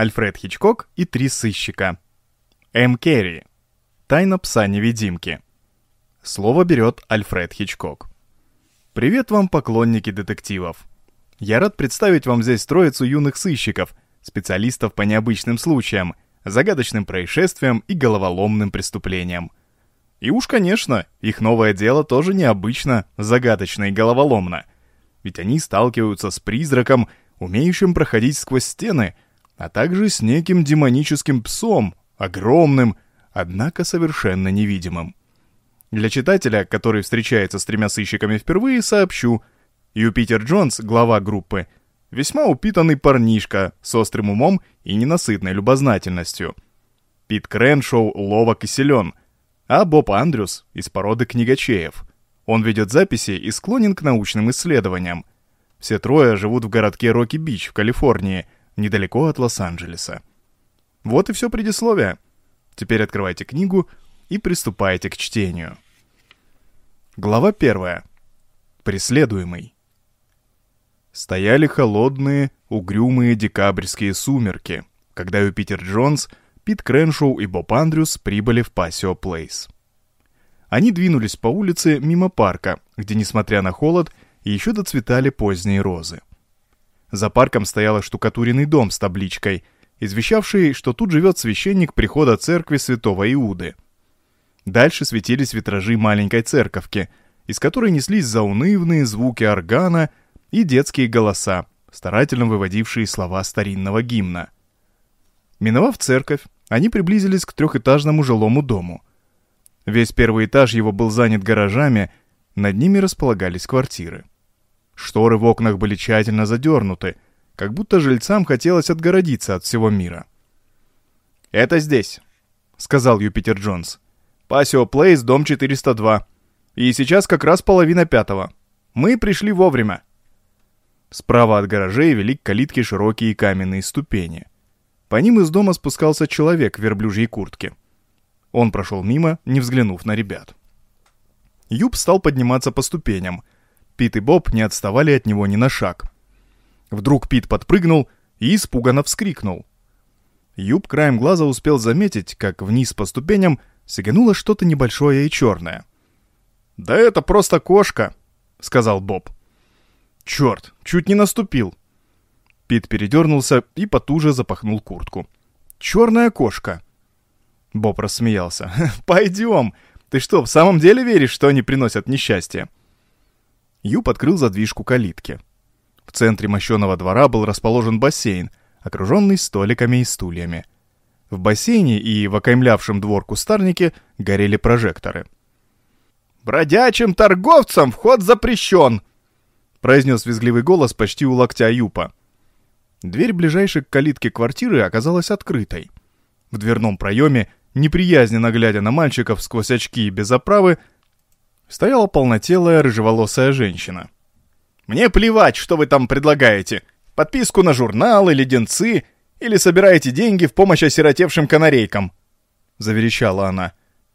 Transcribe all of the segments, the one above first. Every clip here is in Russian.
Альфред Хичкок и три сыщика. М. Керри. Тайна пса-невидимки. Слово берет Альфред Хичкок. Привет вам, поклонники детективов. Я рад представить вам здесь троицу юных сыщиков, специалистов по необычным случаям, загадочным происшествиям и головоломным преступлениям. И уж, конечно, их новое дело тоже необычно, загадочно и головоломно. Ведь они сталкиваются с призраком, умеющим проходить сквозь стены, а также с неким демоническим псом, огромным, однако совершенно невидимым. Для читателя, который встречается с тремя сыщиками впервые, сообщу. Юпитер Джонс, глава группы, весьма упитанный парнишка с острым умом и ненасытной любознательностью. Пит Креншоу ловок и силен, а Боб Андрюс из породы книгачеев. Он ведет записи и склонен к научным исследованиям. Все трое живут в городке Рокки-Бич в Калифорнии, недалеко от Лос-Анджелеса. Вот и все предисловие. Теперь открывайте книгу и приступайте к чтению. Глава первая. Преследуемый. Стояли холодные, угрюмые декабрьские сумерки, когда Юпитер Джонс Пит Креншоу и Боб Андрюс прибыли в Пассио Плейс. Они двинулись по улице мимо парка, где, несмотря на холод, еще доцветали поздние розы. За парком стоял штукатуренный дом с табличкой, извещавший, что тут живет священник прихода церкви святого Иуды. Дальше светились витражи маленькой церковки, из которой неслись заунывные звуки органа и детские голоса, старательно выводившие слова старинного гимна — Миновав церковь, они приблизились к трехэтажному жилому дому. Весь первый этаж его был занят гаражами, над ними располагались квартиры. Шторы в окнах были тщательно задернуты, как будто жильцам хотелось отгородиться от всего мира. «Это здесь», — сказал Юпитер Джонс. «Пасио Плейс, дом 402. И сейчас как раз половина пятого. Мы пришли вовремя». Справа от гаражей вели к калитке широкие каменные ступени. По ним из дома спускался человек в верблюжьей куртке. Он прошел мимо, не взглянув на ребят. Юб стал подниматься по ступеням. Пит и Боб не отставали от него ни на шаг. Вдруг Пит подпрыгнул и испуганно вскрикнул. Юб краем глаза успел заметить, как вниз по ступеням сигануло что-то небольшое и черное. «Да это просто кошка», — сказал Боб. «Черт, чуть не наступил», Пит передернулся и потуже запахнул куртку. «Черная кошка!» Боб рассмеялся. «Пойдем! Ты что, в самом деле веришь, что они приносят несчастье?» Юб открыл задвижку калитки. В центре мощеного двора был расположен бассейн, окруженный столиками и стульями. В бассейне и в окаймлявшем двор кустарнике горели прожекторы. «Бродячим торговцам вход запрещен!» произнес визгливый голос почти у локтя Юпа. Дверь ближайшей к калитке квартиры оказалась открытой. В дверном проеме, неприязненно глядя на мальчиков сквозь очки и без оправы, стояла полнотелая рыжеволосая женщина. «Мне плевать, что вы там предлагаете. Подписку на журналы, леденцы или собираете деньги в помощь осиротевшим канарейкам», — заверещала она.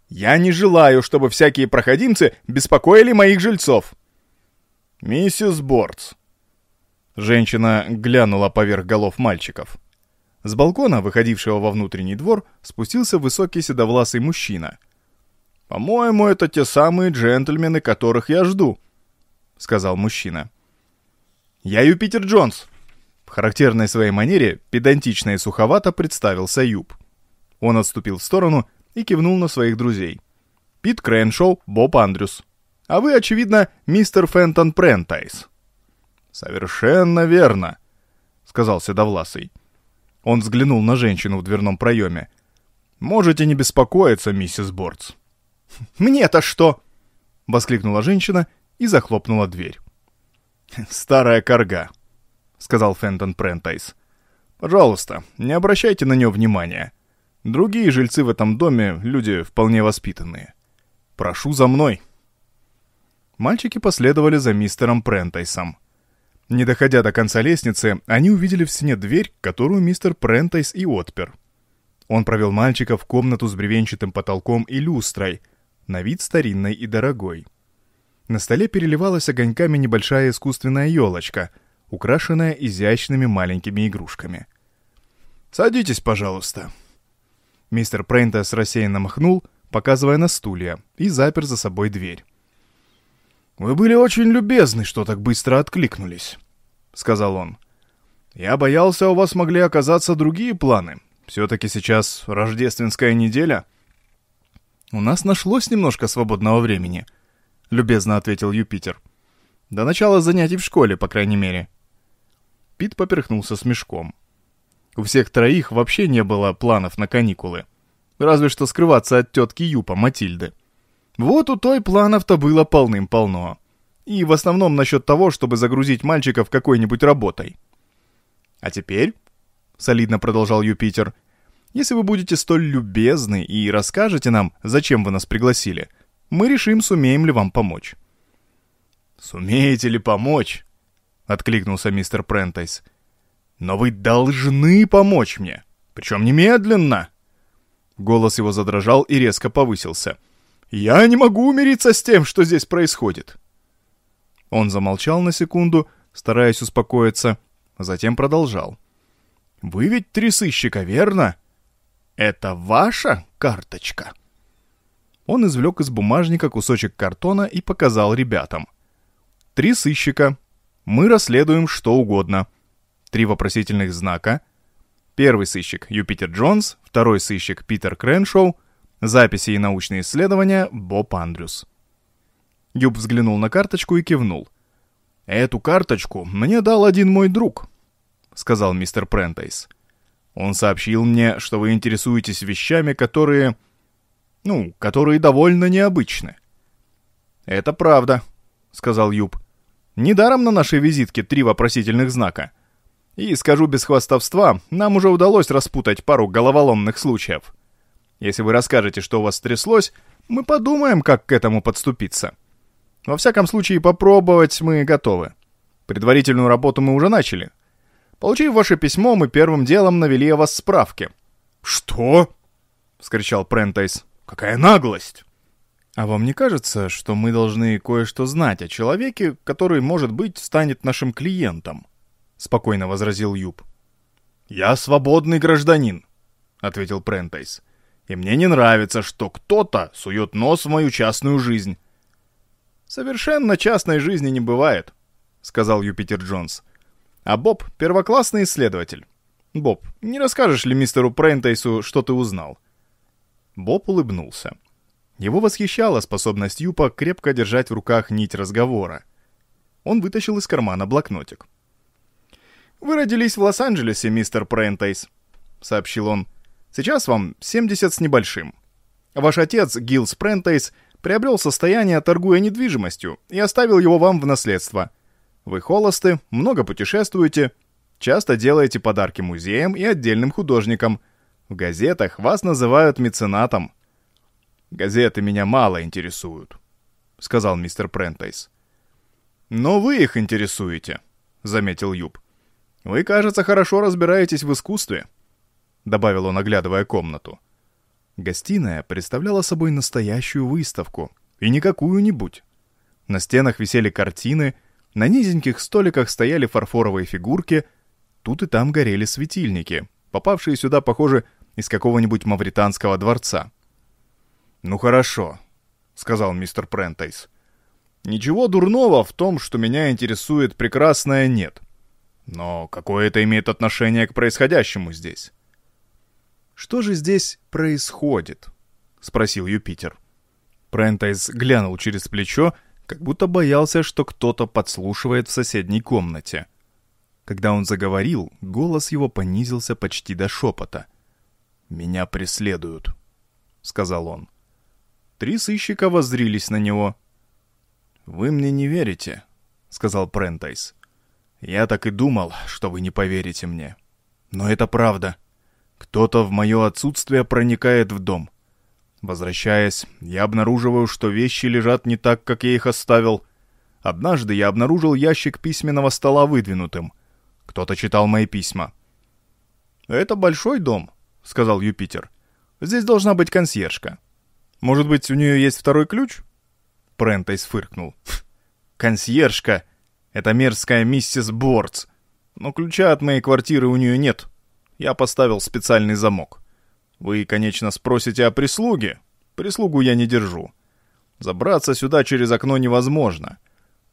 «Я не желаю, чтобы всякие проходимцы беспокоили моих жильцов». «Миссис Бортс», Женщина глянула поверх голов мальчиков. С балкона, выходившего во внутренний двор, спустился высокий седовласый мужчина. «По-моему, это те самые джентльмены, которых я жду», — сказал мужчина. «Я Юпитер Джонс», — в характерной своей манере педантично и суховато представился Юп. Он отступил в сторону и кивнул на своих друзей. «Пит Крэншоу, Боб Андрюс. А вы, очевидно, мистер Фентон Прентайс». «Совершенно верно», — сказал Седовласый. Он взглянул на женщину в дверном проеме. «Можете не беспокоиться, миссис Бортс». «Мне-то что?» — воскликнула женщина и захлопнула дверь. «Старая корга», — сказал Фентон Прентайс. «Пожалуйста, не обращайте на нее внимания. Другие жильцы в этом доме — люди вполне воспитанные. Прошу за мной». Мальчики последовали за мистером Прентайсом. Не доходя до конца лестницы, они увидели в стене дверь, которую мистер Прентайс и отпер. Он провел мальчика в комнату с бревенчатым потолком и люстрой, на вид старинной и дорогой. На столе переливалась огоньками небольшая искусственная елочка, украшенная изящными маленькими игрушками. «Садитесь, пожалуйста». Мистер Прейнтес рассеянно махнул, показывая на стулья, и запер за собой дверь. «Вы были очень любезны, что так быстро откликнулись», — сказал он. «Я боялся, у вас могли оказаться другие планы. Все-таки сейчас рождественская неделя». «У нас нашлось немножко свободного времени», — любезно ответил Юпитер. «До начала занятий в школе, по крайней мере». Пит поперхнулся смешком. У всех троих вообще не было планов на каникулы. Разве что скрываться от тетки Юпа, Матильды. Вот у той планов-то было полным-полно. И в основном насчет того, чтобы загрузить мальчиков какой-нибудь работой. «А теперь», — солидно продолжал Юпитер, — «если вы будете столь любезны и расскажете нам, зачем вы нас пригласили, мы решим, сумеем ли вам помочь». «Сумеете ли помочь?» — откликнулся мистер Прентайс. «Но вы должны помочь мне, причем немедленно!» Голос его задрожал и резко повысился. «Я не могу умириться с тем, что здесь происходит!» Он замолчал на секунду, стараясь успокоиться, затем продолжал. «Вы ведь три сыщика, верно? Это ваша карточка?» Он извлек из бумажника кусочек картона и показал ребятам. «Три сыщика. Мы расследуем что угодно. Три вопросительных знака. Первый сыщик Юпитер Джонс, второй сыщик Питер Креншоу, записи и научные исследования Боб Андрюс». Юб взглянул на карточку и кивнул. «Эту карточку мне дал один мой друг», — сказал мистер Прентайс. «Он сообщил мне, что вы интересуетесь вещами, которые... ну, которые довольно необычны». «Это правда», — сказал Юб. «Недаром на нашей визитке три вопросительных знака. И, скажу без хвастовства, нам уже удалось распутать пару головоломных случаев. Если вы расскажете, что у вас стряслось, мы подумаем, как к этому подступиться». Во всяком случае, попробовать мы готовы. Предварительную работу мы уже начали. Получив ваше письмо, мы первым делом навели о вас справки». «Что?» — вскричал Прентайс. «Какая наглость!» «А вам не кажется, что мы должны кое-что знать о человеке, который, может быть, станет нашим клиентом?» — спокойно возразил Юп. «Я свободный гражданин», — ответил Прентайс. «И мне не нравится, что кто-то сует нос в мою частную жизнь. «Совершенно частной жизни не бывает», — сказал Юпитер Джонс. «А Боб — первоклассный исследователь. Боб, не расскажешь ли мистеру Прентейсу, что ты узнал?» Боб улыбнулся. Его восхищала способность Юпа крепко держать в руках нить разговора. Он вытащил из кармана блокнотик. «Вы родились в Лос-Анджелесе, мистер Прентейс», — сообщил он. «Сейчас вам 70 с небольшим. Ваш отец, Гилс Прентейс, — приобрел состояние, торгуя недвижимостью, и оставил его вам в наследство. Вы холосты, много путешествуете, часто делаете подарки музеям и отдельным художникам. В газетах вас называют меценатом. «Газеты меня мало интересуют», — сказал мистер Прентайс. «Но вы их интересуете», — заметил Юб. «Вы, кажется, хорошо разбираетесь в искусстве», — добавил он, оглядывая комнату. Гостиная представляла собой настоящую выставку, и не какую-нибудь. На стенах висели картины, на низеньких столиках стояли фарфоровые фигурки, тут и там горели светильники, попавшие сюда, похоже, из какого-нибудь мавританского дворца. «Ну хорошо», — сказал мистер Прентайс. «Ничего дурного в том, что меня интересует прекрасное, нет. Но какое это имеет отношение к происходящему здесь?» «Что же здесь происходит?» — спросил Юпитер. Прентайс глянул через плечо, как будто боялся, что кто-то подслушивает в соседней комнате. Когда он заговорил, голос его понизился почти до шепота. «Меня преследуют», — сказал он. Три сыщика воззрились на него. «Вы мне не верите», — сказал Прентайс. «Я так и думал, что вы не поверите мне. Но это правда. Кто-то в мое отсутствие проникает в дом. Возвращаясь, я обнаруживаю, что вещи лежат не так, как я их оставил. Однажды я обнаружил ящик письменного стола выдвинутым. Кто-то читал мои письма. «Это большой дом», — сказал Юпитер. «Здесь должна быть консьержка. Может быть, у нее есть второй ключ?» Прентайс фыркнул. «Консьержка! Это мерзкая миссис Бордс. Но ключа от моей квартиры у нее нет». я поставил специальный замок. Вы, конечно, спросите о прислуге. Прислугу я не держу. Забраться сюда через окно невозможно.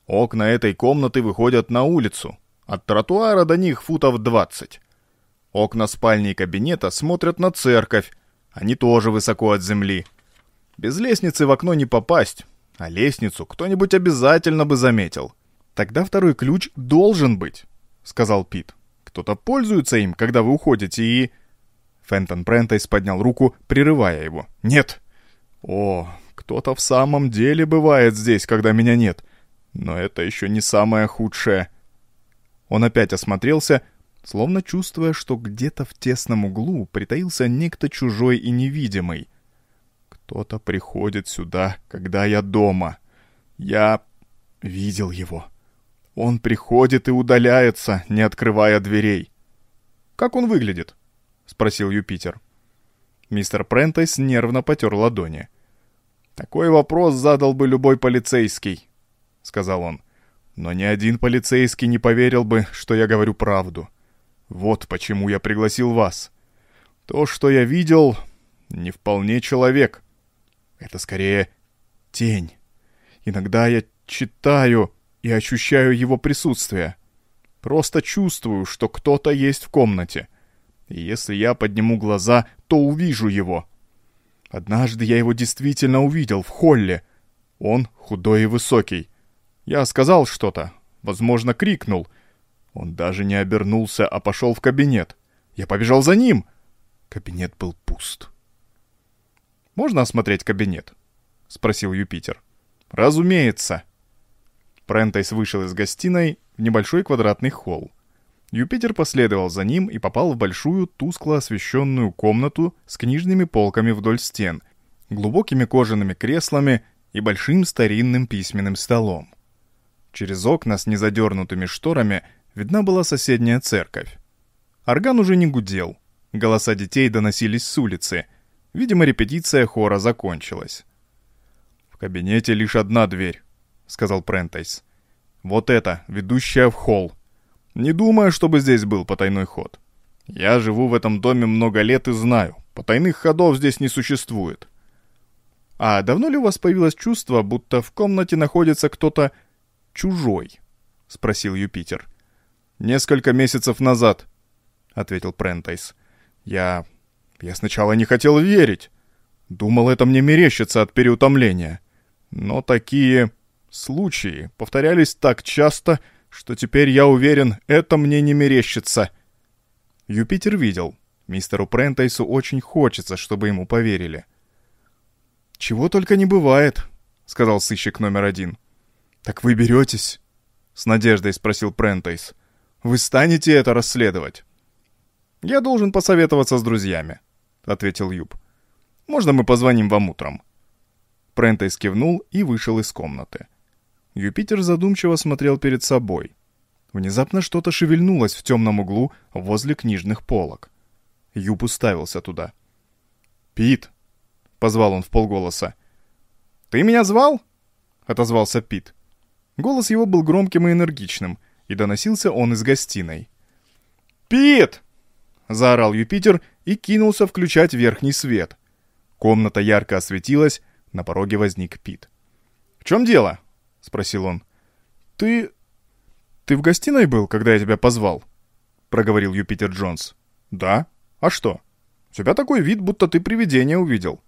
Окна этой комнаты выходят на улицу. От тротуара до них футов 20. Окна спальни и кабинета смотрят на церковь. Они тоже высоко от земли. Без лестницы в окно не попасть, а лестницу кто-нибудь обязательно бы заметил. Тогда второй ключ должен быть, сказал Пит. Кто-то пользуется им, когда вы уходите, и... Фентон Прентайс поднял руку, прерывая его. «Нет!» «О, кто-то в самом деле бывает здесь, когда меня нет. Но это еще не самое худшее». Он опять осмотрелся, словно чувствуя, что где-то в тесном углу притаился некто чужой и невидимый. «Кто-то приходит сюда, когда я дома. Я видел его. Он приходит и удаляется, не открывая дверей». «Как он выглядит?» — спросил Юпитер. Мистер Прентайс нервно потер ладони. «Такой вопрос задал бы любой полицейский», — сказал он. «Но ни один полицейский не поверил бы, что я говорю правду. Вот почему я пригласил вас. То, что я видел, не вполне человек. Это скорее тень. Иногда я читаю и ощущаю его присутствие. Просто чувствую, что кто-то есть в комнате и если я подниму глаза, то увижу его. Однажды я его действительно увидел в холле. Он худой и высокий. Я сказал что-то, возможно, крикнул. Он даже не обернулся, а пошел в кабинет. Я побежал за ним. Кабинет был пуст. «Можно осмотреть кабинет?» — спросил Юпитер. «Разумеется». Прентайс вышел из гостиной в небольшой квадратный холл. Юпитер последовал за ним и попал в большую, тускло освещенную комнату с книжными полками вдоль стен, глубокими кожаными креслами и большим старинным письменным столом. Через окна с незадернутыми шторами видна была соседняя церковь. Орган уже не гудел, голоса детей доносились с улицы. Видимо, репетиция хора закончилась. «В кабинете лишь одна дверь», — сказал Прентайс. «Вот эта, ведущая в холл. Не думаю, чтобы здесь был потайной ход. Я живу в этом доме много лет и знаю, потайных ходов здесь не существует. А давно ли у вас появилось чувство, будто в комнате находится кто-то чужой? Спросил Юпитер. Несколько месяцев назад, ответил Прентайс. Я... я сначала не хотел верить. Думал, это мне мерещится от переутомления. Но такие случаи повторялись так часто, что теперь я уверен, это мне не мерещится. Юпитер видел. Мистеру Прентайсу очень хочется, чтобы ему поверили. «Чего только не бывает», — сказал сыщик номер один. «Так вы беретесь?» — с надеждой спросил Прентайс. «Вы станете это расследовать?» «Я должен посоветоваться с друзьями», — ответил Юб. «Можно мы позвоним вам утром?» Прентайс кивнул и вышел из комнаты. Юпитер задумчиво смотрел перед собой. Внезапно что-то шевельнулось в темном углу возле книжных полок. Юп уставился туда. «Пит!» — позвал он в полголоса. «Ты меня звал?» — отозвался Пит. Голос его был громким и энергичным, и доносился он из гостиной. «Пит!» — заорал Юпитер и кинулся включать верхний свет. Комната ярко осветилась, на пороге возник Пит. «В чем дело?» — спросил он. «Ты... ты в гостиной был, когда я тебя позвал?» — проговорил Юпитер Джонс. «Да? А что? У тебя такой вид, будто ты привидение увидел».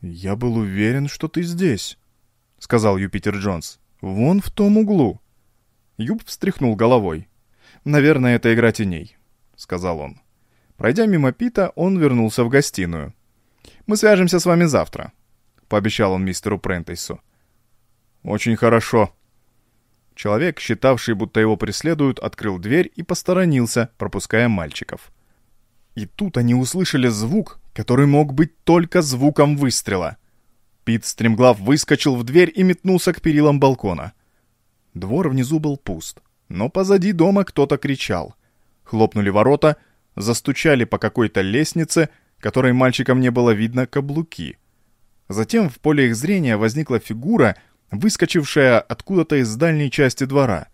«Я был уверен, что ты здесь», — сказал Юпитер Джонс. «Вон в том углу». Юп встряхнул головой. «Наверное, это игра теней», — сказал он. Пройдя мимо Пита, он вернулся в гостиную. «Мы свяжемся с вами завтра», — пообещал он мистеру Прентейсу. «Очень хорошо». Человек, считавший, будто его преследуют, открыл дверь и посторонился, пропуская мальчиков. И тут они услышали звук, который мог быть только звуком выстрела. Пит стремглав выскочил в дверь и метнулся к перилам балкона. Двор внизу был пуст, но позади дома кто-то кричал. Хлопнули ворота, застучали по какой-то лестнице, которой мальчикам не было видно каблуки. Затем в поле их зрения возникла фигура — выскочившая откуда-то из дальней части двора.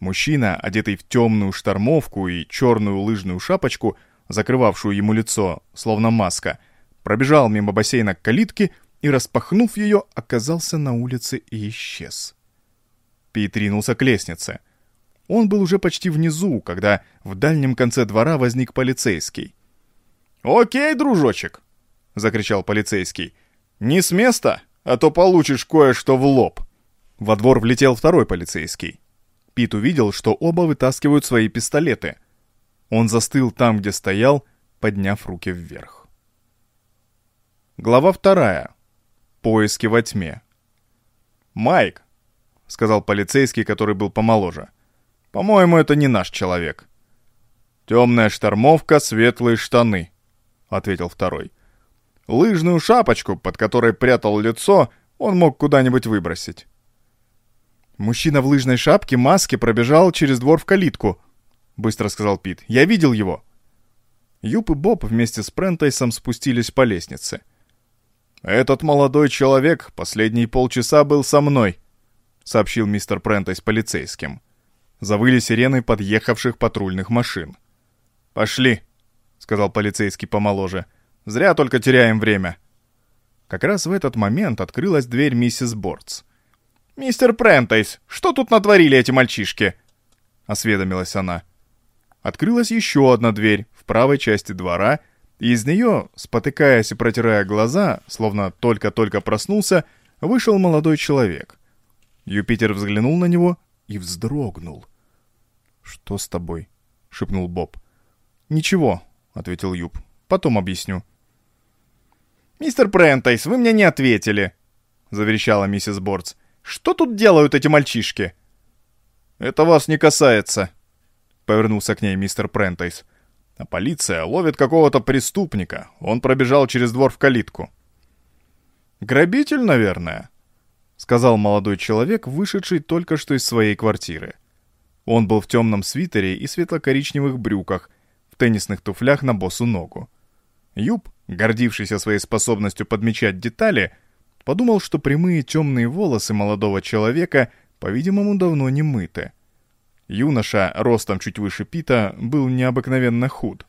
Мужчина, одетый в темную штормовку и черную лыжную шапочку, закрывавшую ему лицо, словно маска, пробежал мимо бассейна к калитке и, распахнув ее, оказался на улице и исчез. Пит ринулся к лестнице. Он был уже почти внизу, когда в дальнем конце двора возник полицейский. «Окей, дружочек!» — закричал полицейский. «Не с места, а то получишь кое-что в лоб!» Во двор влетел второй полицейский. Пит увидел, что оба вытаскивают свои пистолеты. Он застыл там, где стоял, подняв руки вверх. Глава вторая. Поиски во тьме. «Майк», — сказал полицейский, который был помоложе, — «по-моему, это не наш человек». «Темная штормовка, светлые штаны», — ответил второй. «Лыжную шапочку, под которой прятал лицо, он мог куда-нибудь выбросить». «Мужчина в лыжной шапке, маске пробежал через двор в калитку», — быстро сказал Пит. «Я видел его». Юп и Боб вместе с Прентайсом спустились по лестнице. «Этот молодой человек последние полчаса был со мной», — сообщил мистер Прентайс полицейским. Завыли сирены подъехавших патрульных машин. «Пошли», — сказал полицейский помоложе. «Зря только теряем время». Как раз в этот момент открылась дверь миссис Бортс. «Мистер Прентайс, что тут натворили эти мальчишки?» — осведомилась она. Открылась еще одна дверь в правой части двора, и из нее, спотыкаясь и протирая глаза, словно только-только проснулся, вышел молодой человек. Юпитер взглянул на него и вздрогнул. «Что с тобой?» — шепнул Боб. «Ничего», — ответил Юп. «Потом объясню». «Мистер Прентайс, вы мне не ответили», — заверещала миссис Бортс. Что тут делают эти мальчишки?» «Это вас не касается», — повернулся к ней мистер Прентайс. «А полиция ловит какого-то преступника. Он пробежал через двор в калитку». «Грабитель, наверное», — сказал молодой человек, вышедший только что из своей квартиры. Он был в темном свитере и светло-коричневых брюках, в теннисных туфлях на босу ногу. Юб, гордившийся своей способностью подмечать детали, — Подумал, что прямые темные волосы молодого человека, по-видимому, давно не мыты. Юноша, ростом чуть выше Пита, был необыкновенно худ.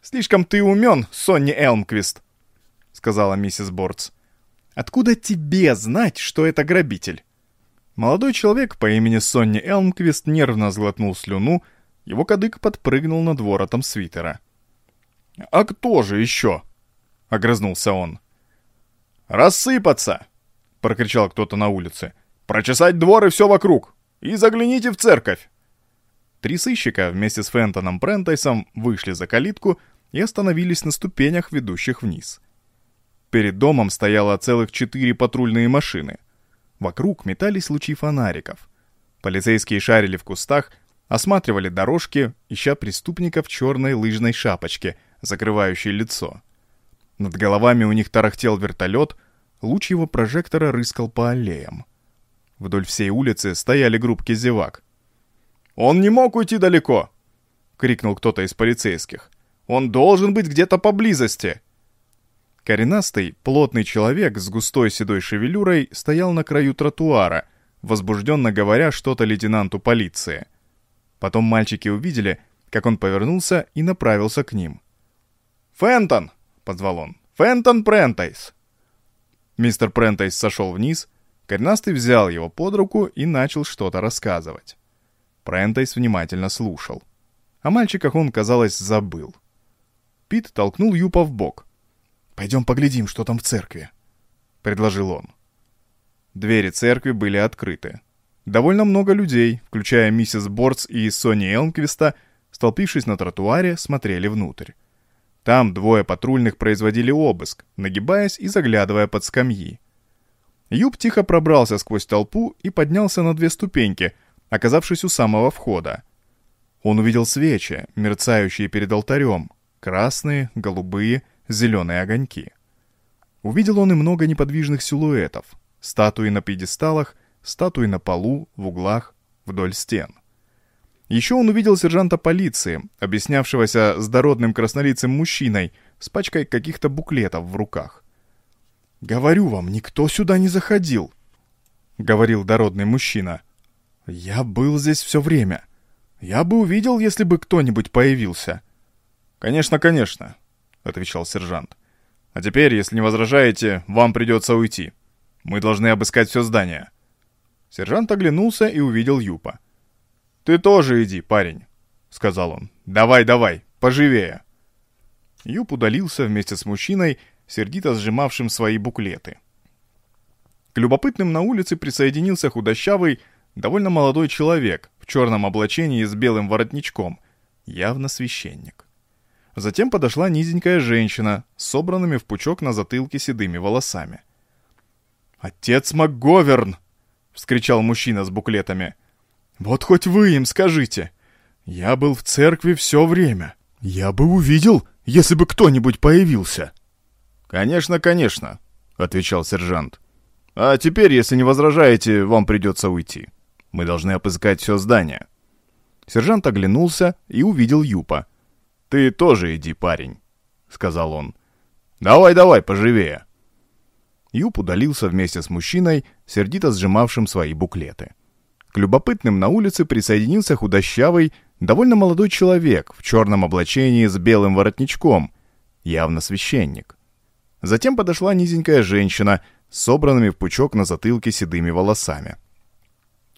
«Слишком ты умен, Сонни Элмквист», — сказала миссис Бортс. «Откуда тебе знать, что это грабитель?» Молодой человек по имени Сонни Элмквист нервно сглотнул слюну, его кадык подпрыгнул над воротом свитера. «А кто же еще?» — огрызнулся он. «Рассыпаться!» — прокричал кто-то на улице. «Прочесать двор и все вокруг! И загляните в церковь!» Три сыщика вместе с Фентоном Прентайсом вышли за калитку и остановились на ступенях, ведущих вниз. Перед домом стояло целых четыре патрульные машины. Вокруг метались лучи фонариков. Полицейские шарили в кустах, осматривали дорожки, ища преступника в черной лыжной шапочке, закрывающей лицо. Над головами у них тарахтел вертолет, луч его прожектора рыскал по аллеям. Вдоль всей улицы стояли группки зевак. «Он не мог уйти далеко!» — крикнул кто-то из полицейских. «Он должен быть где-то поблизости!» Коренастый, плотный человек с густой седой шевелюрой стоял на краю тротуара, возбужденно говоря что-то лейтенанту полиции. Потом мальчики увидели, как он повернулся и направился к ним. «Фентон!» позвал он. «Фентон Прентайс!» Мистер Прентайс сошел вниз, коренастый взял его под руку и начал что-то рассказывать. Прентайс внимательно слушал. О мальчиках он, казалось, забыл. Пит толкнул Юпа в бок. «Пойдем поглядим, что там в церкви», — предложил он. Двери церкви были открыты. Довольно много людей, включая миссис Бортс и Сони Элмквиста, столпившись на тротуаре, смотрели внутрь. Там двое патрульных производили обыск, нагибаясь и заглядывая под скамьи. Юб тихо пробрался сквозь толпу и поднялся на две ступеньки, оказавшись у самого входа. Он увидел свечи, мерцающие перед алтарем, красные, голубые, зеленые огоньки. Увидел он и много неподвижных силуэтов, статуи на пьедесталах, статуи на полу, в углах, вдоль стен. Еще он увидел сержанта полиции, объяснявшегося с дородным краснолицым мужчиной с пачкой каких-то буклетов в руках. «Говорю вам, никто сюда не заходил», — говорил дородный мужчина. «Я был здесь все время. Я бы увидел, если бы кто-нибудь появился». «Конечно, конечно», — отвечал сержант. «А теперь, если не возражаете, вам придется уйти. Мы должны обыскать все здание». Сержант оглянулся и увидел Юпа. «Ты тоже иди, парень», — сказал он. «Давай, давай, поживее». Юп удалился вместе с мужчиной, сердито сжимавшим свои буклеты. К любопытным на улице присоединился худощавый, довольно молодой человек в черном облачении с белым воротничком, явно священник. Затем подошла низенькая женщина с собранными в пучок на затылке седыми волосами. «Отец МакГоверн!» — вскричал мужчина с буклетами. «Вот хоть вы им скажите! Я был в церкви все время. Я бы увидел, если бы кто-нибудь появился!» «Конечно, конечно», — отвечал сержант. «А теперь, если не возражаете, вам придется уйти. Мы должны обыскать все здание». Сержант оглянулся и увидел Юпа. «Ты тоже иди, парень», — сказал он. «Давай, давай, поживее». Юп удалился вместе с мужчиной, сердито сжимавшим свои буклеты. Любопытным на улице присоединился худощавый, довольно молодой человек в черном облачении с белым воротничком, явно священник. Затем подошла низенькая женщина с собранными в пучок на затылке седыми волосами.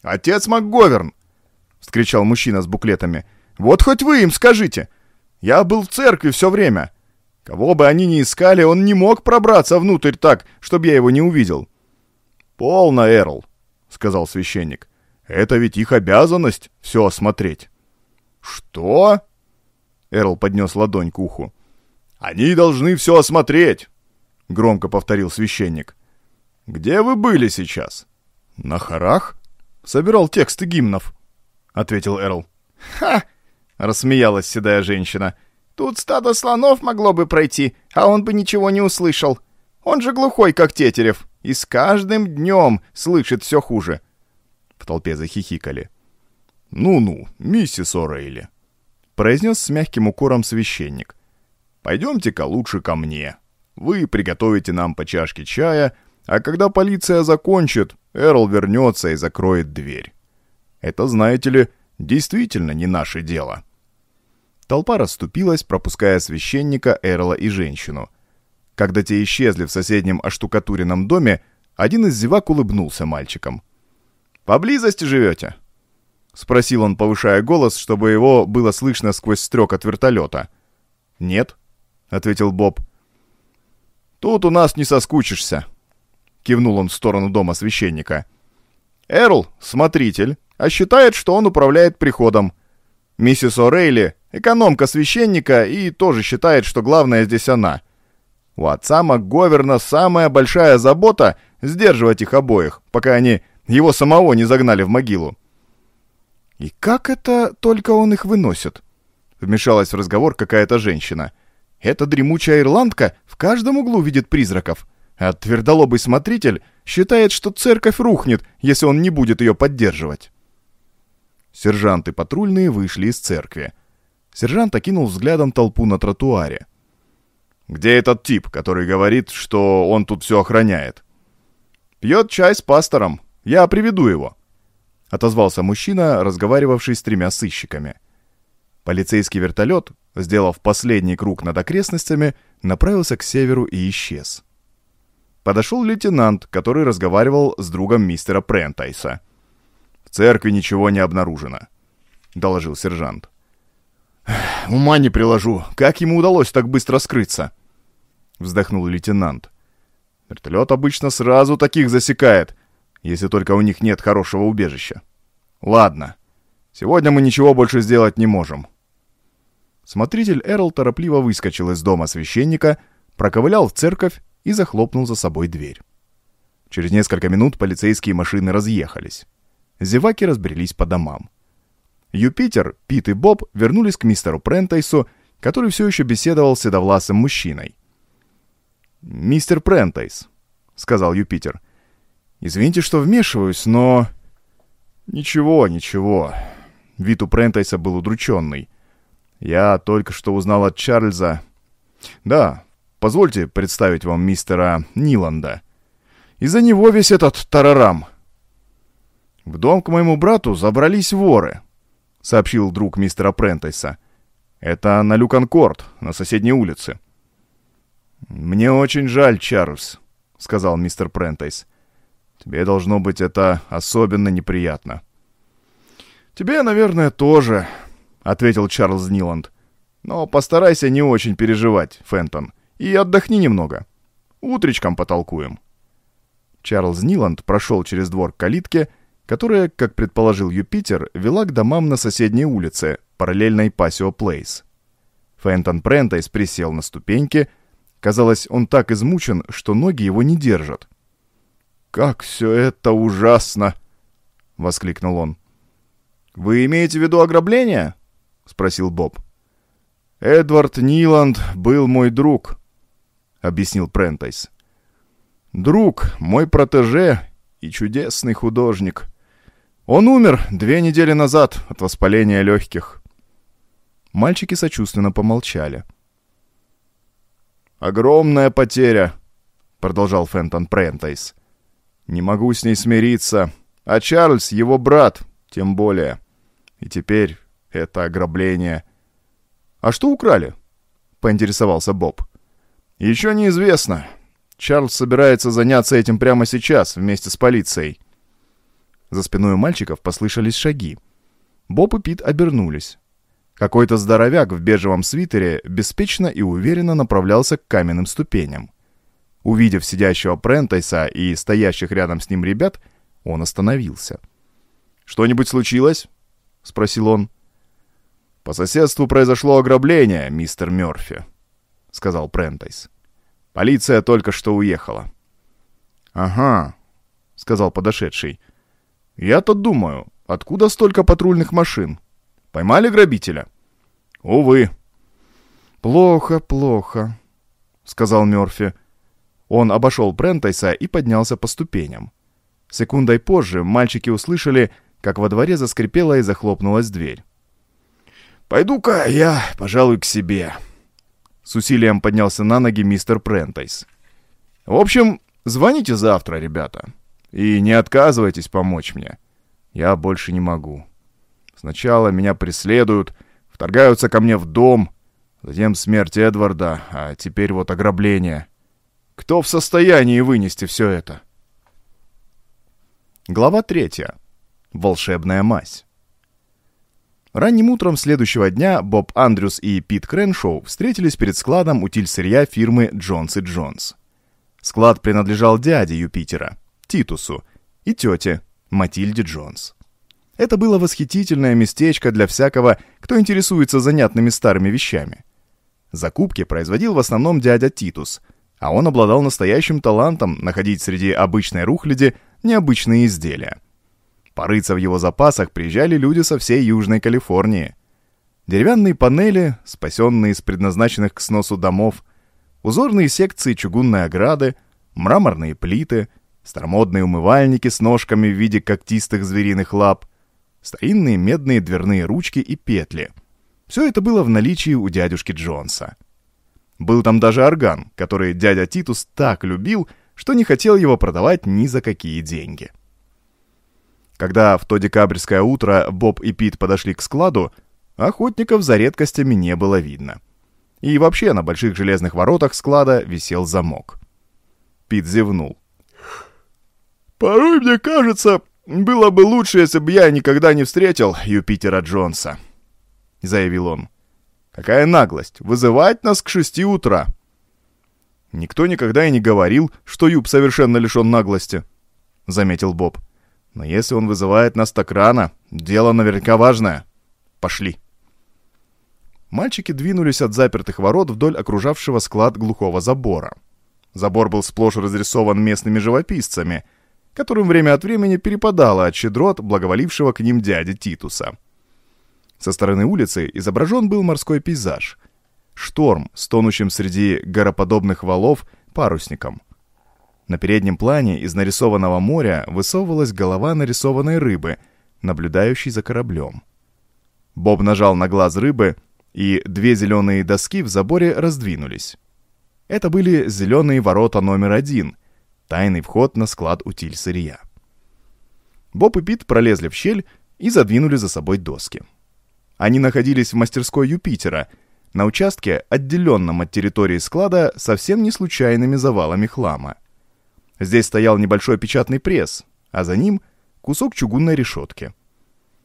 «Отец МакГоверн!» — вскричал мужчина с буклетами. «Вот хоть вы им скажите! Я был в церкви все время. Кого бы они ни искали, он не мог пробраться внутрь так, чтобы я его не увидел». «Полно, Эрл», — сказал священник. «Это ведь их обязанность все осмотреть». «Что?» — Эрл поднес ладонь к уху. «Они должны все осмотреть», — громко повторил священник. «Где вы были сейчас?» «На хорах?» «Собирал тексты гимнов», — ответил Эрл. «Ха!» — рассмеялась седая женщина. «Тут стадо слонов могло бы пройти, а он бы ничего не услышал. Он же глухой, как Тетерев, и с каждым днем слышит все хуже». В толпе захихикали. «Ну-ну, миссис О'Рейли», — произнес с мягким укором священник. «Пойдемте-ка лучше ко мне. Вы приготовите нам по чашке чая, а когда полиция закончит, Эрл вернется и закроет дверь. Это, знаете ли, действительно не наше дело». Толпа расступилась, пропуская священника, Эрла и женщину. Когда те исчезли в соседнем оштукатуренном доме, один из зевак улыбнулся мальчикам. «Поблизости живете?» — спросил он, повышая голос, чтобы его было слышно сквозь стрек от вертолета. «Нет», — ответил Боб. «Тут у нас не соскучишься», — кивнул он в сторону дома священника. «Эрл — смотритель, а считает, что он управляет приходом. Миссис О'Рейли — экономка священника и тоже считает, что главное здесь она. У отца МакГоверна самая большая забота — сдерживать их обоих, пока они его самого не загнали в могилу. «И как это только он их выносит?» Вмешалась в разговор какая-то женщина. «Эта дремучая ирландка в каждом углу видит призраков, а твердолобый смотритель считает, что церковь рухнет, если он не будет ее поддерживать». Сержанты патрульные вышли из церкви. Сержант окинул взглядом толпу на тротуаре. «Где этот тип, который говорит, что он тут все охраняет?» «Пьет чай с пастором. Я приведу его», — отозвался мужчина, разговаривавший с тремя сыщиками. Полицейский вертолет, сделав последний круг над окрестностями, направился к северу и исчез. Подошел лейтенант, который разговаривал с другом мистера Прентайса. «В церкви ничего не обнаружено», — доложил сержант. «Ума не приложу, как ему удалось так быстро скрыться?» — вздохнул лейтенант. «Вертолет обычно сразу таких засекает, если только у них нет хорошего убежища. Ладно, сегодня мы ничего больше сделать не можем. Смотритель Эрл торопливо выскочил из дома священника, проковылял в церковь и захлопнул за собой дверь. Через несколько минут полицейские машины разъехались. Зеваки разбрелись по домам. Юпитер, Пит и Боб вернулись к мистеру Прентайсу, который все еще беседовал с седовласым мужчиной. «Мистер Прентайс», — сказал Юпитер, — Извините, что вмешиваюсь, но... Ничего, ничего. Вид у Прентайса был удрученный. Я только что узнал от Чарльза... Да, позвольте представить вам мистера Ниланда. Из-за него весь этот тарарам. В дом к моему брату забрались воры, сообщил друг мистера Прентайса. Это на Люканкорт, на соседней улице. «Мне очень жаль, Чарльз», — сказал мистер Прентайс. «Тебе, должно быть, это особенно неприятно». «Тебе, наверное, тоже», — ответил Чарльз Ниланд. «Но постарайся не очень переживать, Фентон, и отдохни немного. Утречком потолкуем». Чарльз Ниланд прошел через двор к калитке, которая, как предположил Юпитер, вела к домам на соседней улице, параллельной Пасио Плейс. Фентон Прентайс присел на ступеньки. Казалось, он так измучен, что ноги его не держат. «Как все это ужасно!» — воскликнул он. «Вы имеете в виду ограбление?» — спросил Боб. «Эдвард Ниланд был мой друг», — объяснил Прентайс. «Друг, мой протеже и чудесный художник. Он умер две недели назад от воспаления легких». Мальчики сочувственно помолчали. «Огромная потеря», — продолжал Фентон Прентайс. «Не могу с ней смириться. А Чарльз — его брат, тем более. И теперь это ограбление». «А что украли?» — поинтересовался Боб. «Еще неизвестно. Чарльз собирается заняться этим прямо сейчас, вместе с полицией». За спиной мальчиков послышались шаги. Боб и Пит обернулись. Какой-то здоровяк в бежевом свитере беспечно и уверенно направлялся к каменным ступеням. Увидев сидящего Прентайса и стоящих рядом с ним ребят, он остановился. «Что-нибудь случилось?» — спросил он. «По соседству произошло ограбление, мистер Мёрфи», — сказал Прентайс. Полиция только что уехала». «Ага», — сказал подошедший. «Я-то думаю, откуда столько патрульных машин? Поймали грабителя?» «Увы». «Плохо, плохо», — сказал Мёрфи. Он обошел Прентайса и поднялся по ступеням. Секундой позже мальчики услышали, как во дворе заскрипела и захлопнулась дверь. «Пойду-ка я, пожалуй, к себе», с усилием поднялся на ноги мистер Прентайс. «В общем, звоните завтра, ребята. И не отказывайтесь помочь мне. Я больше не могу. Сначала меня преследуют, вторгаются ко мне в дом, затем смерть Эдварда, а теперь вот ограбление. Кто в состоянии вынести все это?» Глава третья. Волшебная мазь. Ранним утром следующего дня Боб Андрюс и Пит Креншоу встретились перед складом утильсырья фирмы Джонс и Джонс. Склад принадлежал дяде Юпитера, Титусу, и тете, Матильде Джонс. Это было восхитительное местечко для всякого, кто интересуется занятными старыми вещами. Закупки производил в основном дядя Титус, а он обладал настоящим талантом находить среди обычной рухляди необычные изделия – Порыться в его запасах приезжали люди со всей Южной Калифорнии. Деревянные панели, спасенные из предназначенных к сносу домов, узорные секции чугунной ограды, мраморные плиты, старомодные умывальники с ножками в виде когтистых звериных лап, старинные медные дверные ручки и петли. Все это было в наличии у дядюшки Джонса. Был там даже орган, который дядя Титус так любил, что не хотел его продавать ни за какие деньги. Когда в то декабрьское утро Боб и Пит подошли к складу, охотников за редкостями не было видно. И вообще на больших железных воротах склада висел замок. Пит зевнул. «Порой мне кажется, было бы лучше, если бы я никогда не встретил Юпитера Джонса», — заявил он. «Какая наглость! Вызывать нас к шести утра!» «Никто никогда и не говорил, что Юп совершенно лишен наглости», — заметил Боб. Но если он вызывает нас так рано, дело наверняка важное. Пошли. Мальчики двинулись от запертых ворот вдоль окружавшего склад глухого забора. Забор был сплошь разрисован местными живописцами, которым время от времени перепадало от щедрот благоволившего к ним дяди Титуса. Со стороны улицы изображен был морской пейзаж. Шторм с тонущим среди гороподобных валов парусником – на переднем плане из нарисованного моря высовывалась голова нарисованной рыбы, наблюдающей за кораблем. Боб нажал на глаз рыбы, и две зеленые доски в заборе раздвинулись. Это были зеленые ворота номер один, тайный вход на склад утиль сырья. Боб и Пит пролезли в щель и задвинули за собой доски. Они находились в мастерской Юпитера, на участке, отделенном от территории склада совсем не случайными завалами хлама. Здесь стоял небольшой печатный пресс, а за ним кусок чугунной решетки.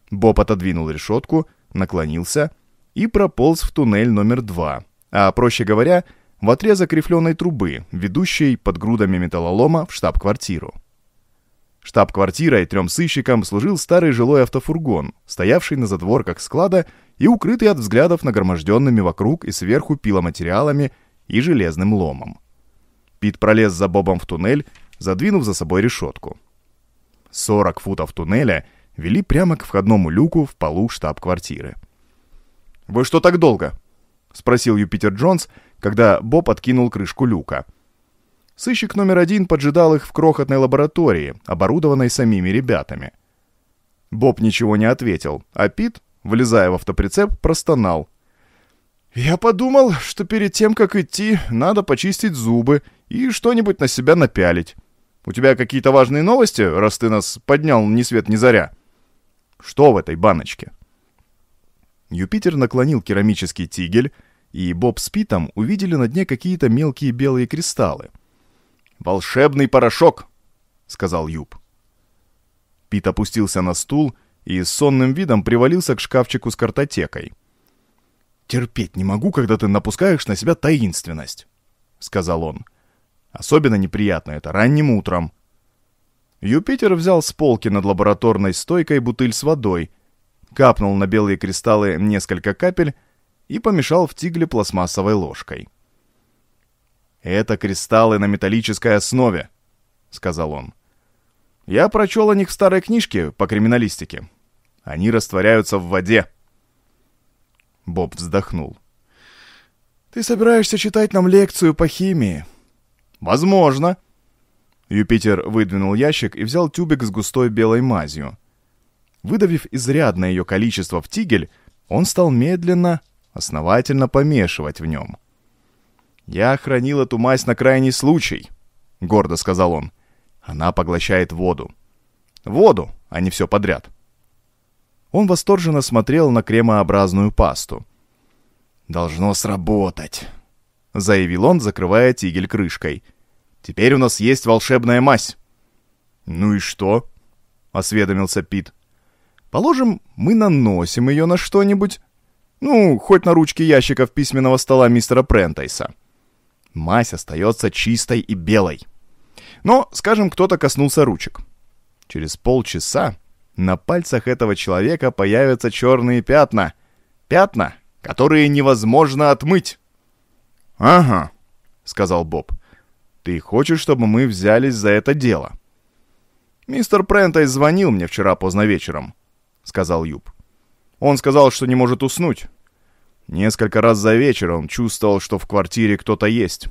Боб отодвинул решетку, наклонился и прополз в туннель номер два, а, проще говоря, в отрезок рифленой трубы, ведущей под грудами металлолома в штаб-квартиру. Штаб-квартирой трем сыщикам служил старый жилой автофургон, стоявший на задворках склада и укрытый от взглядов нагроможденными вокруг и сверху пиломатериалами и железным ломом. Пит пролез за Бобом в туннель, задвинув за собой решетку. 40 футов туннеля вели прямо к входному люку в полу штаб-квартиры. «Вы что так долго?» — спросил Юпитер Джонс, когда Боб откинул крышку люка. Сыщик номер один поджидал их в крохотной лаборатории, оборудованной самими ребятами. Боб ничего не ответил, а Пит, влезая в автоприцеп, простонал. «Я подумал, что перед тем, как идти, надо почистить зубы и что-нибудь на себя напялить. У тебя какие-то важные новости, раз ты нас поднял ни свет ни заря?» «Что в этой баночке?» Юпитер наклонил керамический тигель, и Боб с Питом увидели на дне какие-то мелкие белые кристаллы. «Волшебный порошок!» — сказал Юб. Пит опустился на стул и с сонным видом привалился к шкафчику с картотекой. «Терпеть не могу, когда ты напускаешь на себя таинственность», — сказал он. «Особенно неприятно это ранним утром». Юпитер взял с полки над лабораторной стойкой бутыль с водой, капнул на белые кристаллы несколько капель и помешал в тигле пластмассовой ложкой. «Это кристаллы на металлической основе», — сказал он. «Я прочел о них в старой книжке по криминалистике. Они растворяются в воде». Боб вздохнул. «Ты собираешься читать нам лекцию по химии?» «Возможно». Юпитер выдвинул ящик и взял тюбик с густой белой мазью. Выдавив изрядное ее количество в тигель, он стал медленно, основательно помешивать в нем. «Я хранил эту мазь на крайний случай», — гордо сказал он. «Она поглощает воду. Воду, а не все подряд». Он восторженно смотрел на кремообразную пасту. «Должно сработать», — заявил он, закрывая тигель крышкой. «Теперь у нас есть волшебная мазь». «Ну и что?» — осведомился Пит. «Положим, мы наносим ее на что-нибудь. Ну, хоть на ручки ящиков письменного стола мистера Прентайса мазь остается чистой и белой. Но, скажем, кто-то коснулся ручек. Через полчаса на пальцах этого человека появятся черные пятна. Пятна, которые невозможно отмыть. «Ага», — сказал Боб. «Ты хочешь, чтобы мы взялись за это дело?» «Мистер Прентай звонил мне вчера поздно вечером», — сказал Юб. «Он сказал, что не может уснуть. Несколько раз за вечер он чувствовал, что в квартире кто-то есть.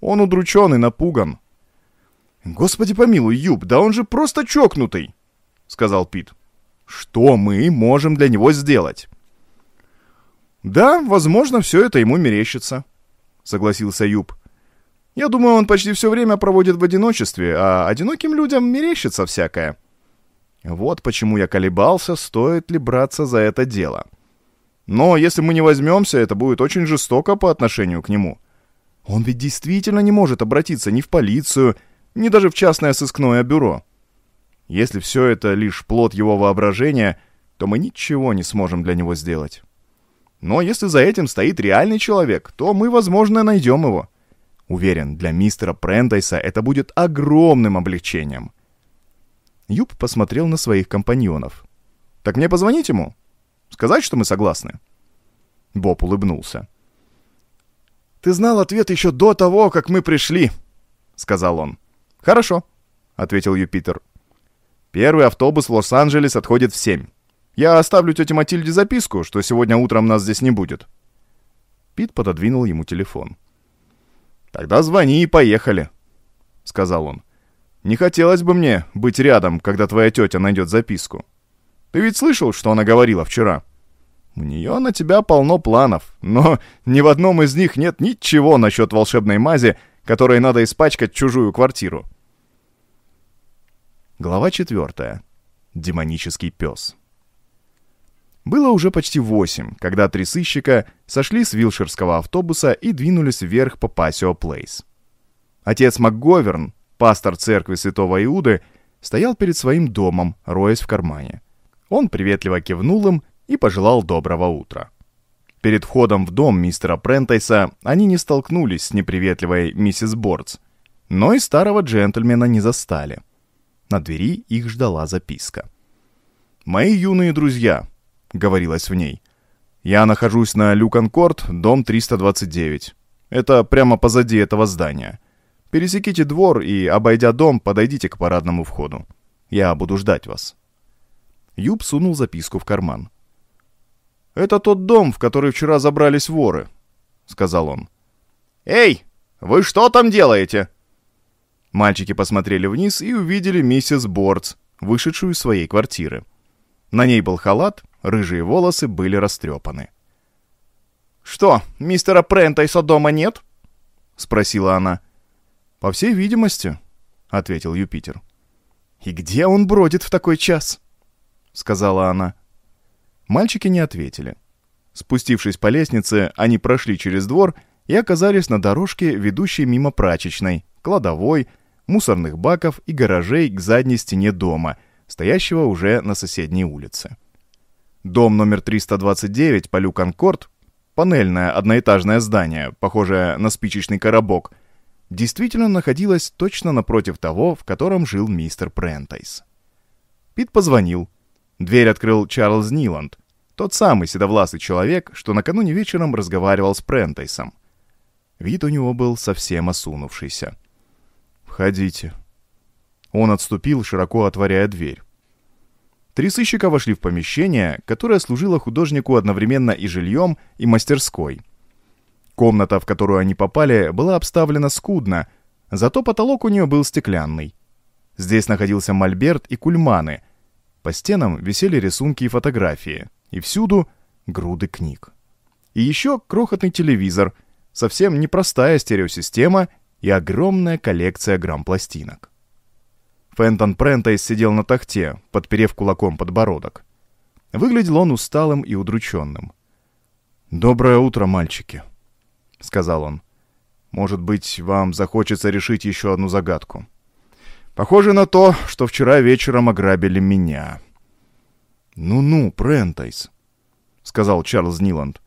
Он удручен и напуган. «Господи помилуй, Юб, да он же просто чокнутый!» — сказал Пит. «Что мы можем для него сделать?» «Да, возможно, все это ему мерещится», — согласился Юб. «Я думаю, он почти все время проводит в одиночестве, а одиноким людям мерещится всякое. Вот почему я колебался, стоит ли браться за это дело». Но если мы не возьмемся, это будет очень жестоко по отношению к нему. Он ведь действительно не может обратиться ни в полицию, ни даже в частное сыскное бюро. Если все это лишь плод его воображения, то мы ничего не сможем для него сделать. Но если за этим стоит реальный человек, то мы, возможно, найдем его. Уверен, для мистера Прентайса это будет огромным облегчением. Юб посмотрел на своих компаньонов. «Так мне позвонить ему?» Сказать, что мы согласны?» Боб улыбнулся. «Ты знал ответ еще до того, как мы пришли», — сказал он. «Хорошо», — ответил Юпитер. «Первый автобус в Лос-Анджелес отходит в семь. Я оставлю тете Матильде записку, что сегодня утром нас здесь не будет». Пит пододвинул ему телефон. «Тогда звони и поехали», — сказал он. «Не хотелось бы мне быть рядом, когда твоя тетя найдет записку». Ты ведь слышал, что она говорила вчера? У нее на тебя полно планов, но ни в одном из них нет ничего насчет волшебной мази, которой надо испачкать чужую квартиру. Глава четвертая. Демонический пес. Было уже почти восемь, когда три сыщика сошли с вилширского автобуса и двинулись вверх по Пасио Плейс. Отец МакГоверн, пастор церкви святого Иуды, стоял перед своим домом, роясь в кармане. Он приветливо кивнул им и пожелал доброго утра. Перед входом в дом мистера Прентайса они не столкнулись с неприветливой миссис Бордс, но и старого джентльмена не застали. На двери их ждала записка. «Мои юные друзья», — говорилось в ней, — «я нахожусь на Люканкорт, дом 329. Это прямо позади этого здания. Пересеките двор и, обойдя дом, подойдите к парадному входу. Я буду ждать вас». Юб сунул записку в карман. «Это тот дом, в который вчера забрались воры», — сказал он. «Эй, вы что там делаете?» Мальчики посмотрели вниз и увидели миссис Бордс, вышедшую из своей квартиры. На ней был халат, рыжие волосы были растрепаны. «Что, мистера Прентайса дома нет?» — спросила она. «По всей видимости», — ответил Юпитер. «И где он бродит в такой час?» — сказала она. Мальчики не ответили. Спустившись по лестнице, они прошли через двор и оказались на дорожке, ведущей мимо прачечной, кладовой, мусорных баков и гаражей к задней стене дома, стоящего уже на соседней улице. Дом номер 329 по Люканкорт, панельное одноэтажное здание, похожее на спичечный коробок, действительно находилось точно напротив того, в котором жил мистер Прентайс. Пит позвонил. Дверь открыл Чарльз Ниланд, тот самый седовласый человек, что накануне вечером разговаривал с Прентайсом. Вид у него был совсем осунувшийся. «Входите». Он отступил, широко отворяя дверь. Три сыщика вошли в помещение, которое служило художнику одновременно и жильем, и мастерской. Комната, в которую они попали, была обставлена скудно, зато потолок у нее был стеклянный. Здесь находился мольберт и кульманы. По стенам висели рисунки и фотографии и всюду груды книг. И еще крохотный телевизор, совсем непростая стереосистема и огромная коллекция грамм-пластинок. Фентон Прентайс сидел на тахте, подперев кулаком подбородок. Выглядел он усталым и удрученным. «Доброе утро, мальчики», — сказал он. «Может быть, вам захочется решить еще одну загадку. Похоже на то, что вчера вечером ограбили меня». «Ну-ну, Прентайс», — сказал Чарльз Ниланд.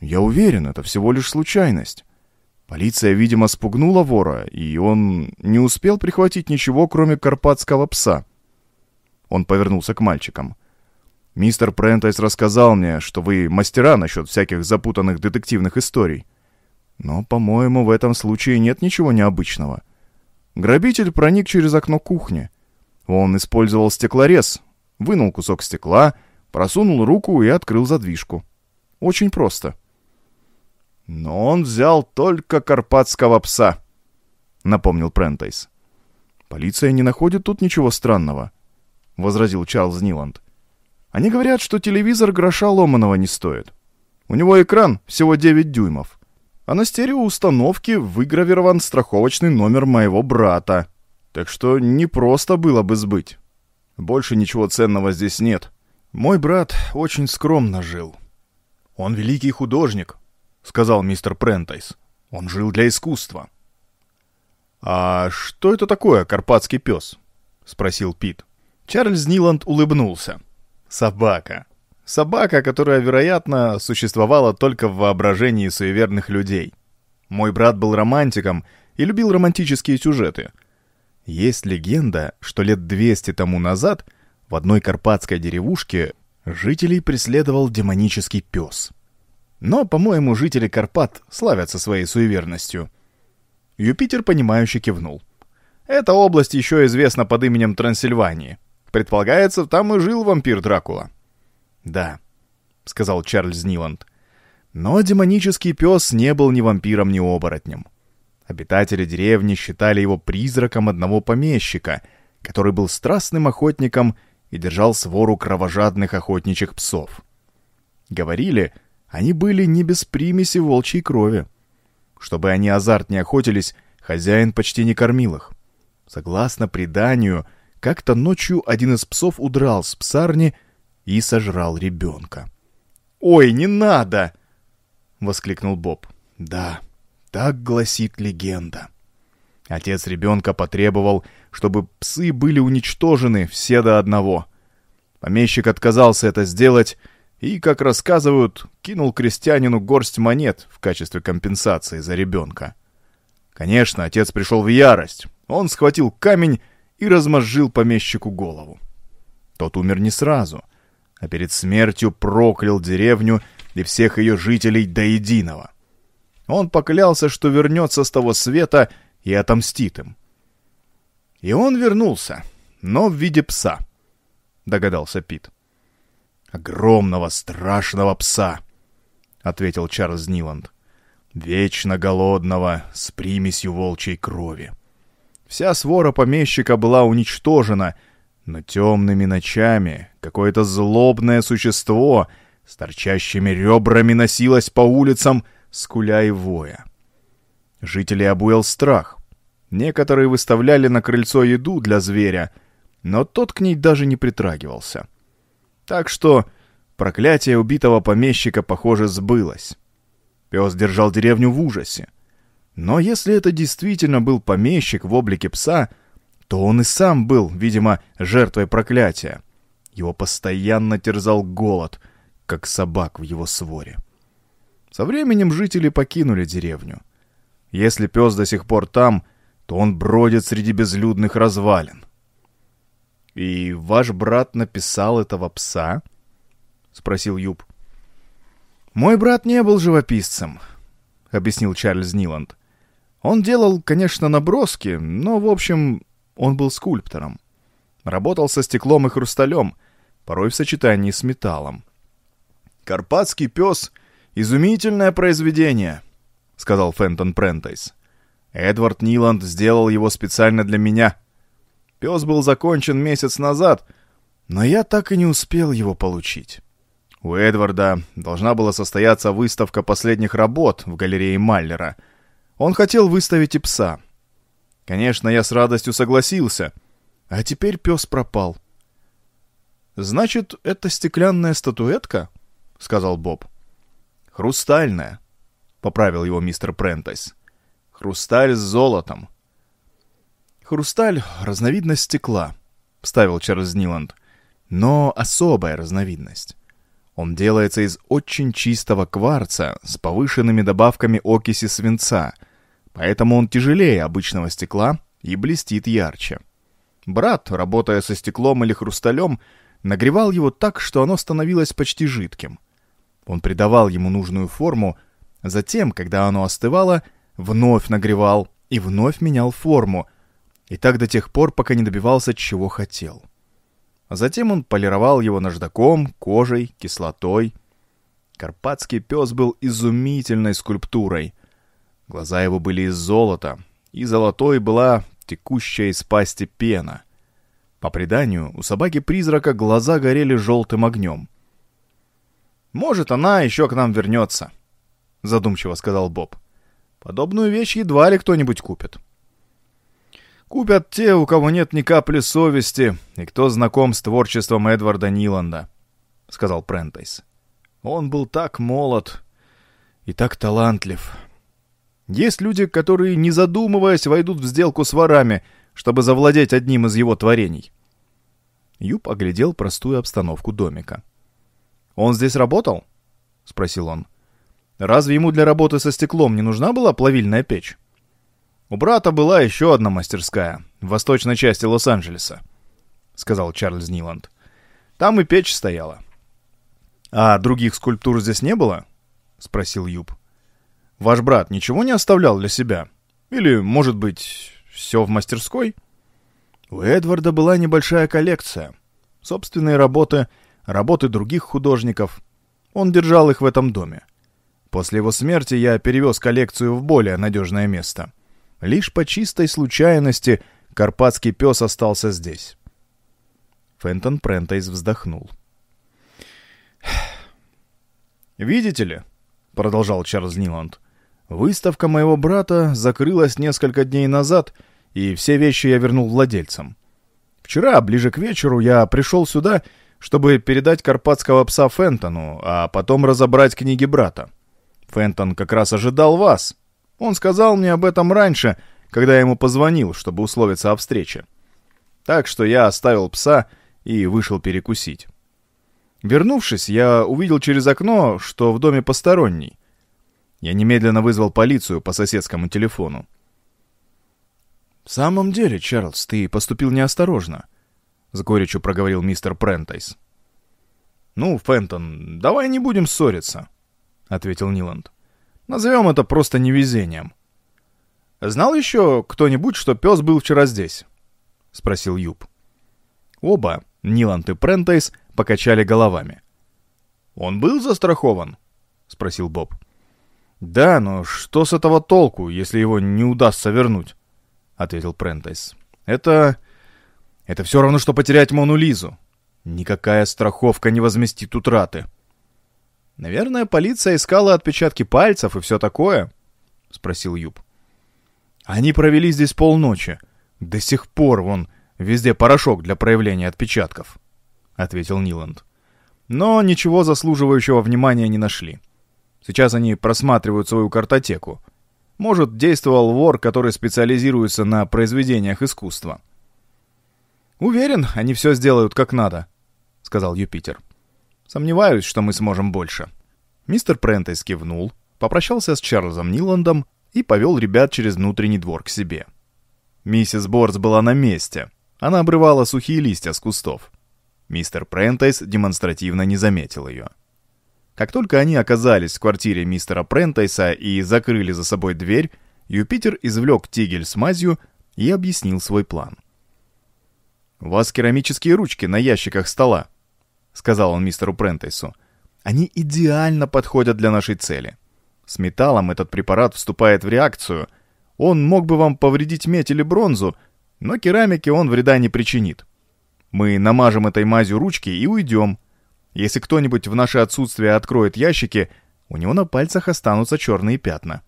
«Я уверен, это всего лишь случайность. Полиция, видимо, спугнула вора, и он не успел прихватить ничего, кроме карпатского пса». Он повернулся к мальчикам. «Мистер Прентайс рассказал мне, что вы мастера насчет всяких запутанных детективных историй. Но, по-моему, в этом случае нет ничего необычного. Грабитель проник через окно кухни. Он использовал стеклорез, вынул кусок стекла, просунул руку и открыл задвижку. Очень просто. «Но он взял только карпатского пса», — напомнил Прентайс. «Полиция не находит тут ничего странного», — возразил Чарльз Ниланд. «Они говорят, что телевизор гроша ломаного не стоит. У него экран всего 9 дюймов, а на стереоустановке выгравирован страховочный номер моего брата, так что не просто было бы сбыть». Больше ничего ценного здесь нет. Мой брат очень скромно жил. Он великий художник, сказал мистер Прентайс. Он жил для искусства. А что это такое, карпатский пес? спросил Пит. Чарльз Ниланд улыбнулся. Собака. Собака, которая, вероятно, существовала только в воображении суеверных людей. Мой брат был романтиком и любил романтические сюжеты — есть легенда, что лет 200 тому назад в одной карпатской деревушке жителей преследовал демонический пес. Но, по-моему, жители Карпат славятся своей суеверностью. Юпитер, понимающе кивнул. Эта область еще известна под именем Трансильвании. Предполагается, там и жил вампир Дракула. «Да», — сказал Чарльз Ниланд. Но демонический пес не был ни вампиром, ни оборотнем. Обитатели деревни считали его призраком одного помещика, который был страстным охотником и держал свору кровожадных охотничьих псов. Говорили, они были не без примеси волчьей крови. Чтобы они азартнее охотились, хозяин почти не кормил их. Согласно преданию, как-то ночью один из псов удрал с псарни и сожрал ребенка. «Ой, не надо!» — воскликнул Боб. «Да, так гласит легенда». Отец ребенка потребовал, чтобы псы были уничтожены все до одного. Помещик отказался это сделать и, как рассказывают, кинул крестьянину горсть монет в качестве компенсации за ребенка. Конечно, отец пришел в ярость. Он схватил камень и размозжил помещику голову. Тот умер не сразу, а перед смертью проклял деревню и всех ее жителей до единого. Он поклялся, что вернется с того света и отомстит им. И он вернулся, но в виде пса, догадался Пит. Огромного страшного пса, ответил Чарльз Ниланд. Вечно голодного, с примесью волчьей крови. Вся свора помещика была уничтожена, но темными ночами какое-то злобное существо с торчащими ребрами носилось по улицам, скуля и воя. Жители обуял страх. Некоторые выставляли на крыльцо еду для зверя, но тот к ней даже не притрагивался. Так что проклятие убитого помещика, похоже, сбылось. Пес держал деревню в ужасе. Но если это действительно был помещик в облике пса, то он и сам был, видимо, жертвой проклятия. Его постоянно терзал голод, как собак в его своре. Со временем жители покинули деревню. Если пес до сих пор там, то он бродит среди безлюдных развалин. «И ваш брат написал этого пса?» — спросил Юб. «Мой брат не был живописцем», — объяснил Чарльз Ниланд. «Он делал, конечно, наброски, но, в общем, он был скульптором. Работал со стеклом и хрусталем, порой в сочетании с металлом. «Карпатский пес — изумительное произведение», — сказал Фентон Прентайс. «Эдвард Ниланд сделал его специально для меня. Пес был закончен месяц назад, но я так и не успел его получить». У Эдварда должна была состояться выставка последних работ в галерее Маллера. Он хотел выставить и пса. Конечно, я с радостью согласился. А теперь пес пропал. «Значит, это стеклянная статуэтка?» — сказал Боб. «Хрустальная», — поправил его мистер Прентайс. «Хрусталь с золотом». «Хрусталь — разновидность стекла», — вставил Чарльз Ниланд. «Но особая разновидность. Он делается из очень чистого кварца с повышенными добавками окиси свинца, поэтому он тяжелее обычного стекла и блестит ярче. Брат, работая со стеклом или хрусталем, нагревал его так, что оно становилось почти жидким. Он придавал ему нужную форму, затем, когда оно остывало, вновь нагревал и вновь менял форму, и так до тех пор, пока не добивался, чего хотел. А затем он полировал его наждаком, кожей, кислотой. Карпатский пес был изумительной скульптурой. Глаза его были из золота, и золотой была текущая из пасти пена. По преданию, у собаки-призрака глаза горели желтым огнем. «Может, она еще к нам вернется», — задумчиво сказал Боб. «Подобную вещь едва ли кто-нибудь купит». Купят те, у кого нет ни капли совести, и кто знаком с творчеством Эдварда Ниланда, — сказал Прентайс. Он был так молод и так талантлив. Есть люди, которые, не задумываясь, войдут в сделку с ворами, чтобы завладеть одним из его творений. Юб оглядел простую обстановку домика. «Он здесь работал?» — спросил он. «Разве ему для работы со стеклом не нужна была плавильная печь?» «У брата была еще одна мастерская в восточной части Лос-Анджелеса», — сказал Чарльз Ниланд. «Там и печь стояла». «А других скульптур здесь не было?» — спросил Юб. «Ваш брат ничего не оставлял для себя? Или, может быть, все в мастерской?» У Эдварда была небольшая коллекция. Собственные работы, работы других художников. Он держал их в этом доме. После его смерти я перевез коллекцию в более надежное место — Лишь по чистой случайности карпатский пес остался здесь. Фентон Прентайс вздохнул. «Видите ли», — продолжал Чарльз Ниланд, — «выставка моего брата закрылась несколько дней назад, и все вещи я вернул владельцам. Вчера, ближе к вечеру, я пришел сюда, чтобы передать карпатского пса Фентону, а потом разобрать книги брата. Фентон как раз ожидал вас. Он сказал мне об этом раньше, когда я ему позвонил, чтобы условиться о встрече. Так что я оставил пса и вышел перекусить. Вернувшись, я увидел через окно, что в доме посторонний. Я немедленно вызвал полицию по соседскому телефону. «В самом деле, Чарльз, ты поступил неосторожно», — с горечью проговорил мистер Прентайс. «Ну, Фентон, давай не будем ссориться», — ответил Ниланд. «Назовем это просто невезением». «Знал еще кто-нибудь, что пес был вчера здесь?» — спросил Юп. Оба, Ниланд и Прентайс, покачали головами. «Он был застрахован?» — спросил Боб. «Да, но что с этого толку, если его не удастся вернуть?» — ответил Прентайс. «Это... это все равно, что потерять Мону Лизу. Никакая страховка не возместит утраты». «Наверное, полиция искала отпечатки пальцев и все такое?» — спросил Юб. «Они провели здесь полночи. До сих пор, вон, везде порошок для проявления отпечатков», — ответил Ниланд. «Но ничего заслуживающего внимания не нашли. Сейчас они просматривают свою картотеку. Может, действовал вор, который специализируется на произведениях искусства». «Уверен, они все сделают как надо», — сказал Юпитер. «Сомневаюсь, что мы сможем больше». Мистер Прентес кивнул, попрощался с Чарльзом Ниландом и повел ребят через внутренний двор к себе. Миссис Борс была на месте. Она обрывала сухие листья с кустов. Мистер Прентайс демонстративно не заметил ее. Как только они оказались в квартире мистера Прентайса и закрыли за собой дверь, Юпитер извлек тигель с мазью и объяснил свой план. «У вас керамические ручки на ящиках стола», — сказал он мистеру Прентайсу. «Они идеально подходят для нашей цели. С металлом этот препарат вступает в реакцию — он мог бы вам повредить медь или бронзу, но керамике он вреда не причинит. Мы намажем этой мазью ручки и уйдем. Если кто-нибудь в наше отсутствие откроет ящики, у него на пальцах останутся черные пятна.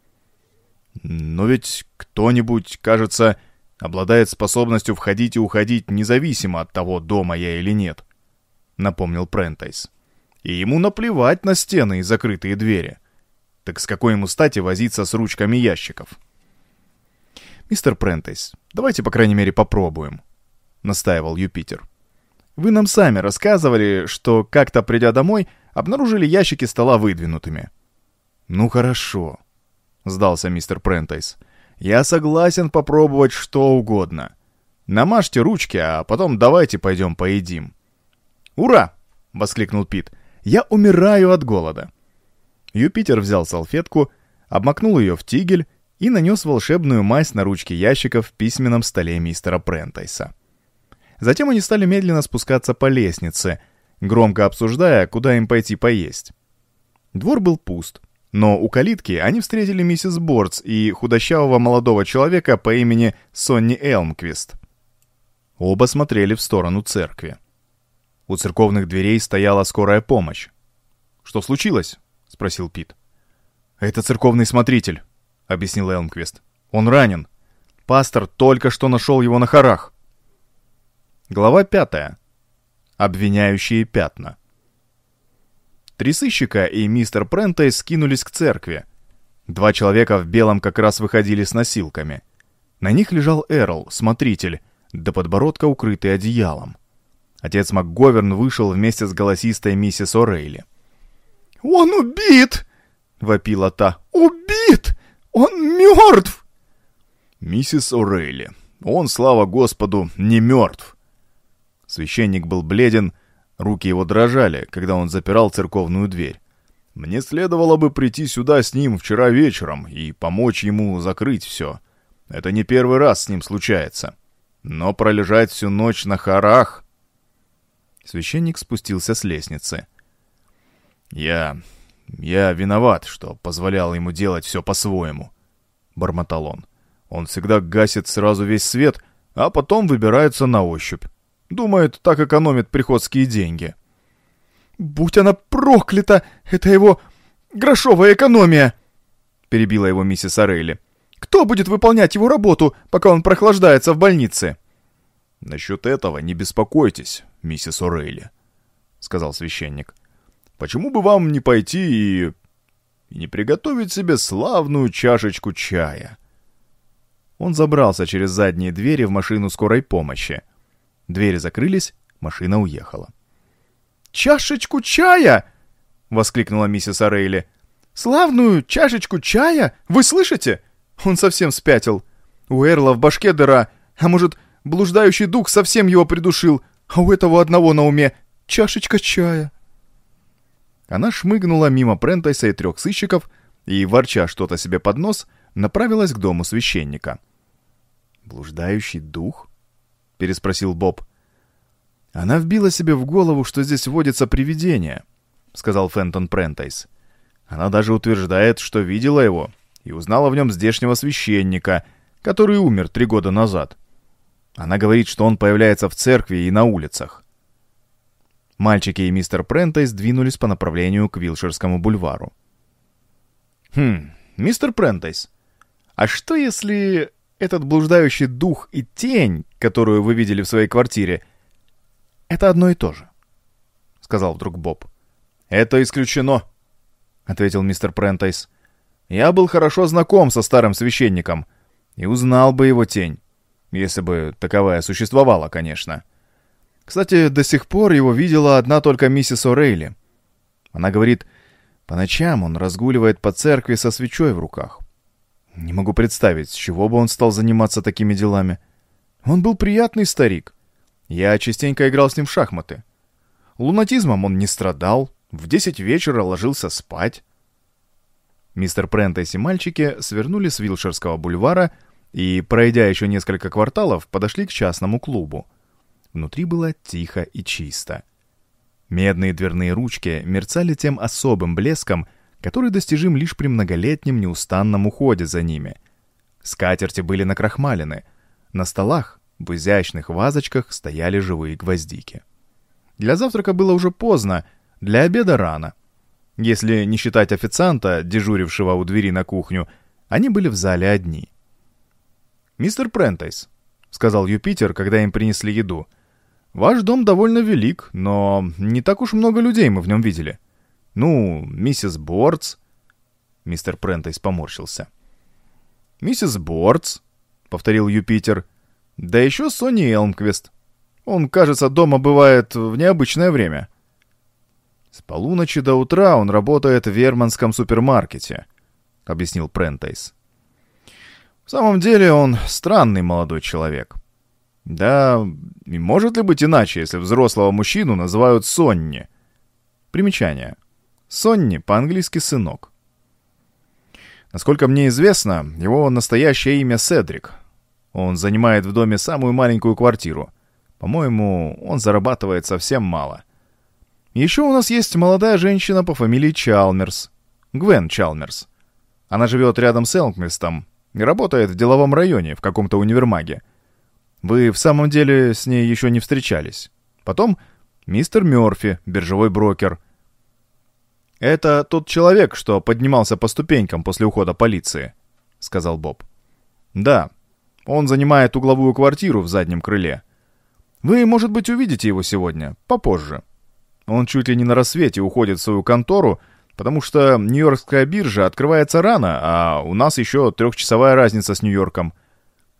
Но ведь кто-нибудь, кажется, обладает способностью входить и уходить независимо от того, дома я или нет, — напомнил Прентайс. И ему наплевать на стены и закрытые двери. Так с какой ему стати возиться с ручками ящиков? — «Мистер Прентейс, давайте, по крайней мере, попробуем», — настаивал Юпитер. «Вы нам сами рассказывали, что, как-то придя домой, обнаружили ящики стола выдвинутыми». «Ну хорошо», — сдался мистер Прентейс. «Я согласен попробовать что угодно. Намажьте ручки, а потом давайте пойдем поедим». «Ура!» — воскликнул Пит. «Я умираю от голода». Юпитер взял салфетку, обмакнул ее в тигель и нанес волшебную мазь на ручки ящиков в письменном столе мистера Прентайса. Затем они стали медленно спускаться по лестнице, громко обсуждая, куда им пойти поесть. Двор был пуст, но у калитки они встретили миссис Бордс и худощавого молодого человека по имени Сонни Элмквист. Оба смотрели в сторону церкви. У церковных дверей стояла скорая помощь. «Что случилось?» — спросил Пит. «Это церковный смотритель», — объяснил Элмквист. «Он ранен. Пастор только что нашел его на хорах». Глава пятая. Обвиняющие пятна. Три сыщика и мистер Прентайс скинулись к церкви. Два человека в белом как раз выходили с носилками. На них лежал Эрл, смотритель, до подбородка укрытый одеялом. Отец МакГоверн вышел вместе с голосистой миссис О'Рейли. «Он убит!» — вопила та. «Убит! Он мертв!» «Миссис О'Рейли, он, слава Господу, не мертв!» Священник был бледен, руки его дрожали, когда он запирал церковную дверь. Мне следовало бы прийти сюда с ним вчера вечером и помочь ему закрыть все. Это не первый раз с ним случается. Но пролежать всю ночь на хорах... Священник спустился с лестницы. «Я «Я виноват, что позволял ему делать все по-своему», — бормотал он. «Он всегда гасит сразу весь свет, а потом выбирается на ощупь. Думает, так экономит приходские деньги». «Будь она проклята! Это его грошовая экономия!» — перебила его миссис Орейли. «Кто будет выполнять его работу, пока он прохлаждается в больнице?» «Насчет этого не беспокойтесь, миссис Орейли», сказал священник. «Почему бы вам не пойти и... и не приготовить себе славную чашечку чая?» Он забрался через задние двери в машину скорой помощи. Двери закрылись, машина уехала. «Чашечку чая!» — воскликнула миссис Орейли. «Славную чашечку чая? Вы слышите? Он совсем спятил. У Эрла в башке дыра, а может, блуждающий дух совсем его придушил, а у этого одного на уме чашечка чая». Она шмыгнула мимо Прентайса и трех сыщиков и, ворча что-то себе под нос, направилась к дому священника. «Блуждающий дух?» — переспросил Боб. «Она вбила себе в голову, что здесь водится привидение», — сказал Фентон Прентайс. «Она даже утверждает, что видела его и узнала в нем здешнего священника, который умер три года назад. Она говорит, что он появляется в церкви и на улицах. Мальчики и мистер Прентайс двинулись по направлению к Вилширскому бульвару. «Хм, мистер Прентайс, а что если этот блуждающий дух и тень, которую вы видели в своей квартире, это одно и то же?» — сказал вдруг Боб. «Это исключено», — ответил мистер Прентайс. «Я был хорошо знаком со старым священником и узнал бы его тень, если бы таковая существовала, конечно. Кстати, до сих пор его видела одна только миссис О'Рейли. Она говорит, по ночам он разгуливает по церкви со свечой в руках. Не могу представить, с чего бы он стал заниматься такими делами. Он был приятный старик. Я частенько играл с ним в шахматы. Лунатизмом он не страдал, в десять вечера ложился спать. Мистер Прентес и мальчики свернули с Вилшерского бульвара и, пройдя еще несколько кварталов, подошли к частному клубу. Внутри было тихо и чисто. Медные дверные ручки мерцали тем особым блеском, который достижим лишь при многолетнем неустанном уходе за ними. Скатерти были накрахмалены. На столах, в изящных вазочках, стояли живые гвоздики. Для завтрака было уже поздно, для обеда рано. Если не считать официанта, дежурившего у двери на кухню, они были в зале одни. «Мистер Прентайс», — сказал Юпитер, когда им принесли еду, — Ваш дом довольно велик, но не так уж много людей мы в нем видели. Ну, миссис Бортс...» Мистер Прентайс поморщился. «Миссис Бортс», — повторил Юпитер. «Да еще Сонни Элмквист. Он, кажется, дома бывает в необычное время». «С полуночи до утра он работает в Верманском супермаркете», — объяснил Прентайс. «В самом деле он странный молодой человек. Да, и может ли быть иначе, если взрослого мужчину называют Сонни? Примечание. Сонни по-английски «сынок». Насколько мне известно, его настоящее имя Седрик. Он занимает в доме самую маленькую квартиру. По-моему, он зарабатывает совсем мало. Еще у нас есть молодая женщина по фамилии Чалмерс. Гвен Чалмерс. Она живет рядом с Элкмистом и работает в деловом районе в каком-то универмаге. Вы в самом деле с ней еще не встречались. Потом мистер Мёрфи, биржевой брокер. Это тот человек, что поднимался по ступенькам после ухода полиции, сказал Боб. Да, он занимает угловую квартиру в заднем крыле. Вы, может быть, увидите его сегодня, попозже. Он чуть ли не на рассвете уходит в свою контору, потому что Нью-Йоркская биржа открывается рано, а у нас еще трехчасовая разница с Нью-Йорком —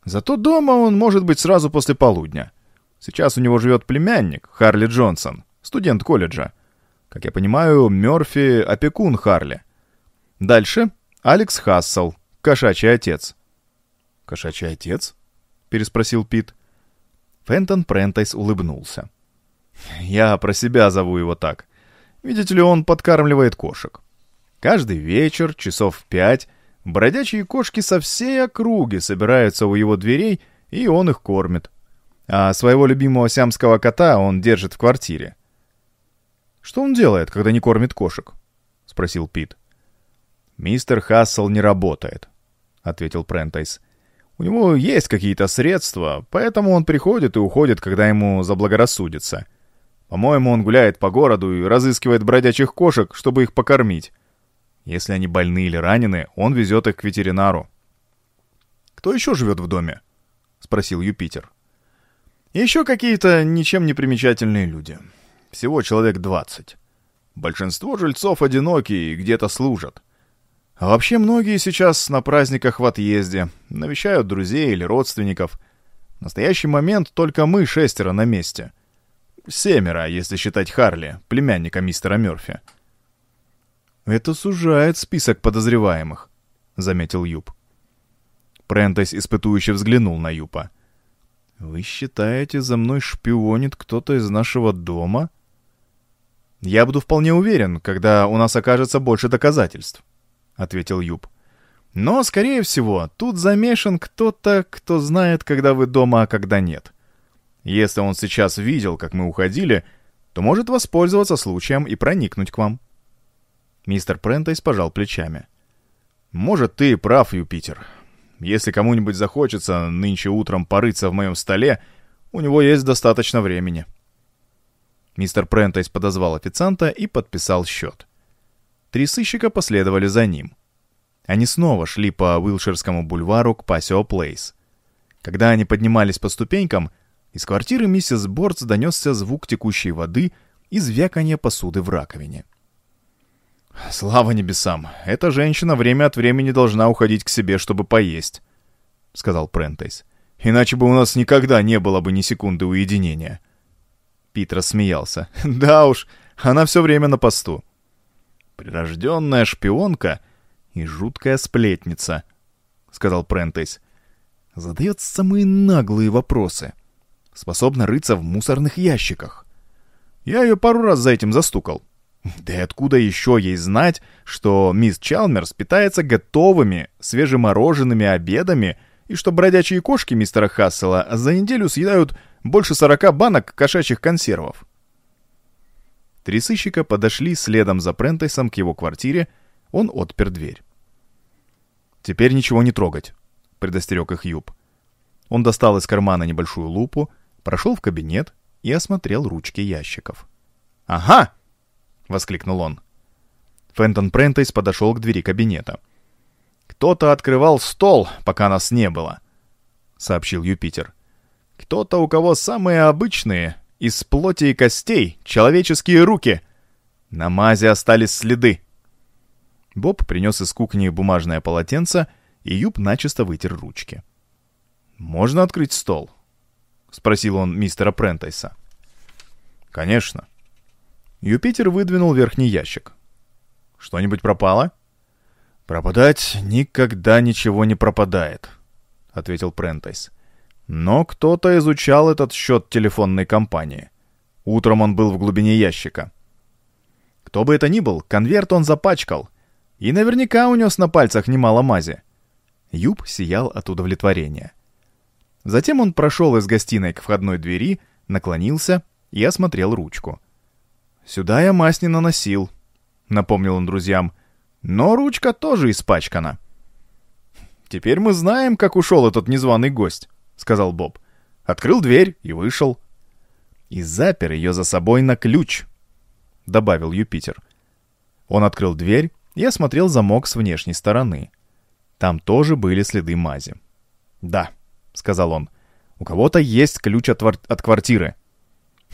Зато дома он может быть сразу после полудня. Сейчас у него живет племянник, Харли Джонсон, студент колледжа. Как я понимаю, Мёрфи — опекун Харли. Дальше Алекс Хассел, кошачий отец. «Кошачий отец?» — переспросил Пит. Фентон Прентайс улыбнулся. «Я про себя зову его так. Видите ли, он подкармливает кошек. Каждый вечер, часов в пять, Бродячие кошки со всей округи собираются у его дверей, и он их кормит. А своего любимого сиамского кота он держит в квартире. «Что он делает, когда не кормит кошек?» — спросил Пит. «Мистер Хассел не работает», — ответил Прентайс. «У него есть какие-то средства, поэтому он приходит и уходит, когда ему заблагорассудится. По-моему, он гуляет по городу и разыскивает бродячих кошек, чтобы их покормить. Если они больны или ранены, он везет их к ветеринару. «Кто еще живет в доме?» — спросил Юпитер. «Еще какие-то ничем не примечательные люди. Всего человек 20. Большинство жильцов одиноки и где-то служат. А вообще многие сейчас на праздниках в отъезде, навещают друзей или родственников. В настоящий момент только мы шестеро на месте. Семеро, если считать Харли, племянника мистера Мёрфи. «Это сужает список подозреваемых», — заметил Юб. Прентес испытующе взглянул на Юпа. «Вы считаете, за мной шпионит кто-то из нашего дома?» «Я буду вполне уверен, когда у нас окажется больше доказательств», — ответил Юб. «Но, скорее всего, тут замешан кто-то, кто знает, когда вы дома, а когда нет. Если он сейчас видел, как мы уходили, то может воспользоваться случаем и проникнуть к вам». Мистер Прентайс пожал плечами. «Может, ты прав, Юпитер. Если кому-нибудь захочется нынче утром порыться в моем столе, у него есть достаточно времени». Мистер Прентайс подозвал официанта и подписал счет. Три сыщика последовали за ним. Они снова шли по Уилширскому бульвару к Пасео Плейс. Когда они поднимались по ступенькам, из квартиры миссис Бортс донесся звук текущей воды и звяканье посуды в раковине. «Слава небесам! Эта женщина время от времени должна уходить к себе, чтобы поесть», — сказал Прентейс. «Иначе бы у нас никогда не было бы ни секунды уединения». Пит рассмеялся. «Да уж, она все время на посту». «Прирожденная шпионка и жуткая сплетница», — сказал Прентейс. «Задает самые наглые вопросы. Способна рыться в мусорных ящиках. Я ее пару раз за этим застукал». Да и откуда еще ей знать, что мисс Чалмерс питается готовыми, свежемороженными обедами, и что бродячие кошки мистера Хассела за неделю съедают больше сорока банок кошачьих консервов? Три сыщика подошли следом за Прентайсом к его квартире, он отпер дверь. «Теперь ничего не трогать», — предостерег их Юб. Он достал из кармана небольшую лупу, прошел в кабинет и осмотрел ручки ящиков. «Ага!» — воскликнул он. Фентон Прентейс подошел к двери кабинета. «Кто-то открывал стол, пока нас не было», — сообщил Юпитер. «Кто-то, у кого самые обычные, из плоти и костей, человеческие руки. На мазе остались следы». Боб принес из кухни бумажное полотенце, и Юб начисто вытер ручки. «Можно открыть стол?» — спросил он мистера Прентайса. «Конечно», Юпитер выдвинул верхний ящик. «Что-нибудь пропало?» «Пропадать никогда ничего не пропадает», — ответил Прентайс. «Но кто-то изучал этот счет телефонной компании. Утром он был в глубине ящика. Кто бы это ни был, конверт он запачкал. И наверняка унес на пальцах немало мази». Юб сиял от удовлетворения. Затем он прошел из гостиной к входной двери, наклонился и осмотрел ручку. «Сюда я мазь не наносил», — напомнил он друзьям. «Но ручка тоже испачкана». «Теперь мы знаем, как ушел этот незваный гость», — сказал Боб. «Открыл дверь и вышел». «И запер ее за собой на ключ», — добавил Юпитер. Он открыл дверь и осмотрел замок с внешней стороны. Там тоже были следы мази. «Да», — сказал он, — «у кого-то есть ключ от, от квартиры».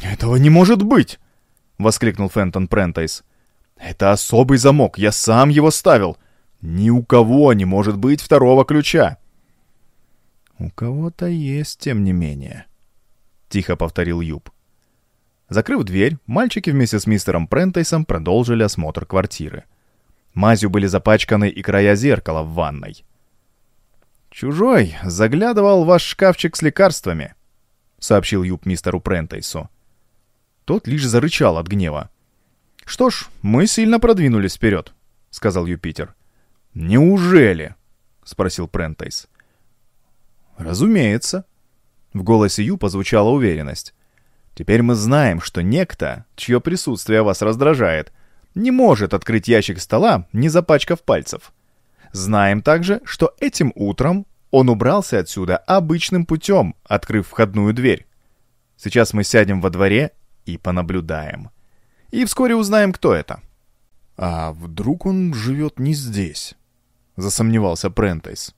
«Этого не может быть!» воскликнул Фентон Прентайс. «Это особый замок, я сам его ставил. Ни у кого не может быть второго ключа». «У кого-то есть, тем не менее», — тихо повторил Юб. Закрыв дверь, мальчики вместе с мистером Прентайсом продолжили осмотр квартиры. Мазью были запачканы и края зеркала в ванной. «Чужой заглядывал в ваш шкафчик с лекарствами», — сообщил Юб мистеру Прентайсу. Тот лишь зарычал от гнева. «Что ж, мы сильно продвинулись вперед», — сказал Юпитер. «Неужели?» — спросил Прентайс. «Разумеется». В голосе Ю позвучала уверенность. «Теперь мы знаем, что некто, чье присутствие вас раздражает, не может открыть ящик стола, не запачкав пальцев. Знаем также, что этим утром он убрался отсюда обычным путем, открыв входную дверь. Сейчас мы сядем во дворе и понаблюдаем. И вскоре узнаем, кто это. А вдруг он живет не здесь? Засомневался Прентайс.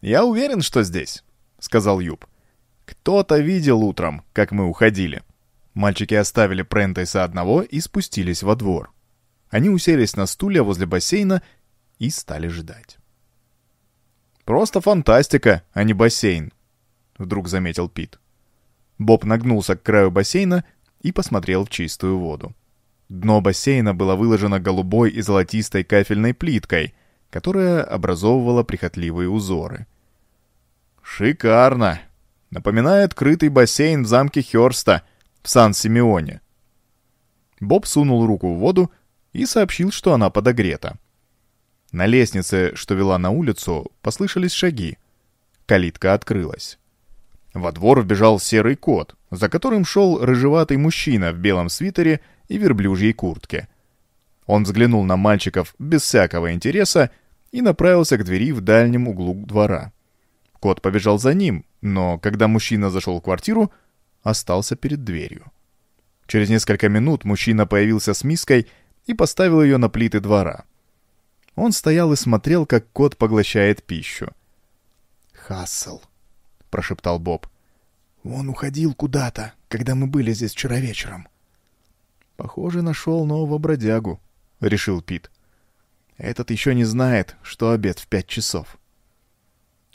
Я уверен, что здесь, сказал Юб. Кто-то видел утром, как мы уходили. Мальчики оставили Прентайса одного и спустились во двор. Они уселись на стулья возле бассейна и стали ждать. «Просто фантастика, а не бассейн», — вдруг заметил Пит. Боб нагнулся к краю бассейна и посмотрел в чистую воду. Дно бассейна было выложено голубой и золотистой кафельной плиткой, которая образовывала прихотливые узоры. «Шикарно! Напоминает крытый бассейн в замке Хёрста в Сан-Симеоне». Боб сунул руку в воду и сообщил, что она подогрета. На лестнице, что вела на улицу, послышались шаги. Калитка открылась. Во двор вбежал серый кот, за которым шел рыжеватый мужчина в белом свитере и верблюжьей куртке. Он взглянул на мальчиков без всякого интереса и направился к двери в дальнем углу двора. Кот побежал за ним, но когда мужчина зашел в квартиру, остался перед дверью. Через несколько минут мужчина появился с миской и поставил ее на плиты двора. Он стоял и смотрел, как кот поглощает пищу. «Хассел», — прошептал Боб. «Он уходил куда-то, когда мы были здесь вчера вечером». «Похоже, нашел нового бродягу», — решил Пит. «Этот еще не знает, что обед в пять часов».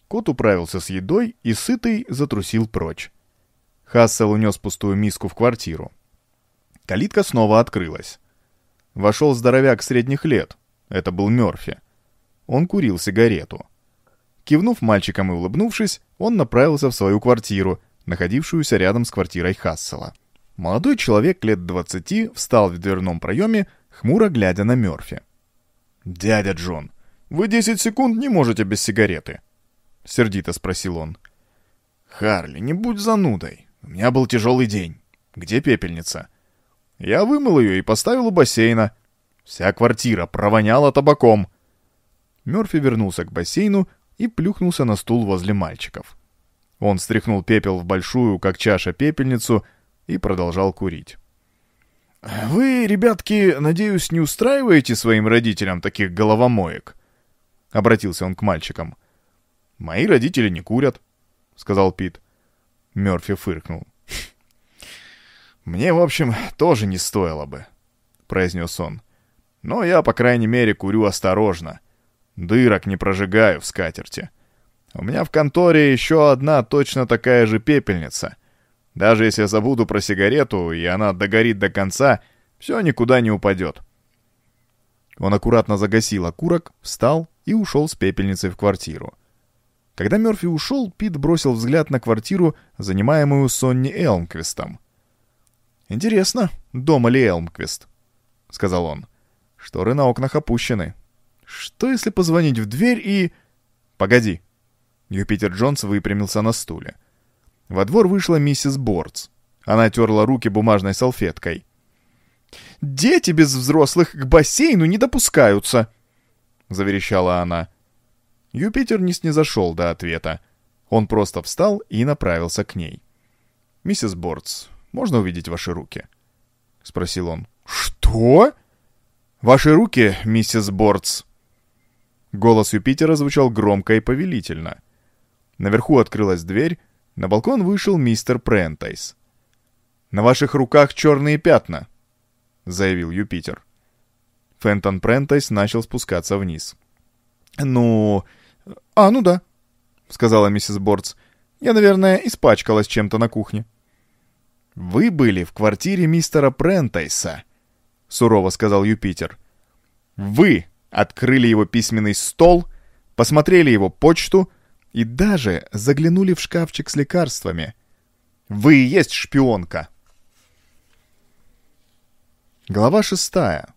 Кот управился с едой и, сытый, затрусил прочь. Хассел унес пустую миску в квартиру. Калитка снова открылась. Вошел здоровяк средних лет, это был Мёрфи. Он курил сигарету. Кивнув мальчиком и улыбнувшись, он направился в свою квартиру, находившуюся рядом с квартирой Хассела. Молодой человек лет двадцати встал в дверном проеме, хмуро глядя на Мёрфи. «Дядя Джон, вы десять секунд не можете без сигареты?» — сердито спросил он. «Харли, не будь занудой. У меня был тяжелый день. Где пепельница?» «Я вымыл ее и поставил у бассейна. Вся квартира провоняла табаком. Мёрфи вернулся к бассейну и плюхнулся на стул возле мальчиков. Он стряхнул пепел в большую, как чаша, пепельницу и продолжал курить. «Вы, ребятки, надеюсь, не устраиваете своим родителям таких головомоек?» — обратился он к мальчикам. «Мои родители не курят», — сказал Пит. Мёрфи фыркнул. «Мне, в общем, тоже не стоило бы», — произнес он. Но я, по крайней мере, курю осторожно. Дырок не прожигаю в скатерти. У меня в конторе еще одна точно такая же пепельница. Даже если я забуду про сигарету, и она догорит до конца, все никуда не упадет. Он аккуратно загасил окурок, встал и ушел с пепельницей в квартиру. Когда Мерфи ушел, Пит бросил взгляд на квартиру, занимаемую Сонни Элмквистом. «Интересно, дома ли Элмквист?» — сказал он. Шторы на окнах опущены. Что если позвонить в дверь и... Погоди. Юпитер Джонс выпрямился на стуле. Во двор вышла миссис Бордс. Она терла руки бумажной салфеткой. «Дети без взрослых к бассейну не допускаются!» — заверещала она. Юпитер не снизошел до ответа. Он просто встал и направился к ней. «Миссис Бортс, можно увидеть ваши руки?» — спросил он. «Что?» «Ваши руки, миссис Бортс!» Голос Юпитера звучал громко и повелительно. Наверху открылась дверь, на балкон вышел мистер Прентайс. «На ваших руках черные пятна», — заявил Юпитер. Фентон Прентайс начал спускаться вниз. «Ну... А, ну да», — сказала миссис Бордс. «Я, наверное, испачкалась чем-то на кухне». «Вы были в квартире мистера Прентайса», — сурово сказал Юпитер. «Вы открыли его письменный стол, посмотрели его почту и даже заглянули в шкафчик с лекарствами. Вы и есть шпионка!» Глава шестая.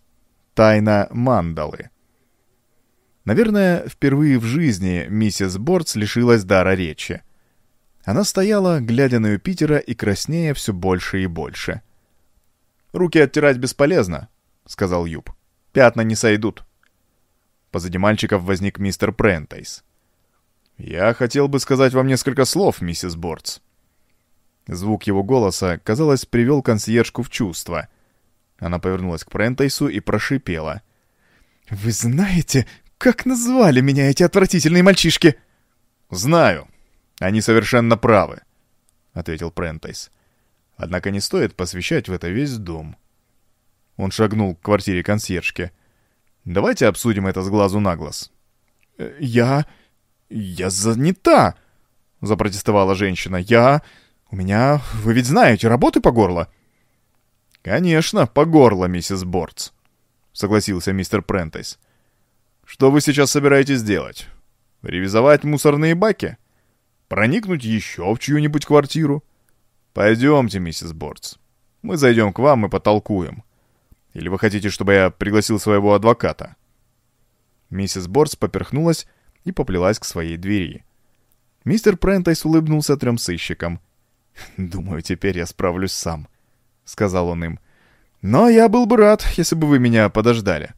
Тайна мандалы. Наверное, впервые в жизни миссис Бордс лишилась дара речи. Она стояла, глядя на Юпитера и краснея все больше и больше — «Руки оттирать бесполезно», — сказал Юб. «Пятна не сойдут». Позади мальчиков возник мистер Прентайс. «Я хотел бы сказать вам несколько слов, миссис Бордс». Звук его голоса, казалось, привел консьержку в чувство. Она повернулась к Прентайсу и прошипела. «Вы знаете, как назвали меня эти отвратительные мальчишки?» «Знаю. Они совершенно правы», — ответил Прентайс. Однако не стоит посвящать в это весь дом. Он шагнул к квартире консьержки. «Давайте обсудим это с глазу на глаз». «Э, «Я... я занята!» — запротестовала женщина. «Я... у меня... вы ведь знаете, работы по горло». «Конечно, по горло, миссис Бортс», — согласился мистер Прентайс. «Что вы сейчас собираетесь делать? Ревизовать мусорные баки? Проникнуть еще в чью-нибудь квартиру? Пойдемте, миссис Бортс. Мы зайдем к вам и потолкуем. Или вы хотите, чтобы я пригласил своего адвоката?» Миссис Бортс поперхнулась и поплелась к своей двери. Мистер Прентайс улыбнулся трем сыщикам. «Думаю, теперь я справлюсь сам», — сказал он им. «Но я был бы рад, если бы вы меня подождали».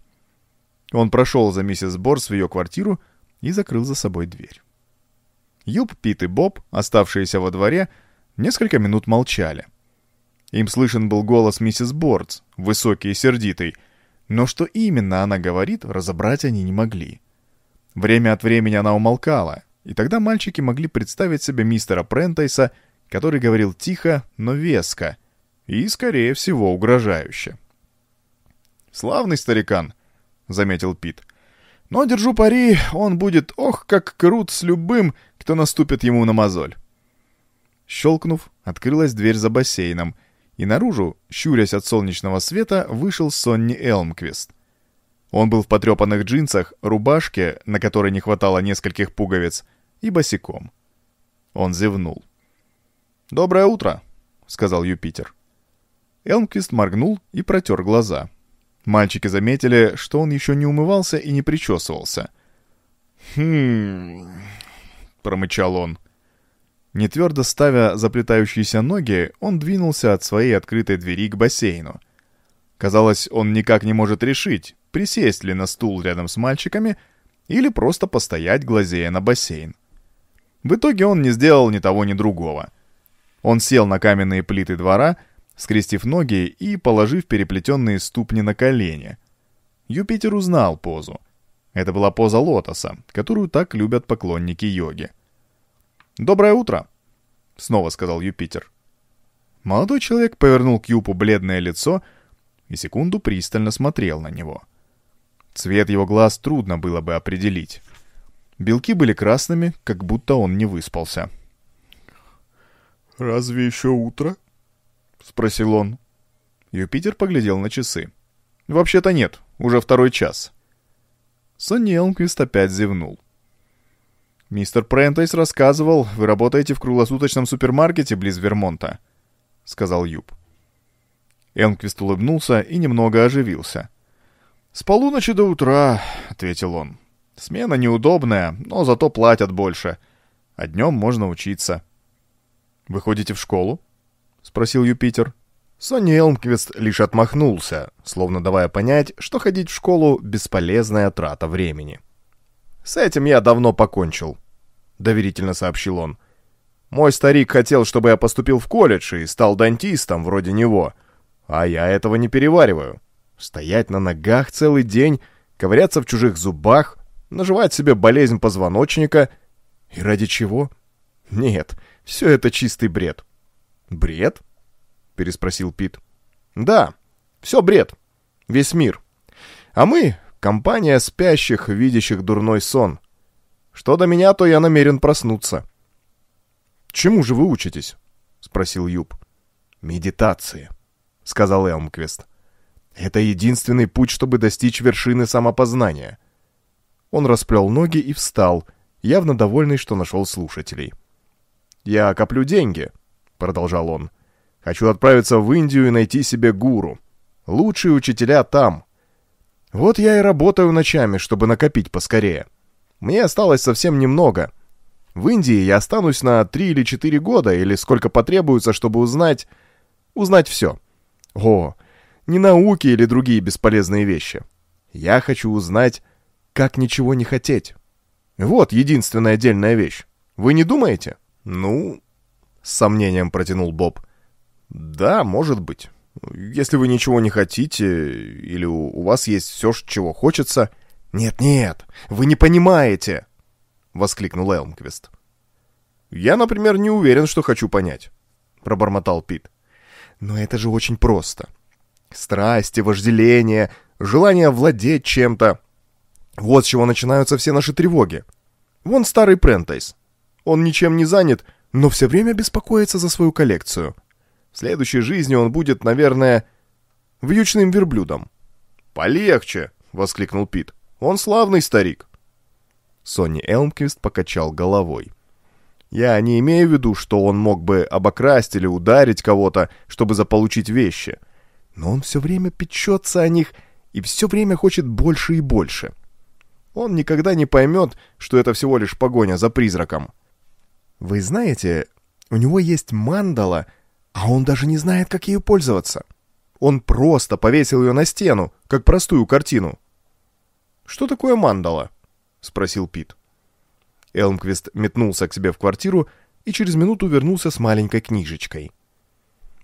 Он прошел за миссис Борс в ее квартиру и закрыл за собой дверь. Юб, Пит и Боб, оставшиеся во дворе, несколько минут молчали. Им слышен был голос миссис Бордс, высокий и сердитый, но что именно она говорит, разобрать они не могли. Время от времени она умолкала, и тогда мальчики могли представить себе мистера Прентайса, который говорил тихо, но веско, и, скорее всего, угрожающе. «Славный старикан», — заметил Пит. «Но, держу пари, он будет, ох, как крут с любым, кто наступит ему на мозоль». Щелкнув, открылась дверь за бассейном, и наружу, щурясь от солнечного света, вышел Сонни Элмквист. Он был в потрепанных джинсах, рубашке, на которой не хватало нескольких пуговиц, и босиком. Он зевнул. «Доброе утро», — сказал Юпитер. Элмквист моргнул и протер глаза. Мальчики заметили, что он еще не умывался и не причесывался. «Хм...» — промычал он. Не твердо ставя заплетающиеся ноги, он двинулся от своей открытой двери к бассейну. Казалось, он никак не может решить, присесть ли на стул рядом с мальчиками или просто постоять, глазея на бассейн. В итоге он не сделал ни того, ни другого. Он сел на каменные плиты двора, скрестив ноги и положив переплетенные ступни на колени. Юпитер узнал позу. Это была поза лотоса, которую так любят поклонники йоги. «Доброе утро!» — снова сказал Юпитер. Молодой человек повернул к Юпу бледное лицо и секунду пристально смотрел на него. Цвет его глаз трудно было бы определить. Белки были красными, как будто он не выспался. «Разве еще утро?» — спросил он. Юпитер поглядел на часы. «Вообще-то нет, уже второй час». Сонни Элмквист опять зевнул. «Мистер Прентайс рассказывал, вы работаете в круглосуточном супермаркете близ Вермонта», — сказал Юб. Элмквист улыбнулся и немного оживился. «С полуночи до утра», — ответил он. «Смена неудобная, но зато платят больше. А днем можно учиться». «Вы ходите в школу?» — спросил Юпитер. Сонни Элмквист лишь отмахнулся, словно давая понять, что ходить в школу — бесполезная трата времени. «С этим я давно покончил», — доверительно сообщил он. «Мой старик хотел, чтобы я поступил в колледж и стал дантистом вроде него, а я этого не перевариваю. Стоять на ногах целый день, ковыряться в чужих зубах, наживать себе болезнь позвоночника. И ради чего? Нет, все это чистый бред». «Бред?» — переспросил Пит. «Да, все бред. Весь мир. А мы — компания спящих, видящих дурной сон. Что до меня, то я намерен проснуться». «Чему же вы учитесь?» — спросил Юб. «Медитации», — сказал Элмквест. «Это единственный путь, чтобы достичь вершины самопознания». Он расплел ноги и встал, явно довольный, что нашел слушателей. «Я коплю деньги», — продолжал он. «Хочу отправиться в Индию и найти себе гуру. Лучшие учителя там. Вот я и работаю ночами, чтобы накопить поскорее. Мне осталось совсем немного. В Индии я останусь на три или четыре года, или сколько потребуется, чтобы узнать... Узнать все. О, не науки или другие бесполезные вещи. Я хочу узнать, как ничего не хотеть. Вот единственная отдельная вещь. Вы не думаете? Ну, с сомнением протянул Боб. «Да, может быть. Если вы ничего не хотите, или у, вас есть все, чего хочется...» «Нет-нет, вы не понимаете!» — воскликнул Элмквист. «Я, например, не уверен, что хочу понять», — пробормотал Пит. Но это же очень просто. Страсти, вожделение, желание владеть чем-то. Вот с чего начинаются все наши тревоги. Вон старый Прентайс. Он ничем не занят, но все время беспокоится за свою коллекцию. В следующей жизни он будет, наверное, вьючным верблюдом. «Полегче!» — воскликнул Пит. «Он славный старик!» Сонни Элмквист покачал головой. Я не имею в виду, что он мог бы обокрасть или ударить кого-то, чтобы заполучить вещи. Но он все время печется о них и все время хочет больше и больше. Он никогда не поймет, что это всего лишь погоня за призраком. Вы знаете, у него есть мандала, а он даже не знает, как ею пользоваться. Он просто повесил ее на стену, как простую картину. «Что такое мандала?» — спросил Пит. Элмквист метнулся к себе в квартиру и через минуту вернулся с маленькой книжечкой.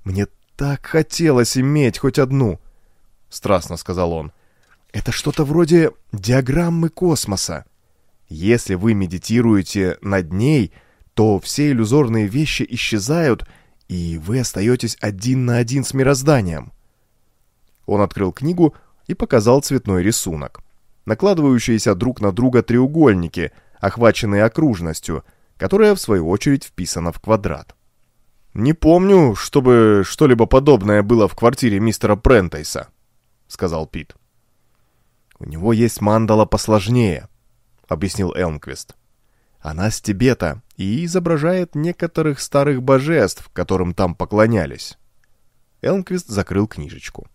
«Мне так хотелось иметь хоть одну», — страстно сказал он. «Это что-то вроде диаграммы космоса. Если вы медитируете над ней, то все иллюзорные вещи исчезают, и вы остаетесь один на один с мирозданием». Он открыл книгу и показал цветной рисунок. Накладывающиеся друг на друга треугольники — охваченные окружностью, которая, в свою очередь, вписана в квадрат. «Не помню, чтобы что-либо подобное было в квартире мистера Прентайса», — сказал Пит. «У него есть мандала посложнее», — объяснил Элмквист. «Она с Тибета и изображает некоторых старых божеств, которым там поклонялись». Элмквист закрыл книжечку.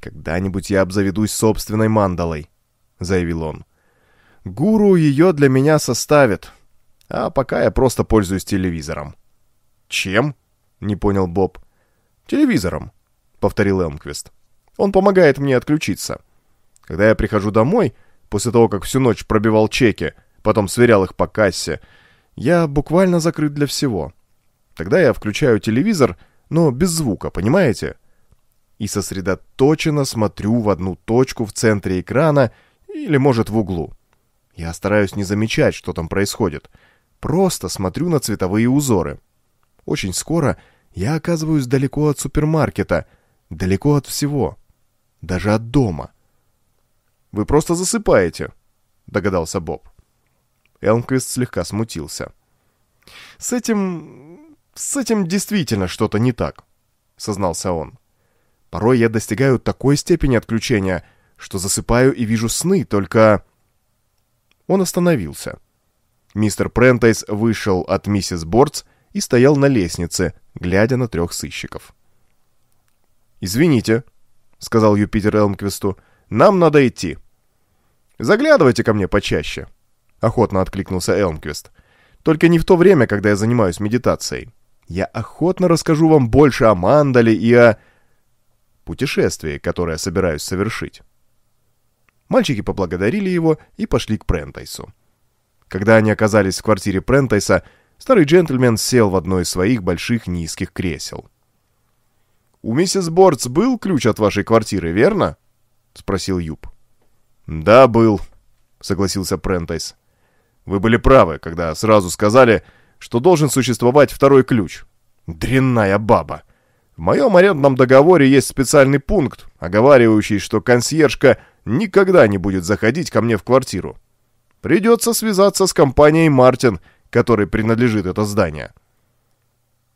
«Когда-нибудь я обзаведусь собственной мандалой», — заявил он. Гуру ее для меня составит. А пока я просто пользуюсь телевизором. Чем? Не понял Боб. Телевизором, повторил Элмквист. Он помогает мне отключиться. Когда я прихожу домой, после того, как всю ночь пробивал чеки, потом сверял их по кассе, я буквально закрыт для всего. Тогда я включаю телевизор, но без звука, понимаете? И сосредоточенно смотрю в одну точку в центре экрана или, может, в углу. Я стараюсь не замечать, что там происходит. Просто смотрю на цветовые узоры. Очень скоро я оказываюсь далеко от супермаркета, далеко от всего. Даже от дома. «Вы просто засыпаете», — догадался Боб. Элмквист слегка смутился. «С этим... с этим действительно что-то не так», — сознался он. «Порой я достигаю такой степени отключения, что засыпаю и вижу сны, только...» Он остановился. Мистер Прентайс вышел от миссис Бордс и стоял на лестнице, глядя на трех сыщиков. «Извините», — сказал Юпитер Элмквисту, — «нам надо идти». «Заглядывайте ко мне почаще», — охотно откликнулся Элмквист. «Только не в то время, когда я занимаюсь медитацией. Я охотно расскажу вам больше о Мандале и о путешествии, которое собираюсь совершить». Мальчики поблагодарили его и пошли к Прентайсу. Когда они оказались в квартире Прентайса, старый джентльмен сел в одно из своих больших низких кресел. «У миссис Бордс был ключ от вашей квартиры, верно?» — спросил Юб. «Да, был», — согласился Прентайс. «Вы были правы, когда сразу сказали, что должен существовать второй ключ. Дрянная баба. В моем арендном договоре есть специальный пункт, оговаривающий, что консьержка никогда не будет заходить ко мне в квартиру. Придется связаться с компанией «Мартин», которой принадлежит это здание.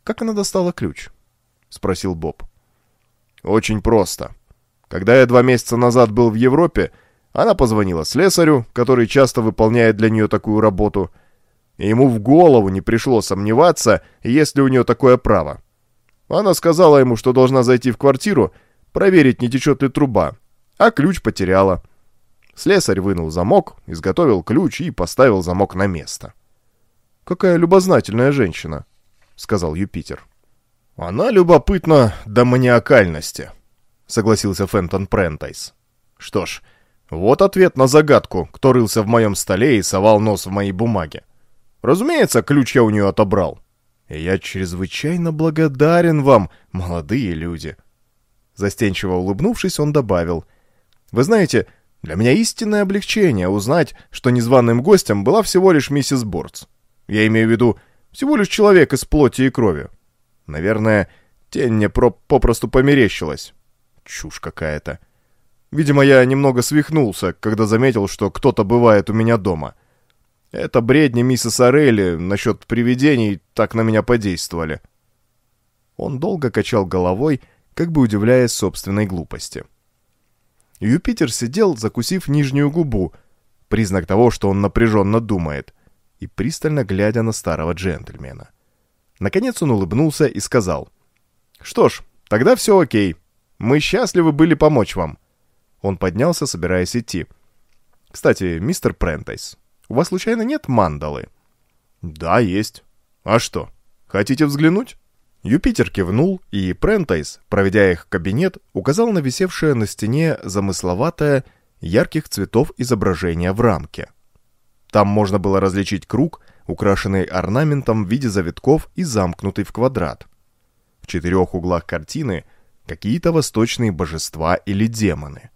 «Как она достала ключ?» — спросил Боб. «Очень просто. Когда я два месяца назад был в Европе, она позвонила слесарю, который часто выполняет для нее такую работу, и ему в голову не пришло сомневаться, есть ли у нее такое право. Она сказала ему, что должна зайти в квартиру, проверить, не течет ли труба, а ключ потеряла. Слесарь вынул замок, изготовил ключ и поставил замок на место. «Какая любознательная женщина», — сказал Юпитер. «Она любопытна до маниакальности», — согласился Фентон Прентайс. «Что ж, вот ответ на загадку, кто рылся в моем столе и совал нос в моей бумаге. Разумеется, ключ я у нее отобрал. И я чрезвычайно благодарен вам, молодые люди». Застенчиво улыбнувшись, он добавил — вы знаете, для меня истинное облегчение узнать, что незваным гостем была всего лишь миссис Бордс. Я имею в виду всего лишь человек из плоти и крови. Наверное, Тень мне про попросту померещилась. Чушь какая-то. Видимо, я немного свихнулся, когда заметил, что кто-то бывает у меня дома. Это бредни миссис Орелли насчет привидений так на меня подействовали. Он долго качал головой, как бы удивляясь собственной глупости. Юпитер сидел, закусив нижнюю губу, признак того, что он напряженно думает, и пристально глядя на старого джентльмена. Наконец он улыбнулся и сказал, «Что ж, тогда все окей. Мы счастливы были помочь вам». Он поднялся, собираясь идти. «Кстати, мистер Прентайс, у вас случайно нет мандалы?» «Да, есть. А что, хотите взглянуть?» Юпитер кивнул, и Прентайс, проведя их в кабинет, указал на висевшее на стене замысловатое, ярких цветов изображение в рамке. Там можно было различить круг, украшенный орнаментом в виде завитков и замкнутый в квадрат. В четырех углах картины какие-то восточные божества или демоны.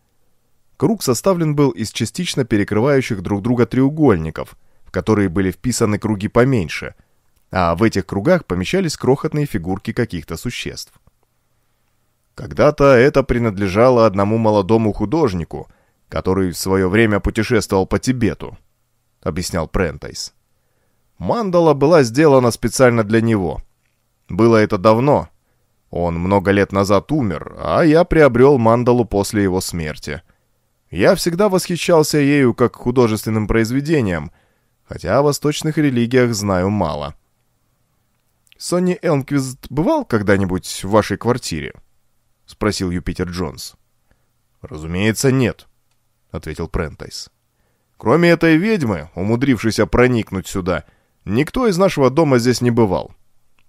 Круг составлен был из частично перекрывающих друг друга треугольников, в которые были вписаны круги поменьше – а в этих кругах помещались крохотные фигурки каких-то существ. Когда-то это принадлежало одному молодому художнику, который в свое время путешествовал по Тибету, объяснял Прентайс. Мандала была сделана специально для него. Было это давно. Он много лет назад умер, а я приобрел мандалу после его смерти. Я всегда восхищался ею как художественным произведением, хотя о восточных религиях знаю мало. — Сонни Элмквист бывал когда-нибудь в вашей квартире?» — спросил Юпитер Джонс. «Разумеется, нет», — ответил Прентайс. «Кроме этой ведьмы, умудрившейся проникнуть сюда, никто из нашего дома здесь не бывал.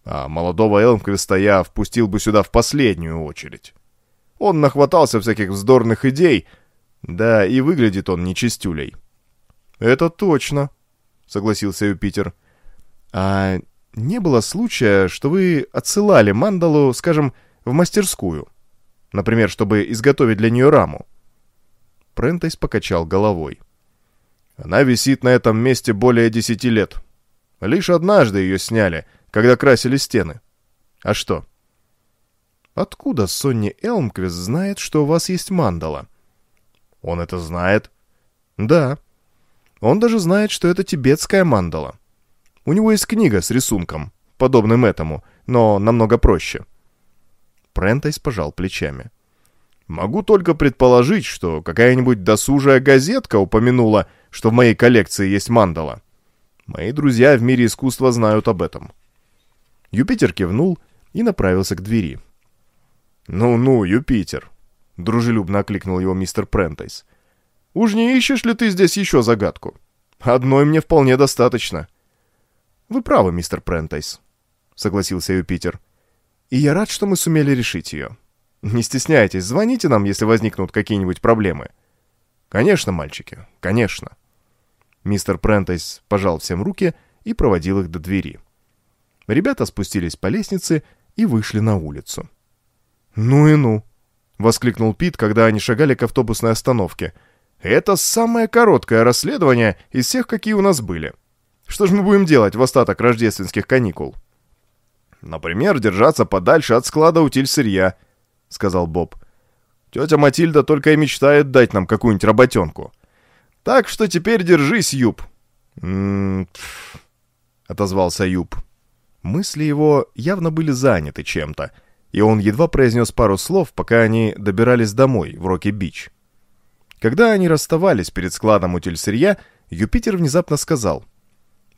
А молодого Элмквиста я впустил бы сюда в последнюю очередь. Он нахватался всяких вздорных идей, да и выглядит он нечистюлей». «Это точно», — согласился Юпитер. «А не было случая, что вы отсылали мандалу, скажем, в мастерскую? Например, чтобы изготовить для нее раму?» Прентайс покачал головой. «Она висит на этом месте более десяти лет. Лишь однажды ее сняли, когда красили стены. А что?» «Откуда Сонни Элмквист знает, что у вас есть мандала?» «Он это знает?» «Да. Он даже знает, что это тибетская мандала. У него есть книга с рисунком, подобным этому, но намного проще. Прентайс пожал плечами. Могу только предположить, что какая-нибудь досужая газетка упомянула, что в моей коллекции есть мандала. Мои друзья в мире искусства знают об этом. Юпитер кивнул и направился к двери. «Ну-ну, Юпитер», — дружелюбно окликнул его мистер Прентайс. «Уж не ищешь ли ты здесь еще загадку? Одной мне вполне достаточно». «Вы правы, мистер Прентайс», — согласился Юпитер. «И я рад, что мы сумели решить ее. Не стесняйтесь, звоните нам, если возникнут какие-нибудь проблемы». «Конечно, мальчики, конечно». Мистер Прентайс пожал всем руки и проводил их до двери. Ребята спустились по лестнице и вышли на улицу. «Ну и ну!» — воскликнул Пит, когда они шагали к автобусной остановке. «Это самое короткое расследование из всех, какие у нас были». Что же мы будем делать в остаток рождественских каникул? Например, держаться подальше от склада утиль сырья, сказал Боб. Тетя Матильда только и мечтает дать нам какую-нибудь работенку. Так что теперь держись, Юб. М -м отозвался Юп. Мысли его явно были заняты чем-то, и он едва произнес пару слов, пока они добирались домой, в Роки-Бич. Когда они расставались перед складом утиль сырья, Юпитер внезапно сказал —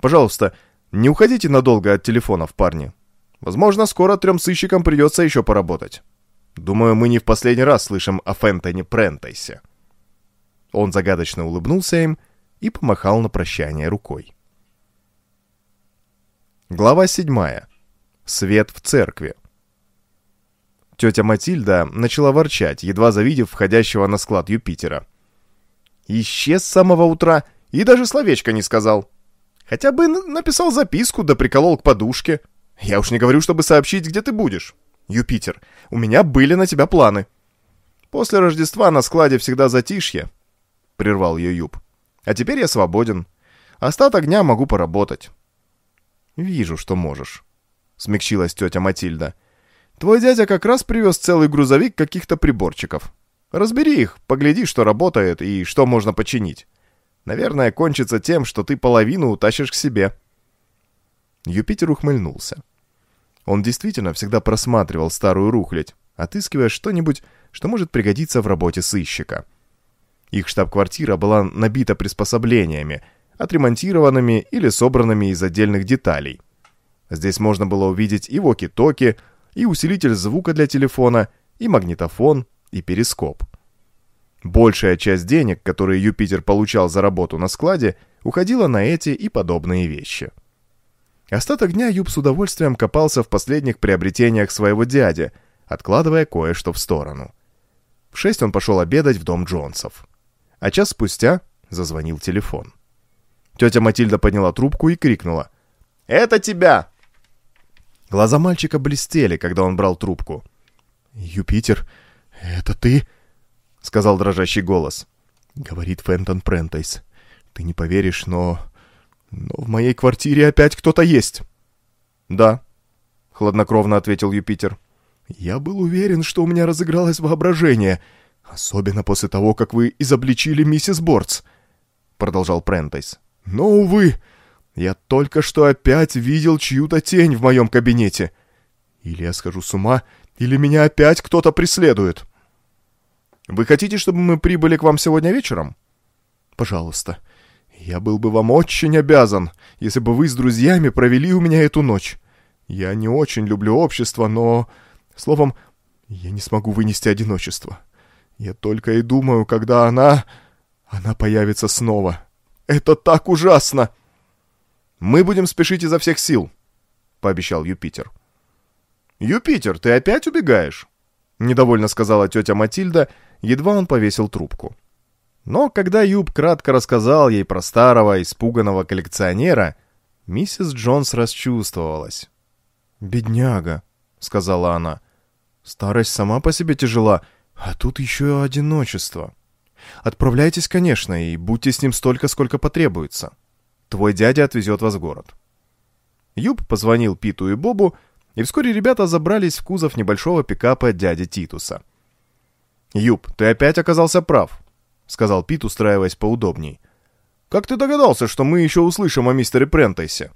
Пожалуйста, не уходите надолго от телефонов, парни. Возможно, скоро трем сыщикам придется еще поработать. Думаю, мы не в последний раз слышим о Фентоне Прентайсе». Он загадочно улыбнулся им и помахал на прощание рукой. Глава седьмая. Свет в церкви. Тетя Матильда начала ворчать, едва завидев входящего на склад Юпитера. «Исчез с самого утра и даже словечко не сказал. Хотя бы написал записку да приколол к подушке. Я уж не говорю, чтобы сообщить, где ты будешь. Юпитер, у меня были на тебя планы. После Рождества на складе всегда затишье, — прервал ее Юб. А теперь я свободен. Остаток дня могу поработать. Вижу, что можешь, — смягчилась тетя Матильда. Твой дядя как раз привез целый грузовик каких-то приборчиков. Разбери их, погляди, что работает и что можно починить. Наверное, кончится тем, что ты половину утащишь к себе». Юпитер ухмыльнулся. Он действительно всегда просматривал старую рухлядь, отыскивая что-нибудь, что может пригодиться в работе сыщика. Их штаб-квартира была набита приспособлениями, отремонтированными или собранными из отдельных деталей. Здесь можно было увидеть и воки-токи, и усилитель звука для телефона, и магнитофон, и перископ. Большая часть денег, которые Юпитер получал за работу на складе, уходила на эти и подобные вещи. Остаток дня Юб с удовольствием копался в последних приобретениях своего дяди, откладывая кое-что в сторону. В шесть он пошел обедать в дом Джонсов. А час спустя зазвонил телефон. Тетя Матильда подняла трубку и крикнула. «Это тебя!» Глаза мальчика блестели, когда он брал трубку. «Юпитер, это ты?» — сказал дрожащий голос. Говорит Фентон Прентайс. «Ты не поверишь, но... но в моей квартире опять кто-то есть». «Да», — хладнокровно ответил Юпитер. «Я был уверен, что у меня разыгралось воображение, особенно после того, как вы изобличили миссис Бортс», — продолжал Прентайс. «Но, увы, я только что опять видел чью-то тень в моем кабинете. Или я схожу с ума, или меня опять кто-то преследует». Вы хотите, чтобы мы прибыли к вам сегодня вечером? Пожалуйста. Я был бы вам очень обязан, если бы вы с друзьями провели у меня эту ночь. Я не очень люблю общество, но... Словом, я не смогу вынести одиночество. Я только и думаю, когда она... Она появится снова. Это так ужасно! Мы будем спешить изо всех сил, — пообещал Юпитер. «Юпитер, ты опять убегаешь?» — недовольно сказала тетя Матильда, — едва он повесил трубку. Но когда Юб кратко рассказал ей про старого, испуганного коллекционера, миссис Джонс расчувствовалась. «Бедняга», — сказала она, — «старость сама по себе тяжела, а тут еще и одиночество. Отправляйтесь, конечно, и будьте с ним столько, сколько потребуется. Твой дядя отвезет вас в город». Юб позвонил Питу и Бобу, и вскоре ребята забрались в кузов небольшого пикапа дяди Титуса — «Юб, ты опять оказался прав», — сказал Пит, устраиваясь поудобней. «Как ты догадался, что мы еще услышим о мистере Прентайсе?»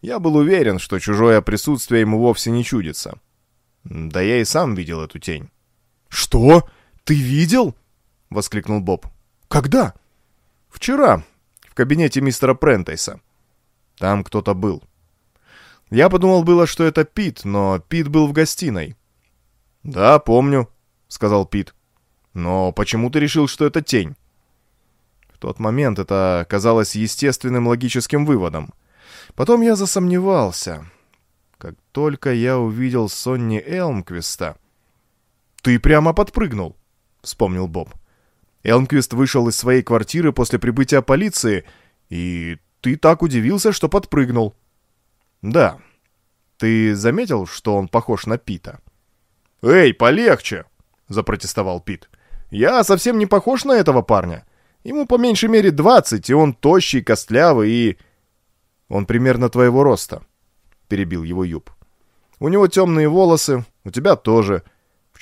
Я был уверен, что чужое присутствие ему вовсе не чудится. Да я и сам видел эту тень. «Что? Ты видел?» — воскликнул Боб. «Когда?» «Вчера, в кабинете мистера Прентайса. Там кто-то был. Я подумал было, что это Пит, но Пит был в гостиной». «Да, помню», сказал Пит. «Но почему ты решил, что это тень?» В тот момент это казалось естественным логическим выводом. Потом я засомневался. Как только я увидел Сонни Элмквиста... «Ты прямо подпрыгнул», — вспомнил Боб. Элмквист вышел из своей квартиры после прибытия полиции, и ты так удивился, что подпрыгнул. «Да. Ты заметил, что он похож на Пита?» «Эй, полегче!» запротестовал Пит. «Я совсем не похож на этого парня. Ему по меньшей мере двадцать, и он тощий, костлявый и...» «Он примерно твоего роста», — перебил его Юб. «У него темные волосы, у тебя тоже.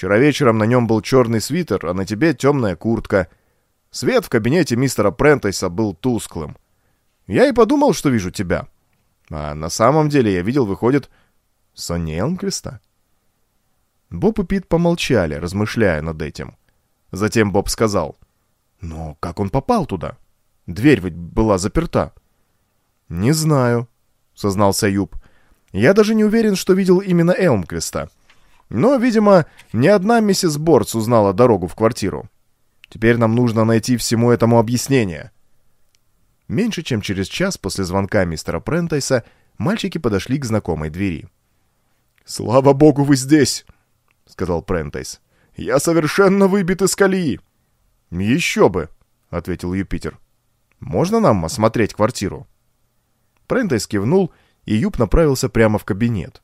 Вчера вечером на нем был черный свитер, а на тебе темная куртка. Свет в кабинете мистера Прентайса был тусклым. Я и подумал, что вижу тебя. А на самом деле я видел, выходит, Сонни Элмквиста». Боб и Пит помолчали, размышляя над этим. Затем Боб сказал. «Но как он попал туда? Дверь ведь была заперта». «Не знаю», — сознался Юб. «Я даже не уверен, что видел именно Элмквиста. Но, видимо, ни одна миссис Бордс узнала дорогу в квартиру. Теперь нам нужно найти всему этому объяснение». Меньше чем через час после звонка мистера Прентайса мальчики подошли к знакомой двери. «Слава богу, вы здесь!» — сказал Прентайс. «Я совершенно выбит из колеи». «Еще бы», — ответил Юпитер. «Можно нам осмотреть квартиру?» Прентайс кивнул, и Юп направился прямо в кабинет.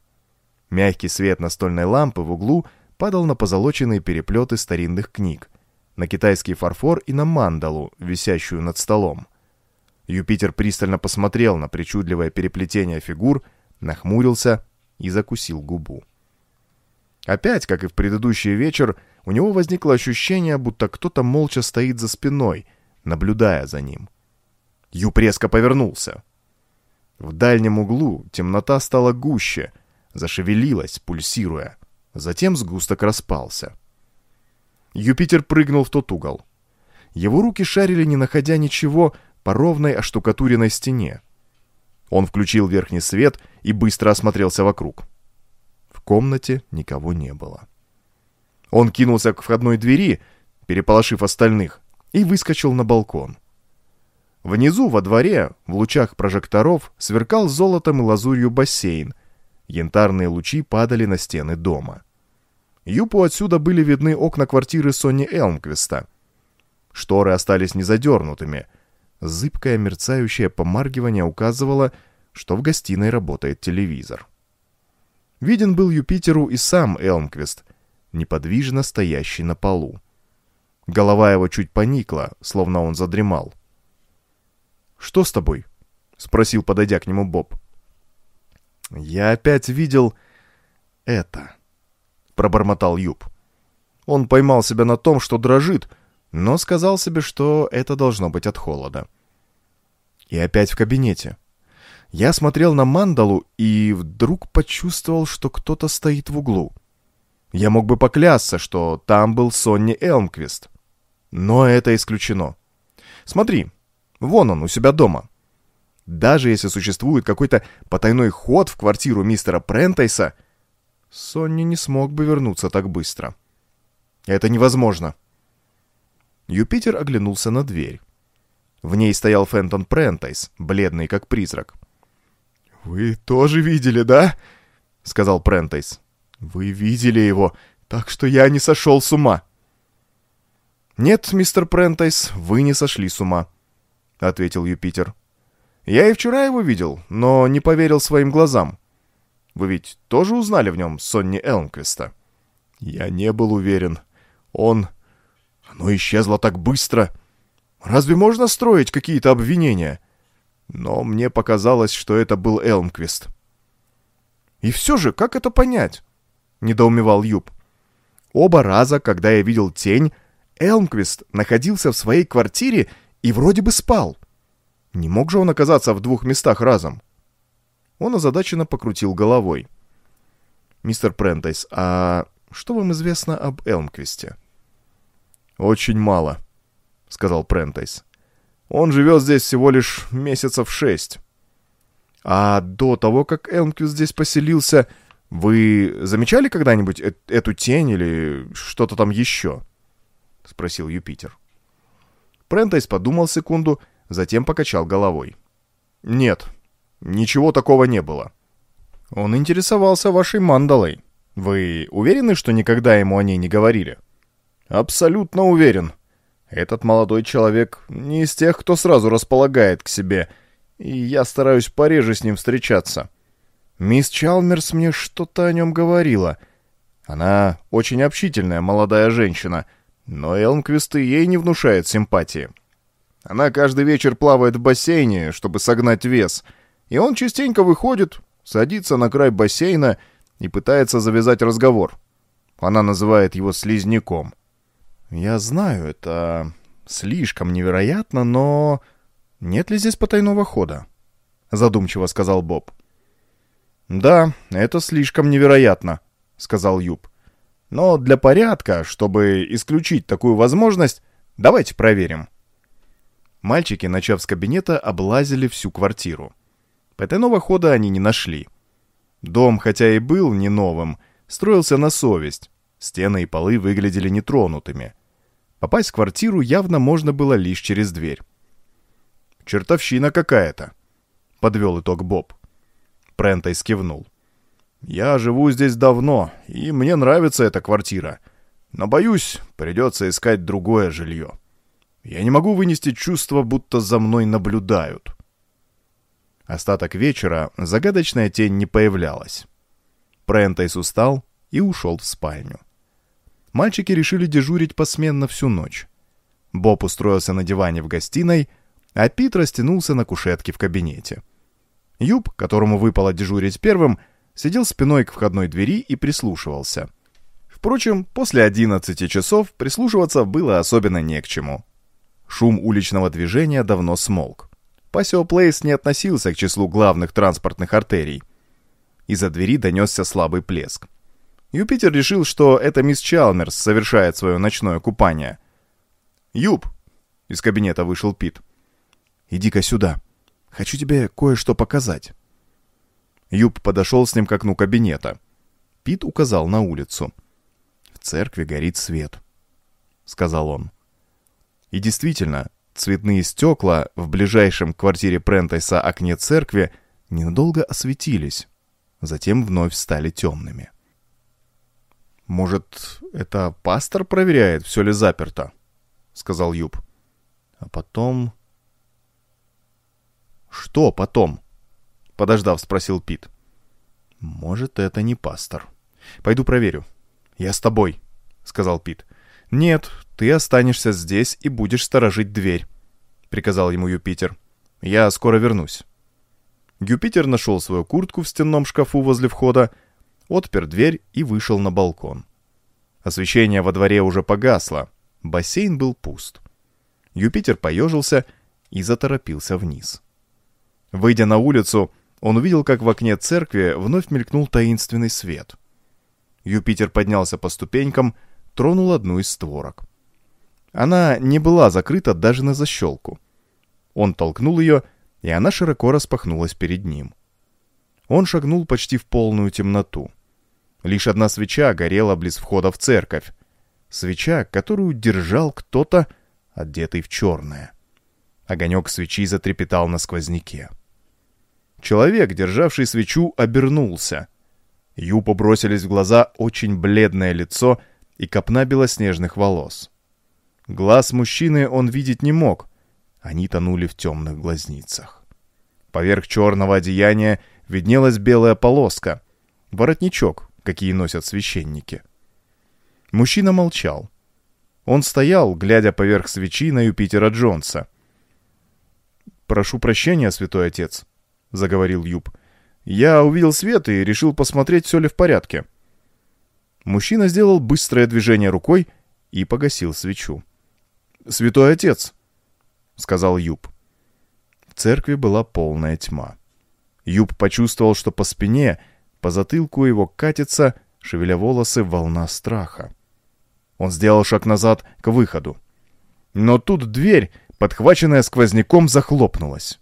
Мягкий свет настольной лампы в углу падал на позолоченные переплеты старинных книг, на китайский фарфор и на мандалу, висящую над столом. Юпитер пристально посмотрел на причудливое переплетение фигур, нахмурился и закусил губу. Опять, как и в предыдущий вечер, у него возникло ощущение, будто кто-то молча стоит за спиной, наблюдая за ним. Юп резко повернулся. В дальнем углу темнота стала гуще, зашевелилась, пульсируя. Затем сгусток распался. Юпитер прыгнул в тот угол. Его руки шарили, не находя ничего, по ровной оштукатуренной стене. Он включил верхний свет и быстро осмотрелся вокруг. В комнате никого не было. Он кинулся к входной двери, переполошив остальных, и выскочил на балкон. Внизу, во дворе, в лучах прожекторов, сверкал золотом и лазурью бассейн. Янтарные лучи падали на стены дома. Юпу отсюда были видны окна квартиры Сонни Элмквиста. Шторы остались незадернутыми. Зыбкое мерцающее помаргивание указывало, что в гостиной работает телевизор. Виден был Юпитеру и сам Элмквист, неподвижно стоящий на полу. Голова его чуть поникла, словно он задремал. «Что с тобой?» — спросил, подойдя к нему Боб. «Я опять видел это», — пробормотал Юб. Он поймал себя на том, что дрожит, но сказал себе, что это должно быть от холода. И опять в кабинете. Я смотрел на мандалу и вдруг почувствовал, что кто-то стоит в углу. Я мог бы поклясться, что там был Сонни Элмквист. Но это исключено. Смотри, Вон он, у себя дома. Даже если существует какой-то потайной ход в квартиру мистера Прентайса, Сонни не смог бы вернуться так быстро. Это невозможно. Юпитер оглянулся на дверь. В ней стоял Фентон Прентайс, бледный как призрак. «Вы тоже видели, да?» — сказал Прентайс. «Вы видели его, так что я не сошел с ума». «Нет, мистер Прентайс, вы не сошли с ума», — ответил Юпитер. «Я и вчера его видел, но не поверил своим глазам. Вы ведь тоже узнали в нем Сонни Элмквиста?» «Я не был уверен. Он... Оно исчезло так быстро. Разве можно строить какие-то обвинения?» Но мне показалось, что это был Элмквист. «И все же, как это понять?» — недоумевал Юб. «Оба раза, когда я видел тень, Элмквист находился в своей квартире и вроде бы спал. Не мог же он оказаться в двух местах разом? Он озадаченно покрутил головой. «Мистер Прентайс, а что вам известно об Элмквисте?» «Очень мало», — сказал Прентайс. «Он живет здесь всего лишь месяцев шесть». «А до того, как Элмквист здесь поселился, вы замечали когда-нибудь э эту тень или что-то там еще?» — спросил Юпитер. Прентайс подумал секунду, затем покачал головой. «Нет, ничего такого не было». «Он интересовался вашей мандалой. Вы уверены, что никогда ему о ней не говорили?» «Абсолютно уверен. Этот молодой человек не из тех, кто сразу располагает к себе, и я стараюсь пореже с ним встречаться. Мисс Чалмерс мне что-то о нем говорила. Она очень общительная молодая женщина, но Элмквист и ей не внушает симпатии. Она каждый вечер плавает в бассейне, чтобы согнать вес, и он частенько выходит, садится на край бассейна и пытается завязать разговор. Она называет его слизняком. Я знаю, это слишком невероятно, но... Нет ли здесь потайного хода? Задумчиво сказал Боб. Да, это слишком невероятно, сказал Юб. Но для порядка, чтобы исключить такую возможность, давайте проверим. Мальчики, начав с кабинета, облазили всю квартиру. Потайного хода они не нашли. Дом, хотя и был не новым, строился на совесть. Стены и полы выглядели нетронутыми. Попасть в квартиру явно можно было лишь через дверь. «Чертовщина какая-то», — подвел итог Боб. Прентай скивнул. Я живу здесь давно, и мне нравится эта квартира. Но, боюсь, придется искать другое жилье. Я не могу вынести чувство, будто за мной наблюдают. Остаток вечера загадочная тень не появлялась. Прентайс устал и ушел в спальню. Мальчики решили дежурить посменно всю ночь. Боб устроился на диване в гостиной, а Пит растянулся на кушетке в кабинете. Юб, которому выпало дежурить первым, — сидел спиной к входной двери и прислушивался. Впрочем, после 11 часов прислушиваться было особенно не к чему. Шум уличного движения давно смолк. Пасио Плейс не относился к числу главных транспортных артерий. Из-за двери донесся слабый плеск. Юпитер решил, что это мисс Чалмерс совершает свое ночное купание. «Юп!» — из кабинета вышел Пит. «Иди-ка сюда. Хочу тебе кое-что показать». Юп подошел с ним к окну кабинета. Пит указал на улицу. «В церкви горит свет», — сказал он. И действительно, цветные стекла в ближайшем квартире Прентайса окне церкви ненадолго осветились, затем вновь стали темными. «Может, это пастор проверяет, все ли заперто?» — сказал Юб. «А потом...» «Что потом?» — подождав, спросил Пит. «Может, это не пастор. Пойду проверю». «Я с тобой», — сказал Пит. «Нет, ты останешься здесь и будешь сторожить дверь», — приказал ему Юпитер. «Я скоро вернусь». Юпитер нашел свою куртку в стенном шкафу возле входа, отпер дверь и вышел на балкон. Освещение во дворе уже погасло, бассейн был пуст. Юпитер поежился и заторопился вниз. Выйдя на улицу, он увидел, как в окне церкви вновь мелькнул таинственный свет. Юпитер поднялся по ступенькам, тронул одну из створок. Она не была закрыта даже на защелку. Он толкнул ее, и она широко распахнулась перед ним. Он шагнул почти в полную темноту. Лишь одна свеча горела близ входа в церковь. Свеча, которую держал кто-то, одетый в черное. Огонек свечи затрепетал на сквозняке. Человек, державший свечу, обернулся. Ю побросились в глаза очень бледное лицо и копна белоснежных волос. Глаз мужчины он видеть не мог. Они тонули в темных глазницах. Поверх черного одеяния виднелась белая полоска. Воротничок, какие носят священники. Мужчина молчал. Он стоял, глядя поверх свечи на Юпитера Джонса. «Прошу прощения, святой отец», — заговорил Юб. «Я увидел свет и решил посмотреть, все ли в порядке». Мужчина сделал быстрое движение рукой и погасил свечу. «Святой отец», — сказал Юб. В церкви была полная тьма. Юб почувствовал, что по спине, по затылку его катится, шевеля волосы, волна страха. Он сделал шаг назад к выходу. Но тут дверь, подхваченная сквозняком, захлопнулась.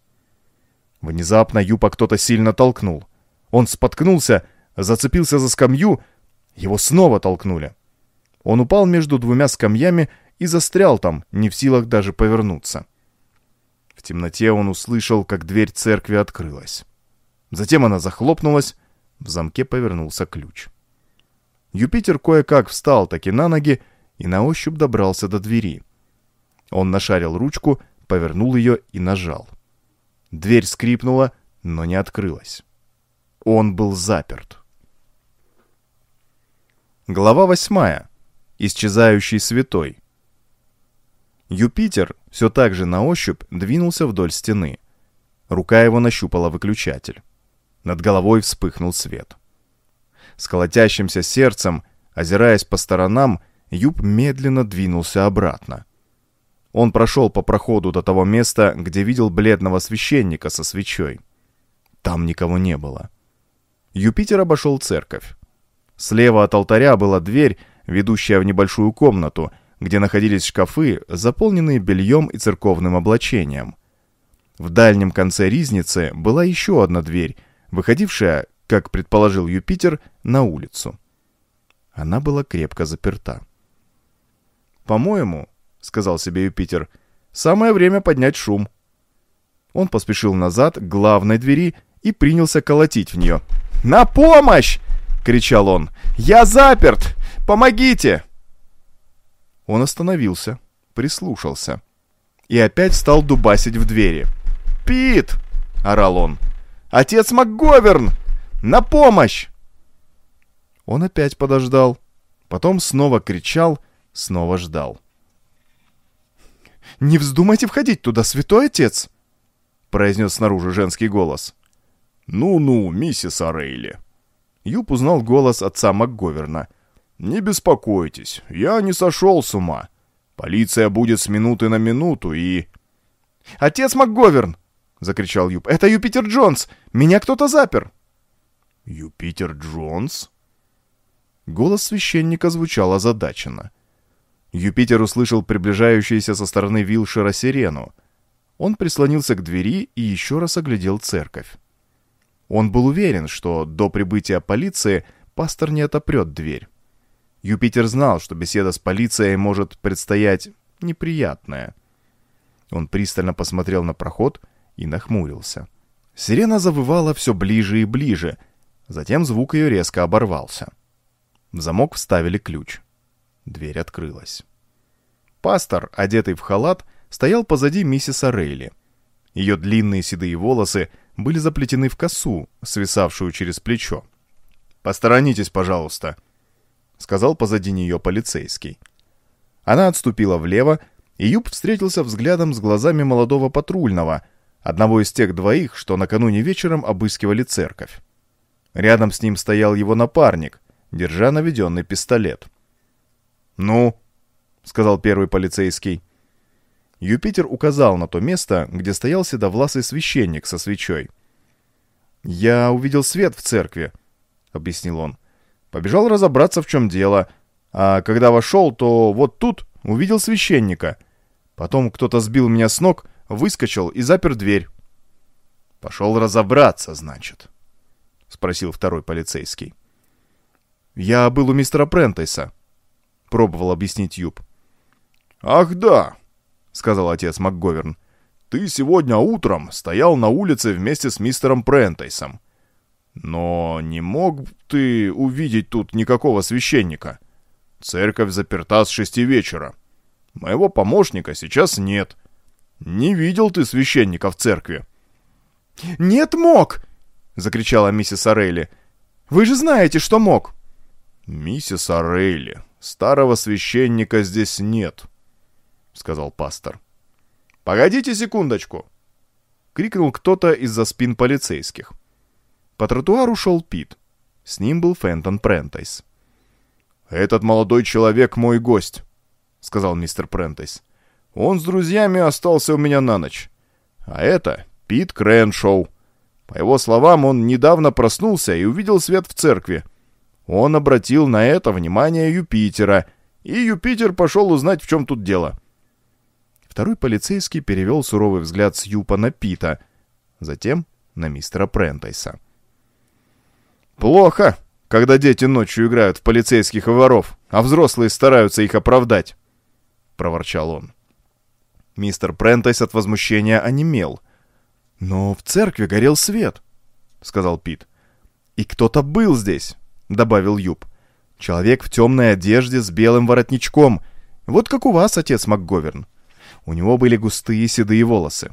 Внезапно Юпа кто-то сильно толкнул. Он споткнулся, зацепился за скамью, его снова толкнули. Он упал между двумя скамьями и застрял там, не в силах даже повернуться. В темноте он услышал, как дверь церкви открылась. Затем она захлопнулась, в замке повернулся ключ. Юпитер кое-как встал таки на ноги и на ощупь добрался до двери. Он нашарил ручку, повернул ее и нажал. Дверь скрипнула, но не открылась. Он был заперт. Глава восьмая. Исчезающий святой. Юпитер все так же на ощупь двинулся вдоль стены. Рука его нащупала выключатель. Над головой вспыхнул свет. С колотящимся сердцем, озираясь по сторонам, Юб медленно двинулся обратно. Он прошел по проходу до того места, где видел бледного священника со свечой. Там никого не было. Юпитер обошел церковь. Слева от алтаря была дверь, ведущая в небольшую комнату — где находились шкафы, заполненные бельем и церковным облачением. В дальнем конце ризницы была еще одна дверь, выходившая, как предположил Юпитер, на улицу. Она была крепко заперта. «По-моему», — сказал себе Юпитер, — «самое время поднять шум». Он поспешил назад к главной двери и принялся колотить в нее. «На помощь!» — кричал он. «Я заперт! Помогите!» Он остановился, прислушался. И опять стал дубасить в двери. «Пит!» — орал он. «Отец МакГоверн! На помощь!» Он опять подождал, потом снова кричал, снова ждал. «Не вздумайте входить туда, святой отец!» — произнес снаружи женский голос. «Ну-ну, миссис Орейли!» Юб узнал голос отца МакГоверна. «Не беспокойтесь, я не сошел с ума. Полиция будет с минуты на минуту и...» «Отец МакГоверн!» — закричал Юп. «Это Юпитер Джонс! Меня кто-то запер!» «Юпитер Джонс?» Голос священника звучал озадаченно. Юпитер услышал приближающуюся со стороны Вилшера сирену. Он прислонился к двери и еще раз оглядел церковь. Он был уверен, что до прибытия полиции пастор не отопрет дверь. Юпитер знал, что беседа с полицией может предстоять неприятная. Он пристально посмотрел на проход и нахмурился. Сирена завывала все ближе и ближе, затем звук ее резко оборвался. В замок вставили ключ. Дверь открылась. Пастор, одетый в халат, стоял позади миссис Рейли. Ее длинные седые волосы были заплетены в косу, свисавшую через плечо. «Посторонитесь, пожалуйста», — сказал позади нее полицейский. Она отступила влево, и Юб встретился взглядом с глазами молодого патрульного, одного из тех двоих, что накануне вечером обыскивали церковь. Рядом с ним стоял его напарник, держа наведенный пистолет. «Ну?» — сказал первый полицейский. Юпитер указал на то место, где стоял седовласый священник со свечой. «Я увидел свет в церкви», — объяснил он. «Побежал разобраться, в чем дело. А когда вошел, то вот тут увидел священника. Потом кто-то сбил меня с ног, выскочил и запер дверь». «Пошел разобраться, значит?» — спросил второй полицейский. «Я был у мистера Прентайса», — пробовал объяснить Юб. «Ах да!» — сказал отец МакГоверн. «Ты сегодня утром стоял на улице вместе с мистером Прентайсом. Но не мог ты увидеть тут никакого священника? Церковь заперта с шести вечера. Моего помощника сейчас нет. Не видел ты священника в церкви?» «Нет, мог!» — закричала миссис Орейли. «Вы же знаете, что мог!» «Миссис Орейли, старого священника здесь нет», — сказал пастор. «Погодите секундочку!» — крикнул кто-то из-за спин полицейских. По тротуару шел Пит. С ним был Фентон Прентайс. «Этот молодой человек мой гость», — сказал мистер Прентайс. «Он с друзьями остался у меня на ночь. А это Пит Крэншоу. По его словам, он недавно проснулся и увидел свет в церкви. Он обратил на это внимание Юпитера, и Юпитер пошел узнать, в чем тут дело. Второй полицейский перевел суровый взгляд с Юпа на Пита, затем на мистера Прентайса. «Плохо, когда дети ночью играют в полицейских и воров, а взрослые стараются их оправдать», — проворчал он. Мистер Прентайс от возмущения онемел. «Но в церкви горел свет», — сказал Пит. «И кто-то был здесь», — добавил Юп. «Человек в темной одежде с белым воротничком. Вот как у вас, отец МакГоверн. У него были густые седые волосы.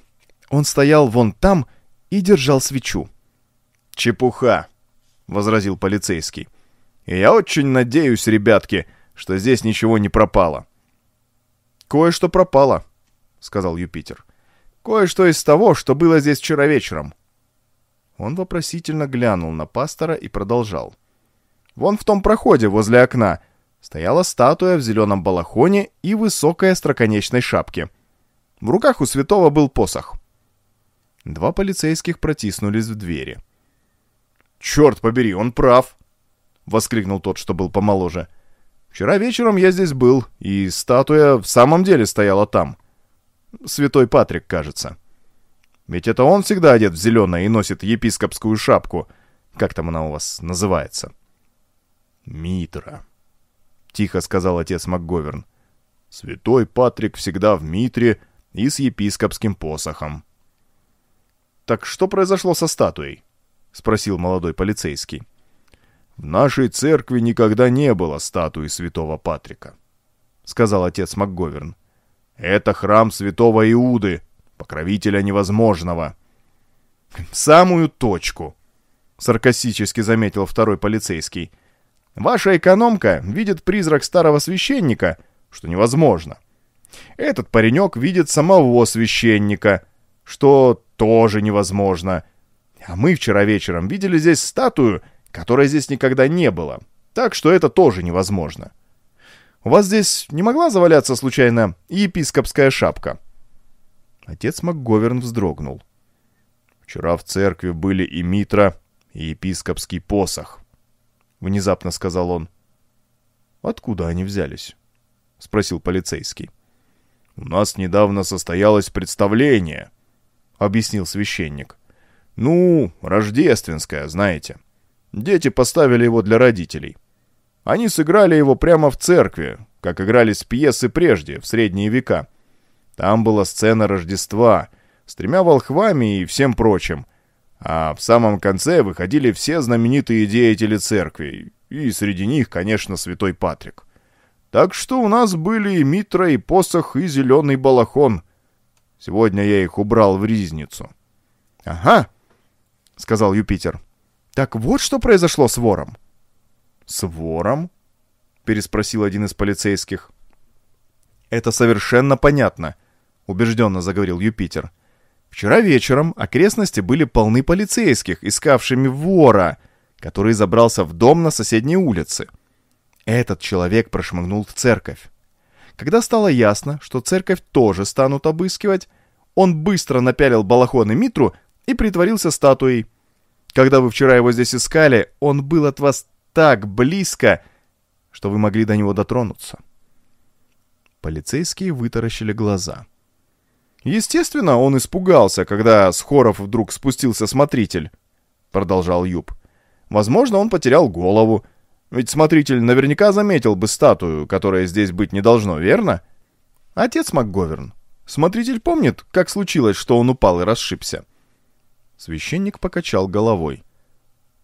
Он стоял вон там и держал свечу. «Чепуха!» — возразил полицейский. «И я очень надеюсь, ребятки, что здесь ничего не пропало». «Кое-что пропало», — сказал Юпитер. «Кое-что из того, что было здесь вчера вечером». Он вопросительно глянул на пастора и продолжал. «Вон в том проходе возле окна стояла статуя в зеленом балахоне и высокой остроконечной шапке. В руках у святого был посох. Два полицейских протиснулись в двери. «Черт побери, он прав!» — воскликнул тот, что был помоложе. «Вчера вечером я здесь был, и статуя в самом деле стояла там. Святой Патрик, кажется. Ведь это он всегда одет в зеленое и носит епископскую шапку. Как там она у вас называется?» «Митра», — тихо сказал отец МакГоверн. «Святой Патрик всегда в Митре и с епископским посохом». «Так что произошло со статуей?» — спросил молодой полицейский. «В нашей церкви никогда не было статуи святого Патрика», — сказал отец МакГоверн. «Это храм святого Иуды, покровителя невозможного». «В самую точку», — саркастически заметил второй полицейский. Ваша экономка видит призрак старого священника, что невозможно. Этот паренек видит самого священника, что тоже невозможно. А мы вчера вечером видели здесь статую, которой здесь никогда не было. Так что это тоже невозможно. У вас здесь не могла заваляться случайно епископская шапка?» Отец МакГоверн вздрогнул. «Вчера в церкви были и митра, и епископский посох», — внезапно сказал он. «Откуда они взялись?» — спросил полицейский. «У нас недавно состоялось представление», — объяснил священник. «Ну, рождественское, знаете. Дети поставили его для родителей. Они сыграли его прямо в церкви, как игрались пьесы прежде, в средние века. Там была сцена Рождества с тремя волхвами и всем прочим. А в самом конце выходили все знаменитые деятели церкви, и среди них, конечно, святой Патрик. Так что у нас были и митра, и посох, и зеленый балахон. Сегодня я их убрал в ризницу. — Ага, — сказал Юпитер. — Так вот что произошло с вором. «С вором?» — переспросил один из полицейских. «Это совершенно понятно», — убежденно заговорил Юпитер. «Вчера вечером окрестности были полны полицейских, искавшими вора, который забрался в дом на соседней улице. Этот человек прошмыгнул в церковь. Когда стало ясно, что церковь тоже станут обыскивать, он быстро напялил балахон и митру и притворился статуей. Когда вы вчера его здесь искали, он был от вас так близко, что вы могли до него дотронуться. Полицейские вытаращили глаза. Естественно, он испугался, когда с хоров вдруг спустился смотритель, продолжал Юб. Возможно, он потерял голову, ведь смотритель наверняка заметил бы статую, которая здесь быть не должно, верно? Отец МакГоверн, смотритель помнит, как случилось, что он упал и расшибся? Священник покачал головой.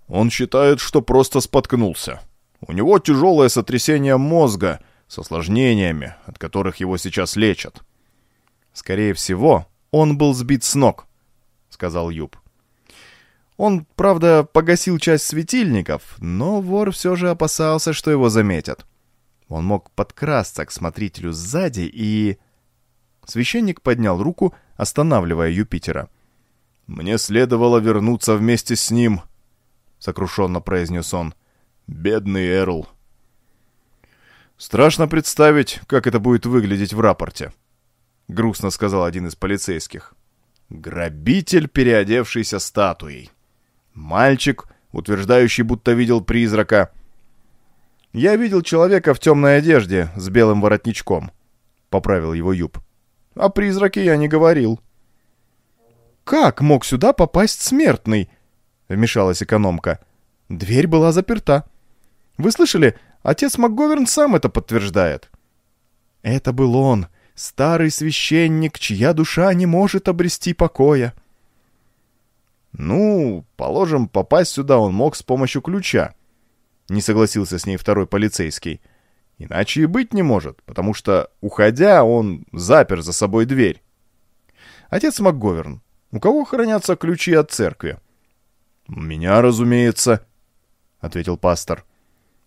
Он считает, что просто споткнулся. У него тяжелое сотрясение мозга с осложнениями, от которых его сейчас лечат. Скорее всего, он был сбит с ног, сказал Юб. Он, правда, погасил часть светильников, но вор все же опасался, что его заметят. Он мог подкрасться к смотрителю сзади и... Священник поднял руку, останавливая Юпитера. «Мне следовало вернуться вместе с ним», — сокрушенно произнес он. «Бедный Эрл». «Страшно представить, как это будет выглядеть в рапорте», — грустно сказал один из полицейских. «Грабитель, переодевшийся статуей. Мальчик, утверждающий, будто видел призрака. Я видел человека в темной одежде с белым воротничком», — поправил его Юб. «О призраке я не говорил». «Как мог сюда попасть смертный?» — вмешалась экономка. «Дверь была заперта. Вы слышали, отец МакГоверн сам это подтверждает». «Это был он, старый священник, чья душа не может обрести покоя». «Ну, положим, попасть сюда он мог с помощью ключа», — не согласился с ней второй полицейский. «Иначе и быть не может, потому что, уходя, он запер за собой дверь». «Отец МакГоверн, у кого хранятся ключи от церкви?» «У меня, разумеется», — ответил пастор.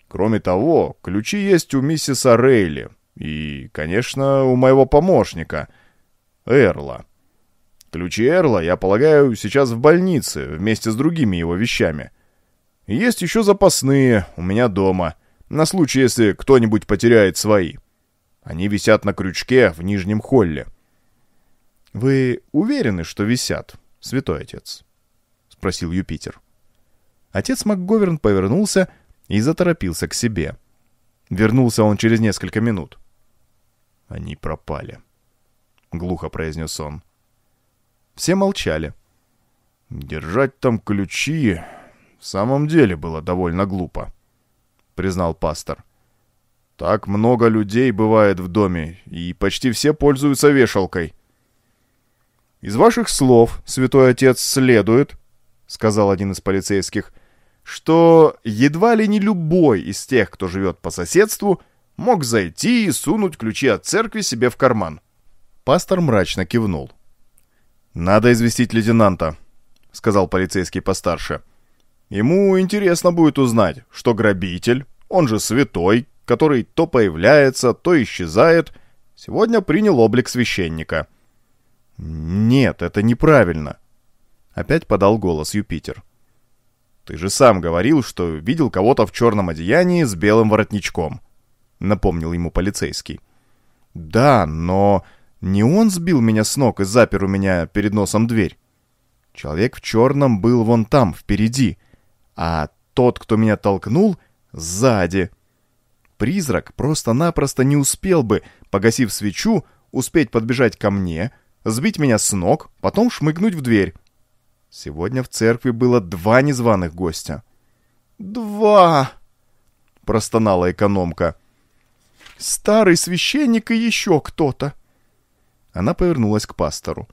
«Кроме того, ключи есть у миссис Рейли и, конечно, у моего помощника, Эрла. Ключи Эрла, я полагаю, сейчас в больнице вместе с другими его вещами. есть еще запасные у меня дома, на случай, если кто-нибудь потеряет свои. Они висят на крючке в нижнем холле». «Вы уверены, что висят, святой отец?» спросил Юпитер. Отец МакГоверн повернулся и заторопился к себе. Вернулся он через несколько минут. «Они пропали», — глухо произнес он. Все молчали. «Держать там ключи в самом деле было довольно глупо», — признал пастор. «Так много людей бывает в доме, и почти все пользуются вешалкой». «Из ваших слов, святой отец, следует, сказал один из полицейских, что едва ли не любой из тех, кто живет по соседству, мог зайти и сунуть ключи от церкви себе в карман. Пастор мрачно кивнул. «Надо известить лейтенанта», — сказал полицейский постарше. «Ему интересно будет узнать, что грабитель, он же святой, который то появляется, то исчезает, сегодня принял облик священника». «Нет, это неправильно», Опять подал голос Юпитер. Ты же сам говорил, что видел кого-то в черном одеянии с белым воротничком. Напомнил ему полицейский. Да, но не он сбил меня с ног и запер у меня перед носом дверь. Человек в черном был вон там, впереди, а тот, кто меня толкнул, сзади. Призрак просто-напросто не успел бы, погасив свечу, успеть подбежать ко мне, сбить меня с ног, потом шмыгнуть в дверь. Сегодня в церкви было два незваных гостя. «Два!» — простонала экономка. «Старый священник и еще кто-то!» Она повернулась к пастору.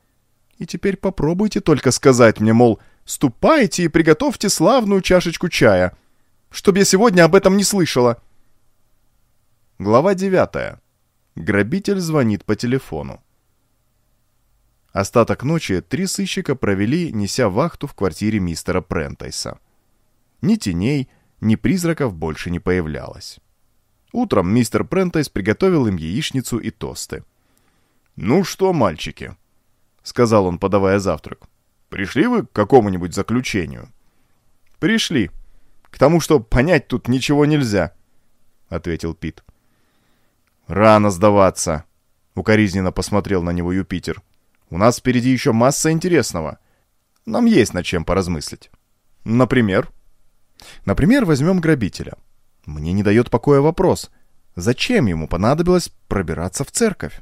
«И теперь попробуйте только сказать мне, мол, ступайте и приготовьте славную чашечку чая, чтоб я сегодня об этом не слышала». Глава девятая. Грабитель звонит по телефону. Остаток ночи три сыщика провели, неся вахту в квартире мистера Прентайса. Ни теней, ни призраков больше не появлялось. Утром мистер Прентайс приготовил им яичницу и тосты. «Ну что, мальчики?» — сказал он, подавая завтрак. «Пришли вы к какому-нибудь заключению?» «Пришли. К тому, что понять тут ничего нельзя», — ответил Пит. «Рано сдаваться», — укоризненно посмотрел на него Юпитер. «У нас впереди еще масса интересного. Нам есть над чем поразмыслить. Например?» «Например, возьмем грабителя. Мне не дает покоя вопрос, зачем ему понадобилось пробираться в церковь?»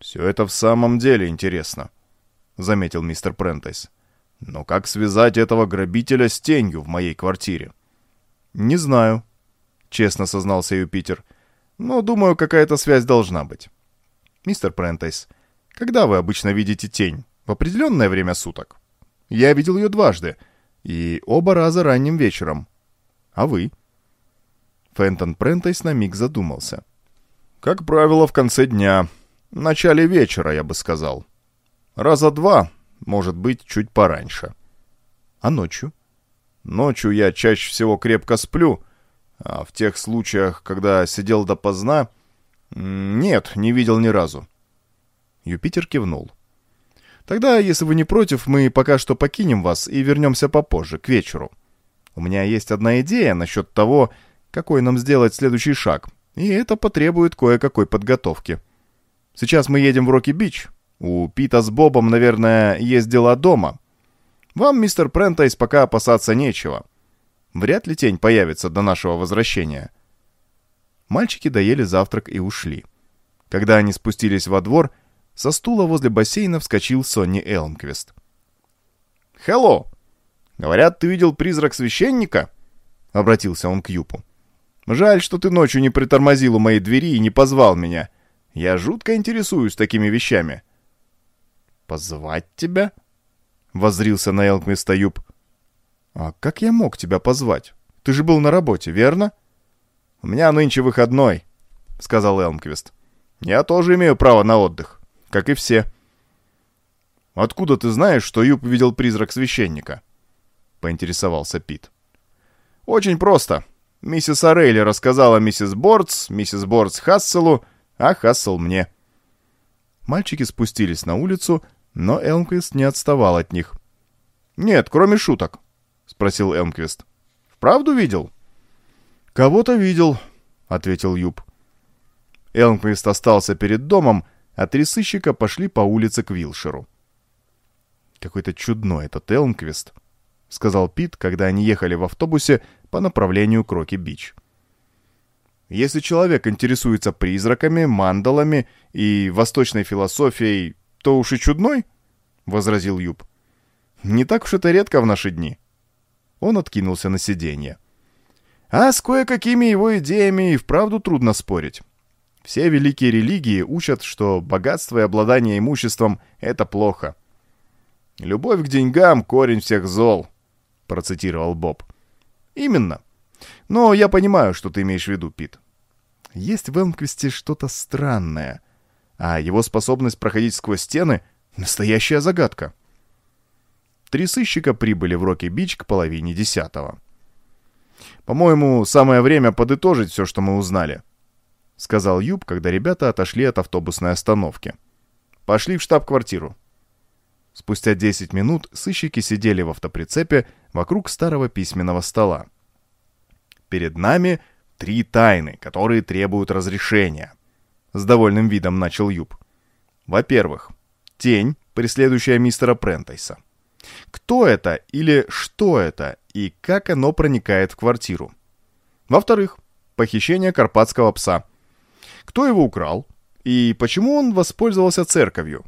«Все это в самом деле интересно», — заметил мистер Прентайс. «Но как связать этого грабителя с тенью в моей квартире?» «Не знаю», — честно сознался Юпитер. Но, думаю, какая-то связь должна быть. Мистер Прентайс, когда вы обычно видите тень? В определенное время суток? Я видел ее дважды, и оба раза ранним вечером. А вы? Фентон Прентайс на миг задумался. Как правило, в конце дня. В начале вечера, я бы сказал. Раза два, может быть, чуть пораньше. А ночью? Ночью я чаще всего крепко сплю, а в тех случаях, когда сидел допоздна... Нет, не видел ни разу. Юпитер кивнул. Тогда, если вы не против, мы пока что покинем вас и вернемся попозже, к вечеру. У меня есть одна идея насчет того, какой нам сделать следующий шаг, и это потребует кое-какой подготовки. Сейчас мы едем в Рокки-Бич. У Пита с Бобом, наверное, есть дела дома. Вам, мистер Прентайс, пока опасаться нечего. Вряд ли тень появится до нашего возвращения. Мальчики доели завтрак и ушли. Когда они спустились во двор, со стула возле бассейна вскочил Сонни Элмквист. «Хелло! Говорят, ты видел призрак священника?» — обратился он к Юпу. «Жаль, что ты ночью не притормозил у моей двери и не позвал меня. Я жутко интересуюсь такими вещами». «Позвать тебя?» — воззрился на Элквиста Юп. «А как я мог тебя позвать? Ты же был на работе, верно?» «У меня нынче выходной», — сказал Элмквист. «Я тоже имею право на отдых, как и все». «Откуда ты знаешь, что Юб видел призрак священника?» — поинтересовался Пит. «Очень просто. Миссис Орейли рассказала миссис Бордс, миссис Бордс Хасселу, а Хассел мне». Мальчики спустились на улицу, но Элмквист не отставал от них. «Нет, кроме шуток спросил Элмквист. «Вправду видел?» «Кого-то видел», — ответил Юб. Элмквист остался перед домом, а три сыщика пошли по улице к Вилшеру. «Какой-то чудной этот Элмквист», — сказал Пит, когда они ехали в автобусе по направлению к Роки-Бич. «Если человек интересуется призраками, мандалами и восточной философией, то уж и чудной», — возразил Юб. «Не так уж это редко в наши дни». Он откинулся на сиденье. А с кое-какими его идеями и вправду трудно спорить. Все великие религии учат, что богатство и обладание имуществом — это плохо. «Любовь к деньгам — корень всех зол», — процитировал Боб. «Именно. Но я понимаю, что ты имеешь в виду, Пит. Есть в Элмквисте что-то странное, а его способность проходить сквозь стены — настоящая загадка». Три сыщика прибыли в Рокки-Бич к половине десятого. «По-моему, самое время подытожить все, что мы узнали», — сказал Юб, когда ребята отошли от автобусной остановки. «Пошли в штаб-квартиру». Спустя 10 минут сыщики сидели в автоприцепе, вокруг старого письменного стола. Перед нами три тайны, которые требуют разрешения. С довольным видом начал Юб. Во-первых, тень, преследующая мистера Прентайса. Кто это или что это и как оно проникает в квартиру? Во-вторых, похищение карпатского пса. Кто его украл и почему он воспользовался церковью?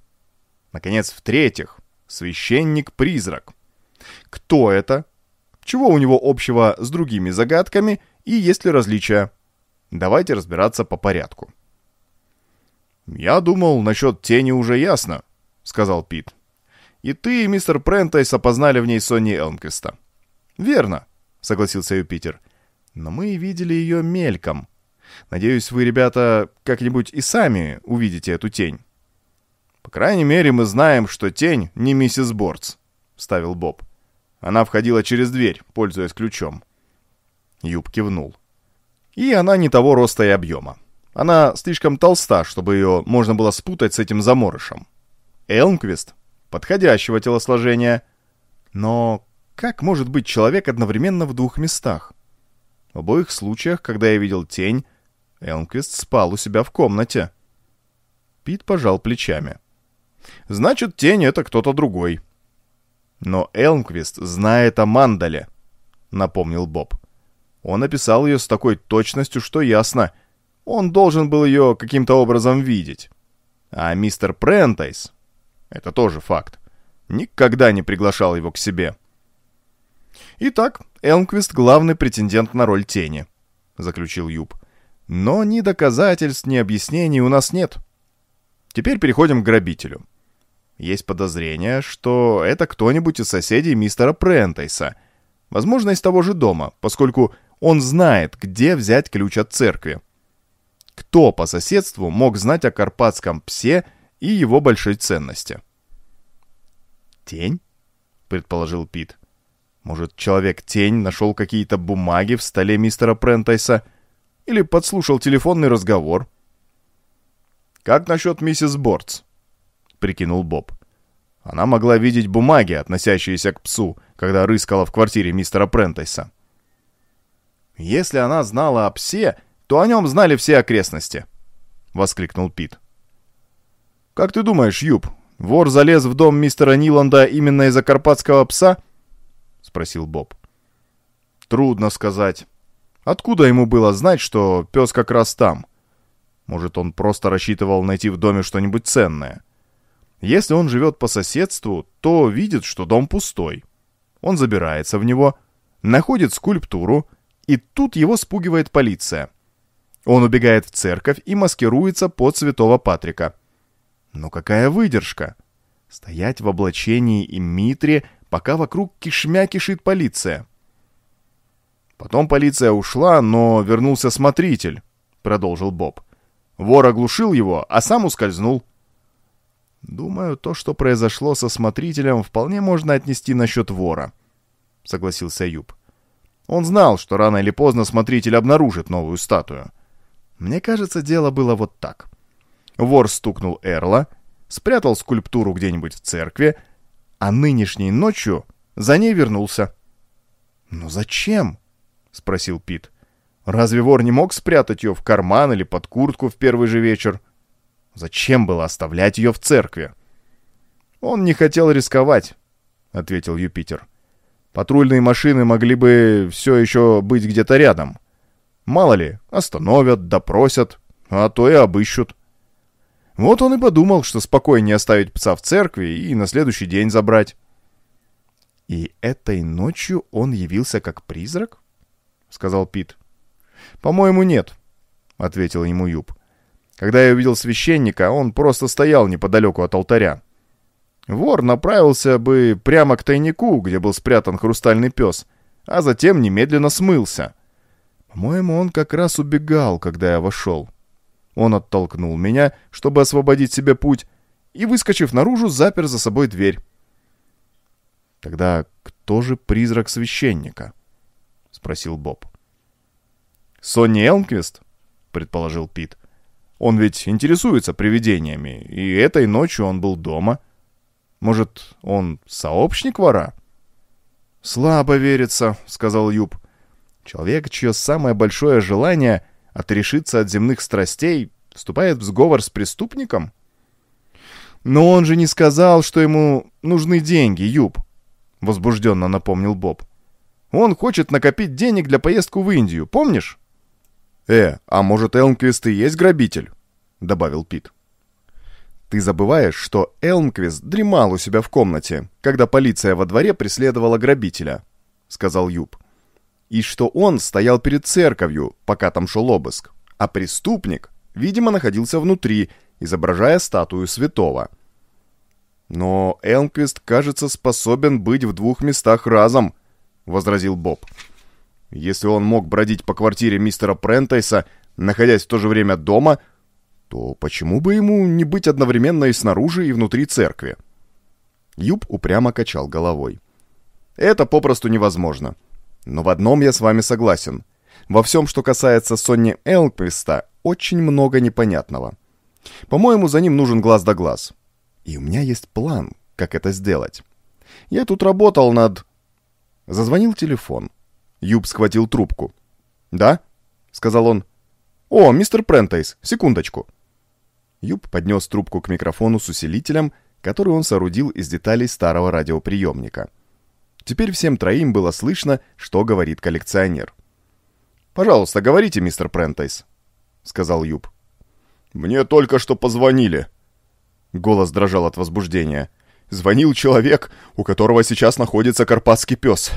Наконец, в-третьих, священник-призрак. Кто это? Чего у него общего с другими загадками и есть ли различия? Давайте разбираться по порядку. «Я думал, насчет тени уже ясно», — сказал Пит. «И ты, мистер Прентайс, опознали в ней Сонни Элмквиста». «Верно», — согласился Юпитер. «Но мы видели ее мельком. Надеюсь, вы, ребята, как-нибудь и сами увидите эту тень». «По крайней мере, мы знаем, что тень не миссис Бордс», — вставил Боб. «Она входила через дверь, пользуясь ключом». Юб кивнул. «И она не того роста и объема. Она слишком толста, чтобы ее можно было спутать с этим заморышем. Элмквист — подходящего телосложения. Но как может быть человек одновременно в двух местах? В обоих случаях, когда я видел тень, Элмквист спал у себя в комнате. Пит пожал плечами. Значит, тень — это кто-то другой. Но Элмквист знает о Мандале, напомнил Боб. Он описал ее с такой точностью, что ясно. Он должен был ее каким-то образом видеть. А мистер Прентайс, это тоже факт, никогда не приглашал его к себе. Итак, Элмквист — главный претендент на роль тени, заключил Юб. Но ни доказательств, ни объяснений у нас нет. Теперь переходим к грабителю. Есть подозрение, что это кто-нибудь из соседей мистера Прентайса. Возможно, из того же дома, поскольку он знает, где взять ключ от церкви. Кто по соседству мог знать о карпатском псе и его большой ценности? «Тень?» — предположил Пит. «Может, человек-тень нашел какие-то бумаги в столе мистера Прентайса или подслушал телефонный разговор?» «Как насчет миссис Бордс?» прикинул Боб. Она могла видеть бумаги, относящиеся к псу, когда рыскала в квартире мистера Прентайса. «Если она знала о псе, то о нем знали все окрестности», — воскликнул Пит. «Как ты думаешь, Юб, вор залез в дом мистера Ниланда именно из-за карпатского пса?» — спросил Боб. «Трудно сказать. Откуда ему было знать, что пес как раз там? Может, он просто рассчитывал найти в доме что-нибудь ценное?» Если он живет по соседству, то видит, что дом пустой. Он забирается в него, находит скульптуру, и тут его спугивает полиция. Он убегает в церковь и маскируется под святого Патрика. Но какая выдержка! Стоять в облачении и митре, пока вокруг кишмя кишит полиция. Потом полиция ушла, но вернулся смотритель, продолжил Боб. Вор оглушил его, а сам ускользнул. «Думаю, то, что произошло со смотрителем, вполне можно отнести насчет вора», — согласился Юб. «Он знал, что рано или поздно смотритель обнаружит новую статую. Мне кажется, дело было вот так. Вор стукнул Эрла, спрятал скульптуру где-нибудь в церкви, а нынешней ночью за ней вернулся». «Но зачем?» — спросил Пит. «Разве вор не мог спрятать ее в карман или под куртку в первый же вечер?» Зачем было оставлять ее в церкви? Он не хотел рисковать, ответил Юпитер. Патрульные машины могли бы все еще быть где-то рядом. Мало ли, остановят, допросят, а то и обыщут. Вот он и подумал, что спокойнее оставить пса в церкви и на следующий день забрать. «И этой ночью он явился как призрак?» — сказал Пит. «По-моему, нет», — ответил ему Юб. Когда я увидел священника, он просто стоял неподалеку от алтаря. Вор направился бы прямо к тайнику, где был спрятан хрустальный пес, а затем немедленно смылся. По-моему, он как раз убегал, когда я вошел. Он оттолкнул меня, чтобы освободить себе путь, и, выскочив наружу, запер за собой дверь. «Тогда кто же призрак священника?» — спросил Боб. «Сонни Элмквист?» — предположил Пит. Он ведь интересуется привидениями, и этой ночью он был дома. Может, он сообщник вора? «Слабо верится», — сказал Юб. «Человек, чье самое большое желание — отрешиться от земных страстей, вступает в сговор с преступником?» «Но он же не сказал, что ему нужны деньги, Юб», — возбужденно напомнил Боб. «Он хочет накопить денег для поездку в Индию, помнишь?» «Э, а может, Элмквист и есть грабитель?» — добавил Пит. «Ты забываешь, что Элмквист дремал у себя в комнате, когда полиция во дворе преследовала грабителя», — сказал Юб. «И что он стоял перед церковью, пока там шел обыск, а преступник, видимо, находился внутри, изображая статую святого». «Но Элмквист, кажется, способен быть в двух местах разом», — возразил Боб. Если он мог бродить по квартире мистера Прентайса, находясь в то же время дома, то почему бы ему не быть одновременно и снаружи, и внутри церкви? Юб упрямо качал головой. Это попросту невозможно. Но в одном я с вами согласен. Во всем, что касается Сонни Элквиста, очень много непонятного. По-моему, за ним нужен глаз да глаз. И у меня есть план, как это сделать. Я тут работал над... Зазвонил телефон. Юб схватил трубку. «Да?» — сказал он. «О, мистер Прентайс, секундочку». Юб поднес трубку к микрофону с усилителем, который он соорудил из деталей старого радиоприемника. Теперь всем троим было слышно, что говорит коллекционер. «Пожалуйста, говорите, мистер Прентайс», — сказал Юб. «Мне только что позвонили». Голос дрожал от возбуждения. «Звонил человек, у которого сейчас находится карпатский пес.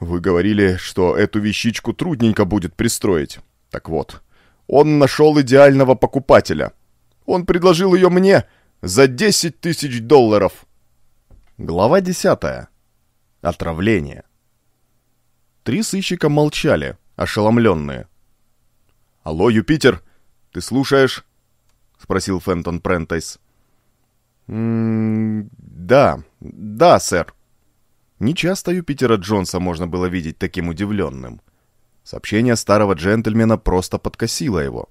Вы говорили, что эту вещичку трудненько будет пристроить. Так вот, он нашел идеального покупателя. Он предложил ее мне за 10 тысяч долларов. Глава 10. Отравление. Три сыщика молчали, ошеломленные. «Алло, Юпитер, ты слушаешь?» — спросил Фентон Прентайс. «М -м «Да, да, сэр», Нечасто Юпитера Джонса можно было видеть таким удивленным. Сообщение старого джентльмена просто подкосило его.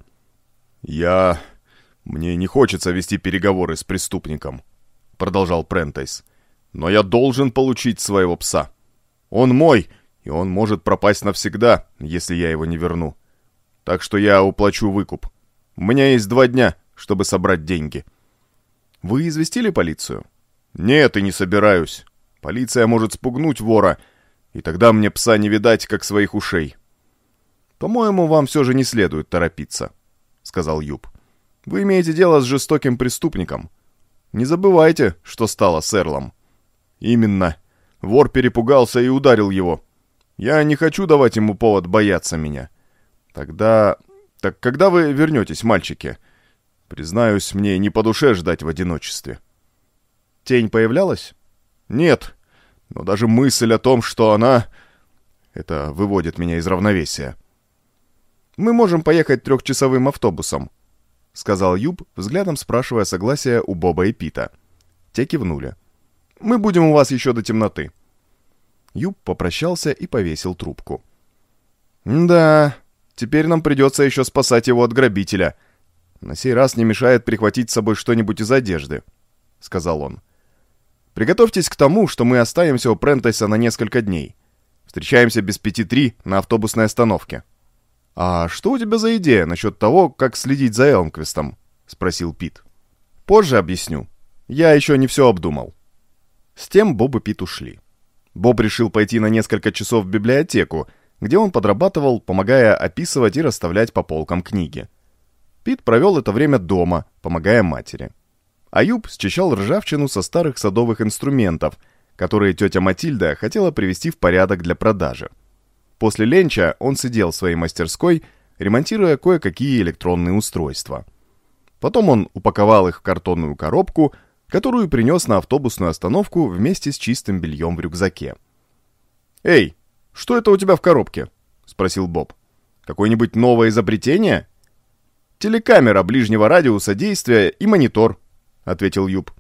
«Я... Мне не хочется вести переговоры с преступником», — продолжал Прентайс. «Но я должен получить своего пса. Он мой, и он может пропасть навсегда, если я его не верну. Так что я уплачу выкуп. У меня есть два дня, чтобы собрать деньги». «Вы известили полицию?» «Нет, и не собираюсь. Полиция может спугнуть вора, и тогда мне пса не видать, как своих ушей. «По-моему, вам все же не следует торопиться», — сказал Юб. «Вы имеете дело с жестоким преступником. Не забывайте, что стало с Эрлом». «Именно. Вор перепугался и ударил его. Я не хочу давать ему повод бояться меня. Тогда... Так когда вы вернетесь, мальчики? Признаюсь, мне не по душе ждать в одиночестве». «Тень появлялась?» Нет, но даже мысль о том, что она... Это выводит меня из равновесия. «Мы можем поехать трехчасовым автобусом», — сказал Юб, взглядом спрашивая согласия у Боба и Пита. Те кивнули. «Мы будем у вас еще до темноты». Юб попрощался и повесил трубку. «Да, теперь нам придется еще спасать его от грабителя. На сей раз не мешает прихватить с собой что-нибудь из одежды», — сказал он. Приготовьтесь к тому, что мы останемся у Прентайса на несколько дней. Встречаемся без пяти три на автобусной остановке». «А что у тебя за идея насчет того, как следить за Элмквистом?» — спросил Пит. «Позже объясню. Я еще не все обдумал». С тем Боб и Пит ушли. Боб решил пойти на несколько часов в библиотеку, где он подрабатывал, помогая описывать и расставлять по полкам книги. Пит провел это время дома, помогая матери. Аюб счищал ржавчину со старых садовых инструментов, которые тетя Матильда хотела привести в порядок для продажи. После ленча он сидел в своей мастерской, ремонтируя кое-какие электронные устройства. Потом он упаковал их в картонную коробку, которую принес на автобусную остановку вместе с чистым бельем в рюкзаке. «Эй, что это у тебя в коробке?» — спросил Боб. «Какое-нибудь новое изобретение?» «Телекамера ближнего радиуса действия и монитор», — ответил Юб.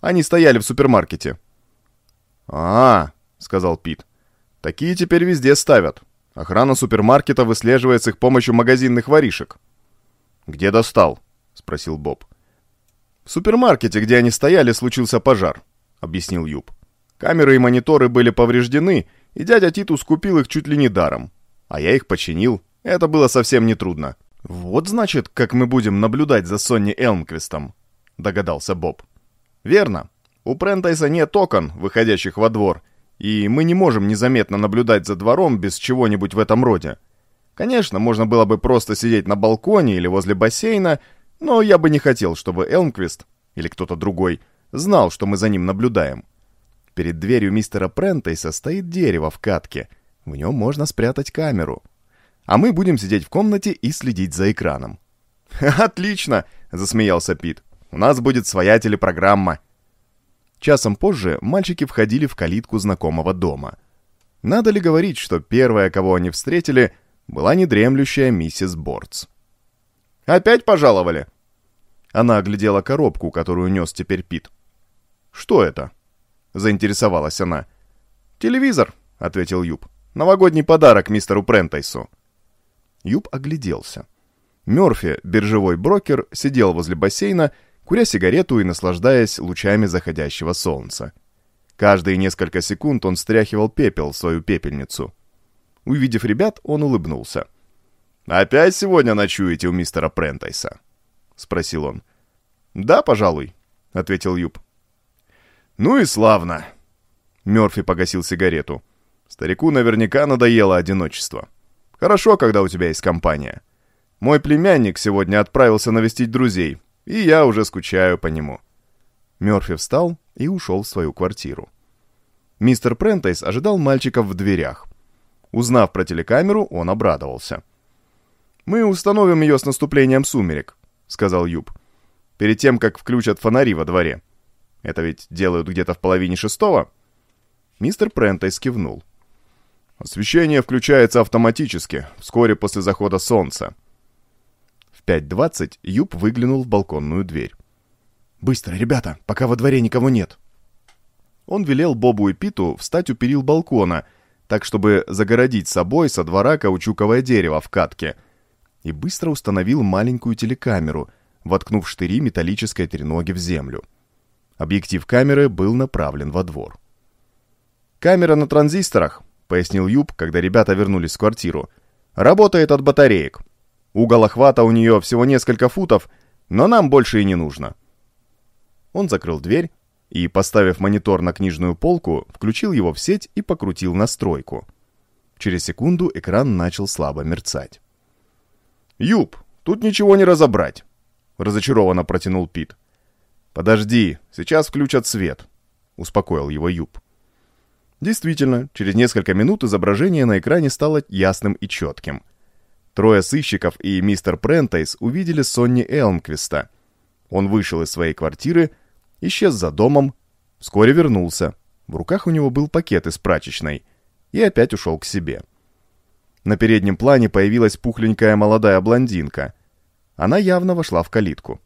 «Они стояли в супермаркете». «А, -а — сказал Пит. «Такие теперь везде ставят. Охрана супермаркета выслеживает с их помощью магазинных воришек». «Где достал?» — спросил Боб. «В супермаркете, где они стояли, случился пожар», — объяснил Юб. «Камеры и мониторы были повреждены, и дядя Титус купил их чуть ли не даром. А я их починил, это было совсем нетрудно. «Вот значит, как мы будем наблюдать за Сонни Элмквистом», — догадался Боб. «Верно. У Прентайса нет окон, выходящих во двор, и мы не можем незаметно наблюдать за двором без чего-нибудь в этом роде. Конечно, можно было бы просто сидеть на балконе или возле бассейна, но я бы не хотел, чтобы Элмквист, или кто-то другой, знал, что мы за ним наблюдаем. Перед дверью мистера Прентайса стоит дерево в катке. В нем можно спрятать камеру. А мы будем сидеть в комнате и следить за экраном. «Отлично!» — засмеялся Пит. «У нас будет своя телепрограмма». Часом позже мальчики входили в калитку знакомого дома. Надо ли говорить, что первая, кого они встретили, была недремлющая миссис Бордс. «Опять пожаловали?» Она оглядела коробку, которую нес теперь Пит. «Что это?» — заинтересовалась она. «Телевизор», — ответил Юб. «Новогодний подарок мистеру Прентайсу». Юб огляделся. Мёрфи, биржевой брокер, сидел возле бассейна, куря сигарету и наслаждаясь лучами заходящего солнца. Каждые несколько секунд он стряхивал пепел в свою пепельницу. Увидев ребят, он улыбнулся. «Опять сегодня ночуете у мистера Прентайса?» — спросил он. «Да, пожалуй», — ответил Юб. «Ну и славно!» Мёрфи погасил сигарету. «Старику наверняка надоело одиночество. Хорошо, когда у тебя есть компания. Мой племянник сегодня отправился навестить друзей, и я уже скучаю по нему». Мёрфи встал и ушел в свою квартиру. Мистер Прентайс ожидал мальчиков в дверях. Узнав про телекамеру, он обрадовался. «Мы установим ее с наступлением сумерек», — сказал Юб. «Перед тем, как включат фонари во дворе. Это ведь делают где-то в половине шестого?» Мистер Прентайс кивнул. «Освещение включается автоматически, вскоре после захода солнца». В 5.20 Юб выглянул в балконную дверь. «Быстро, ребята, пока во дворе никого нет». Он велел Бобу и Питу встать у перил балкона, так чтобы загородить собой со двора каучуковое дерево в катке, и быстро установил маленькую телекамеру, воткнув штыри металлической треноги в землю. Объектив камеры был направлен во двор. «Камера на транзисторах», — пояснил Юб, когда ребята вернулись в квартиру. «Работает от батареек. Угол охвата у нее всего несколько футов, но нам больше и не нужно». Он закрыл дверь и, поставив монитор на книжную полку, включил его в сеть и покрутил настройку. Через секунду экран начал слабо мерцать. «Юб, тут ничего не разобрать», — разочарованно протянул Пит. «Подожди, сейчас включат свет», — успокоил его Юб. Действительно, через несколько минут изображение на экране стало ясным и четким. Трое сыщиков и мистер Прентайс увидели Сонни Элмквиста. Он вышел из своей квартиры, исчез за домом, вскоре вернулся. В руках у него был пакет из прачечной и опять ушел к себе. На переднем плане появилась пухленькая молодая блондинка. Она явно вошла в калитку.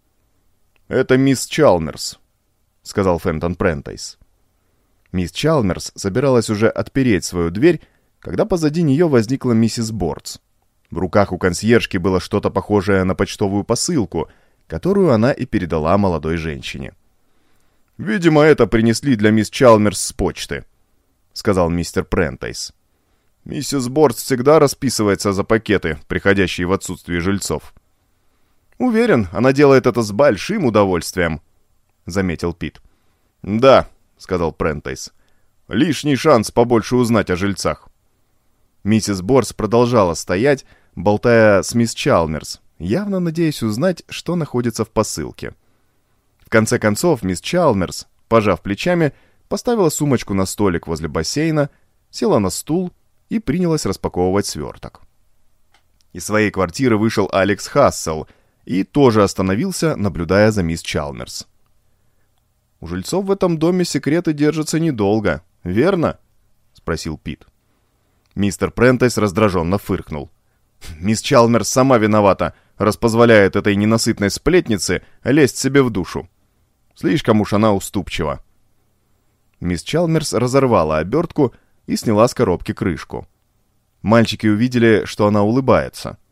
«Это мисс Чалмерс», — сказал Фентон Прентайс. Мисс Чалмерс собиралась уже отпереть свою дверь, когда позади нее возникла миссис Бордс. В руках у консьержки было что-то похожее на почтовую посылку, которую она и передала молодой женщине. «Видимо, это принесли для мисс Чалмерс с почты», — сказал мистер Прентайс. «Миссис Бордс всегда расписывается за пакеты, приходящие в отсутствие жильцов». «Уверен, она делает это с большим удовольствием», — заметил Пит. «Да», — сказал Прентайс. «Лишний шанс побольше узнать о жильцах». Миссис Борс продолжала стоять, болтая с мисс Чалмерс, явно надеясь узнать, что находится в посылке. В конце концов, мисс Чалмерс, пожав плечами, поставила сумочку на столик возле бассейна, села на стул и принялась распаковывать сверток. Из своей квартиры вышел Алекс Хассел — и тоже остановился, наблюдая за мисс Чалмерс. «У жильцов в этом доме секреты держатся недолго, верно?» — спросил Пит. Мистер Прентайс раздраженно фыркнул. «Мисс Чалмерс сама виновата, раз позволяет этой ненасытной сплетнице лезть себе в душу. Слишком уж она уступчива». Мисс Чалмерс разорвала обертку и сняла с коробки крышку. Мальчики увидели, что она улыбается —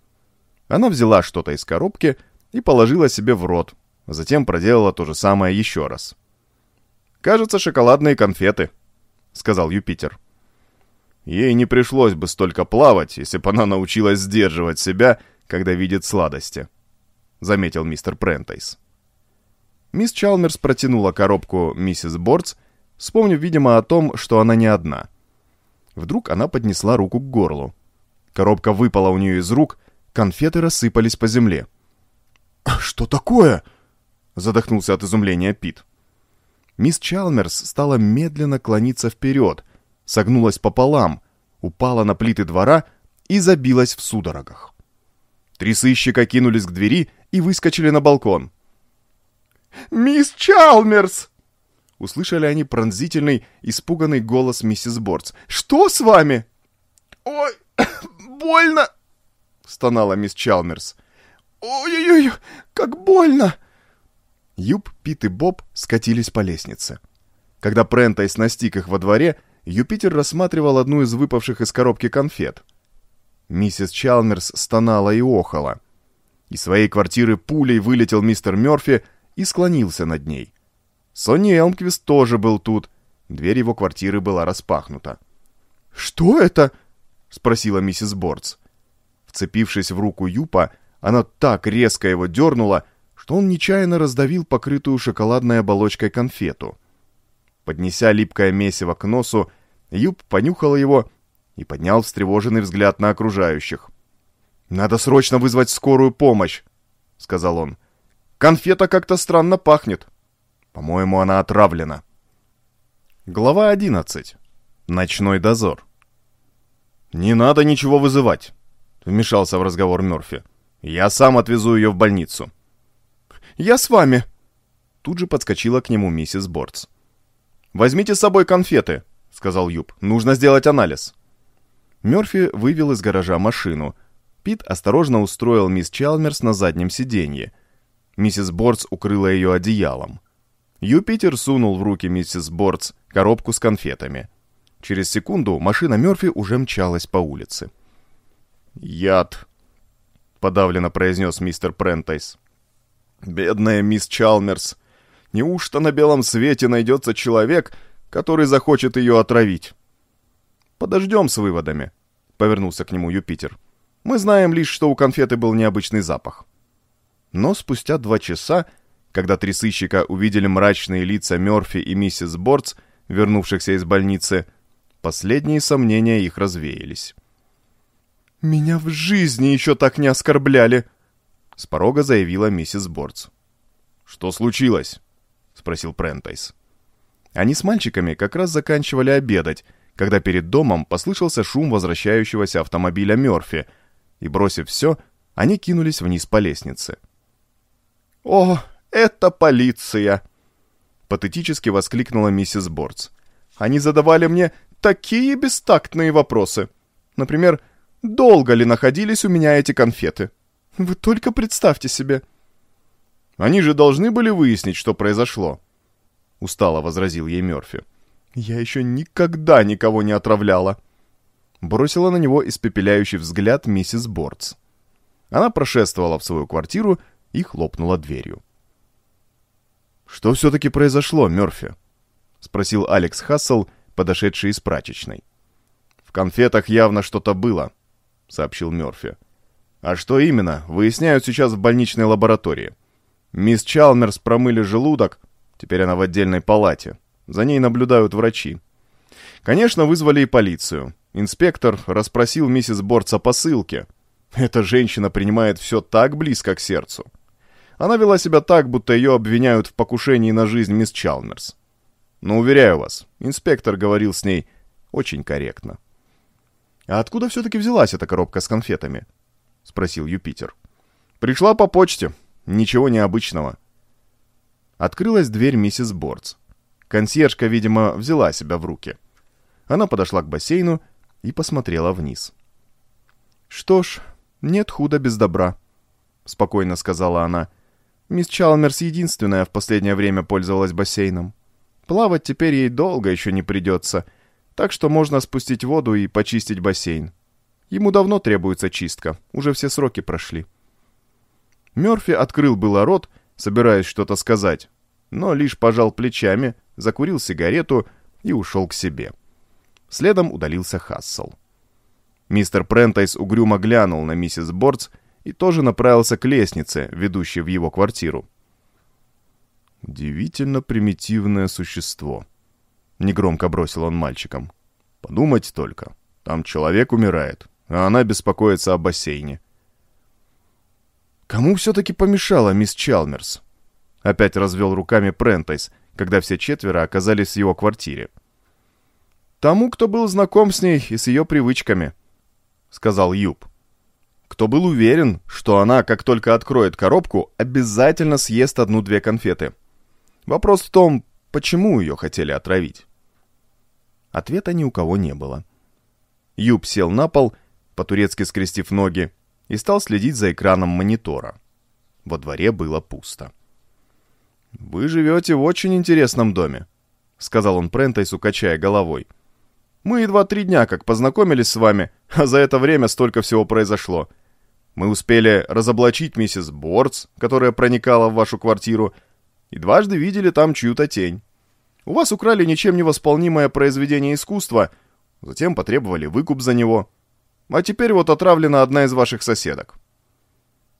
она взяла что-то из коробки и положила себе в рот, затем проделала то же самое еще раз. «Кажется, шоколадные конфеты», — сказал Юпитер. Ей не пришлось бы столько плавать, если бы она научилась сдерживать себя, когда видит сладости», — заметил мистер Прентайс. Мисс Чалмерс протянула коробку миссис Бордс, вспомнив, видимо, о том, что она не одна. Вдруг она поднесла руку к горлу. Коробка выпала у нее из рук, конфеты рассыпались по земле. «Что такое?» — задохнулся от изумления Пит. Мисс Чалмерс стала медленно клониться вперед, согнулась пополам, упала на плиты двора и забилась в судорогах. Три сыщика кинулись к двери и выскочили на балкон. «Мисс Чалмерс!» Услышали они пронзительный, испуганный голос миссис Бордс. «Что с вами?» «Ой, больно!» — стонала мисс Чалмерс. «Ой-ой-ой, как больно!» Юб, Пит и Боб скатились по лестнице. Когда Прентайс настиг их во дворе, Юпитер рассматривал одну из выпавших из коробки конфет. Миссис Чалмерс стонала и охала. Из своей квартиры пулей вылетел мистер Мёрфи и склонился над ней. Сонни Элмквист тоже был тут. Дверь его квартиры была распахнута. «Что это?» — спросила миссис Бордс. Вцепившись в руку Юпа, она так резко его дернула, что он нечаянно раздавил покрытую шоколадной оболочкой конфету. Поднеся липкое месиво к носу, Юб понюхал его и поднял встревоженный взгляд на окружающих. «Надо срочно вызвать скорую помощь», — сказал он. «Конфета как-то странно пахнет. По-моему, она отравлена». Глава 11. Ночной дозор. «Не надо ничего вызывать», — вмешался в разговор Мёрфи. «Я сам отвезу ее в больницу». «Я с вами!» Тут же подскочила к нему миссис Бордс. «Возьмите с собой конфеты», — сказал Юб. «Нужно сделать анализ». Мёрфи вывел из гаража машину. Пит осторожно устроил мисс Чалмерс на заднем сиденье. Миссис Бордс укрыла ее одеялом. Юпитер сунул в руки миссис Бордс коробку с конфетами. Через секунду машина Мёрфи уже мчалась по улице. «Яд», — подавленно произнес мистер Прентайс. Бедная мисс Чалмерс. Неужто на белом свете найдется человек, который захочет ее отравить? Подождем с выводами, повернулся к нему Юпитер. Мы знаем лишь, что у конфеты был необычный запах. Но спустя два часа, когда три сыщика увидели мрачные лица Мерфи и миссис Бордс, вернувшихся из больницы, последние сомнения их развеялись. «Меня в жизни еще так не оскорбляли!» С порога заявила миссис Бордс. «Что случилось?» — спросил Прентайс. Они с мальчиками как раз заканчивали обедать, когда перед домом послышался шум возвращающегося автомобиля Мёрфи, и, бросив все, они кинулись вниз по лестнице. «О, это полиция!» — патетически воскликнула миссис Бордс. «Они задавали мне такие бестактные вопросы. Например, долго ли находились у меня эти конфеты?» Вы только представьте себе. Они же должны были выяснить, что произошло. Устало возразил ей Мёрфи. Я еще никогда никого не отравляла. Бросила на него испепеляющий взгляд миссис Бордс. Она прошествовала в свою квартиру и хлопнула дверью. «Что все-таки произошло, Мёрфи?» — спросил Алекс Хассел, подошедший из прачечной. «В конфетах явно что-то было», — сообщил Мёрфи. А что именно, выясняют сейчас в больничной лаборатории. Мисс Чалмерс промыли желудок, теперь она в отдельной палате. За ней наблюдают врачи. Конечно, вызвали и полицию. Инспектор расспросил миссис Борц о посылке. Эта женщина принимает все так близко к сердцу. Она вела себя так, будто ее обвиняют в покушении на жизнь мисс Чалмерс. Но уверяю вас, инспектор говорил с ней очень корректно. А откуда все-таки взялась эта коробка с конфетами? — спросил Юпитер. «Пришла по почте. Ничего необычного». Открылась дверь миссис Бордс. Консьержка, видимо, взяла себя в руки. Она подошла к бассейну и посмотрела вниз. «Что ж, нет худа без добра», — спокойно сказала она. «Мисс Чалмерс единственная в последнее время пользовалась бассейном. Плавать теперь ей долго еще не придется, так что можно спустить воду и почистить бассейн. Ему давно требуется чистка, уже все сроки прошли. Мёрфи открыл было рот, собираясь что-то сказать, но лишь пожал плечами, закурил сигарету и ушел к себе. Следом удалился Хассел. Мистер Прентайс угрюмо глянул на миссис Бордс и тоже направился к лестнице, ведущей в его квартиру. «Удивительно примитивное существо», — негромко бросил он мальчикам. «Подумать только, там человек умирает, а она беспокоится о бассейне». «Кому все-таки помешала мисс Чалмерс?» Опять развел руками Прентайс, когда все четверо оказались в его квартире. «Тому, кто был знаком с ней и с ее привычками», — сказал Юб. «Кто был уверен, что она, как только откроет коробку, обязательно съест одну-две конфеты. Вопрос в том, почему ее хотели отравить?» Ответа ни у кого не было. Юб сел на пол, по-турецки скрестив ноги, и стал следить за экраном монитора. Во дворе было пусто. «Вы живете в очень интересном доме», — сказал он Прентайсу, качая головой. Мы едва три дня как познакомились с вами, а за это время столько всего произошло. Мы успели разоблачить миссис Бордс, которая проникала в вашу квартиру, и дважды видели там чью-то тень. У вас украли ничем не восполнимое произведение искусства, затем потребовали выкуп за него. А теперь вот отравлена одна из ваших соседок.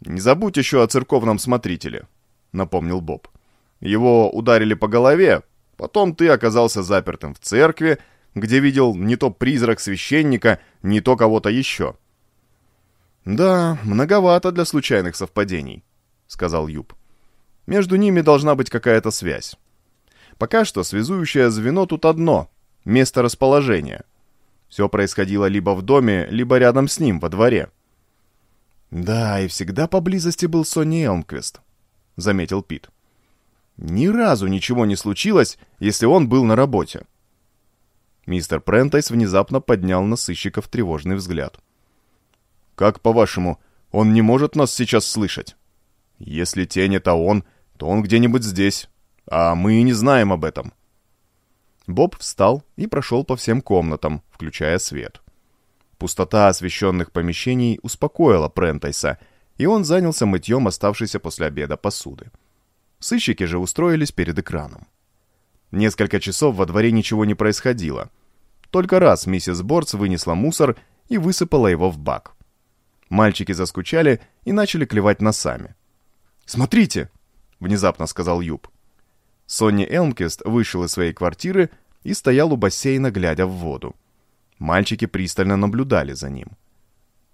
«Не забудь еще о церковном смотрителе», — напомнил Боб. «Его ударили по голове, потом ты оказался запертым в церкви, где видел не то призрак священника, не то кого-то еще. «Да, многовато для случайных совпадений», — сказал Юб. «Между ними должна быть какая-то связь. Пока что связующее звено тут одно — место расположения. Все происходило либо в доме, либо рядом с ним, во дворе». «Да, и всегда поблизости был Сонни Элмквист», — заметил Пит. «Ни разу ничего не случилось, если он был на работе». Мистер Прентайс внезапно поднял на сыщиков тревожный взгляд. «Как, по-вашему, он не может нас сейчас слышать? Если тень — это он, то он где-нибудь здесь, а мы и не знаем об этом». Боб встал и прошел по всем комнатам, включая свет. Пустота освещенных помещений успокоила Прентайса, и он занялся мытьем оставшейся после обеда посуды. Сыщики же устроились перед экраном. Несколько часов во дворе ничего не происходило. Только раз миссис Бордс вынесла мусор и высыпала его в бак. Мальчики заскучали и начали клевать носами. «Смотрите!» — внезапно сказал Юб. Сонни Элмкест вышел из своей квартиры и стоял у бассейна, глядя в воду. Мальчики пристально наблюдали за ним.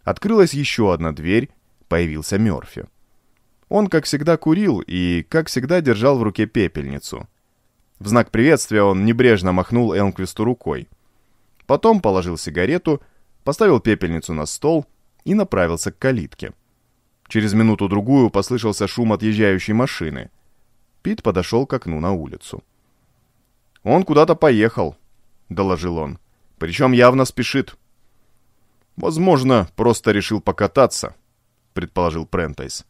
Открылась еще одна дверь, появился Мёрфи. Он, как всегда, курил и, как всегда, держал в руке пепельницу. В знак приветствия он небрежно махнул Элмквисту рукой. Потом положил сигарету, поставил пепельницу на стол и направился к калитке. Через минуту-другую послышался шум отъезжающей машины. Пит подошел к окну на улицу. «Он куда-то поехал», — доложил он. «Причем явно спешит». «Возможно, просто решил покататься», — предположил Прентайс.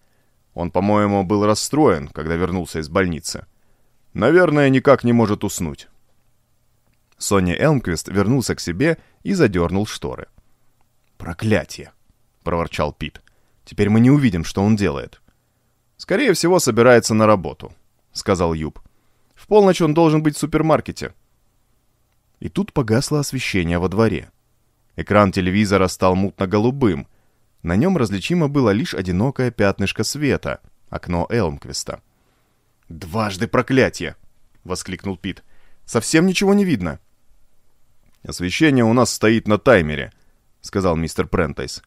«Он, по-моему, был расстроен, когда вернулся из больницы». Наверное, никак не может уснуть. Соня Элмквист вернулся к себе и задернул шторы. «Проклятие!» — проворчал Пит. «Теперь мы не увидим, что он делает». «Скорее всего, собирается на работу», — сказал Юб. «В полночь он должен быть в супермаркете». И тут погасло освещение во дворе. Экран телевизора стал мутно-голубым. На нем различимо было лишь одинокое пятнышко света, окно Элмквиста. «Дважды проклятие!» — воскликнул Пит. «Совсем ничего не видно». «Освещение у нас стоит на таймере», — сказал мистер Прентайс.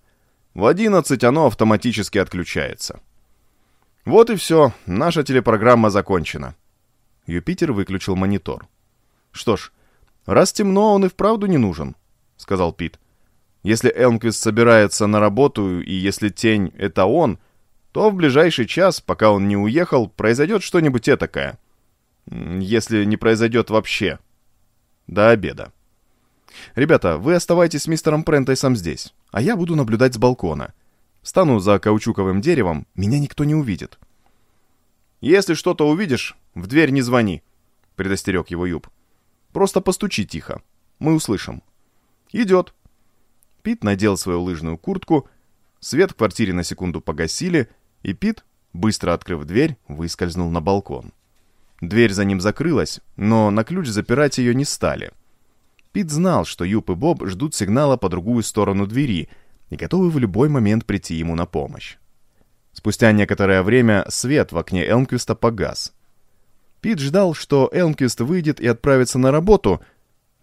«В одиннадцать оно автоматически отключается». «Вот и все, наша телепрограмма закончена». Юпитер выключил монитор. «Что ж, раз темно, он и вправду не нужен», — сказал Пит. «Если Элмквист собирается на работу, и если тень — это он, то в ближайший час, пока он не уехал, произойдет что-нибудь этакое. Если не произойдет вообще. До обеда. Ребята, вы оставайтесь с мистером Прентайсом здесь, а я буду наблюдать с балкона. Стану за каучуковым деревом, меня никто не увидит. Если что-то увидишь, в дверь не звони, предостерег его Юб. Просто постучи тихо, мы услышим. Идет. Пит надел свою лыжную куртку, свет в квартире на секунду погасили, и Пит, быстро открыв дверь, выскользнул на балкон. Дверь за ним закрылась, но на ключ запирать ее не стали. Пит знал, что Юп и Боб ждут сигнала по другую сторону двери и готовы в любой момент прийти ему на помощь. Спустя некоторое время свет в окне Элмквиста погас. Пит ждал, что Элмквист выйдет и отправится на работу,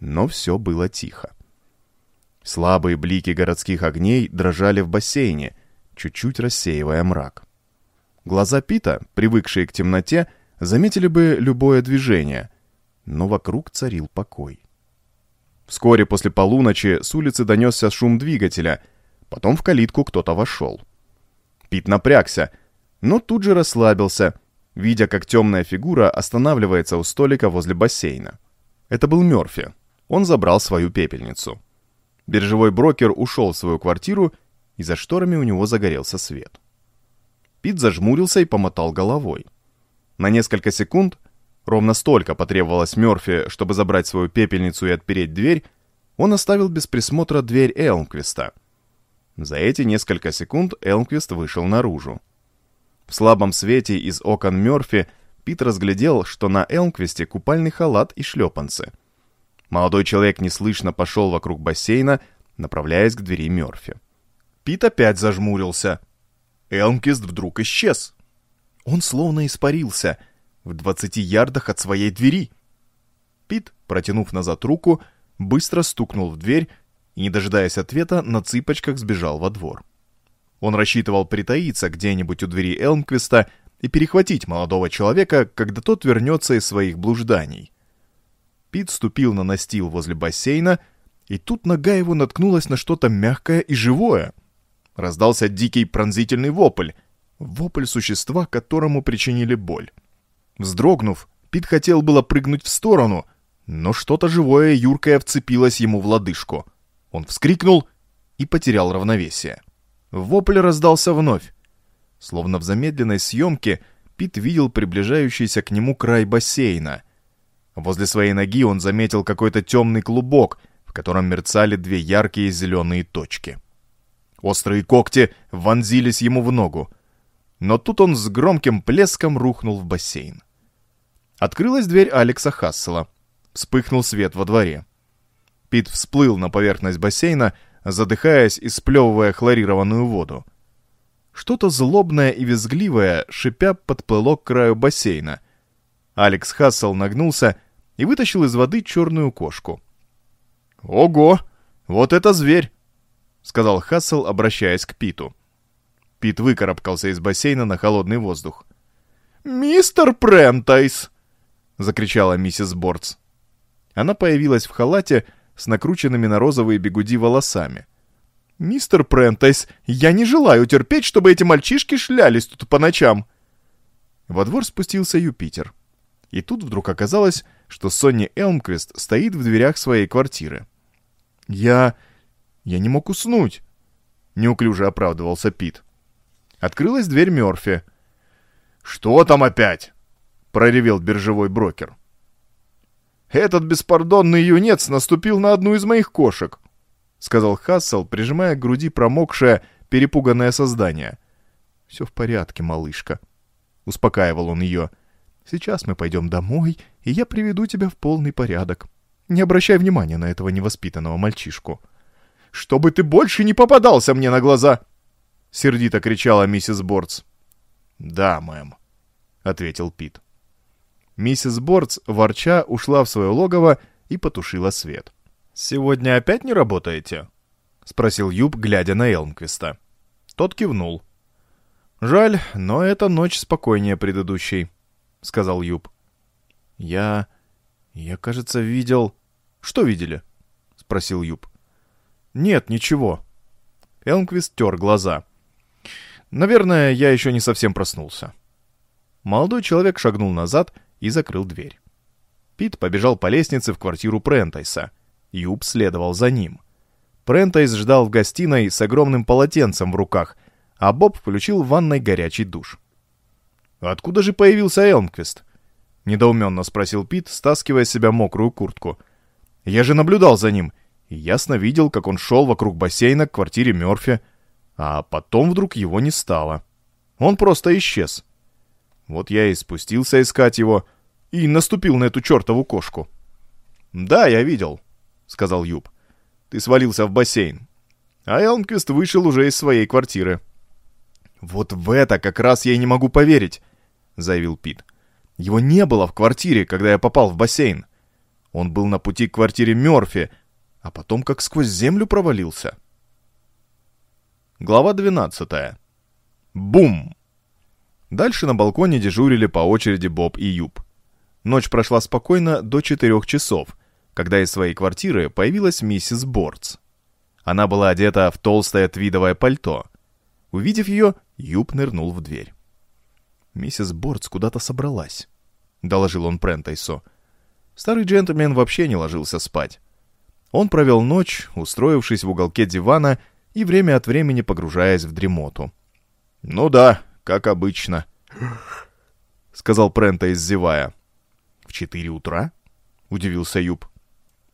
но все было тихо. Слабые блики городских огней дрожали в бассейне, чуть-чуть рассеивая мрак. Глаза Пита, привыкшие к темноте, заметили бы любое движение, но вокруг царил покой. Вскоре после полуночи с улицы донесся шум двигателя, потом в калитку кто-то вошел. Пит напрягся, но тут же расслабился, видя, как темная фигура останавливается у столика возле бассейна. Это был Мёрфи. Он забрал свою пепельницу. Биржевой брокер ушел в свою квартиру, и за шторами у него загорелся свет. Пит зажмурился и помотал головой. На несколько секунд, ровно столько потребовалось Мёрфи, чтобы забрать свою пепельницу и отпереть дверь, он оставил без присмотра дверь Элмквиста. За эти несколько секунд Элмквист вышел наружу. В слабом свете из окон Мёрфи Пит разглядел, что на Элмквисте купальный халат и шлепанцы. Молодой человек неслышно пошел вокруг бассейна, направляясь к двери Мёрфи. Пит опять зажмурился. Элмквист вдруг исчез. Он словно испарился в двадцати ярдах от своей двери. Пит, протянув назад руку, быстро стукнул в дверь и, не дожидаясь ответа, на цыпочках сбежал во двор. Он рассчитывал притаиться где-нибудь у двери Элмквиста и перехватить молодого человека, когда тот вернется из своих блужданий. Пит ступил на настил возле бассейна, и тут нога его наткнулась на что-то мягкое и живое. Раздался дикий пронзительный вопль, вопль существа, которому причинили боль. Вздрогнув, Пит хотел было прыгнуть в сторону, но что-то живое юркое вцепилось ему в лодыжку. Он вскрикнул и потерял равновесие. Вопль раздался вновь. Словно в замедленной съемке Пит видел приближающийся к нему край бассейна. Возле своей ноги он заметил какой-то темный клубок, в котором мерцали две яркие зеленые точки. Острые когти вонзились ему в ногу. Но тут он с громким плеском рухнул в бассейн. Открылась дверь Алекса Хассела. Вспыхнул свет во дворе. Пит всплыл на поверхность бассейна, задыхаясь и сплевывая хлорированную воду. Что-то злобное и визгливое, шипя, подплыло к краю бассейна. Алекс Хассел нагнулся и вытащил из воды черную кошку. «Ого! Вот это зверь!» — сказал Хассел, обращаясь к Питу. Пит выкарабкался из бассейна на холодный воздух. «Мистер Прентайс!» — закричала миссис Бортс. Она появилась в халате, с накрученными на розовые бегуди волосами. «Мистер Прентайс, я не желаю терпеть, чтобы эти мальчишки шлялись тут по ночам!» Во двор спустился Юпитер. И тут вдруг оказалось, что Сонни Элмквист стоит в дверях своей квартиры. «Я... я не мог уснуть!» — неуклюже оправдывался Пит. Открылась дверь Мёрфи. «Что там опять?» — проревел биржевой брокер. «Этот беспардонный юнец наступил на одну из моих кошек», — сказал Хассел, прижимая к груди промокшее, перепуганное создание. «Все в порядке, малышка», — успокаивал он ее. «Сейчас мы пойдем домой, и я приведу тебя в полный порядок. Не обращай внимания на этого невоспитанного мальчишку». «Чтобы ты больше не попадался мне на глаза!» — сердито кричала миссис Бортс. «Да, мэм», — ответил Пит. Миссис Бортс, ворча, ушла в свое логово и потушила свет. «Сегодня опять не работаете?» — спросил Юб, глядя на Элмквиста. Тот кивнул. «Жаль, но эта ночь спокойнее предыдущей», — сказал Юб. «Я... я, кажется, видел...» «Что видели?» — спросил Юб. «Нет, ничего». Элмквист тер глаза. «Наверное, я еще не совсем проснулся». Молодой человек шагнул назад и закрыл дверь. Пит побежал по лестнице в квартиру Прентайса. Юб следовал за ним. Прентайс ждал в гостиной с огромным полотенцем в руках, а Боб включил в ванной горячий душ. «Откуда же появился Элмквист?» — недоуменно спросил Пит, стаскивая с себя мокрую куртку. «Я же наблюдал за ним и ясно видел, как он шел вокруг бассейна к квартире Мёрфи, а потом вдруг его не стало. Он просто исчез». Вот я и спустился искать его и наступил на эту чертову кошку. «Да, я видел», — сказал Юб. «Ты свалился в бассейн». А Элмквист вышел уже из своей квартиры. «Вот в это как раз я и не могу поверить», — заявил Пит. «Его не было в квартире, когда я попал в бассейн. Он был на пути к квартире Мёрфи, а потом как сквозь землю провалился». Глава 12. Бум! Дальше на балконе дежурили по очереди Боб и Юб. Ночь прошла спокойно до четырех часов, когда из своей квартиры появилась миссис Бордс. Она была одета в толстое твидовое пальто. Увидев ее, Юб нырнул в дверь. «Миссис Бордс куда-то собралась», — доложил он Прентайсу. Старый джентльмен вообще не ложился спать. Он провел ночь, устроившись в уголке дивана и время от времени погружаясь в дремоту. «Ну да, как обычно», — сказал Прентайс, зевая. «В четыре утра?» — удивился Юб.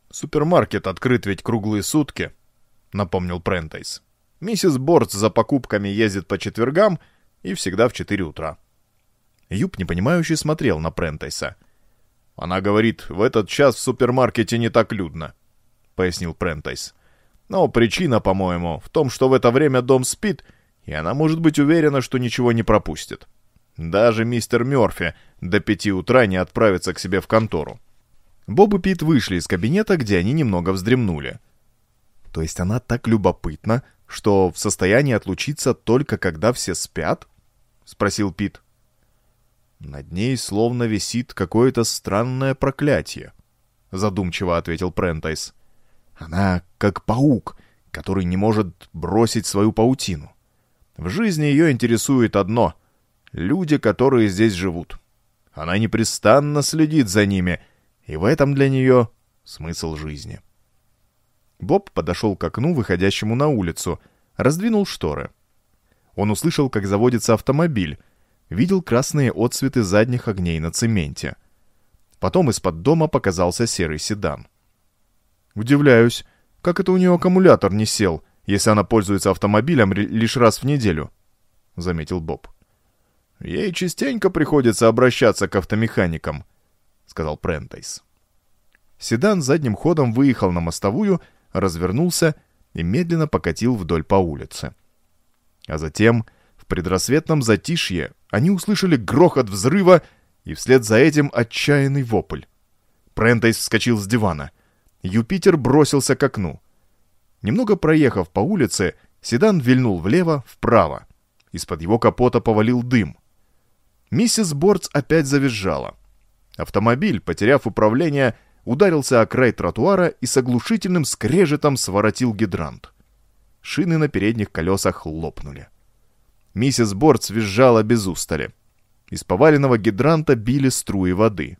«Супермаркет открыт ведь круглые сутки», — напомнил Прентайс. «Миссис Бордс за покупками ездит по четвергам и всегда в четыре утра». Юб непонимающе смотрел на Прентайса. «Она говорит, в этот час в супермаркете не так людно», — пояснил Прентайс. «Но причина, по-моему, в том, что в это время дом спит, и она может быть уверена, что ничего не пропустит. Даже мистер Мёрфи до пяти утра не отправится к себе в контору». Боб и Пит вышли из кабинета, где они немного вздремнули. То есть она так любопытна, что в состоянии отлучиться только когда все спят? Спросил Пит. Над ней словно висит какое-то странное проклятие, задумчиво ответил Прентайс. Она как паук, который не может бросить свою паутину. В жизни ее интересует одно — люди, которые здесь живут. Она непрестанно следит за ними, и в этом для нее смысл жизни. Боб подошел к окну, выходящему на улицу, раздвинул шторы. Он услышал, как заводится автомобиль, видел красные отсветы задних огней на цементе. Потом из-под дома показался серый седан. «Удивляюсь, как это у нее аккумулятор не сел, если она пользуется автомобилем лишь раз в неделю», — заметил Боб. «Ей частенько приходится обращаться к автомеханикам», — сказал Прентайс. Седан задним ходом выехал на мостовую развернулся и медленно покатил вдоль по улице. А затем, в предрассветном затишье, они услышали грохот взрыва и вслед за этим отчаянный вопль. Прентейс вскочил с дивана. Юпитер бросился к окну. Немного проехав по улице, седан вильнул влево, вправо. Из-под его капота повалил дым. Миссис Бордс опять завизжала. Автомобиль, потеряв управление, ударился о край тротуара и с оглушительным скрежетом своротил гидрант. Шины на передних колесах лопнули. Миссис Борт визжала без устали. Из поваленного гидранта били струи воды.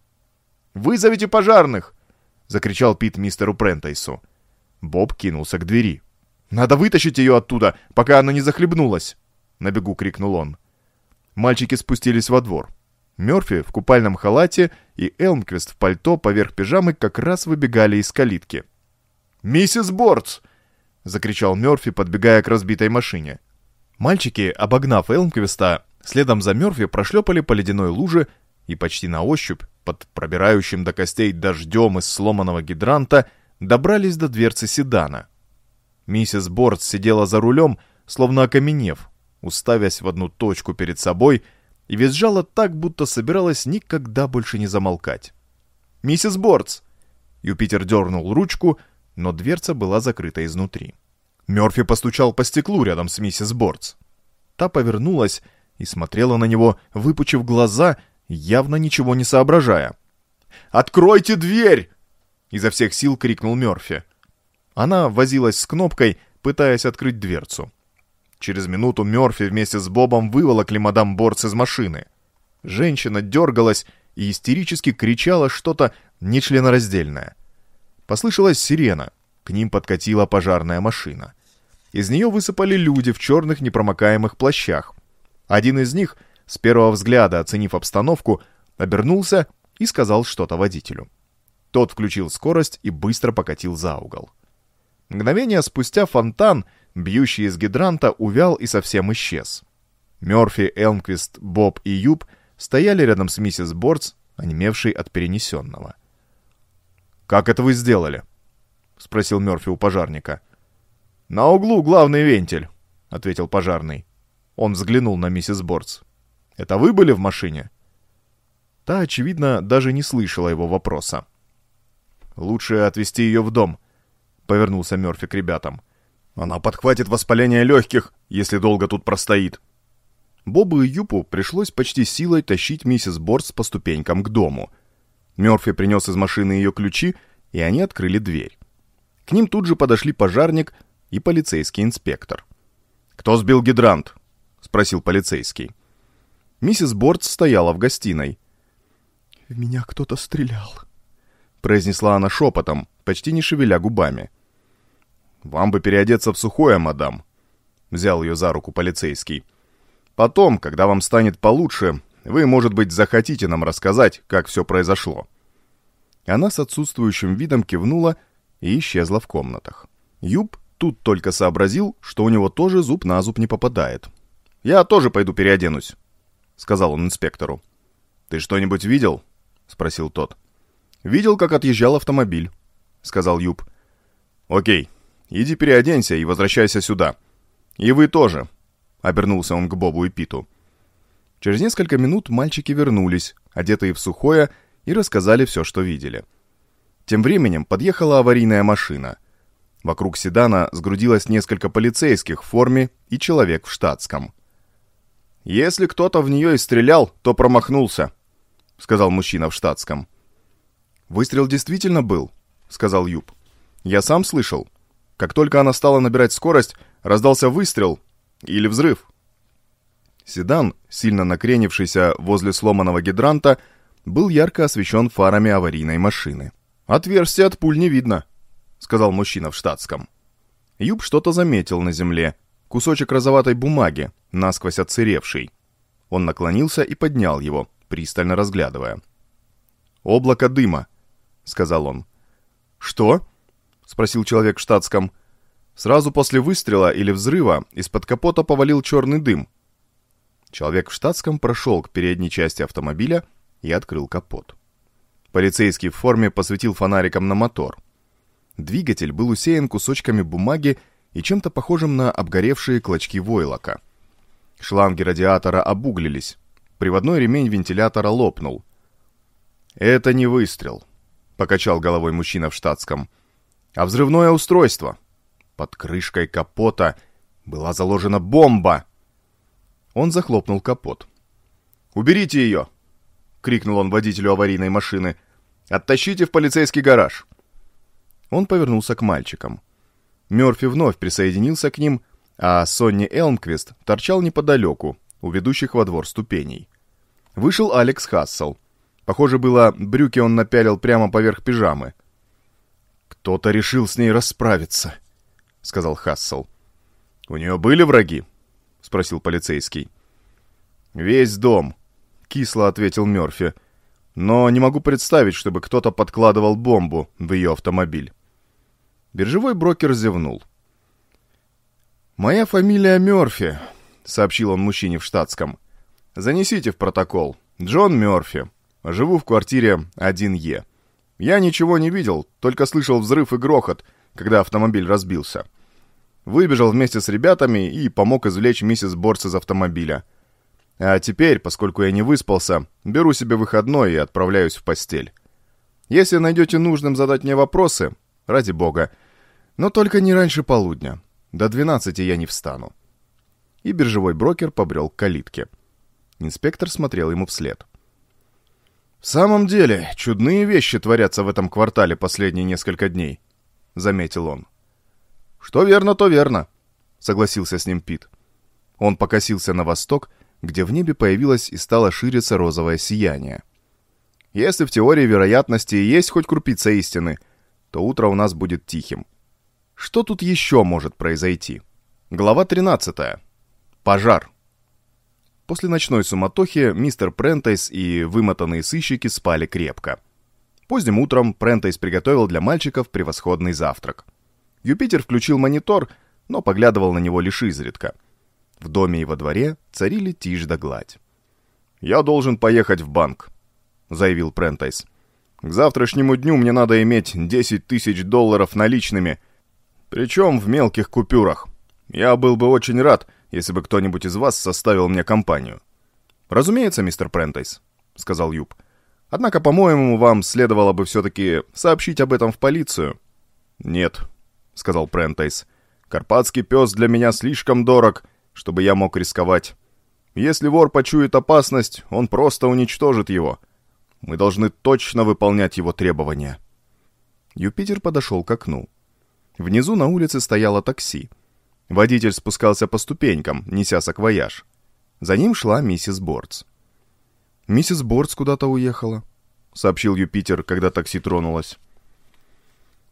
«Вызовите пожарных!» — закричал Пит мистеру Прентайсу. Боб кинулся к двери. «Надо вытащить ее оттуда, пока она не захлебнулась!» — на бегу крикнул он. Мальчики спустились во двор. Мёрфи в купальном халате и Элмквист в пальто поверх пижамы как раз выбегали из калитки. «Миссис Бортс!» — закричал Мёрфи, подбегая к разбитой машине. Мальчики, обогнав Элмквиста, следом за Мёрфи прошлепали по ледяной луже и почти на ощупь, под пробирающим до костей дождем из сломанного гидранта, добрались до дверцы седана. Миссис Бортс сидела за рулем, словно окаменев, уставясь в одну точку перед собой — и визжала так, будто собиралась никогда больше не замолкать. «Миссис Бордс!» Юпитер дернул ручку, но дверца была закрыта изнутри. Мёрфи постучал по стеклу рядом с миссис Бордс. Та повернулась и смотрела на него, выпучив глаза, явно ничего не соображая. «Откройте дверь!» — изо всех сил крикнул Мёрфи. Она возилась с кнопкой, пытаясь открыть дверцу. Через минуту Мёрфи вместе с Бобом выволокли мадам Борц из машины. Женщина дергалась и истерически кричала что-то нечленораздельное. Послышалась сирена. К ним подкатила пожарная машина. Из нее высыпали люди в черных непромокаемых плащах. Один из них, с первого взгляда оценив обстановку, обернулся и сказал что-то водителю. Тот включил скорость и быстро покатил за угол. Мгновение спустя фонтан — бьющий из гидранта, увял и совсем исчез. Мёрфи, Элмквист, Боб и Юб стояли рядом с миссис Бордс, онемевшей от перенесенного. «Как это вы сделали?» —— спросил Мёрфи у пожарника. «На углу главный вентиль», — ответил пожарный. Он взглянул на миссис Бордс. «Это вы были в машине?» Та, очевидно, даже не слышала его вопроса. «Лучше отвезти ее в дом», — повернулся Мёрфи к ребятам. «Она подхватит воспаление легких, если долго тут простоит». Бобу и Юпу пришлось почти силой тащить миссис Бордс по ступенькам к дому. Мёрфи принес из машины ее ключи, и они открыли дверь. К ним тут же подошли пожарник и полицейский инспектор. «Кто сбил гидрант?» — спросил полицейский. Миссис Бордс стояла в гостиной. «В меня кто-то стрелял», — произнесла она шепотом, почти не шевеля губами. «Вам бы переодеться в сухое, мадам», — взял ее за руку полицейский. «Потом, когда вам станет получше, вы, может быть, захотите нам рассказать, как все произошло». Она с отсутствующим видом кивнула и исчезла в комнатах. Юб тут только сообразил, что у него тоже зуб на зуб не попадает. «Я тоже пойду переоденусь», — сказал он инспектору. «Ты что-нибудь видел?» — спросил тот. «Видел, как отъезжал автомобиль», — сказал Юб. «Окей, иди переоденься и возвращайся сюда. И вы тоже», — обернулся он к Бобу и Питу. Через несколько минут мальчики вернулись, одетые в сухое, и рассказали все, что видели. — тем временем подъехала аварийная машина. Вокруг седана сгрудилось несколько полицейских в форме и человек в штатском. «Если кто-то в нее и стрелял, то промахнулся», — сказал мужчина в штатском. «Выстрел действительно был», — сказал Юб. «Я сам слышал. Как только она стала набирать скорость, раздался выстрел или взрыв». Седан, сильно накренившийся возле сломанного гидранта, был ярко освещен фарами аварийной машины. «Отверстия от пуль не видно», — сказал мужчина в штатском. Юб что-то заметил на земле. Кусочек розоватой бумаги, насквозь отсыревший. Он наклонился и поднял его, пристально разглядывая. «Облако дыма», — сказал он. «Что?» — спросил человек в штатском. Сразу после выстрела или взрыва из-под капота повалил черный дым. Человек в штатском прошел к передней части автомобиля и открыл капот. Полицейский в форме посветил фонариком на мотор. Двигатель был усеян кусочками бумаги и чем-то похожим на обгоревшие клочки войлока. Шланги радиатора обуглились. Приводной ремень вентилятора лопнул. «Это не выстрел», — покачал головой мужчина в штатском, — «а взрывное устройство. Под крышкой капота была заложена бомба». Он захлопнул капот. «Уберите ее!» — крикнул он водителю аварийной машины. «Оттащите в полицейский гараж!» Он повернулся к мальчикам. Мёрфи вновь присоединился к ним, а Сонни Элмквист торчал неподалеку, у ведущих во двор ступеней. Вышел Алекс Хассел. Похоже было, брюки он напялил прямо поверх пижамы. «Кто-то решил с ней расправиться», — сказал Хассел. «У нее были враги?» — спросил полицейский. «Весь дом», — кисло ответил Мёрфи. «Но не могу представить, чтобы кто-то подкладывал бомбу в ее автомобиль». Биржевой брокер зевнул. «Моя фамилия Мёрфи», — сообщил он мужчине в штатском. «Занесите в протокол. Джон Мёрфи. Живу в квартире 1Е. Я ничего не видел, только слышал взрыв и грохот, когда автомобиль разбился. Выбежал вместе с ребятами и помог извлечь миссис Борс из автомобиля. А теперь, поскольку я не выспался, беру себе выходной и отправляюсь в постель. Если найдете нужным задать мне вопросы, ради бога, но только не раньше полудня. До 12 я не встану. И биржевой брокер побрел к калитке. Инспектор смотрел ему вслед. «В самом деле, чудные вещи творятся в этом квартале последние несколько дней», — заметил он. «Что верно, то верно», — согласился с ним Пит. Он покосился на восток где в небе появилось и стало шириться розовое сияние. Если в теории вероятности есть хоть крупица истины, то утро у нас будет тихим. Что тут еще может произойти? Глава 13. Пожар. После ночной суматохи мистер Прентайс и вымотанные сыщики спали крепко. Поздним утром Прентайс приготовил для мальчиков превосходный завтрак. Юпитер включил монитор, но поглядывал на него лишь изредка – в доме и во дворе царили тишь да гладь. «Я должен поехать в банк», — заявил Прентайс. К завтрашнему дню мне надо иметь 10 тысяч долларов наличными, причем в мелких купюрах. Я был бы очень рад, если бы кто-нибудь из вас составил мне компанию. «Разумеется, мистер Прентайс», — сказал Юб. «Однако, по-моему, вам следовало бы все-таки сообщить об этом в полицию». «Нет», — сказал Прентайс. «Карпатский пес для меня слишком дорог, чтобы я мог рисковать. Если вор почует опасность, он просто уничтожит его. Мы должны точно выполнять его требования». Юпитер подошел к окну. Внизу на улице стояло такси. Водитель спускался по ступенькам, неся саквояж. За ним шла миссис Бордс. «Миссис Бордс куда-то уехала», — сообщил Юпитер, когда такси тронулось.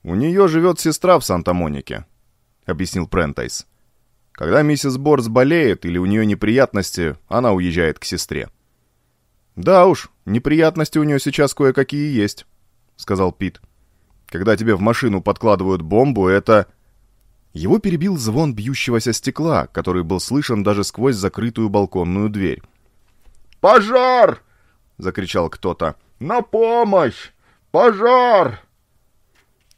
«У нее живет сестра в Санта-Монике», — объяснил Прентайс. «Когда миссис Бордс болеет или у нее неприятности, она уезжает к сестре». «Да уж, неприятности у нее сейчас кое-какие есть», — сказал Пит. «Когда тебе в машину подкладывают бомбу, это...» Его перебил звон бьющегося стекла, который был слышен даже сквозь закрытую балконную дверь. «Пожар!» — закричал кто-то. «На помощь! Пожар!»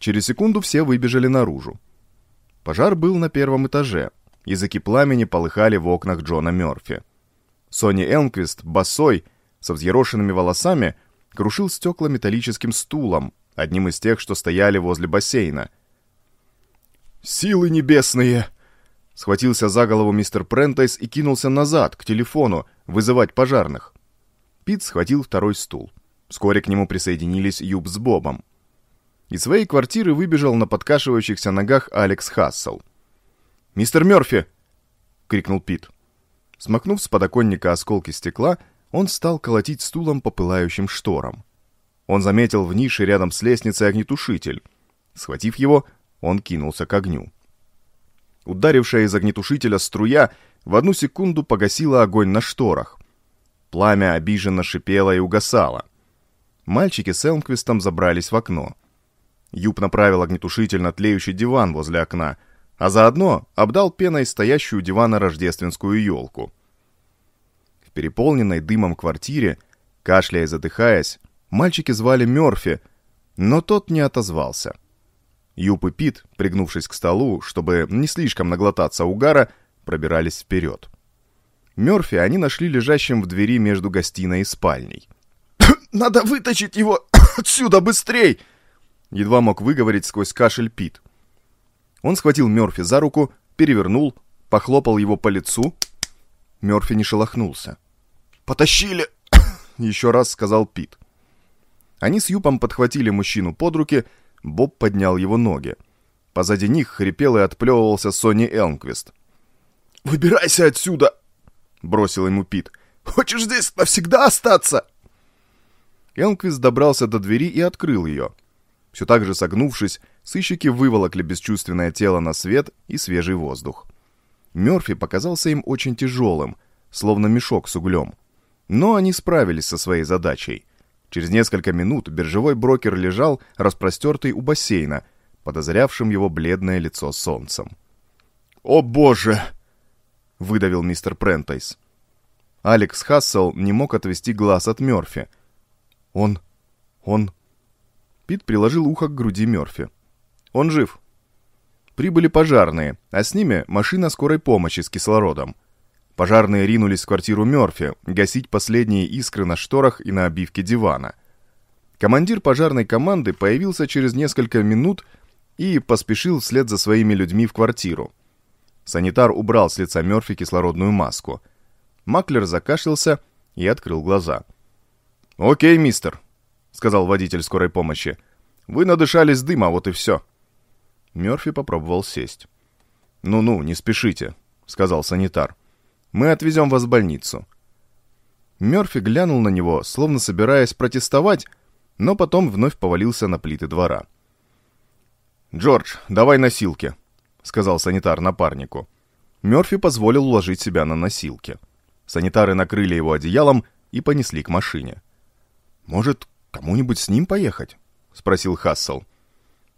Через секунду все выбежали наружу. Пожар был на первом этаже. Языки пламени полыхали в окнах Джона Мёрфи. Сони Элмквист, босой, со взъерошенными волосами, крушил стекла металлическим стулом, одним из тех, что стояли возле бассейна — «Силы небесные!» Схватился за голову мистер Прентайс и кинулся назад, к телефону, вызывать пожарных. Пит схватил второй стул. Вскоре к нему присоединились Юб с Бобом. Из своей квартиры выбежал на подкашивающихся ногах Алекс Хассел. «Мистер Мёрфи!» — крикнул Пит. Смакнув с подоконника осколки стекла, он стал колотить стулом по пылающим шторам. Он заметил в нише рядом с лестницей огнетушитель. Схватив его, он кинулся к огню. Ударившая из огнетушителя струя в одну секунду погасила огонь на шторах. Пламя обиженно шипело и угасало. Мальчики с Элмквистом забрались в окно. Юб направил огнетушитель на тлеющий диван возле окна, а заодно обдал пеной стоящую у дивана рождественскую елку. В переполненной дымом квартире, кашляя и задыхаясь, мальчики звали Мёрфи, но тот не отозвался — Юп и Пит, пригнувшись к столу, чтобы не слишком наглотаться угара, пробирались вперед. Мёрфи они нашли лежащим в двери между гостиной и спальней. «Надо вытащить его отсюда быстрей!» Едва мог выговорить сквозь кашель Пит. Он схватил Мёрфи за руку, перевернул, похлопал его по лицу. Мёрфи не шелохнулся. «Потащили!» — еще раз сказал Пит. Они с Юпом подхватили мужчину под руки Боб поднял его ноги. Позади них хрипел и отплевывался Сони Элмквист. «Выбирайся отсюда!» — бросил ему Пит. «Хочешь здесь навсегда остаться?» Элмквист добрался до двери и открыл ее. Все так же согнувшись, сыщики выволокли бесчувственное тело на свет и свежий воздух. Мёрфи показался им очень тяжелым, словно мешок с углем. Но они справились со своей задачей. Через несколько минут биржевой брокер лежал, распростертый у бассейна, подозрявшим его бледное лицо солнцем. «О боже!» — выдавил мистер Прентайс. Алекс Хассел не мог отвести глаз от Мёрфи. «Он... он...» Пит приложил ухо к груди Мёрфи. «Он жив». Прибыли пожарные, а с ними машина скорой помощи с кислородом. Пожарные ринулись в квартиру Мёрфи, гасить последние искры на шторах и на обивке дивана. Командир пожарной команды появился через несколько минут и поспешил вслед за своими людьми в квартиру. Санитар убрал с лица Мёрфи кислородную маску. Маклер закашлялся и открыл глаза. «Окей, мистер», — сказал водитель скорой помощи. «Вы надышались дыма, вот и все». Мёрфи попробовал сесть. «Ну-ну, не спешите», — сказал санитар. Мы отвезем вас в больницу». Мёрфи глянул на него, словно собираясь протестовать, но потом вновь повалился на плиты двора. «Джордж, давай носилки», — сказал санитар напарнику. Мёрфи позволил уложить себя на носилки. Санитары накрыли его одеялом и понесли к машине. «Может, кому-нибудь с ним поехать?» — спросил Хассел.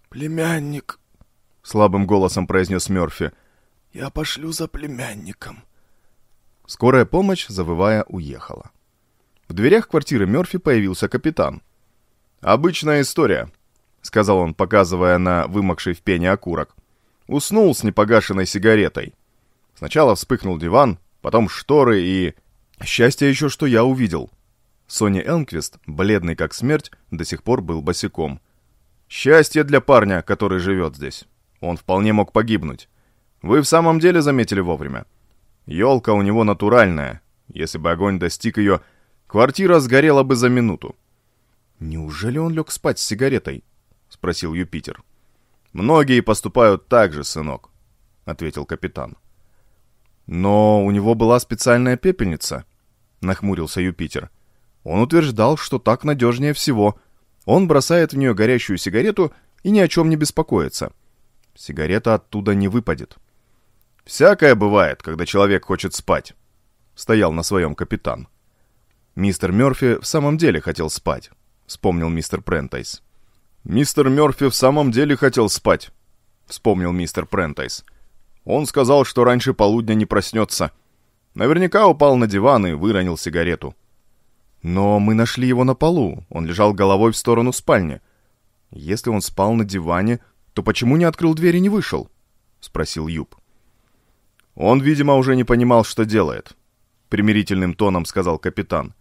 «Племянник», — слабым голосом произнес Мёрфи. «Я пошлю за племянником». Скорая помощь, завывая, уехала. В дверях квартиры Мёрфи появился капитан. «Обычная история», — сказал он, показывая на вымокший в пене окурок. Уснул с непогашенной сигаретой. Сначала вспыхнул диван, потом шторы и... Счастье еще, что я увидел. Соня Элмквист, бледный как смерть, до сих пор был босиком. Счастье для парня, который живет здесь. Он вполне мог погибнуть. Вы в самом деле заметили вовремя. Елка у него натуральная. Если бы огонь достиг ее, квартира сгорела бы за минуту. «Неужели он лег спать с сигаретой?» — спросил Юпитер. «Многие поступают так же, сынок», — ответил капитан. «Но у него была специальная пепельница», — нахмурился Юпитер. «Он утверждал, что так надежнее всего. Он бросает в нее горящую сигарету и ни о чем не беспокоится. Сигарета оттуда не выпадет». «Всякое бывает, когда человек хочет спать», — стоял на своем капитан. Мистер Мёрфи в самом деле хотел спать, — вспомнил мистер Прентайс. «Мистер Мёрфи в самом деле хотел спать», — вспомнил мистер Прентайс. «Он сказал, что раньше полудня не проснется. Наверняка упал на диван и выронил сигарету». «Но мы нашли его на полу, он лежал головой в сторону спальни. Если он спал на диване, то почему не открыл дверь и не вышел?» — спросил Юб. «Он, видимо, уже не понимал, что делает», — примирительным тоном сказал капитан.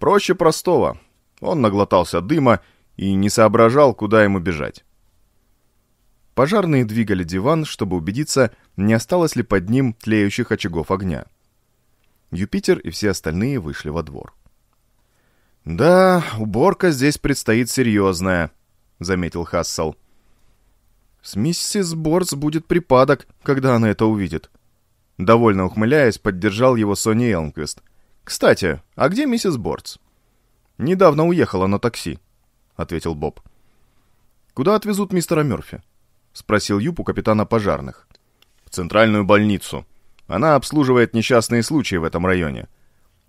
«Проще простого. Он наглотался дыма и не соображал, куда ему бежать. Пожарные двигали диван, чтобы убедиться, не осталось ли под ним тлеющих очагов огня. Юпитер и все остальные вышли во двор. «Да, уборка здесь предстоит серьезная», — заметил Хассел. «С миссис Борс будет припадок, когда она это увидит». Довольно ухмыляясь, поддержал его Сони Элмквист. «Кстати, а где миссис Борс?» «Недавно уехала на такси», — ответил Боб. «Куда отвезут мистера Мёрфи?» — спросил Юп у капитана пожарных. «В центральную больницу. Она обслуживает несчастные случаи в этом районе.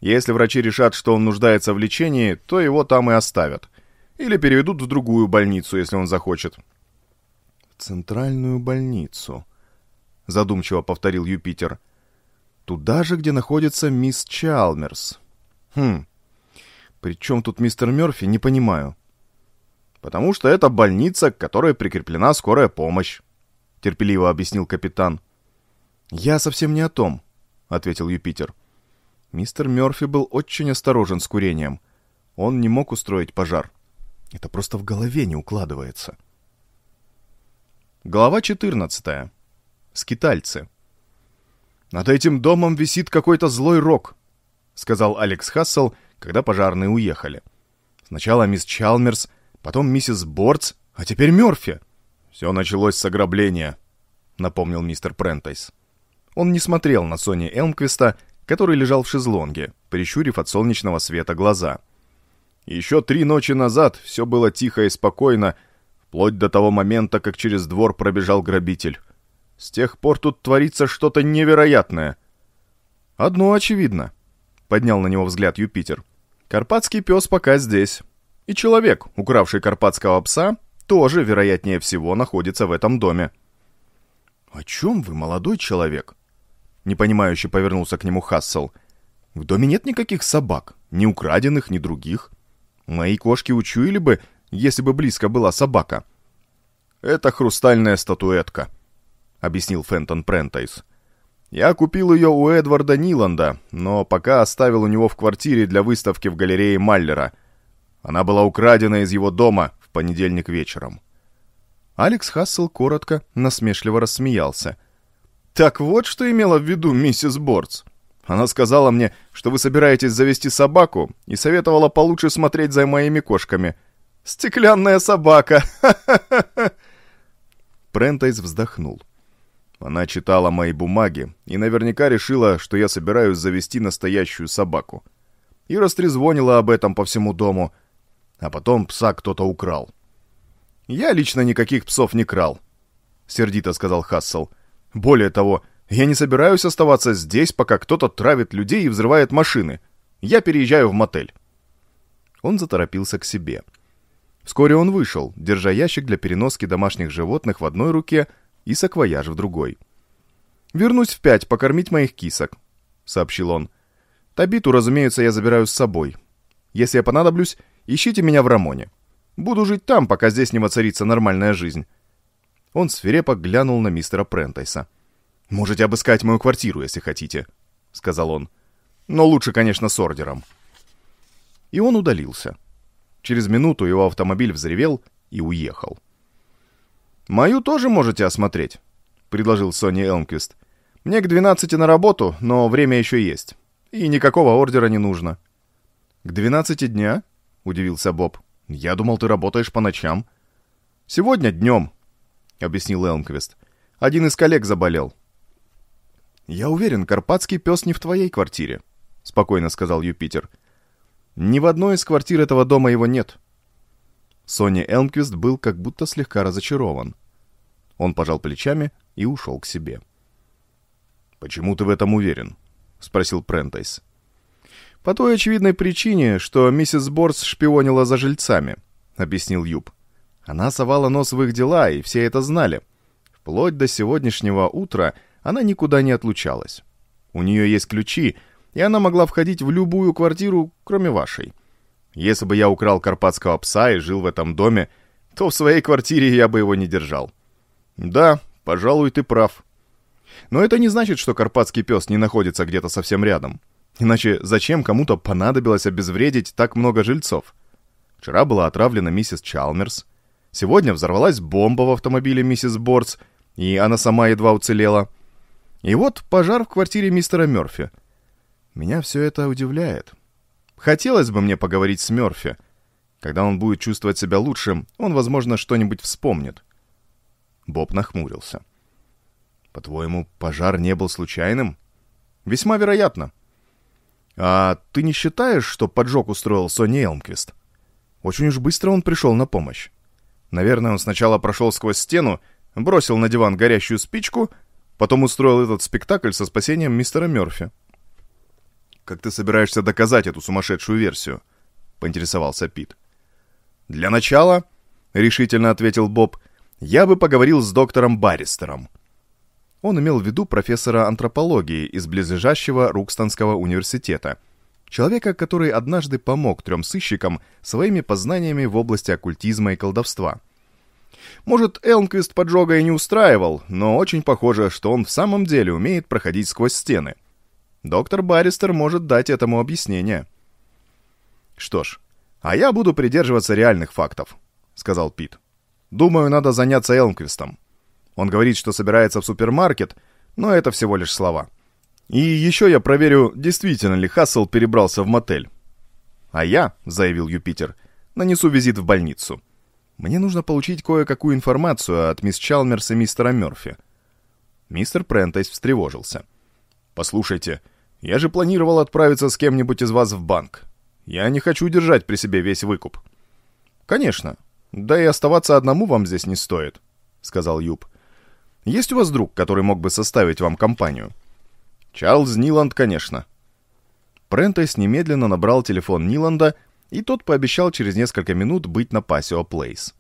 Если врачи решат, что он нуждается в лечении, то его там и оставят. Или переведут в другую больницу, если он захочет». «В центральную больницу», — задумчиво повторил Юпитер. «Туда же, где находится мисс Чалмерс». «Хм, при чем тут мистер Мёрфи, не понимаю». «Потому что это больница, к которой прикреплена скорая помощь», — терпеливо объяснил капитан. «Я совсем не о том», — ответил Юпитер. Мистер Мёрфи был очень осторожен с курением. Он не мог устроить пожар. Это просто в голове не укладывается. Глава 14. Скитальцы. «Над этим домом висит какой-то злой рок», — сказал Алекс Хассел, когда пожарные уехали. Сначала мисс Чалмерс потом миссис Бордс, а теперь Мёрфи. Все началось с ограбления, напомнил мистер Прентайс. Он не смотрел на Сони Элмквиста, который лежал в шезлонге, прищурив от солнечного света глаза. Еще три ночи назад все было тихо и спокойно, вплоть до того момента, как через двор пробежал грабитель. С тех пор тут творится что-то невероятное. «Одно очевидно», — поднял на него взгляд Юпитер. «Карпатский пес пока здесь. И человек, укравший карпатского пса, тоже, вероятнее всего, находится в этом доме. «О чем вы, молодой человек?» Непонимающе повернулся к нему Хассел. «В доме нет никаких собак, ни украденных, ни других. Мои кошки учуяли бы, если бы близко была собака». «Это хрустальная статуэтка», — объяснил Фентон Прентайс. «Я купил ее у Эдварда Ниланда, но пока оставил у него в квартире для выставки в галерее Маллера — она была украдена из его дома в понедельник вечером. Алекс Хассел коротко, насмешливо рассмеялся. «Так вот, что имела в виду миссис Бордс. Она сказала мне, что вы собираетесь завести собаку, и советовала получше смотреть за моими кошками. Стеклянная собака! Прентайс вздохнул. Она читала мои бумаги и наверняка решила, что я собираюсь завести настоящую собаку. И растрезвонила об этом по всему дому — а потом пса кто-то украл. «Я лично никаких псов не крал», — сердито сказал Хассел. «Более того, я не собираюсь оставаться здесь, пока кто-то травит людей и взрывает машины. Я переезжаю в мотель». Он заторопился к себе. Вскоре он вышел, держа ящик для переноски домашних животных в одной руке и саквояж в другой. «Вернусь в пять покормить моих кисок», — сообщил он. «Табиту, разумеется, я забираю с собой. Если я понадоблюсь, Ищите меня в Рамоне. Буду жить там, пока здесь не воцарится нормальная жизнь». Он свирепо глянул на мистера Прентайса. «Можете обыскать мою квартиру, если хотите», — сказал он. «Но лучше, конечно, с ордером». И он удалился. Через минуту его автомобиль взревел и уехал. «Мою тоже можете осмотреть», — предложил Сони Элмквист. «Мне к 12 на работу, но время еще есть. И никакого ордера не нужно». «К 12 дня?» — удивился Боб. «Я думал, ты работаешь по ночам». «Сегодня днем», — объяснил Элмквист. «Один из коллег заболел». «Я уверен, карпатский пес не в твоей квартире», — спокойно сказал Юпитер. «Ни в одной из квартир этого дома его нет». Сони Элмквист был как будто слегка разочарован. Он пожал плечами и ушел к себе. «Почему ты в этом уверен?» — спросил Прентайс. «По той очевидной причине, что миссис Борс шпионила за жильцами», — объяснил Юб. «Она совала нос в их дела, и все это знали. Вплоть до сегодняшнего утра она никуда не отлучалась. У нее есть ключи, и она могла входить в любую квартиру, кроме вашей. Если бы я украл карпатского пса и жил в этом доме, то в своей квартире я бы его не держал. Да, пожалуй, ты прав. Но это не значит, что карпатский пес не находится где-то совсем рядом. Иначе зачем кому-то понадобилось обезвредить так много жильцов? Вчера была отравлена миссис Чалмерс. Сегодня взорвалась бомба в автомобиле миссис Бордс, и она сама едва уцелела. И вот пожар в квартире мистера Мёрфи. Меня все это удивляет. Хотелось бы мне поговорить с Мёрфи. Когда он будет чувствовать себя лучше, он, возможно, что-нибудь вспомнит. Боб нахмурился. По-твоему, пожар не был случайным? Весьма вероятно. А ты не считаешь, что поджог устроил Сони Элмквист? Очень уж быстро он пришел на помощь. Наверное, он сначала прошел сквозь стену, бросил на диван горящую спичку, потом устроил этот спектакль со спасением мистера Мёрфи. «Как ты собираешься доказать эту сумасшедшую версию?» — поинтересовался Пит. «Для начала», — решительно ответил Боб, — «я бы поговорил с доктором Барристером». Он имел в виду профессора антропологии из близлежащего Рукстонского университета, человека, который однажды помог трем сыщикам своими познаниями в области оккультизма и колдовства. Может, Элмквист поджога и не устраивал, но очень похоже, что он в самом деле умеет проходить сквозь стены — Доктор Барристер может дать этому объяснение. Что ж, а я буду придерживаться реальных фактов, сказал Пит. Думаю, надо заняться Элмквистом. Он говорит, что собирается в супермаркет, но это всего лишь слова. И еще я проверю, действительно ли Хассел перебрался в мотель. А я, заявил Юпитер, нанесу визит в больницу. Мне нужно получить кое-какую информацию от мисс Чалмерс и мистера Мёрфи. Мистер Прентайс встревожился. «Послушайте, я же планировал отправиться с кем-нибудь из вас в банк. Я не хочу держать при себе весь выкуп». «Конечно. Да и оставаться одному вам здесь не стоит», — сказал Юб. «Есть у вас друг, который мог бы составить вам компанию?» «Чарльз Ниланд, конечно». Прентайс немедленно набрал телефон Ниланда, и тот пообещал через несколько минут быть на Пасио Плейс.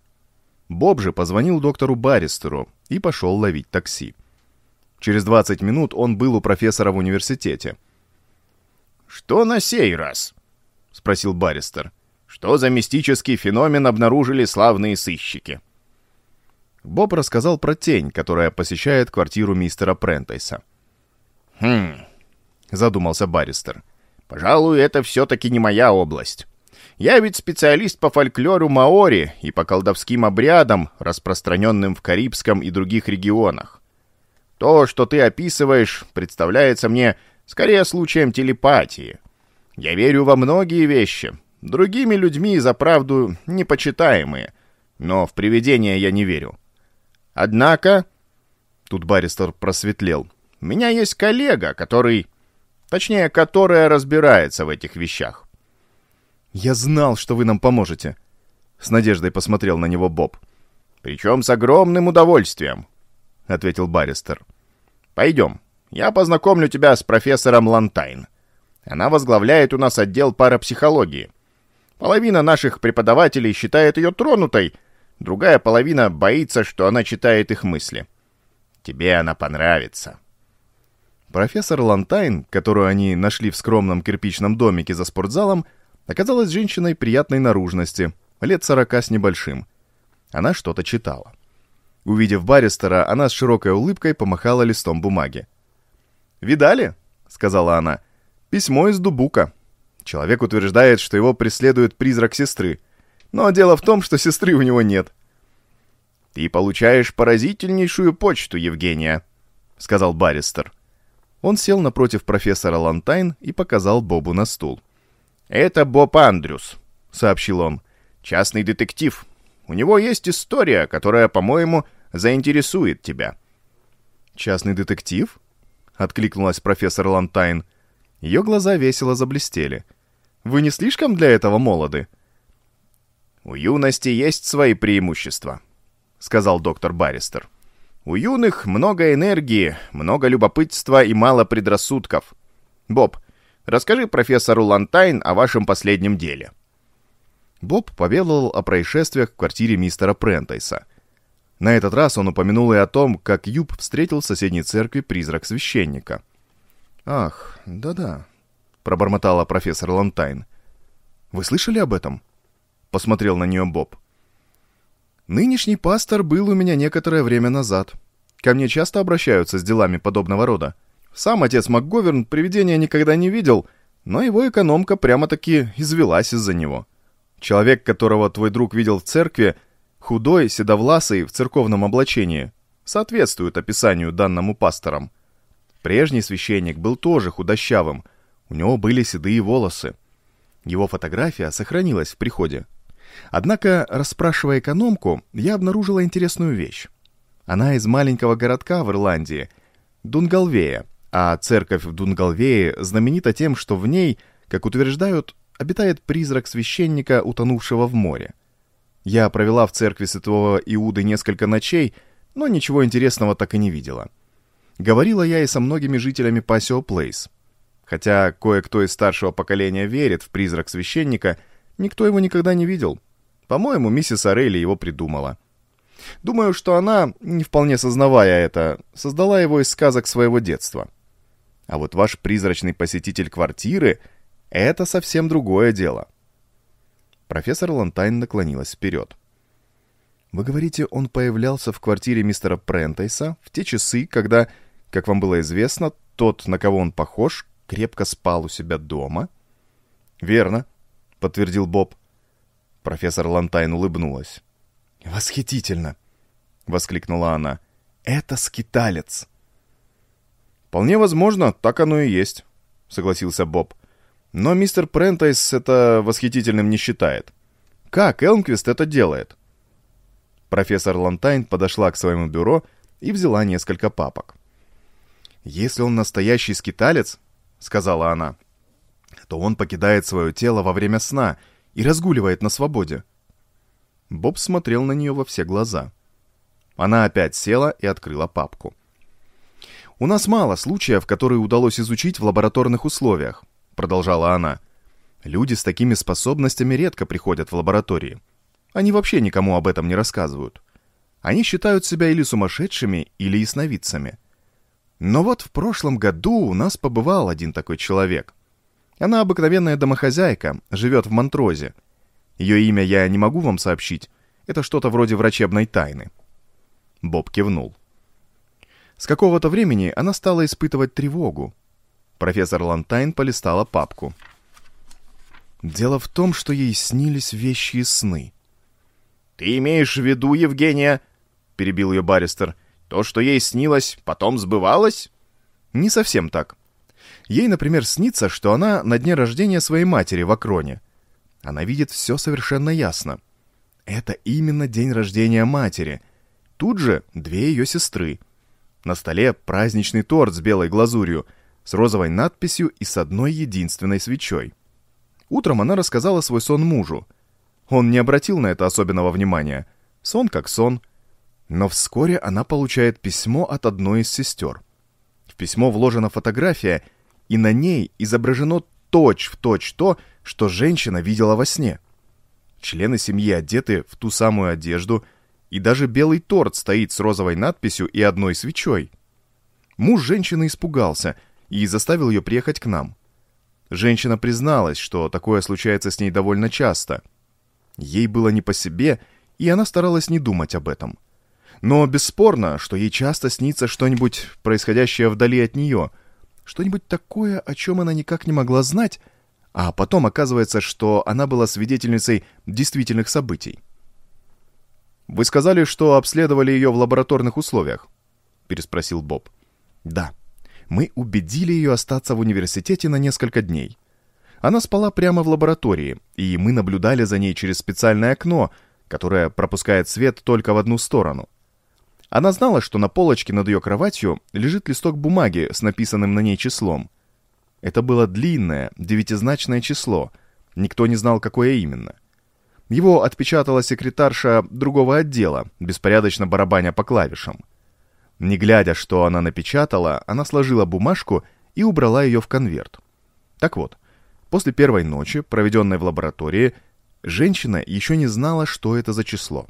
Боб же позвонил доктору Барристеру и пошел ловить такси. Через 20 минут он был у профессора в университете. «Что на сей раз?» — спросил Баристер. «Что за мистический феномен обнаружили славные сыщики?» Боб рассказал про тень, которая посещает квартиру мистера Прентайса. «Хм...» — задумался Баристер. «Пожалуй, это все-таки не моя область. Я ведь специалист по фольклору маори и по колдовским обрядам, распространенным в Карибском и других регионах. То, что ты описываешь, представляется мне скорее случаем телепатии. Я верю во многие вещи, другими людьми за правду непочитаемые, но в привидения я не верю. Однако, тут баристер просветлел, у меня есть коллега, который, точнее, которая разбирается в этих вещах. «Я знал, что вы нам поможете», — с надеждой посмотрел на него Боб. «Причем с огромным удовольствием», — ответил Баристер. «Пойдем, я познакомлю тебя с профессором Лантайн. Она возглавляет у нас отдел парапсихологии. Половина наших преподавателей считает ее тронутой, другая половина боится, что она читает их мысли. Тебе она понравится». Профессор Лантайн, которую они нашли в скромном кирпичном домике за спортзалом, оказалась женщиной приятной наружности, лет сорока с небольшим. Она что-то читала. Увидев баристера, она с широкой улыбкой помахала листом бумаги. «Видали?» — сказала она. «Письмо из Дубука. Человек утверждает, что его преследует призрак сестры. Но дело в том, что сестры у него нет». «Ты получаешь поразительнейшую почту, Евгения», — сказал баристер. Он сел напротив профессора Лантайн и показал Бобу на стул. «Это Боб Андрюс», — сообщил он. «Частный детектив. У него есть история, которая, по-моему, заинтересует тебя». «Частный детектив?» — откликнулась профессор Лантайн. Ее глаза весело заблестели. «Вы не слишком для этого молоды?» «У юности есть свои преимущества», — сказал доктор Барристер. «У юных много энергии, много любопытства и мало предрассудков. Боб, Расскажи профессору Лантайн о вашем последнем деле». Боб поведал о происшествиях в квартире мистера Прентайса. На этот раз он упомянул и о том, как Юб встретил в соседней церкви призрак священника. «Ах, да-да», — пробормотала профессор Лантайн. «Вы слышали об этом?» — посмотрел на нее Боб. «Нынешний пастор был у меня некоторое время назад. Ко мне часто обращаются с делами подобного рода. Сам отец МакГоверн привидения никогда не видел, но его экономка прямо-таки извелась из-за него. Человек, которого твой друг видел в церкви, худой, седовласый, в церковном облачении, соответствует описанию данному пасторам. Прежний священник был тоже худощавым, у него были седые волосы. Его фотография сохранилась в приходе. Однако, расспрашивая экономку, я обнаружила интересную вещь. Она из маленького городка в Ирландии, Дунгалвея, а церковь в Дунгалвее знаменита тем, что в ней, как утверждают, обитает призрак священника, утонувшего в море. Я провела в церкви святого Иуды несколько ночей, но ничего интересного так и не видела. Говорила я и со многими жителями Пасио Плейс. Хотя кое-кто из старшего поколения верит в призрак священника, никто его никогда не видел. По-моему, миссис Орелли его придумала. Думаю, что она, не вполне сознавая это, создала его из сказок своего детства. А вот ваш призрачный посетитель квартиры — это совсем другое дело. Профессор Лантайн наклонилась вперед. Вы говорите, он появлялся в квартире мистера Прентайса в те часы, когда, как вам было известно, тот, на кого он похож, крепко спал у себя дома? Верно, подтвердил Боб. Профессор Лантайн улыбнулась. Восхитительно, воскликнула она. Это скиталец. «Вполне возможно, так оно и есть», — согласился Боб. «Но мистер Прентайс это восхитительным не считает. Как Элмквист это делает?» Профессор Лантайн подошла к своему бюро и взяла несколько папок. «Если он настоящий скиталец, — сказала она, — то он покидает свое тело во время сна и разгуливает на свободе». Боб смотрел на нее во все глаза. Она опять села и открыла папку. «У нас мало случаев, которые удалось изучить в лабораторных условиях», — продолжала она. «Люди с такими способностями редко приходят в лаборатории. Они вообще никому об этом не рассказывают. Они считают себя или сумасшедшими, или ясновидцами. Но вот в прошлом году у нас побывал один такой человек. Она обыкновенная домохозяйка, живет в Монтрозе. Ее имя я не могу вам сообщить. Это что-то вроде врачебной тайны». Боб кивнул. С какого-то времени она стала испытывать тревогу. Профессор Лантайн полистала папку. Дело в том, что ей снились вещи и сны. «Ты имеешь в виду, Евгения?» — перебил ее баристер. «То, что ей снилось, потом сбывалось?» «Не совсем так. Ей, например, снится, что она на дне рождения своей матери в Акроне. Она видит все совершенно ясно. Это именно день рождения матери. Тут же две ее сестры — на столе праздничный торт с белой глазурью, с розовой надписью и с одной единственной свечой. Утром она рассказала свой сон мужу. Он не обратил на это особенного внимания. Сон как сон. Но вскоре она получает письмо от одной из сестер. В письмо вложена фотография, и на ней изображено точь-в-точь точь то, что женщина видела во сне. Члены семьи одеты в ту самую одежду – и даже белый торт стоит с розовой надписью и одной свечой. Муж женщины испугался и заставил ее приехать к нам. Женщина призналась, что такое случается с ней довольно часто. Ей было не по себе, и она старалась не думать об этом. Но бесспорно, что ей часто снится что-нибудь, происходящее вдали от нее, что-нибудь такое, о чем она никак не могла знать, а потом оказывается, что она была свидетельницей действительных событий. «Вы сказали, что обследовали ее в лабораторных условиях?» — переспросил Боб. «Да. Мы убедили ее остаться в университете на несколько дней. Она спала прямо в лаборатории, и мы наблюдали за ней через специальное окно, которое пропускает свет только в одну сторону. Она знала, что на полочке над ее кроватью лежит листок бумаги с написанным на ней числом. Это было длинное, девятизначное число. Никто не знал, какое именно. Его отпечатала секретарша другого отдела, беспорядочно барабаня по клавишам. Не глядя, что она напечатала, она сложила бумажку и убрала ее в конверт. Так вот, после первой ночи, проведенной в лаборатории, женщина еще не знала, что это за число.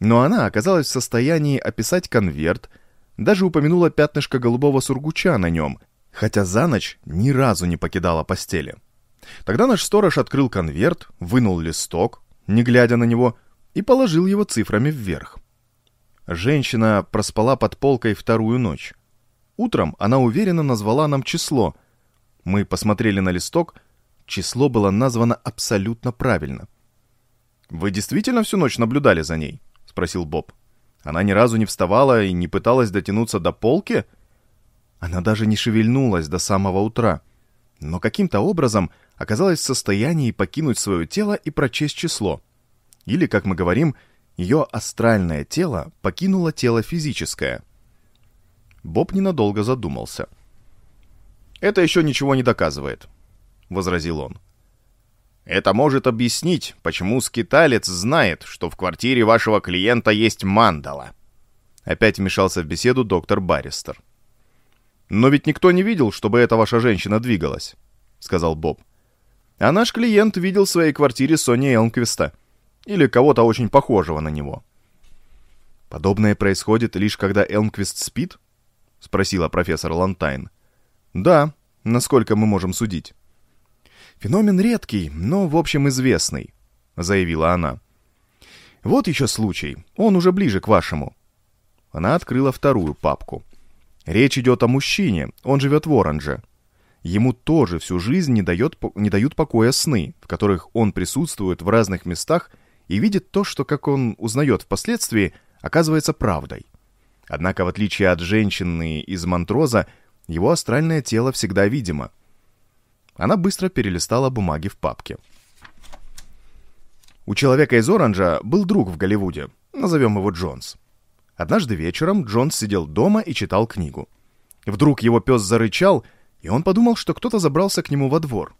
Но она оказалась в состоянии описать конверт, даже упомянула пятнышко голубого сургуча на нем, хотя за ночь ни разу не покидала постели. Тогда наш сторож открыл конверт, вынул листок, не глядя на него, и положил его цифрами вверх. Женщина проспала под полкой вторую ночь. Утром она уверенно назвала нам число. Мы посмотрели на листок, число было названо абсолютно правильно. «Вы действительно всю ночь наблюдали за ней?» — спросил Боб. «Она ни разу не вставала и не пыталась дотянуться до полки?» Она даже не шевельнулась до самого утра, но каким-то образом оказалась в состоянии покинуть свое тело и прочесть число. Или, как мы говорим, ее астральное тело покинуло тело физическое. Боб ненадолго задумался. «Это еще ничего не доказывает», — возразил он. «Это может объяснить, почему скиталец знает, что в квартире вашего клиента есть мандала». Опять вмешался в беседу доктор Барристер. «Но ведь никто не видел, чтобы эта ваша женщина двигалась», — сказал Боб. А наш клиент видел в своей квартире Сони Элмквиста. Или кого-то очень похожего на него. «Подобное происходит лишь когда Элмквист спит?» — спросила профессор Лантайн. «Да, насколько мы можем судить». «Феномен редкий, но, в общем, известный», — заявила она. «Вот еще случай, он уже ближе к вашему». Она открыла вторую папку. Речь идет о мужчине, он живет в Оранже. Ему тоже всю жизнь не, дает, не дают покоя сны, в которых он присутствует в разных местах и видит то, что, как он узнает впоследствии, оказывается правдой. Однако, в отличие от женщины из Монтроза, его астральное тело всегда видимо. Она быстро перелистала бумаги в папке. У человека из Оранжа был друг в Голливуде, назовем его Джонс. Однажды вечером Джонс сидел дома и читал книгу. Вдруг его пес зарычал — и он подумал, что кто-то забрался к нему во двор.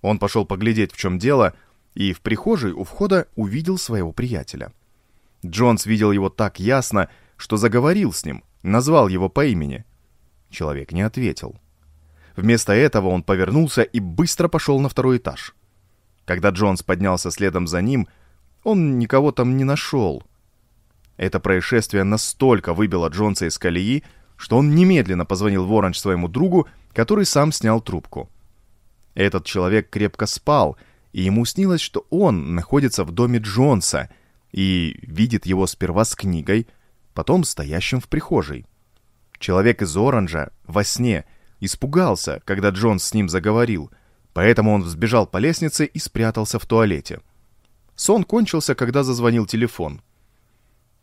Он пошел поглядеть, в чем дело, и в прихожей у входа увидел своего приятеля. Джонс видел его так ясно, что заговорил с ним, назвал его по имени. Человек не ответил. Вместо этого он повернулся и быстро пошел на второй этаж. Когда Джонс поднялся следом за ним, он никого там не нашел. Это происшествие настолько выбило Джонса из колеи, что он немедленно позвонил в Оранж своему другу который сам снял трубку. Этот человек крепко спал, и ему снилось, что он находится в доме Джонса и видит его сперва с книгой, потом стоящим в прихожей. Человек из Оранжа во сне испугался, когда Джонс с ним заговорил, поэтому он взбежал по лестнице и спрятался в туалете. Сон кончился, когда зазвонил телефон.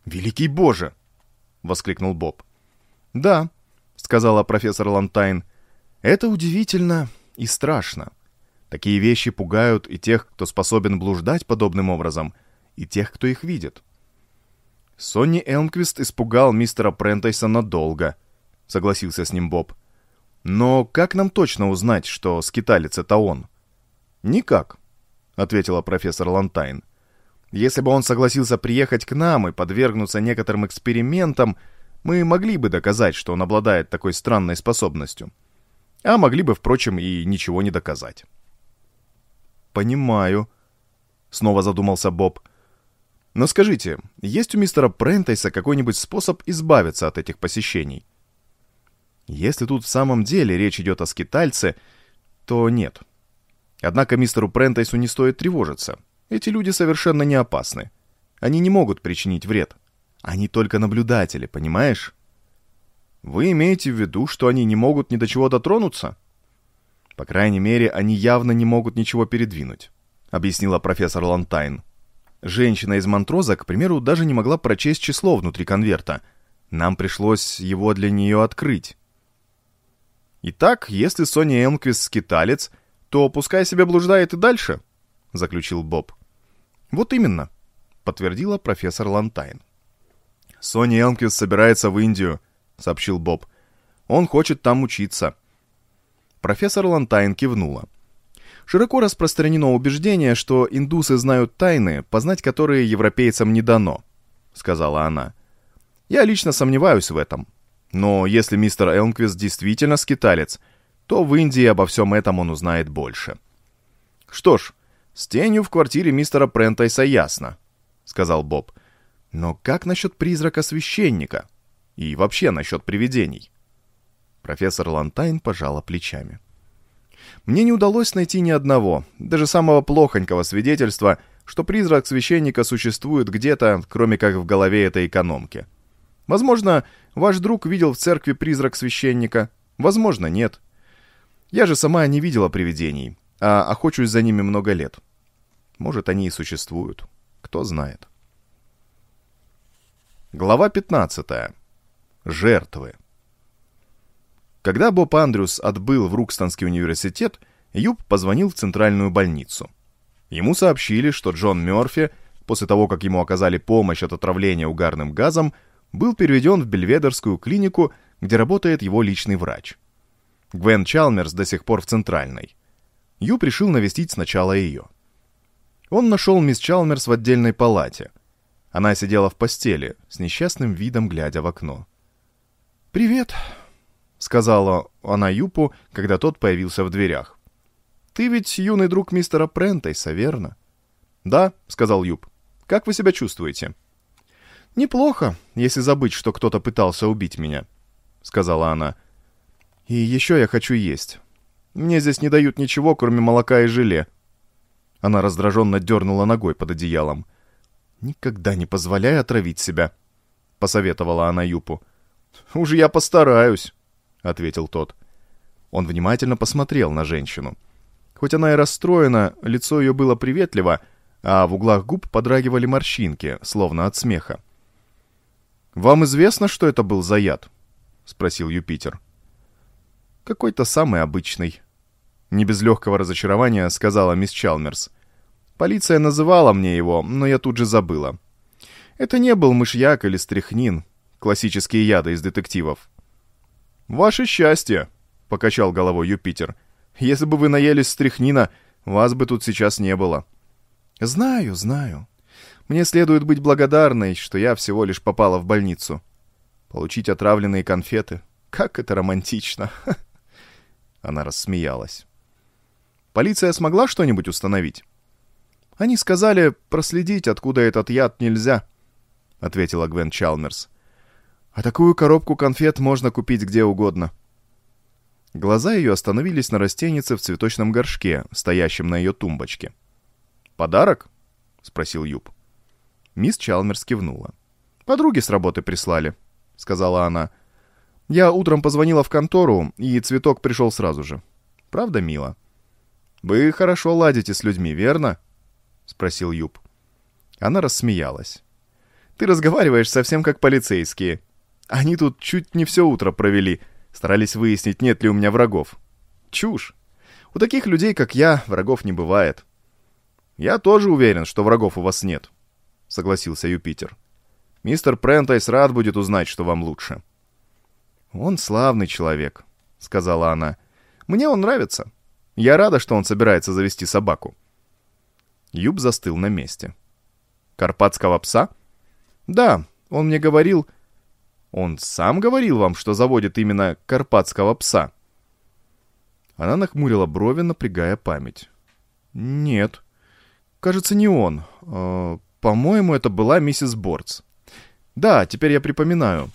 «Великий Боже!» — воскликнул Боб. «Да», — сказала профессор Лантайн, это удивительно и страшно. Такие вещи пугают и тех, кто способен блуждать подобным образом, и тех, кто их видит. Сонни Элмквист испугал мистера Прентайса надолго, согласился с ним Боб. Но как нам точно узнать, что скиталец это он? Никак, ответила профессор Лантайн. Если бы он согласился приехать к нам и подвергнуться некоторым экспериментам, мы могли бы доказать, что он обладает такой странной способностью. А могли бы, впрочем, и ничего не доказать. «Понимаю», — снова задумался Боб. «Но скажите, есть у мистера Прентайса какой-нибудь способ избавиться от этих посещений?» Если тут в самом деле речь идет о скитальце, то нет. Однако мистеру Прентайсу не стоит тревожиться. Эти люди совершенно не опасны. Они не могут причинить вред. Они только наблюдатели, понимаешь? Вы имеете в виду, что они не могут ни до чего дотронуться? По крайней мере, они явно не могут ничего передвинуть, объяснила профессор Лантайн. Женщина из Монтроза, к примеру, даже не могла прочесть число внутри конверта. Нам пришлось его для нее открыть. Итак, если Соня Элмквист скиталец, то пускай себе блуждает и дальше, заключил Боб. Вот именно, подтвердила профессор Лантайн. Соня Элмквист собирается в Индию, сообщил Боб. Он хочет там учиться. Профессор Лантайн кивнула. Широко распространено убеждение, что индусы знают тайны, познать которые европейцам не дано, сказала она. Я лично сомневаюсь в этом. Но если мистер Элмквист действительно скиталец, то в Индии обо всем этом он узнает больше. Что ж, с тенью в квартире мистера Прентайса ясно, сказал Боб. Но как насчет призрака священника? И вообще насчет привидений? Профессор Лантайн пожала плечами. Мне не удалось найти ни одного, даже самого плохонького свидетельства, что призрак священника существует где-то, кроме как в голове этой экономки. Возможно, ваш друг видел в церкви призрак священника, возможно, нет. Я же сама не видела привидений, а охочусь за ними много лет. Может, они и существуют, кто знает. Глава 15. Жертвы. Когда Боб Андрюс отбыл в Рукстонский университет, Юб позвонил в центральную больницу. Ему сообщили, что Джон Мёрфи, после того, как ему оказали помощь от отравления угарным газом, был переведен в Бельведерскую клинику, где работает его личный врач. Гвен Чалмерс до сих пор в центральной. Юб решил навестить сначала ее. Он нашел мисс Чалмерс в отдельной палате. Она сидела в постели, с несчастным видом глядя в окно. «Привет», сказала она Юпу, когда тот появился в дверях. «Ты ведь юный друг мистера Прентейса, верно?» «Да», — сказал Юп. «Как вы себя чувствуете?» «Неплохо, если забыть, что кто-то пытался убить меня», — сказала она. «И еще я хочу есть. Мне здесь не дают ничего, кроме молока и желе». Она раздраженно дернула ногой под одеялом. «Никогда не позволяй отравить себя», — посоветовала она Юпу. «Уж я постараюсь». — ответил тот. Он внимательно посмотрел на женщину. Хоть она и расстроена, лицо ее было приветливо, а в углах губ подрагивали морщинки, словно от смеха. «Вам известно, что это был за яд?» — спросил Юпитер. «Какой-то самый обычный». Не без легкого разочарования сказала мисс Чалмерс. «Полиция называла мне его, но я тут же забыла. Это не был мышьяк или стряхнин, классические яды из детективов. «Ваше счастье!» — покачал головой Юпитер. «Если бы вы наелись стряхнина, вас бы тут сейчас не было». «Знаю, знаю. Мне следует быть благодарной, что я всего лишь попала в больницу. Получить отравленные конфеты. Как это романтично!» Она рассмеялась. «Полиция смогла что-нибудь установить?» «Они сказали, проследить, откуда этот яд нельзя», — ответила Гвен Чалмерс. А такую коробку конфет можно купить где угодно. Глаза ее остановились на растенице в цветочном горшке, стоящем на ее тумбочке. «Подарок?» — спросил Юб. Мисс Чалмерс кивнула. «Подруги с работы прислали», — сказала она. «Я утром позвонила в контору, и цветок пришел сразу же. Правда, мило?» «Вы хорошо ладите с людьми, верно?» — спросил Юб. Она рассмеялась. «Ты разговариваешь совсем как полицейские», они тут чуть не все утро провели, старались выяснить, нет ли у меня врагов. Чушь. У таких людей, как я, врагов не бывает. Я тоже уверен, что врагов у вас нет, согласился Юпитер. Мистер Прентайс рад будет узнать, что вам лучше. Он славный человек, сказала она. Мне он нравится. Я рада, что он собирается завести собаку. Юб застыл на месте. Карпатского пса? Да, он мне говорил, он сам говорил вам, что заводит именно карпатского пса?» Она нахмурила брови, напрягая память. «Нет. Кажется, не он. Э, по-моему, это была миссис Бордс. Да, теперь я припоминаю.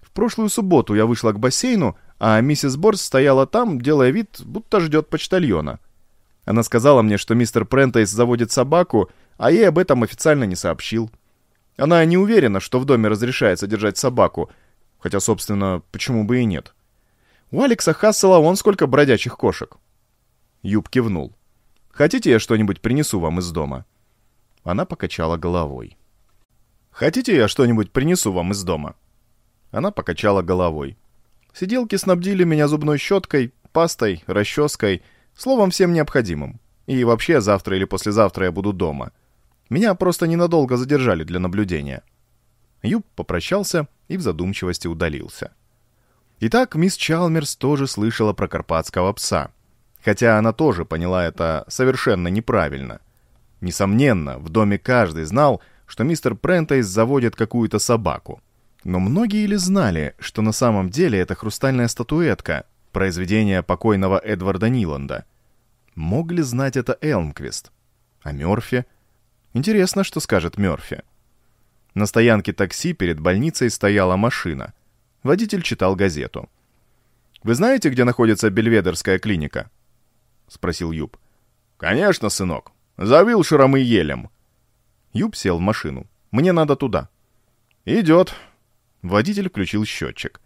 В прошлую субботу я вышла к бассейну, а миссис Бордс стояла там, делая вид, будто ждет почтальона. Она сказала мне, что мистер Прентейс заводит собаку, а ей об этом официально не сообщил. Она не уверена, что в доме разрешается держать собаку, хотя, собственно, почему бы и нет. У Алекса Хассела вон сколько бродячих кошек. Юб кивнул. «Хотите, я что-нибудь принесу вам из дома?» Она покачала головой. «Хотите, я что-нибудь принесу вам из дома?» Она покачала головой. Сиделки снабдили меня зубной щеткой, пастой, расческой, словом, всем необходимым. И вообще, завтра или послезавтра я буду дома. Меня просто ненадолго задержали для наблюдения. Юб попрощался и в задумчивости удалился. Итак, мисс Чалмерс тоже слышала про карпатского пса. Хотя она тоже поняла это совершенно неправильно. Несомненно, в доме каждый знал, что мистер Прентейс заводит какую-то собаку. Но многие ли знали, что на самом деле это хрустальная статуэтка, произведение покойного Эдварда Ниланда? Мог ли знать это Элмквист? А Мёрфи? Интересно, что скажет Мёрфи. На стоянке такси перед больницей стояла машина. Водитель читал газету. «Вы знаете, где находится Бельведерская клиника?» — спросил Юб. «Конечно, сынок. За Вилшером и Елем». Юб сел в машину. «Мне надо туда». «Идет», Водитель включил счетчик.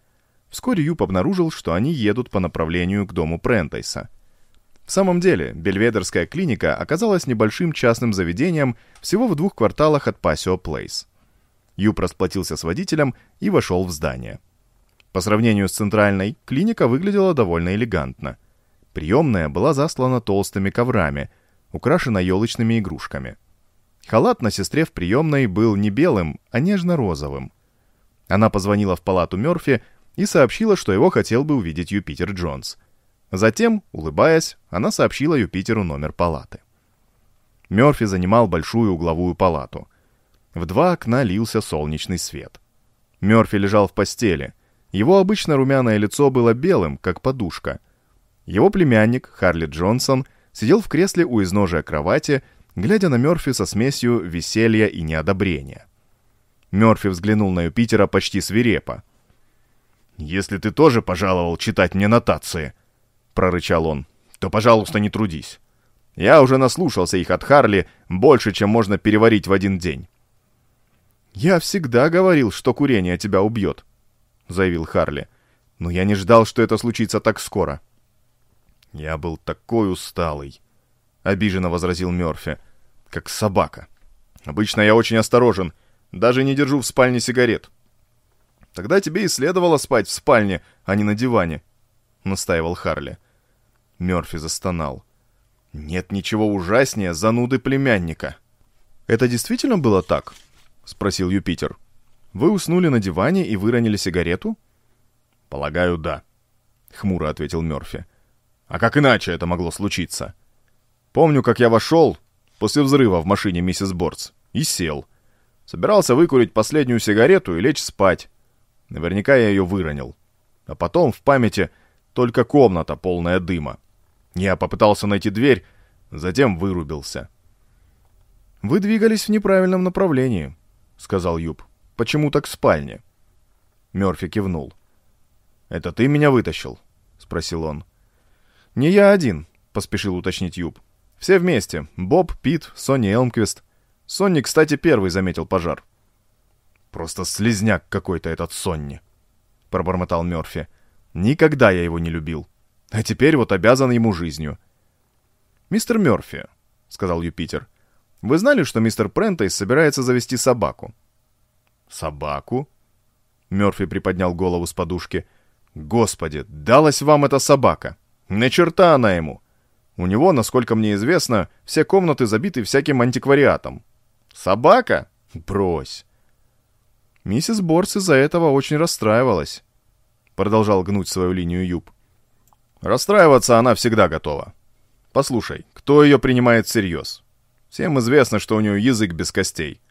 Вскоре Юп обнаружил, что они едут по направлению к дому Прентайса. В самом деле, Бельведерская клиника оказалась небольшим частным заведением всего в двух кварталах от Пасио Плейс. Юп расплатился с водителем и вошел в здание. По сравнению с центральной, клиника выглядела довольно элегантно. Приемная была заслана толстыми коврами, украшена елочными игрушками. Халат на сестре в приемной был не белым, а нежно-розовым. Она позвонила в палату Мёрфи и сообщила, что его хотел бы увидеть Юпитер Джонс. Затем, улыбаясь, она сообщила Юпитеру номер палаты. Мёрфи занимал большую угловую палату. В два окна лился солнечный свет. Мёрфи лежал в постели. Его обычно румяное лицо было белым, как подушка. Его племянник, Харли Джонсон, сидел в кресле у изножия кровати, глядя на Мёрфи со смесью веселья и неодобрения. Мёрфи взглянул на Юпитера почти свирепо. «Если ты тоже пожаловал читать мне нотации», — прорычал он, — «то, пожалуйста, не трудись. Я уже наслушался их от Харли больше, чем можно переварить в один день». «Я всегда говорил, что курение тебя убьет», — заявил Харли. «Но я не ждал, что это случится так скоро». «Я был такой усталый», — обиженно возразил Мёрфи, — «как собака. Обычно я очень осторожен, — даже не держу в спальне сигарет. Тогда тебе и следовало спать в спальне, а не на диване, — настаивал Харли. Мёрфи застонал. Нет ничего ужаснее зануды племянника. Это действительно было так? — спросил Юпитер. Вы уснули на диване и выронили сигарету? Полагаю, да, — хмуро ответил Мёрфи. А как иначе это могло случиться? Помню, как я вошел после взрыва в машине миссис Бордс и сел — Собирался выкурить последнюю сигарету и лечь спать. Наверняка я ее выронил. А потом в памяти только комната, полная дыма. Я попытался найти дверь, затем вырубился. «Вы двигались в неправильном направлении», — сказал Юб. «Почему так к спальне?» Мёрфи кивнул. «Это ты меня вытащил?» — спросил он. «Не я один», — поспешил уточнить Юб. «Все вместе. Боб, Пит, Сони Элмквист. Сонни, кстати, первый заметил пожар. «Просто слезняк какой-то этот Сонни», — пробормотал Мёрфи. «Никогда я его не любил. А теперь вот обязан ему жизнью». «Мистер Мёрфи», — сказал Юпитер, — «вы знали, что мистер Прентейс собирается завести собаку?» «Собаку?» Мёрфи приподнял голову с подушки. «Господи, далась вам эта собака! На черта она ему! У него, насколько мне известно, все комнаты забиты всяким антиквариатом. Собака? Брось. Миссис Борс из-за этого очень расстраивалась. Продолжал гнуть свою линию Юб. Расстраиваться она всегда готова. Послушай, кто ее принимает всерьез? Всем известно, что у нее язык без костей.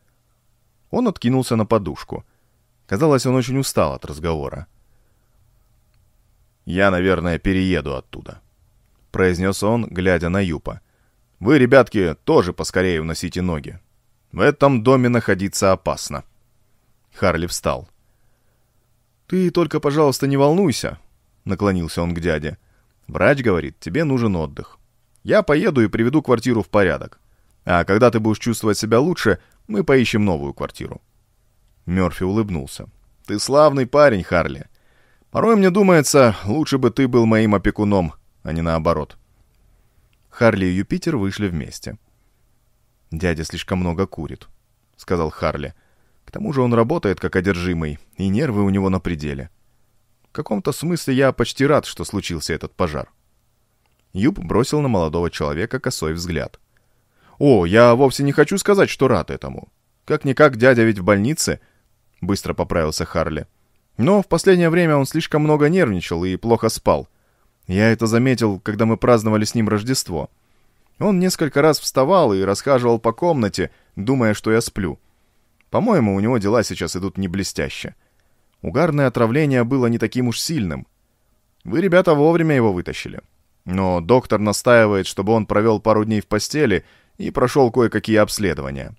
Он откинулся на подушку. Казалось, он очень устал от разговора. «Я, наверное, перееду оттуда», — произнес он, глядя на Юпа. «Вы, ребятки, тоже поскорее уносите ноги. В этом доме находиться опасно. Харли встал. «Ты только, пожалуйста, не волнуйся», — наклонился он к дяде. «Врач говорит, тебе нужен отдых. Я поеду и приведу квартиру в порядок. А когда ты будешь чувствовать себя лучше, мы поищем новую квартиру». Мёрфи улыбнулся. «Ты славный парень, Харли. Порой мне думается, лучше бы ты был моим опекуном, а не наоборот». Харли и Юпитер вышли вместе. «Дядя слишком много курит», — сказал Харли. «К тому же он работает как одержимый, и нервы у него на пределе. В каком-то смысле я почти рад, что случился этот пожар». Юб бросил на молодого человека косой взгляд. «О, я вовсе не хочу сказать, что рад этому. Как-никак дядя ведь в больнице», — быстро поправился Харли. «Но в последнее время он слишком много нервничал и плохо спал. Я это заметил, когда мы праздновали с ним Рождество. Он несколько раз вставал и расхаживал по комнате, думая, что я сплю. По-моему, у него дела сейчас идут не блестяще. Угарное отравление было не таким уж сильным. Вы, ребята, вовремя его вытащили. Но доктор настаивает, чтобы он провел пару дней в постели и прошел кое-какие обследования.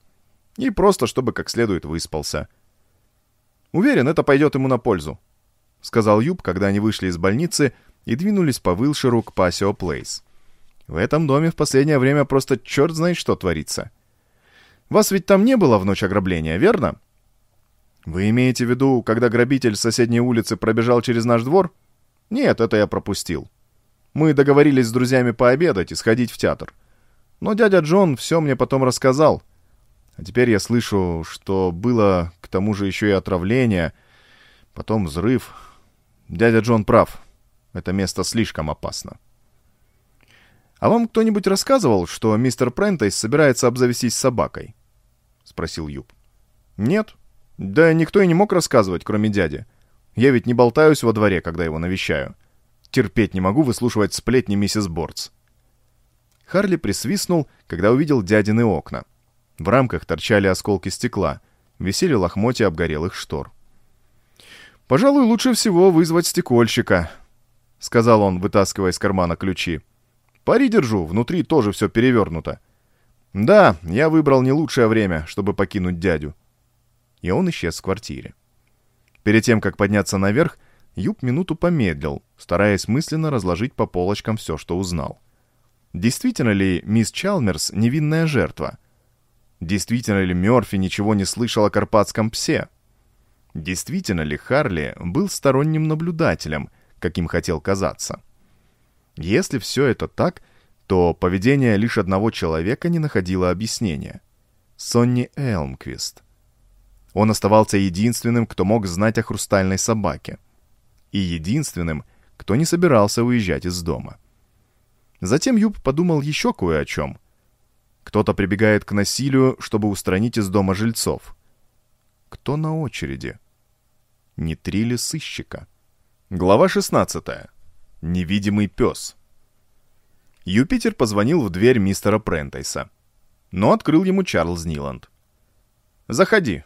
И просто, чтобы как следует выспался. Уверен, это пойдет ему на пользу, — сказал Юб, когда они вышли из больницы и двинулись по Вилшеру к Пасио Плейс. В этом доме в последнее время просто черт знает что творится. Вас ведь там не было в ночь ограбления, верно? Вы имеете в виду, когда грабитель с соседней улицы пробежал через наш двор? Нет, это я пропустил. Мы договорились с друзьями пообедать и сходить в театр. Но дядя Джон все мне потом рассказал. А теперь я слышу, что было к тому же еще и отравление, потом взрыв. Дядя Джон прав. Это место слишком опасно. «А вам кто-нибудь рассказывал, что мистер Прентейс собирается обзавестись собакой?» — спросил Юб. «Нет. Да никто и не мог рассказывать, кроме дяди. Я ведь не болтаюсь во дворе, когда его навещаю. Терпеть не могу выслушивать сплетни миссис Бордс». Харли присвистнул, когда увидел дядины окна. В рамках торчали осколки стекла, висели лохмотья обгорелых штор. «Пожалуй, лучше всего вызвать стекольщика», — сказал он, вытаскивая из кармана ключи. «Пари держу, внутри тоже все перевернуто. Да, я выбрал не лучшее время, чтобы покинуть дядю». И он исчез в квартире. Перед тем, как подняться наверх, Юб минуту помедлил, стараясь мысленно разложить по полочкам все, что узнал. Действительно ли мисс Чалмерс невинная жертва? Действительно ли Мёрфи ничего не слышал о карпатском псе? Действительно ли Харли был сторонним наблюдателем — каким хотел казаться. Если все это так, то поведение лишь одного человека не находило объяснения. Сонни Элмквист. Он оставался единственным, кто мог знать о хрустальной собаке. И единственным, кто не собирался уезжать из дома. Затем Юб подумал еще кое о чем. Кто-то прибегает к насилию, чтобы устранить из дома жильцов. Кто на очереди? Не три ли сыщика? Глава 16. Невидимый пес. Юпитер позвонил в дверь мистера Прентайса, но открыл ему Чарльз Ниланд. «Заходи.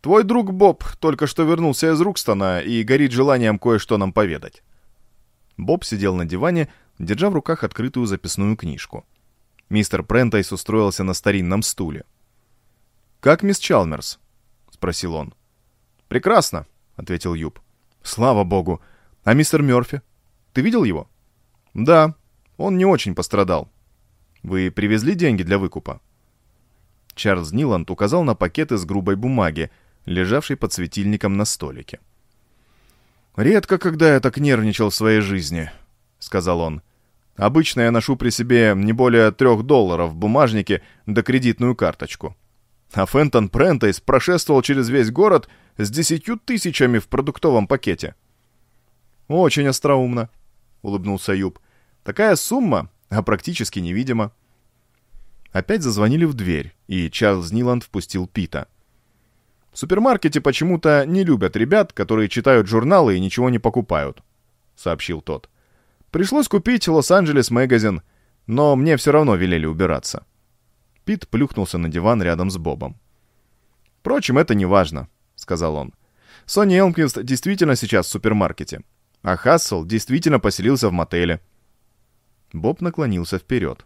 Твой друг Боб только что вернулся из Рукстона и горит желанием кое-что нам поведать». Боб сидел на диване, держа в руках открытую записную книжку. Мистер Прентайс устроился на старинном стуле. «Как мисс Чалмерс?» — спросил он. «Прекрасно», — ответил Юб. «Слава богу! А мистер Мёрфи? Ты видел его?» «Да, он не очень пострадал. Вы привезли деньги для выкупа?» Чарльз Ниланд указал на пакет из грубой бумаги, лежавший под светильником на столике. «Редко, когда я так нервничал в своей жизни», — сказал он. «Обычно я ношу при себе не более трех долларов в бумажнике да кредитную карточку. А Фентон Прентейс прошествовал через весь город с десятью тысячами в продуктовом пакете». «Очень остроумно», — улыбнулся Юб. «Такая сумма, а практически невидима». Опять зазвонили в дверь, и Чарльз Ниланд впустил Пита. В супермаркете почему-то не любят ребят, которые читают журналы и ничего не покупают, сообщил тот. Пришлось купить Лос-Анджелес Магазин, но мне все равно велели убираться. Пит плюхнулся на диван рядом с Бобом. «Впрочем, это не важно», — сказал он. «Сони Элмквист действительно сейчас в супермаркете. А Хассел действительно поселился в мотеле. Боб наклонился вперед.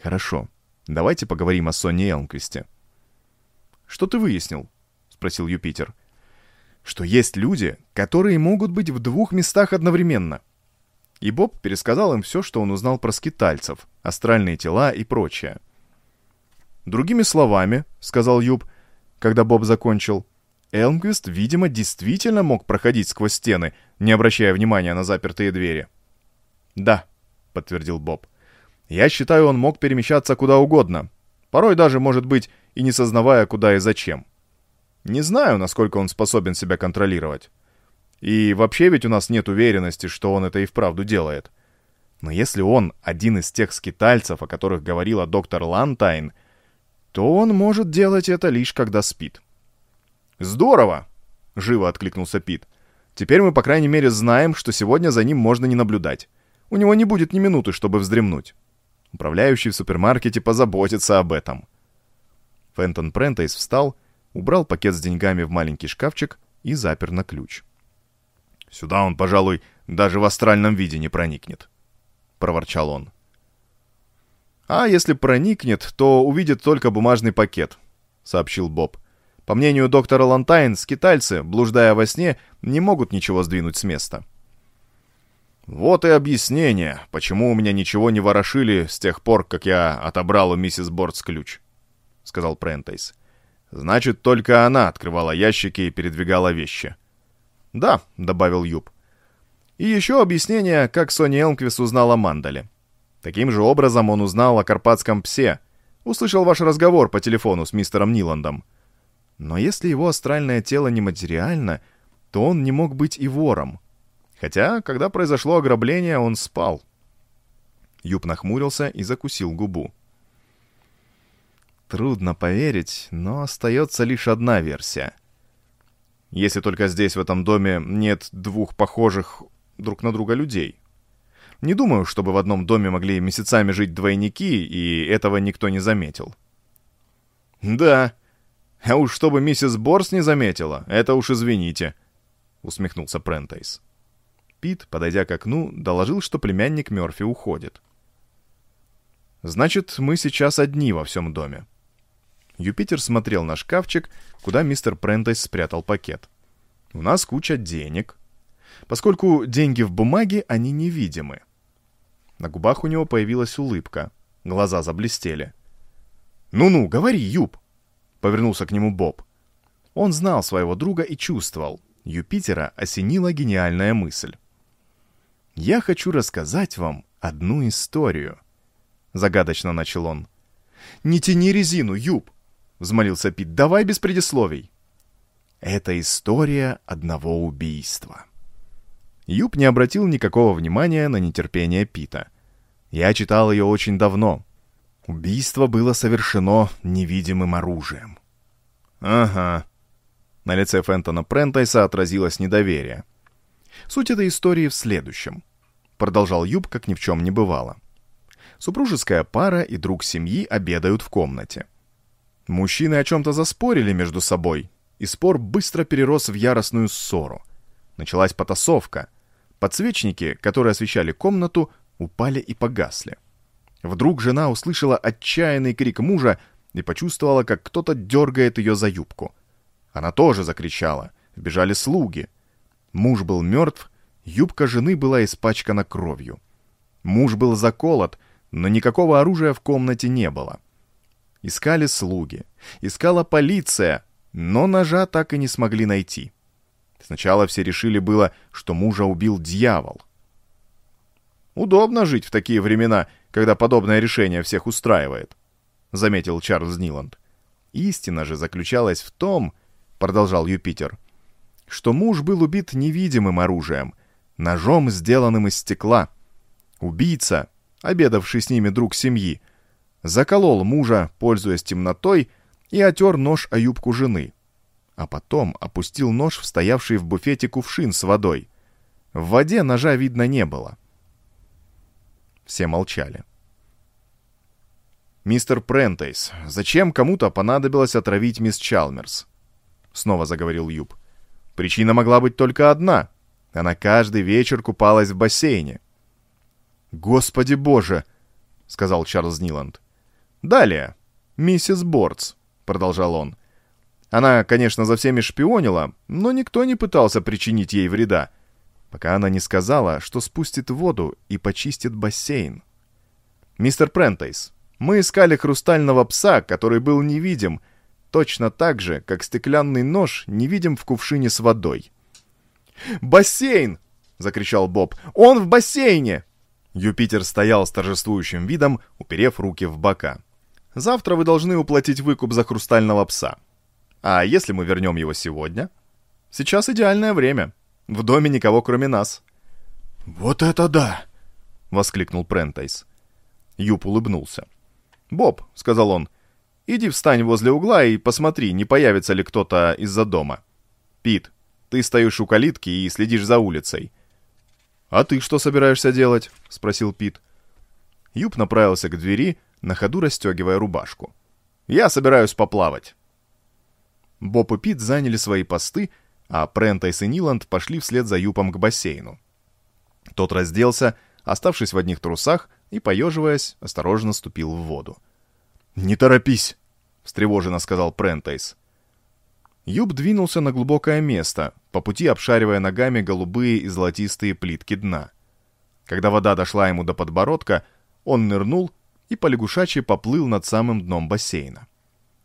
«Хорошо, давайте поговорим о Сонне Элмквисте». «Что ты выяснил?» — спросил Юпитер. «Что есть люди, которые могут быть в двух местах одновременно». И Боб пересказал им все, что он узнал про скитальцев, астральные тела и прочее. Другими словами, сказал Юб, когда Боб закончил, Элмквист, видимо, действительно мог проходить сквозь стены, не обращая внимания на запертые двери. «Да», — подтвердил Боб. «Я считаю, он мог перемещаться куда угодно. Порой даже, может быть, и не сознавая, куда и зачем. Не знаю, насколько он способен себя контролировать. И вообще ведь у нас нет уверенности, что он это и вправду делает. Но если он один из тех скитальцев, о которых говорила доктор Лантайн, то он может делать это лишь когда спит. «Здорово!» — живо откликнулся Пит. «Теперь мы, по крайней мере, знаем, что сегодня за ним можно не наблюдать. У него не будет ни минуты, чтобы вздремнуть. Управляющий в супермаркете позаботится об этом». Фентон Прентейс встал, убрал пакет с деньгами в маленький шкафчик и запер на ключ. «Сюда он, пожалуй, даже в астральном виде не проникнет», — проворчал он. «А если проникнет, то увидит только бумажный пакет», — сообщил Боб. По мнению доктора Лантайн, скитальцы, блуждая во сне, не могут ничего сдвинуть с места. «Вот и объяснение, почему у меня ничего не ворошили с тех пор, как я отобрал у миссис Бордс ключ», — сказал Прентейс. «Значит, только она открывала ящики и передвигала вещи». «Да», — добавил Юб. «И еще объяснение, как Сони Элмквис узнала о Мандале. Таким же образом он узнал о карпатском псе, услышал ваш разговор по телефону с мистером Ниландом». Но если его астральное тело нематериально, то он не мог быть и вором. Хотя, когда произошло ограбление, он спал. Юб нахмурился и закусил губу. Трудно поверить, но остается лишь одна версия. Если только здесь, в этом доме, нет двух похожих друг на друга людей. Не думаю, чтобы в одном доме могли месяцами жить двойники, и этого никто не заметил. «Да», а уж чтобы миссис Борс не заметила, это уж извините», — усмехнулся Прентайс. Пит, подойдя к окну, доложил, что племянник Мёрфи уходит. «Значит, мы сейчас одни во всем доме». Юпитер смотрел на шкафчик, куда мистер Прентайс спрятал пакет. «У нас куча денег. Поскольку деньги в бумаге, они невидимы». На губах у него появилась улыбка, глаза заблестели. «Ну-ну, говори, Юб!» Повернулся к нему Боб. Он знал своего друга и чувствовал. Юпитера осенила гениальная мысль. «Я хочу рассказать вам одну историю», — загадочно начал он. «Не тяни резину, Юб!» — взмолился Пит. «Давай без предисловий». «Это история одного убийства». Юб не обратил никакого внимания на нетерпение Пита. «Я читал ее очень давно, Убийство было совершено невидимым оружием. Ага. На лице Фентона Прентайса отразилось недоверие. Суть этой истории в следующем. Продолжал Юб, как ни в чем не бывало. Супружеская пара и друг семьи обедают в комнате. Мужчины о чем-то заспорили между собой, и спор быстро перерос в яростную ссору. Началась потасовка. Подсвечники, которые освещали комнату, упали и погасли. Вдруг жена услышала отчаянный крик мужа и почувствовала, как кто-то дергает ее за юбку. Она тоже закричала. Вбежали слуги. Муж был мертв, юбка жены была испачкана кровью. Муж был заколот, но никакого оружия в комнате не было. Искали слуги, искала полиция, но ножа так и не смогли найти. Сначала все решили было, что мужа убил дьявол. Удобно жить в такие времена, когда подобное решение всех устраивает», — заметил Чарльз Ниланд. «Истина же заключалась в том, — продолжал Юпитер, — что муж был убит невидимым оружием, ножом, сделанным из стекла. Убийца, обедавший с ними друг семьи, заколол мужа, пользуясь темнотой, и отер нож о юбку жены. А потом опустил нож в стоявший в буфете кувшин с водой. В воде ножа видно не было. — все молчали. «Мистер Прентейс, зачем кому-то понадобилось отравить мисс Чалмерс?» Снова заговорил Юб. «Причина могла быть только одна. Она каждый вечер купалась в бассейне». «Господи боже!» — сказал Чарльз Ниланд. «Далее. Миссис Бордс», — продолжал он. «Она, конечно, за всеми шпионила, но никто не пытался причинить ей вреда пока она не сказала, что спустит воду и почистит бассейн. «Мистер Прентейс, Мы искали хрустального пса, который был невидим, точно так же, как стеклянный нож невидим в кувшине с водой. «Бассейн!» — закричал Боб. «Он в бассейне!» Юпитер стоял с торжествующим видом, уперев руки в бока. «Завтра вы должны уплатить выкуп за хрустального пса. А если мы вернем его сегодня? Сейчас идеальное время. В доме никого, кроме нас». «Вот это да!» — воскликнул Прентайс. Юп улыбнулся. «Боб», — сказал он, — «иди встань возле угла и посмотри, не появится ли кто-то из-за дома. Пит, ты стоишь у калитки и следишь за улицей». «А ты что собираешься делать?» — спросил Пит. Юб направился к двери, на ходу расстегивая рубашку. «Я собираюсь поплавать». Боб и Пит заняли свои посты, а Прентайс и Ниланд пошли вслед за Юбом к бассейну. Тот разделся, оставшись в одних трусах, и, поеживаясь, осторожно ступил в воду. «Не торопись!» — встревоженно сказал Прентайс. Юб двинулся на глубокое место, по пути обшаривая ногами голубые и золотистые плитки дна. Когда вода дошла ему до подбородка, он нырнул и по лягушачьи поплыл над самым дном бассейна.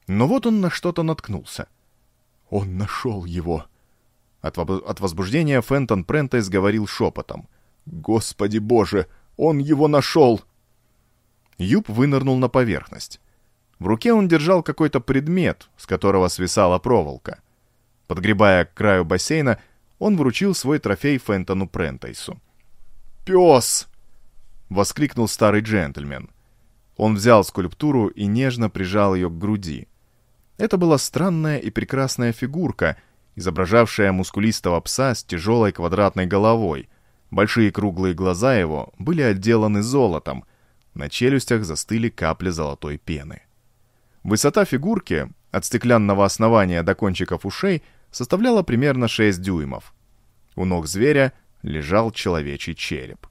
Но вот он на что-то наткнулся. «Он нашел его!» От, от возбуждения Фентон Прентайс говорил шепотом. «Господи боже, он его нашел!» Юб вынырнул на поверхность. В руке он держал какой-то предмет, с которого свисала проволока. Подгребая к краю бассейна, он вручил свой трофей Фентону Прентайсу. «Пес!» — воскликнул старый джентльмен. Он взял скульптуру и нежно прижал ее к груди. Это была странная и прекрасная фигурка, изображавшая мускулистого пса с тяжелой квадратной головой — Большие круглые глаза его были отделаны золотом, на челюстях застыли капли золотой пены. Высота фигурки от стеклянного основания до кончиков ушей составляла примерно 6 дюймов. У ног зверя лежал человечий череп.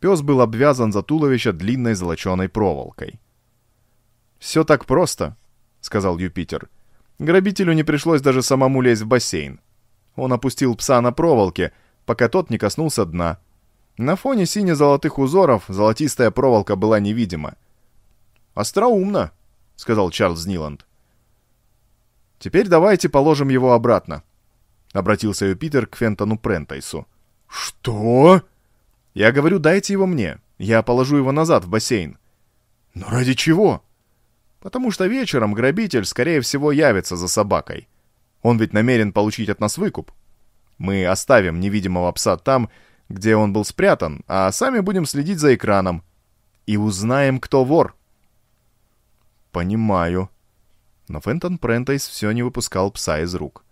Пес был обвязан за туловище длинной золоченой проволокой. «Все так просто», — сказал Юпитер. Грабителю не пришлось даже самому лезть в бассейн. Он опустил пса на проволоке — пока тот не коснулся дна. На фоне сине-золотых узоров золотистая проволока была невидима. «Остроумно», — сказал Чарльз Ниланд. «Теперь давайте положим его обратно», — обратился Юпитер к Фентону Прентайсу. «Что?» «Я говорю, дайте его мне. Я положу его назад в бассейн». «Но ради чего?» «Потому что вечером грабитель, скорее всего, явится за собакой. Он ведь намерен получить от нас выкуп». Мы оставим невидимого пса там, где он был спрятан, а сами будем следить за экраном. И узнаем, кто вор. Понимаю. Но Фентон Прентайс все не выпускал пса из рук.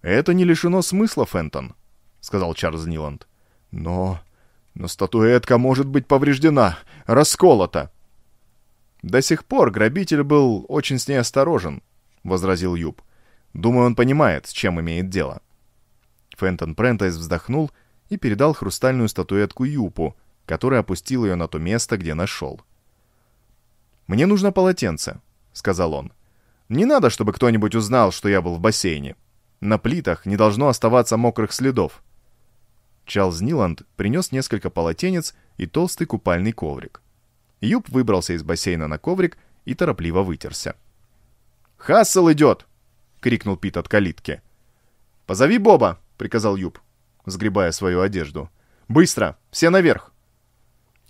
«Это не лишено смысла, Фентон», — сказал Чарльз Ниланд. «Но... но статуэтка может быть повреждена, расколота». «До сих пор грабитель был очень с ней осторожен», — возразил Юб. «Думаю, он понимает, с чем имеет дело». Фентон Прентайс вздохнул и передал хрустальную статуэтку Юбу, который опустил ее на то место, где нашел. «Мне нужно полотенце», — сказал он. «Не надо, чтобы кто-нибудь узнал, что я был в бассейне. На плитах не должно оставаться мокрых следов». Чарльз Ниланд принес несколько полотенец и толстый купальный коврик. Юб выбрался из бассейна на коврик и торопливо вытерся. «Хассел идет!» — крикнул Пит от калитки. «Позови Боба!» приказал Юб, сгребая свою одежду. «Быстро! Все наверх!»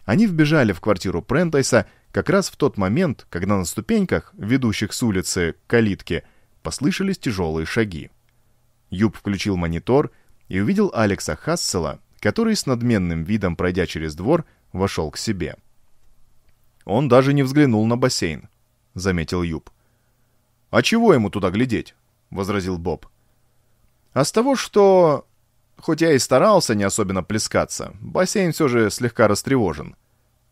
Они вбежали в квартиру Прентайса как раз в тот момент, когда на ступеньках, ведущих с улицы к калитке, послышались тяжелые шаги. Юб включил монитор и увидел Алекса Хассела, который с надменным видом, пройдя через двор, вошел к себе. «Он даже не взглянул на бассейн», — заметил Юб. «А чего ему туда глядеть?» — возразил Боб. А с того, что... Хоть я и старался не особенно плескаться, бассейн все же слегка растревожен.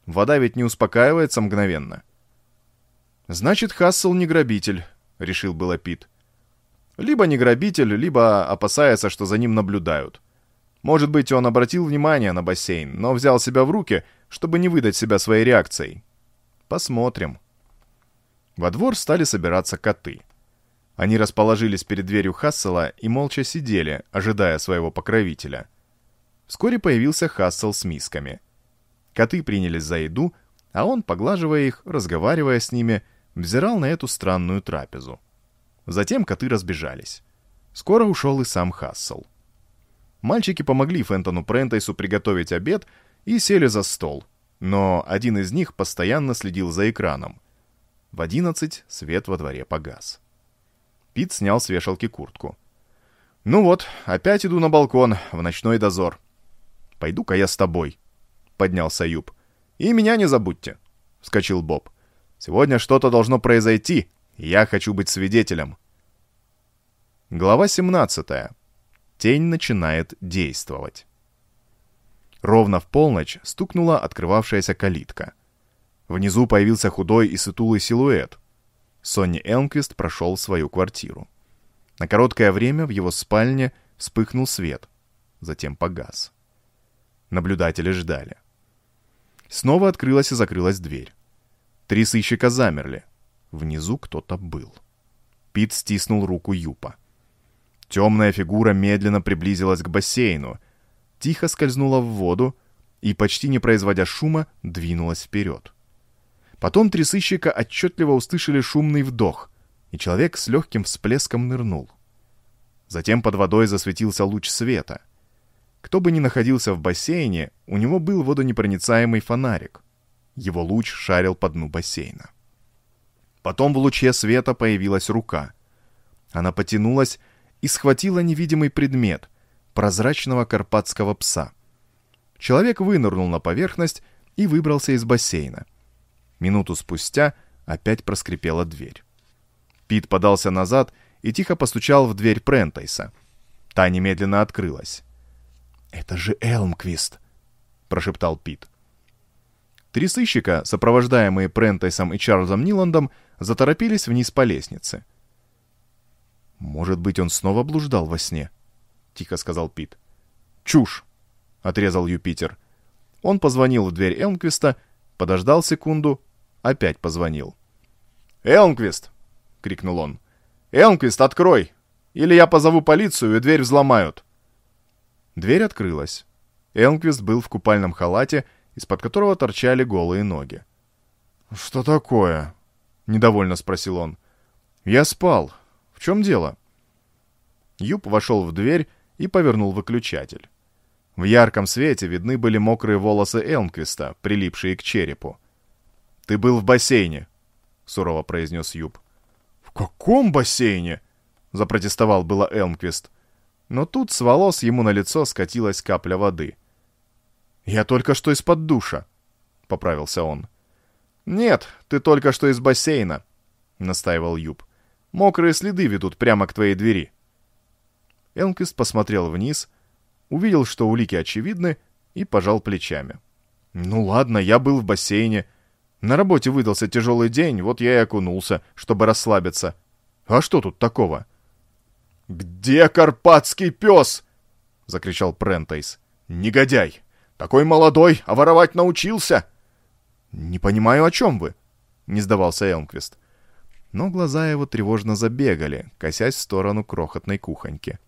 Вода ведь не успокаивается мгновенно. «Значит, Хассел не грабитель», — решил было Пит. «Либо не грабитель, либо опасается, что за ним наблюдают. Может быть, он обратил внимание на бассейн, но взял себя в руки, чтобы не выдать себя своей реакцией. Посмотрим». Во двор стали собираться коты. Они расположились перед дверью Хассела и молча сидели, ожидая своего покровителя. Вскоре появился Хассел с мисками. Коты принялись за еду, а он, поглаживая их, разговаривая с ними, взирал на эту странную трапезу. Затем коты разбежались. Скоро ушел и сам Хассел. Мальчики помогли Фентону Прентайсу приготовить обед и сели за стол, но один из них постоянно следил за экраном. В одиннадцать свет во дворе погас. Пит снял с вешалки куртку. «Ну вот, опять иду на балкон, в ночной дозор. Пойду-ка я с тобой», — поднялся Юб. «И меня не забудьте», — вскочил Боб. «Сегодня что-то должно произойти, и я хочу быть свидетелем». Глава 17. Тень начинает действовать. Ровно в полночь стукнула открывавшаяся калитка. Внизу появился худой и сутулый силуэт. Сонни Элмквист прошел свою квартиру. На короткое время в его спальне вспыхнул свет, затем погас. Наблюдатели ждали. Снова открылась и закрылась дверь. Три сыщика замерли. Внизу кто-то был. Пит стиснул руку Юпа. Темная фигура медленно приблизилась к бассейну, тихо скользнула в воду и, почти не производя шума, двинулась вперед. Потом три сыщика отчетливо услышали шумный вдох, и человек с легким всплеском нырнул. Затем под водой засветился луч света. Кто бы ни находился в бассейне, у него был водонепроницаемый фонарик. Его луч шарил по дну бассейна. Потом в луче света появилась рука. Она потянулась и схватила невидимый предмет — прозрачного карпатского пса. Человек вынырнул на поверхность и выбрался из бассейна. Минуту спустя опять проскрипела дверь. Пит подался назад и тихо постучал в дверь Прентайса. Та немедленно открылась. «Это же Элмквист!» — прошептал Пит. Три сыщика, сопровождаемые Прентайсом и Чарльзом Ниландом, заторопились вниз по лестнице. «Может быть, он снова блуждал во сне?» — тихо сказал Пит. «Чушь!» — отрезал Юпитер. Он позвонил в дверь Элмквиста, подождал секунду, опять позвонил. «Элмквист!» — крикнул он. «Элмквист, открой! Или я позову полицию, и дверь взломают!» Дверь открылась. Элмквист был в купальном халате, из-под которого торчали голые ноги. «Что такое?» — недовольно спросил он. «Я спал. В чем дело?» Юб вошел в дверь и повернул выключатель. В ярком свете видны были мокрые волосы Элмквиста, прилипшие к черепу. «Ты был в бассейне», — сурово произнес Юб. «В каком бассейне?» — запротестовал было Элмквист. Но тут с волос ему на лицо скатилась капля воды. «Я только что из-под душа», — поправился он. «Нет, ты только что из бассейна», — настаивал Юб. «Мокрые следы ведут прямо к твоей двери». Элмквист посмотрел вниз, увидел, что улики очевидны, и пожал плечами. «Ну ладно, я был в бассейне. На работе выдался тяжелый день, вот я и окунулся, чтобы расслабиться. А что тут такого?» «Где карпатский пес?» — закричал Прентайс. «Негодяй! Такой молодой, а воровать научился!» «Не понимаю, о чем вы?» — не сдавался Элмквист. Но глаза его тревожно забегали, косясь в сторону крохотной кухоньки.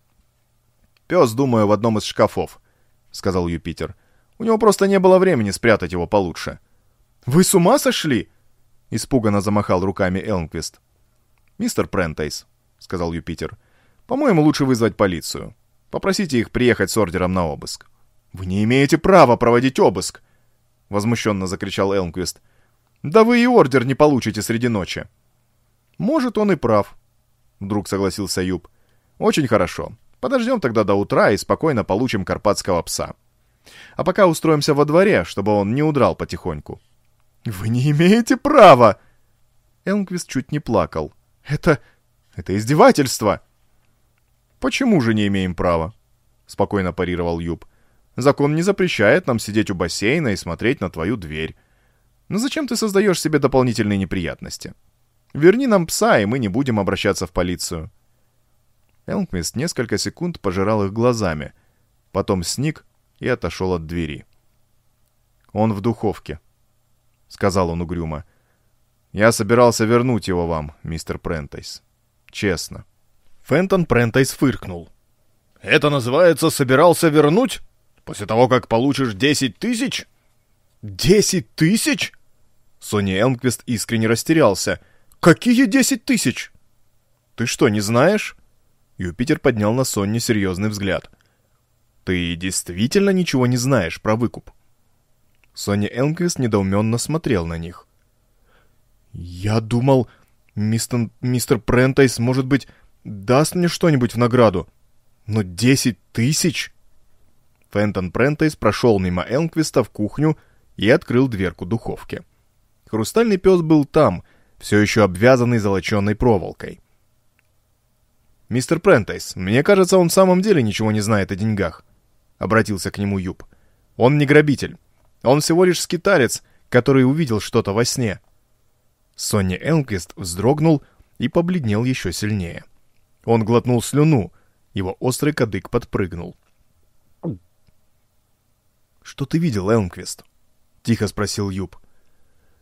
«Пес, думаю, в одном из шкафов», — сказал Юпитер. «У него просто не было времени спрятать его получше». «Вы с ума сошли?» — испуганно замахал руками Элмквист. «Мистер Прентайс», — сказал Юпитер, — «по-моему, лучше вызвать полицию. Попросите их приехать с ордером на обыск». «Вы не имеете права проводить обыск!» — возмущенно закричал Элмквист. «Да вы и ордер не получите среди ночи». «Может, он и прав», — вдруг согласился Юб. «Очень хорошо. Подождем тогда до утра и спокойно получим карпатского пса. А пока устроимся во дворе, чтобы он не удрал потихоньку». «Вы не имеете права!» Элмквист чуть не плакал. «Это... это издевательство!» «Почему же не имеем права?» — спокойно парировал Юб. «Закон не запрещает нам сидеть у бассейна и смотреть на твою дверь. Но зачем ты создаешь себе дополнительные неприятности? Верни нам пса, и мы не будем обращаться в полицию». Элмквист несколько секунд пожирал их глазами, потом сник и отошел от двери. «Он в духовке», — сказал он угрюмо. «Я собирался вернуть его вам, мистер Прентайс. Честно». Фентон Прентайс фыркнул. «Это называется «собирался вернуть»? После того, как получишь десять тысяч?» «Десять тысяч?» Сонни Элмквист искренне растерялся. «Какие десять тысяч?» «Ты что, не знаешь?» Юпитер поднял на Сонни серьезный взгляд. «Ты действительно ничего не знаешь про выкуп?» Сони Элмквист недоуменно смотрел на них. «Я думал, мистер, мистер Прентайс, может быть, даст мне что-нибудь в награду. Но десять тысяч?» Фентон Прентайс прошел мимо Элмквиста в кухню и открыл дверку духовки. Хрустальный пес был там, все еще обвязанный золоченой проволокой. «Мистер Прентайс, мне кажется, он в самом деле ничего не знает о деньгах», — обратился к нему Юб. «Он не грабитель. Он всего лишь скиталец, который увидел что-то во сне». Сонни Элмквист вздрогнул и побледнел еще сильнее. Он глотнул слюну, его острый кадык подпрыгнул. «Что ты видел, Элмквист?» — тихо спросил Юб.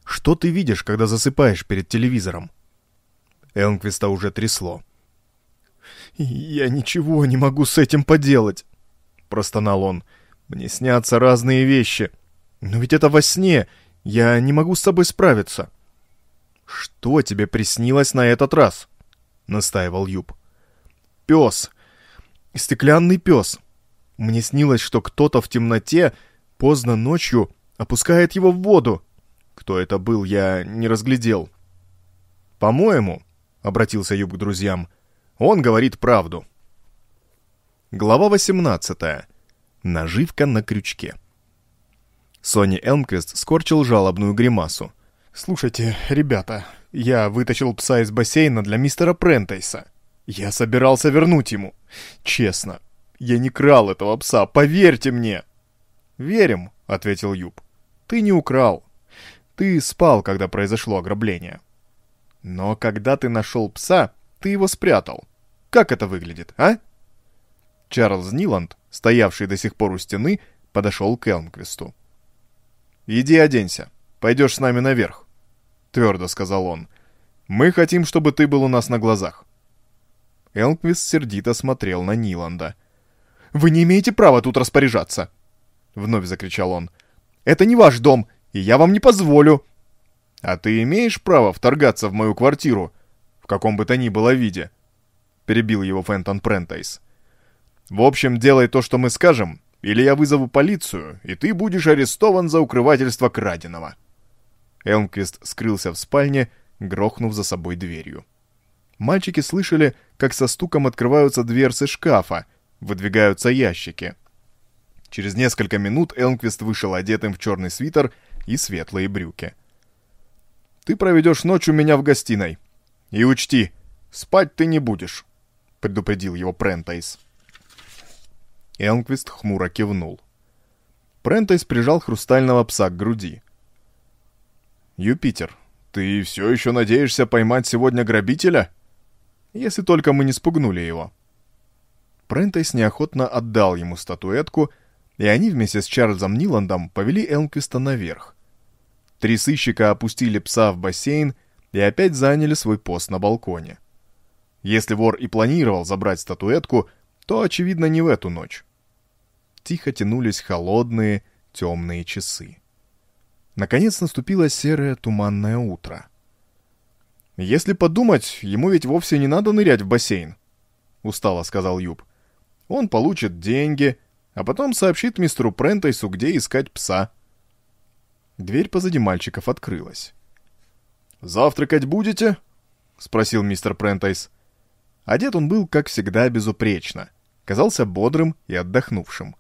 «Что ты видишь, когда засыпаешь перед телевизором?» Элмквиста уже трясло. «Я ничего не могу с этим поделать», — простонал он. «Мне снятся разные вещи. Но ведь это во сне. Я не могу с собой справиться». «Что тебе приснилось на этот раз?» — настаивал Юб. «Пес. Стеклянный пес. Мне снилось, что кто-то в темноте поздно ночью опускает его в воду. Кто это был, я не разглядел. «По-моему», — обратился Юб к друзьям, — «он говорит правду». Глава 18. Наживка на крючке. Сони Элмквист скорчил жалобную гримасу. «Слушайте, ребята, я вытащил пса из бассейна для мистера Прентайса. Я собирался вернуть ему. Честно, я не крал этого пса, поверьте мне!» «Верим», — ответил Юб. «Ты не украл. Ты спал, когда произошло ограбление. Но когда ты нашел пса, ты его спрятал. Как это выглядит, а?» Чарльз Ниланд, стоявший до сих пор у стены, подошел к Элмквисту. «Иди оденься. Пойдешь с нами наверх», — твердо сказал он. «Мы хотим, чтобы ты был у нас на глазах». Элмквист сердито смотрел на Ниланда. «Вы не имеете права тут распоряжаться!» — вновь закричал он. «Это не ваш дом, и я вам не позволю!» «А ты имеешь право вторгаться в мою квартиру, в каком бы то ни было виде?» — перебил его Фентон Прентайс. «В общем, делай то, что мы скажем, или я вызову полицию, и ты будешь арестован за укрывательство краденого». Элмквист скрылся в спальне, грохнув за собой дверью. Мальчики слышали, как со стуком открываются дверцы шкафа, выдвигаются ящики — Через несколько минут Элмквист вышел одетым в черный свитер и светлые брюки. «Ты проведешь ночь у меня в гостиной. И учти, спать ты не будешь», — предупредил его Прентайс. Элмквист хмуро кивнул. Прентайс прижал хрустального пса к груди. «Юпитер, ты все еще надеешься поймать сегодня грабителя? Если только мы не спугнули его». Прентайс неохотно отдал ему статуэтку и они вместе с Чарльзом Ниландом повели Элмквиста наверх. Три сыщика опустили пса в бассейн и опять заняли свой пост на балконе. Если вор и планировал забрать статуэтку, то, очевидно, не в эту ночь. Тихо тянулись холодные, темные часы. Наконец наступило серое туманное утро. «Если подумать, ему ведь вовсе не надо нырять в бассейн», — устало сказал Юб. «Он получит деньги, а потом сообщит мистеру Прентайсу, где искать пса. Дверь позади мальчиков открылась. «Завтракать будете?» — спросил мистер Прентайс. Одет он был, как всегда, безупречно. Казался бодрым и отдохнувшим.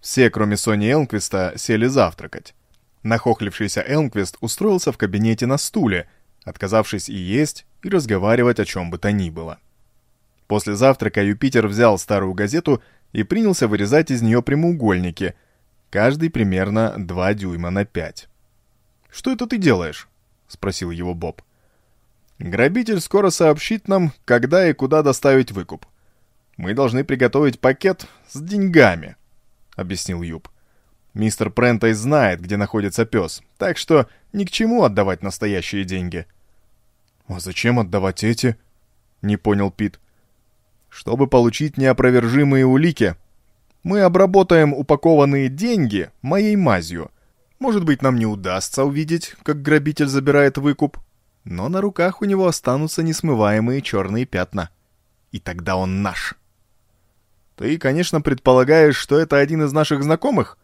Все, кроме Сони Элмквиста, сели завтракать. Нахохлившийся Элмквист устроился в кабинете на стуле, отказавшись и есть, и разговаривать о чем бы то ни было. После завтрака Юпитер взял старую газету и принялся вырезать из нее прямоугольники, каждый примерно 2 дюйма на 5. «Что это ты делаешь?» — спросил его Боб. «Грабитель скоро сообщит нам, когда и куда доставить выкуп. Мы должны приготовить пакет с деньгами», — объяснил Юб. «Мистер Прентай знает, где находится пес, так что ни к чему отдавать настоящие деньги». «А зачем отдавать эти?» — не понял Пит чтобы получить неопровержимые улики. Мы обработаем упакованные деньги моей мазью. Может быть, нам не удастся увидеть, как грабитель забирает выкуп, но на руках у него останутся несмываемые черные пятна. И тогда он наш. Ты, конечно, предполагаешь, что это один из наших знакомых?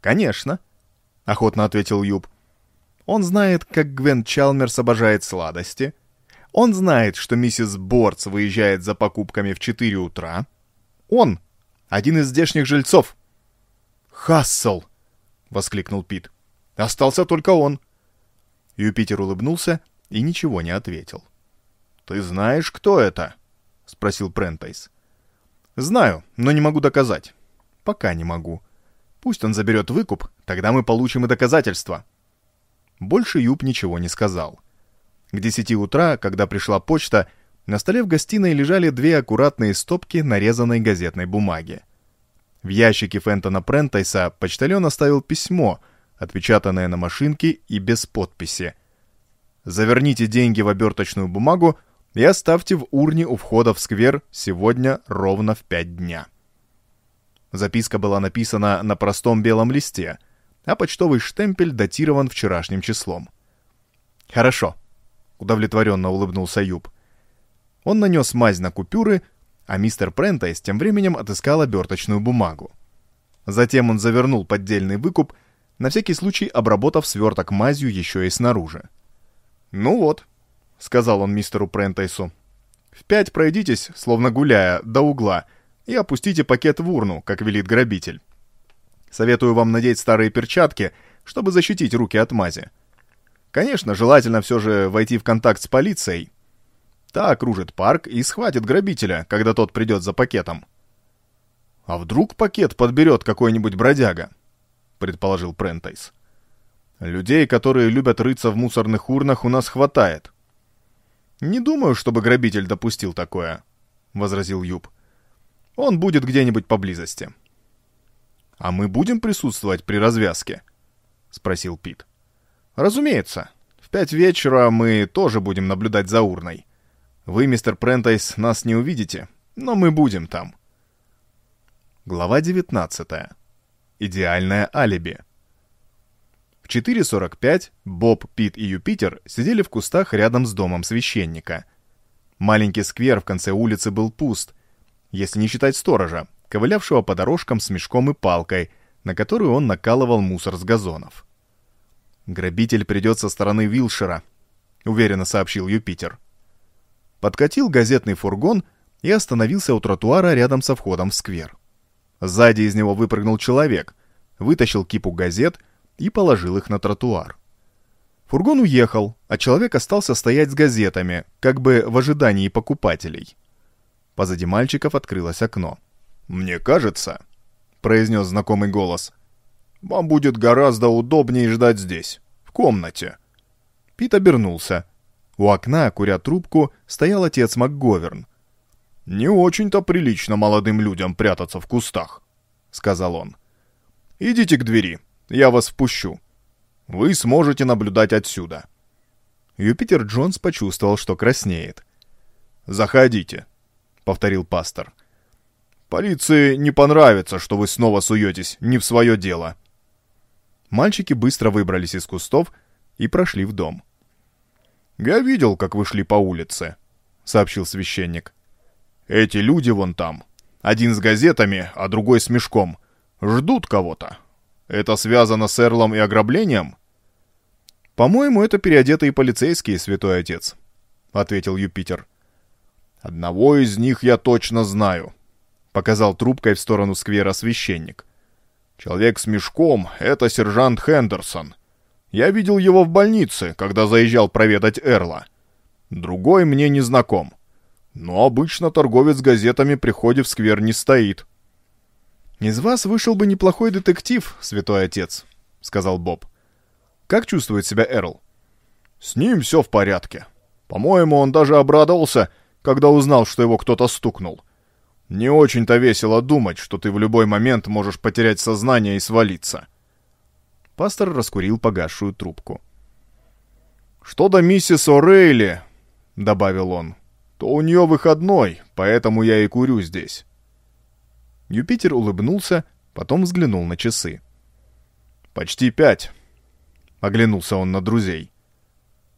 Конечно, — охотно ответил Юб. Он знает, как Гвен Чалмерс обожает сладости. Он знает, что миссис Борц выезжает за покупками в 4 утра. Он — один из здешних жильцов. «Хассел!» — воскликнул Пит. «Остался только он». Юпитер улыбнулся и ничего не ответил. «Ты знаешь, кто это?» — спросил Прентайс. «Знаю, но не могу доказать. Пока не могу. Пусть он заберет выкуп, тогда мы получим и доказательства». Больше Юб ничего не сказал. К десяти утра, когда пришла почта, на столе в гостиной лежали две аккуратные стопки нарезанной газетной бумаги. В ящике Фентона Прентайса почтальон оставил письмо, отпечатанное на машинке и без подписи. «Заверните деньги в оберточную бумагу и оставьте в урне у входа в сквер сегодня ровно в пять дня». Записка была написана на простом белом листе, а почтовый штемпель датирован вчерашним числом. «Хорошо», — удовлетворенно улыбнулся Юб. Он нанес мазь на купюры — а мистер Прентайс тем временем отыскал оберточную бумагу. Затем он завернул поддельный выкуп, на всякий случай обработав сверток мазью еще и снаружи. «Ну вот», — сказал он мистеру Прентайсу, — «в пять пройдитесь, словно гуляя, до угла, и опустите пакет в урну, как велит грабитель. Советую вам надеть старые перчатки, чтобы защитить руки от мази. Конечно, желательно все же войти в контакт с полицией, Та окружит парк и схватит грабителя, когда тот придет за пакетом. «А вдруг пакет подберет какой-нибудь бродяга?» — предположил Прентайс. «Людей, которые любят рыться в мусорных урнах, у нас хватает». «Не думаю, чтобы грабитель допустил такое», — возразил Юб. «Он будет где-нибудь поблизости». «А мы будем присутствовать при развязке?» — спросил Пит. «Разумеется. В пять вечера мы тоже будем наблюдать за урной. Вы, мистер Прентайс, нас не увидите, но мы будем там. Глава 19. Идеальное алиби. В 4.45 Боб, Пит и Юпитер сидели в кустах рядом с домом священника. Маленький сквер в конце улицы был пуст, если не считать сторожа, ковылявшего по дорожкам с мешком и палкой, на которую он накалывал мусор с газонов. «Грабитель придет со стороны Вилшера», — уверенно сообщил Юпитер. Подкатил газетный фургон и остановился у тротуара рядом со входом в сквер. Сзади из него выпрыгнул человек, вытащил кипу газет и положил их на тротуар. Фургон уехал, а человек остался стоять с газетами, как бы в ожидании покупателей. Позади мальчиков открылось окно. «Мне кажется», — произнес знакомый голос, — «вам будет гораздо удобнее ждать здесь, в комнате». Пит обернулся — у окна, куря трубку, стоял отец МакГоверн. «Не очень-то прилично молодым людям прятаться в кустах», — сказал он. «Идите к двери, я вас впущу. Вы сможете наблюдать отсюда». Юпитер Джонс почувствовал, что краснеет. «Заходите», — повторил пастор. «Полиции не понравится, что вы снова суетесь не в свое дело». Мальчики быстро выбрались из кустов и прошли в дом. «Я видел, как вы шли по улице», — сообщил священник. «Эти люди вон там. Один с газетами, а другой с мешком. Ждут кого-то. Это связано с Эрлом и ограблением?» «По-моему, это переодетые полицейские, святой отец», — ответил Юпитер. «Одного из них я точно знаю», — показал трубкой в сторону сквера священник. «Человек с мешком — это сержант Хендерсон». Я видел его в больнице, когда заезжал проведать Эрла. Другой мне не знаком. Но обычно торговец газетами при входе в сквер не стоит. «Из вас вышел бы неплохой детектив, святой отец», — сказал Боб. «Как чувствует себя Эрл?» «С ним все в порядке. По-моему, он даже обрадовался, когда узнал, что его кто-то стукнул. Не очень-то весело думать, что ты в любой момент можешь потерять сознание и свалиться». Пастор раскурил погасшую трубку. «Что до миссис О'Рейли», — добавил он, — «то у нее выходной, поэтому я и курю здесь». Юпитер улыбнулся, потом взглянул на часы. «Почти пять. — оглянулся он на друзей.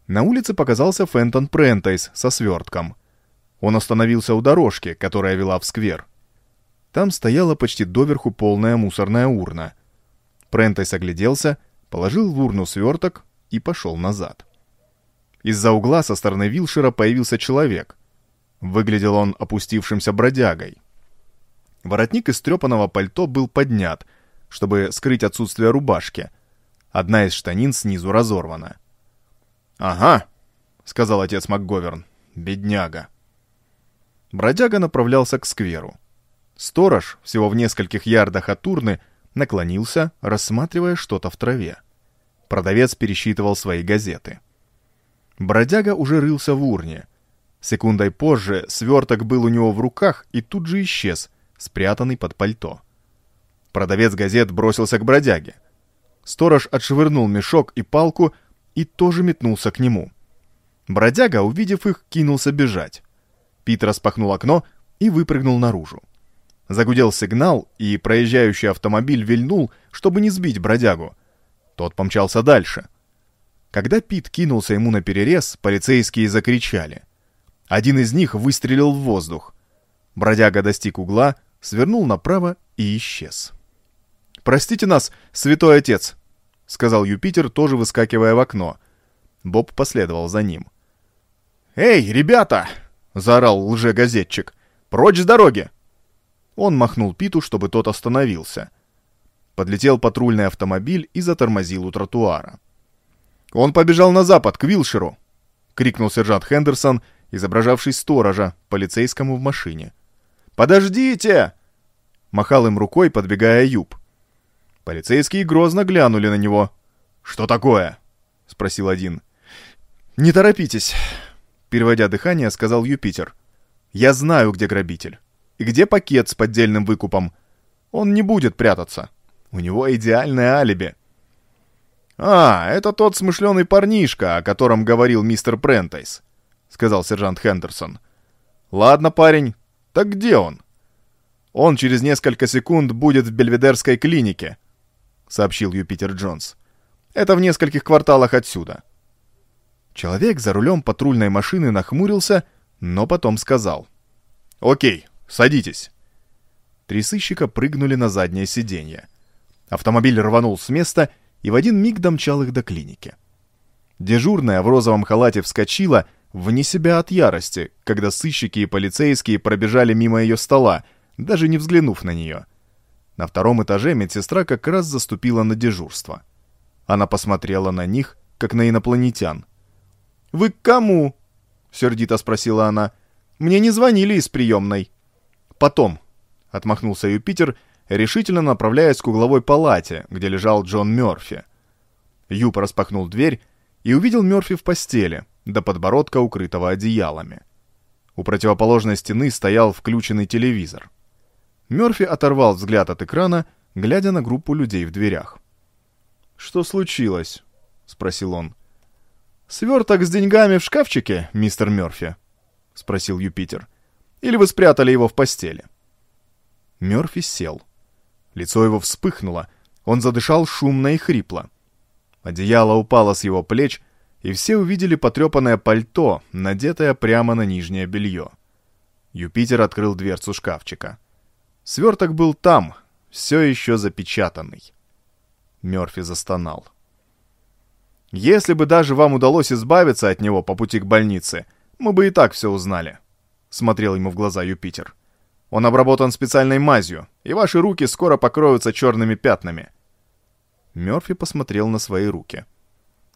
На улице показался Фентон Прентайс со свертком. Он остановился у дорожки, которая вела в сквер. Там стояла почти доверху полная мусорная урна. Прентайс огляделся, положил в урну сверток и пошел назад. Из-за угла со стороны Вилшера появился человек. Выглядел он опустившимся бродягой. Воротник из трепаного пальто был поднят, чтобы скрыть отсутствие рубашки. Одна из штанин снизу разорвана. «Ага», — сказал отец МакГоверн, — «бедняга». Бродяга направлялся к скверу. Сторож, всего в нескольких ярдах от урны, наклонился, рассматривая что-то в траве. Продавец пересчитывал свои газеты. Бродяга уже рылся в урне. Секундой позже сверток был у него в руках и тут же исчез, спрятанный под пальто. Продавец газет бросился к бродяге. Сторож отшвырнул мешок и палку и тоже метнулся к нему. Бродяга, увидев их, кинулся бежать. Пит распахнул окно и выпрыгнул наружу. Загудел сигнал, и проезжающий автомобиль вильнул, чтобы не сбить бродягу. Тот помчался дальше. Когда Пит кинулся ему на перерез, полицейские закричали. Один из них выстрелил в воздух. Бродяга достиг угла, свернул направо и исчез. «Простите нас, святой отец», — сказал Юпитер, тоже выскакивая в окно. Боб последовал за ним. «Эй, ребята!» — заорал лжегазетчик. «Прочь с дороги!» Он махнул Питу, чтобы тот остановился. Подлетел патрульный автомобиль и затормозил у тротуара. «Он побежал на запад, к Вилшеру!» — крикнул сержант Хендерсон, изображавший сторожа, полицейскому в машине. «Подождите!» — махал им рукой, подбегая Юб. Полицейские грозно глянули на него. «Что такое?» — спросил один. «Не торопитесь», — переводя дыхание, сказал Юпитер. «Я знаю, где грабитель. И где пакет с поддельным выкупом. Он не будет прятаться. У него идеальное алиби». «А, это тот смышленый парнишка, о котором говорил мистер Прентайс», — сказал сержант Хендерсон. «Ладно, парень, так где он?» «Он через несколько секунд будет в Бельведерской клинике», — сообщил Юпитер Джонс. «Это в нескольких кварталах отсюда». Человек за рулем патрульной машины нахмурился, но потом сказал. «Окей, садитесь». Три сыщика прыгнули на заднее сиденье. Автомобиль рванул с места и в один миг домчал их до клиники. Дежурная в розовом халате вскочила, вне себя от ярости, когда сыщики и полицейские пробежали мимо ее стола, даже не взглянув на нее. На втором этаже медсестра как раз заступила на дежурство. Она посмотрела на них, как на инопланетян. «Вы к кому?» — сердито спросила она. «Мне не звонили из приемной». «Потом», — отмахнулся Юпитер, решительно направляясь к угловой палате, где лежал Джон Мёрфи. Юп распахнул дверь и увидел Мёрфи в постели, до подбородка укрытого одеялами. У противоположной стены стоял включенный телевизор. Мёрфи оторвал взгляд от экрана, глядя на группу людей в дверях. «Что случилось?» — спросил он. «Сверток с деньгами в шкафчике, мистер Мёрфи?» — спросил Юпитер. «Или вы спрятали его в постели?» Мёрфи сел. Лицо его вспыхнуло, он задышал шумно и хрипло. Одеяло упало с его плеч, и все увидели потрепанное пальто, надетое прямо на нижнее белье. Юпитер открыл дверцу шкафчика. Сверток был там, все еще запечатанный. Мерфи застонал. «Если бы даже вам удалось избавиться от него по пути к больнице, мы бы и так все узнали», — смотрел ему в глаза Юпитер. «Он обработан специальной мазью, и ваши руки скоро покроются черными пятнами». Мерфи посмотрел на свои руки.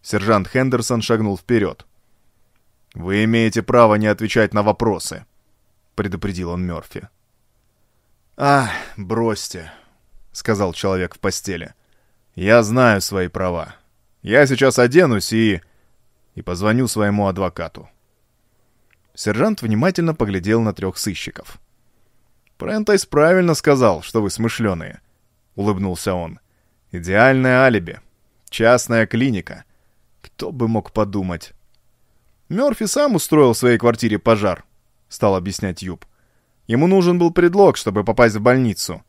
Сержант Хендерсон шагнул вперед. «Вы имеете право не отвечать на вопросы», — предупредил он Мерфи. «А, бросьте», — сказал человек в постели. «Я знаю свои права. Я сейчас оденусь и... и позвоню своему адвокату». Сержант внимательно поглядел на трех сыщиков. «Прентайс правильно сказал, что вы смышленые», — улыбнулся он. «Идеальное алиби. Частная клиника. Кто бы мог подумать?» «Мёрфи сам устроил в своей квартире пожар», — стал объяснять Юб. Ему нужен был предлог, чтобы попасть в больницу.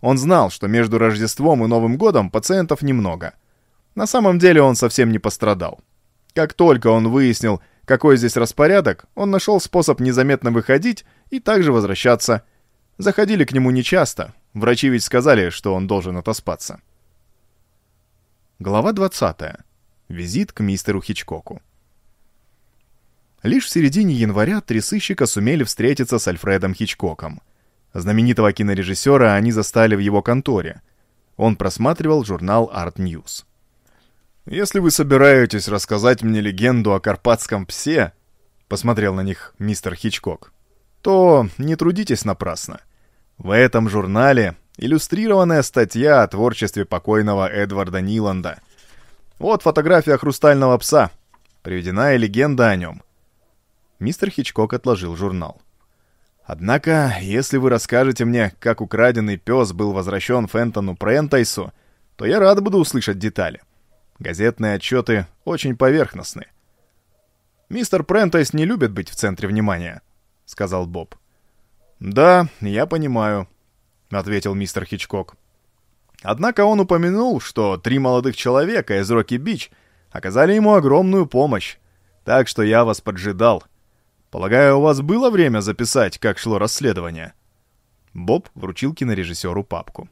Он знал, что между Рождеством и Новым годом пациентов немного. На самом деле он совсем не пострадал. Как только он выяснил, какой здесь распорядок, он нашел способ незаметно выходить и также возвращаться. Заходили к нему нечасто, врачи ведь сказали, что он должен отоспаться. Глава 20. Визит к мистеру Хичкоку. Лишь в середине января три сыщика сумели встретиться с Альфредом Хичкоком. Знаменитого кинорежиссера они застали в его конторе. Он просматривал журнал Art News. «Если вы собираетесь рассказать мне легенду о карпатском псе», — посмотрел на них мистер Хичкок, то не трудитесь напрасно. В этом журнале иллюстрированная статья о творчестве покойного Эдварда Ниланда. Вот фотография хрустального пса. Приведена и легенда о нем. Мистер Хичкок отложил журнал. Однако, если вы расскажете мне, как украденный пес был возвращен Фентону Прентайсу, то я рад буду услышать детали. Газетные отчеты очень поверхностны. «Мистер Прентайс не любит быть в центре внимания», — сказал Боб. «Да, я понимаю», — ответил мистер Хичкок. Однако он упомянул, что три молодых человека из Рокки-Бич оказали ему огромную помощь, так что я вас поджидал. Полагаю, у вас было время записать, как шло расследование?» Боб вручил кинорежиссеру папку.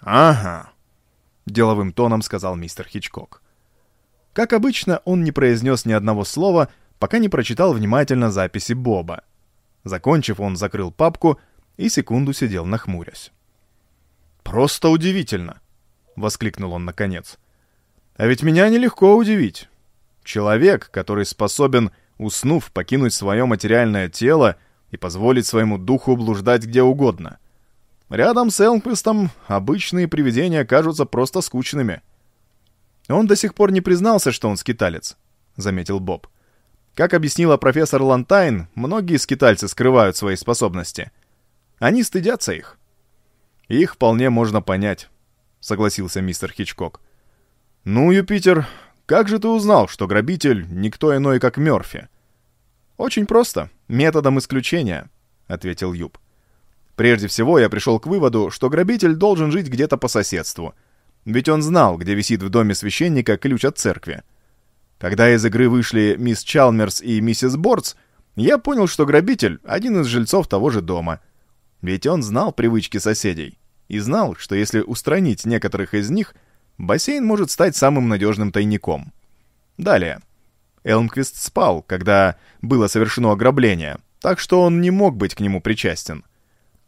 «Ага», — деловым тоном сказал мистер Хичкок. Как обычно, он не произнес ни одного слова, пока не прочитал внимательно записи Боба. Закончив, он закрыл папку и секунду сидел нахмурясь. «Просто удивительно!» — воскликнул он наконец. «А ведь меня нелегко удивить. Человек, который способен уснув, покинуть свое материальное тело и позволить своему духу блуждать где угодно. Рядом с Элмквистом обычные привидения кажутся просто скучными. Он до сих пор не признался, что он скиталец, — заметил Боб. Как объяснила профессор Лантайн, многие скитальцы скрывают свои способности. Они стыдятся их. Их вполне можно понять, — согласился мистер Хичкок. «Ну, Юпитер, как же ты узнал, что грабитель никто иной, как Мёрфи? Очень просто, методом исключения, ответил Юб. Прежде всего, я пришел к выводу, что грабитель должен жить где-то по соседству. Ведь он знал, где висит в доме священника ключ от церкви. Когда из игры вышли мисс Чалмерс и миссис Бордс, я понял, что грабитель — один из жильцов того же дома. Ведь он знал привычки соседей. И знал, что если устранить некоторых из них — бассейн может стать самым надежным тайником. Далее. Элмквист спал, когда было совершено ограбление, так что он не мог быть к нему причастен.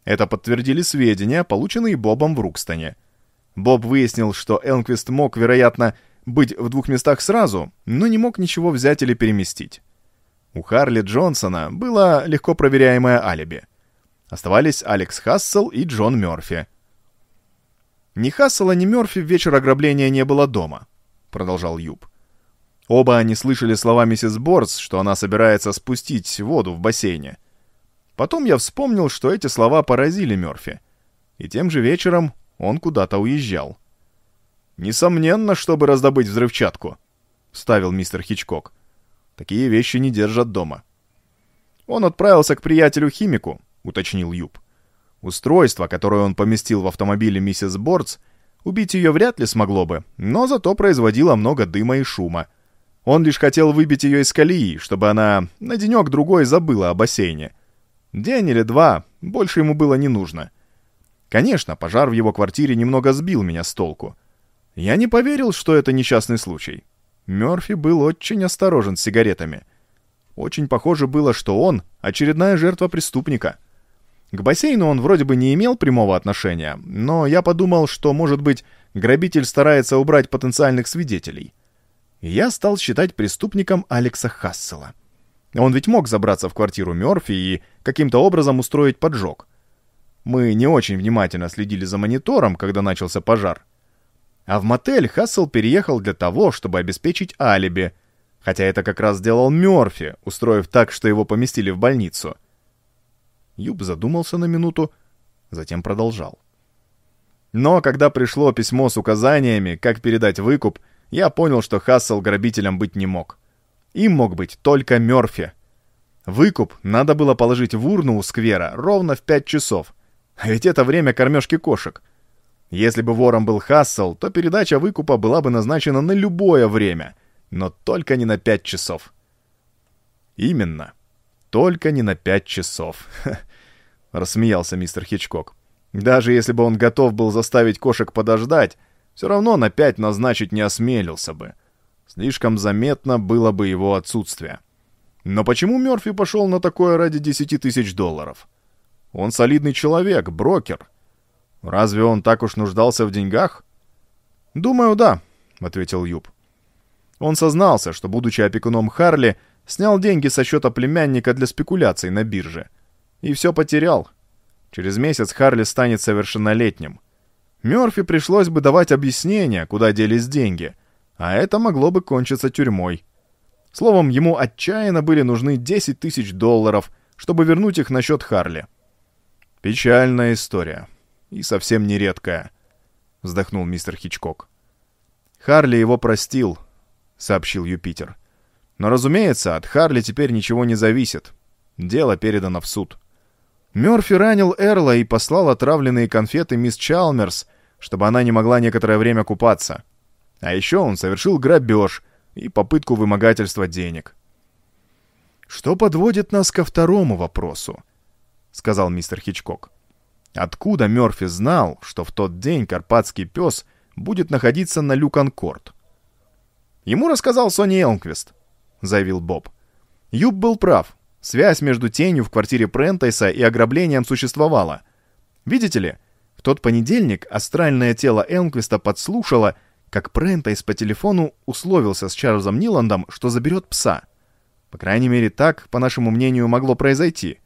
Это подтвердили сведения, полученные Бобом в Рукстоне. Боб выяснил, что Элмквист мог, вероятно, быть в двух местах сразу, но не мог ничего взять или переместить. У Харли Джонсона было легко проверяемое алиби. Оставались Алекс Хассел и Джон Мёрфи. «Ни Хассела, ни Мёрфи в вечер ограбления не было дома», — продолжал Юб. Оба они слышали слова миссис Борс, что она собирается спустить воду в бассейне. Потом я вспомнил, что эти слова поразили Мёрфи. И тем же вечером он куда-то уезжал. «Несомненно, чтобы раздобыть взрывчатку», — вставил мистер Хичкок. «Такие вещи не держат дома». «Он отправился к приятелю-химику», — уточнил Юб. Устройство, которое он поместил в автомобиле миссис Бордс, убить ее вряд ли смогло бы, но зато производило много дыма и шума. Он лишь хотел выбить ее из колеи, чтобы она на денек-другой забыла о бассейне. День или два, больше ему было не нужно. Конечно, пожар в его квартире немного сбил меня с толку. Я не поверил, что это несчастный случай. Мёрфи был очень осторожен с сигаретами. Очень похоже было, что он — очередная жертва преступника — к бассейну он вроде бы не имел прямого отношения, но я подумал, что, может быть, грабитель старается убрать потенциальных свидетелей. Я стал считать преступником Алекса Хассела. Он ведь мог забраться в квартиру Мёрфи и каким-то образом устроить поджог. Мы не очень внимательно следили за монитором, когда начался пожар. А в мотель Хассел переехал для того, чтобы обеспечить алиби, хотя это как раз сделал Мёрфи, устроив так, что его поместили в больницу — Юб задумался на минуту, затем продолжал. Но когда пришло письмо с указаниями, как передать выкуп, я понял, что Хассел грабителем быть не мог. Им мог быть только Мёрфи. Выкуп надо было положить в урну у сквера ровно в пять часов. А ведь это время кормежки кошек. Если бы вором был Хассел, то передача выкупа была бы назначена на любое время, но только не на пять часов. Именно. Только не на пять часов. Рассмеялся мистер Хичкок. Даже если бы он готов был заставить кошек подождать, все равно на пять назначить не осмелился бы. Слишком заметно было бы его отсутствие. Но почему Мёрфи пошел на такое ради десяти тысяч долларов? Он солидный человек, брокер. Разве он так уж нуждался в деньгах? «Думаю, да», — ответил Юб. Он сознался, что, будучи опекуном Харли, снял деньги со счета племянника для спекуляций на бирже. И все потерял. Через месяц Харли станет совершеннолетним. Мёрфи пришлось бы давать объяснения, куда делись деньги, а это могло бы кончиться тюрьмой. Словом, ему отчаянно были нужны 10 тысяч долларов, чтобы вернуть их на счет Харли. Печальная история. И совсем нередкая, вздохнул мистер Хичкок. Харли его простил, сообщил Юпитер. Но, разумеется, от Харли теперь ничего не зависит. Дело передано в суд. Мёрфи ранил Эрла и послал отравленные конфеты мисс Чалмерс, чтобы она не могла некоторое время купаться. А еще он совершил грабеж — и попытку вымогательства денег. «Что подводит нас ко второму вопросу?» — сказал мистер Хичкок. «Откуда Мёрфи знал, что в тот день карпатский пес будет находиться на Люканкорт?» «Ему рассказал Сони Элмквист», — заявил Боб. Юб был прав. Связь между тенью в квартире Прентайса и ограблением существовала. Видите ли, в тот понедельник астральное тело Элмквиста подслушало, как Прентайс по телефону условился с Чарльзом Ниландом, что заберет пса. По крайней мере, так, по нашему мнению, могло произойти.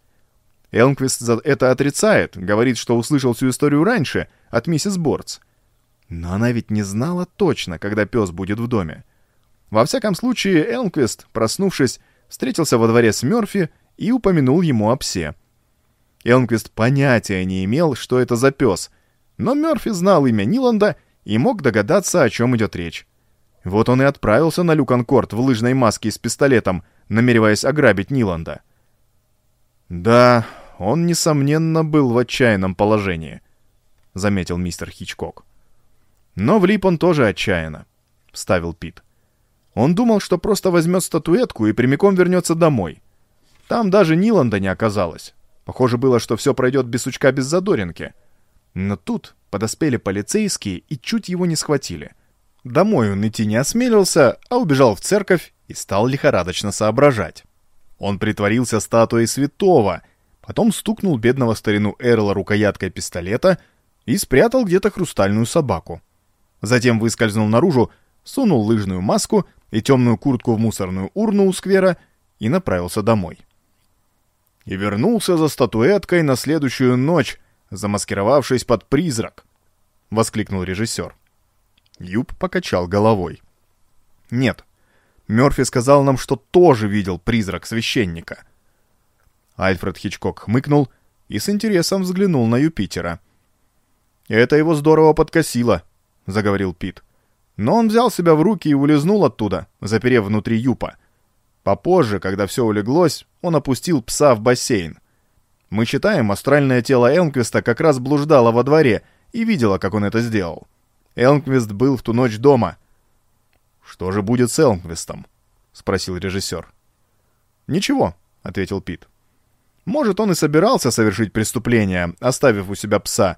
Элмквист это отрицает, говорит, что услышал всю историю раньше, от миссис Бордс. Но она ведь не знала точно, когда пес будет в доме. Во всяком случае, Элмквист, проснувшись, встретился во дворе с Мёрфи и упомянул ему о псе. Элмквист понятия не имел, что это за пес, но Мёрфи знал имя Ниланда и мог догадаться, о чем идет речь. Вот он и отправился на Люканкорт в лыжной маске с пистолетом, намереваясь ограбить Ниланда. «Да, он, несомненно, был в отчаянном положении», — заметил мистер Хичкок. «Но влип он тоже отчаянно», — вставил Пит. Он думал, что просто возьмет статуэтку и прямиком вернется домой. Там даже Ниланда не оказалось. Похоже было, что все пройдет без сучка, без задоринки. Но тут Подоспели полицейские и чуть его не схватили. Домой он идти не осмелился, а убежал в церковь и стал лихорадочно соображать. Он притворился статуей святого, потом стукнул бедного старину Эрла рукояткой пистолета и спрятал где-то хрустальную собаку. Затем выскользнул наружу, сунул лыжную маску и темную куртку в мусорную урну у сквера и направился домой. И вернулся за статуэткой на следующую ночь, замаскировавшись под призрак!» — воскликнул режиссер. Юб покачал головой. «Нет, Мёрфи сказал нам, что тоже видел призрак священника». Альфред Хичкок хмыкнул и с интересом взглянул на Юпитера. «Это его здорово подкосило», — заговорил Пит. Но он взял себя в руки и улизнул оттуда, заперев внутри Юпа. Попозже, когда все улеглось, он опустил пса в бассейн — мы считаем, астральное тело Элмквиста как раз блуждало во дворе и видело, как он это сделал. Элмквист был в ту ночь дома. «Что же будет с Элмквистом?» — спросил режиссер. «Ничего», — ответил Пит. «Может, он и собирался совершить преступление, оставив у себя пса,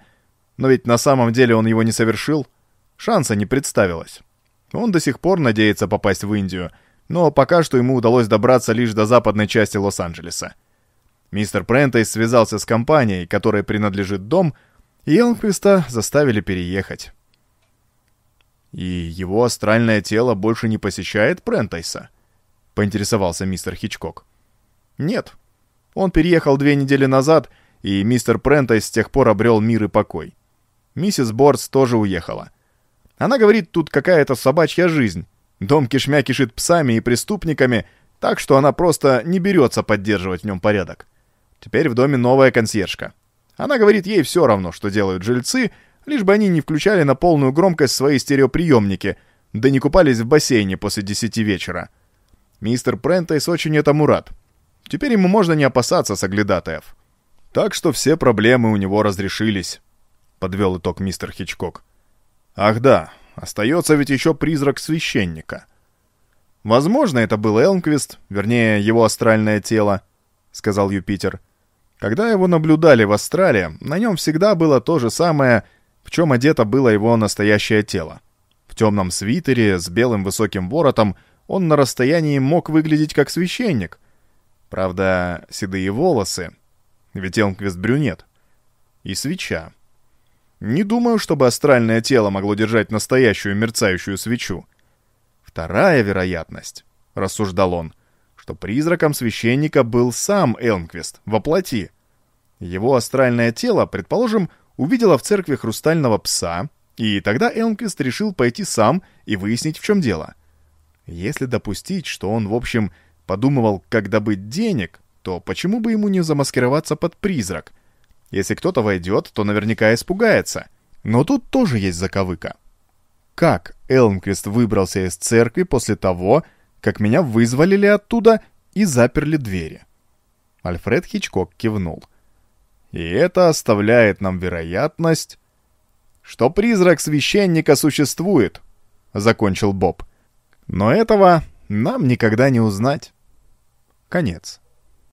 но ведь на самом деле он его не совершил. Шанса не представилось. Он до сих пор надеется попасть в Индию, но пока что ему удалось добраться лишь до западной части Лос-Анджелеса. Мистер Прентейс связался с компанией, которой принадлежит дом, и Элмквиста заставили переехать. «И его астральное тело больше не посещает Прентайса?» — поинтересовался мистер Хичкок. «Нет. Он переехал две недели назад, и мистер Прентайс с тех пор обрел мир и покой. Миссис Борс тоже уехала. Она говорит, тут какая-то собачья жизнь. Дом кишмя кишит псами и преступниками, так что она просто не берется поддерживать в нем порядок. Теперь в доме новая консьержка. Она говорит, ей все равно, что делают жильцы, лишь бы они не включали на полную громкость свои стереоприемники, да не купались в бассейне после десяти вечера. Мистер Прентайс очень этому рад. Теперь ему можно не опасаться соглядатаев. Так что все проблемы у него разрешились. подвел итог мистер Хичкок. Ах да, остается ведь еще призрак священника. Возможно, это был Элмквист, вернее, его астральное тело, сказал Юпитер. Когда его наблюдали в астрале, на нем всегда было то же самое, в чем одето было его настоящее тело. В темном свитере с белым высоким воротом он на расстоянии мог выглядеть как священник. Правда, седые волосы, ведь Элмквист брюнет, и свеча. Не думаю, чтобы астральное тело могло держать настоящую мерцающую свечу. Вторая вероятность, рассуждал он, что призраком священника был сам Элмквист во плоти. Его астральное тело, предположим, увидело в церкви хрустального пса, и тогда Элмквист решил пойти сам и выяснить, в чем дело. Если допустить, что он, в общем, подумывал, как добыть денег, то почему бы ему не замаскироваться под призрак — если кто-то войдет, то наверняка испугается. Но тут тоже есть заковыка. Как Элмквист выбрался из церкви после того, как меня вызволили оттуда и заперли двери? Альфред Хичкок кивнул. И это оставляет нам вероятность, что призрак священника существует, закончил Боб. Но этого нам никогда не узнать. Конец.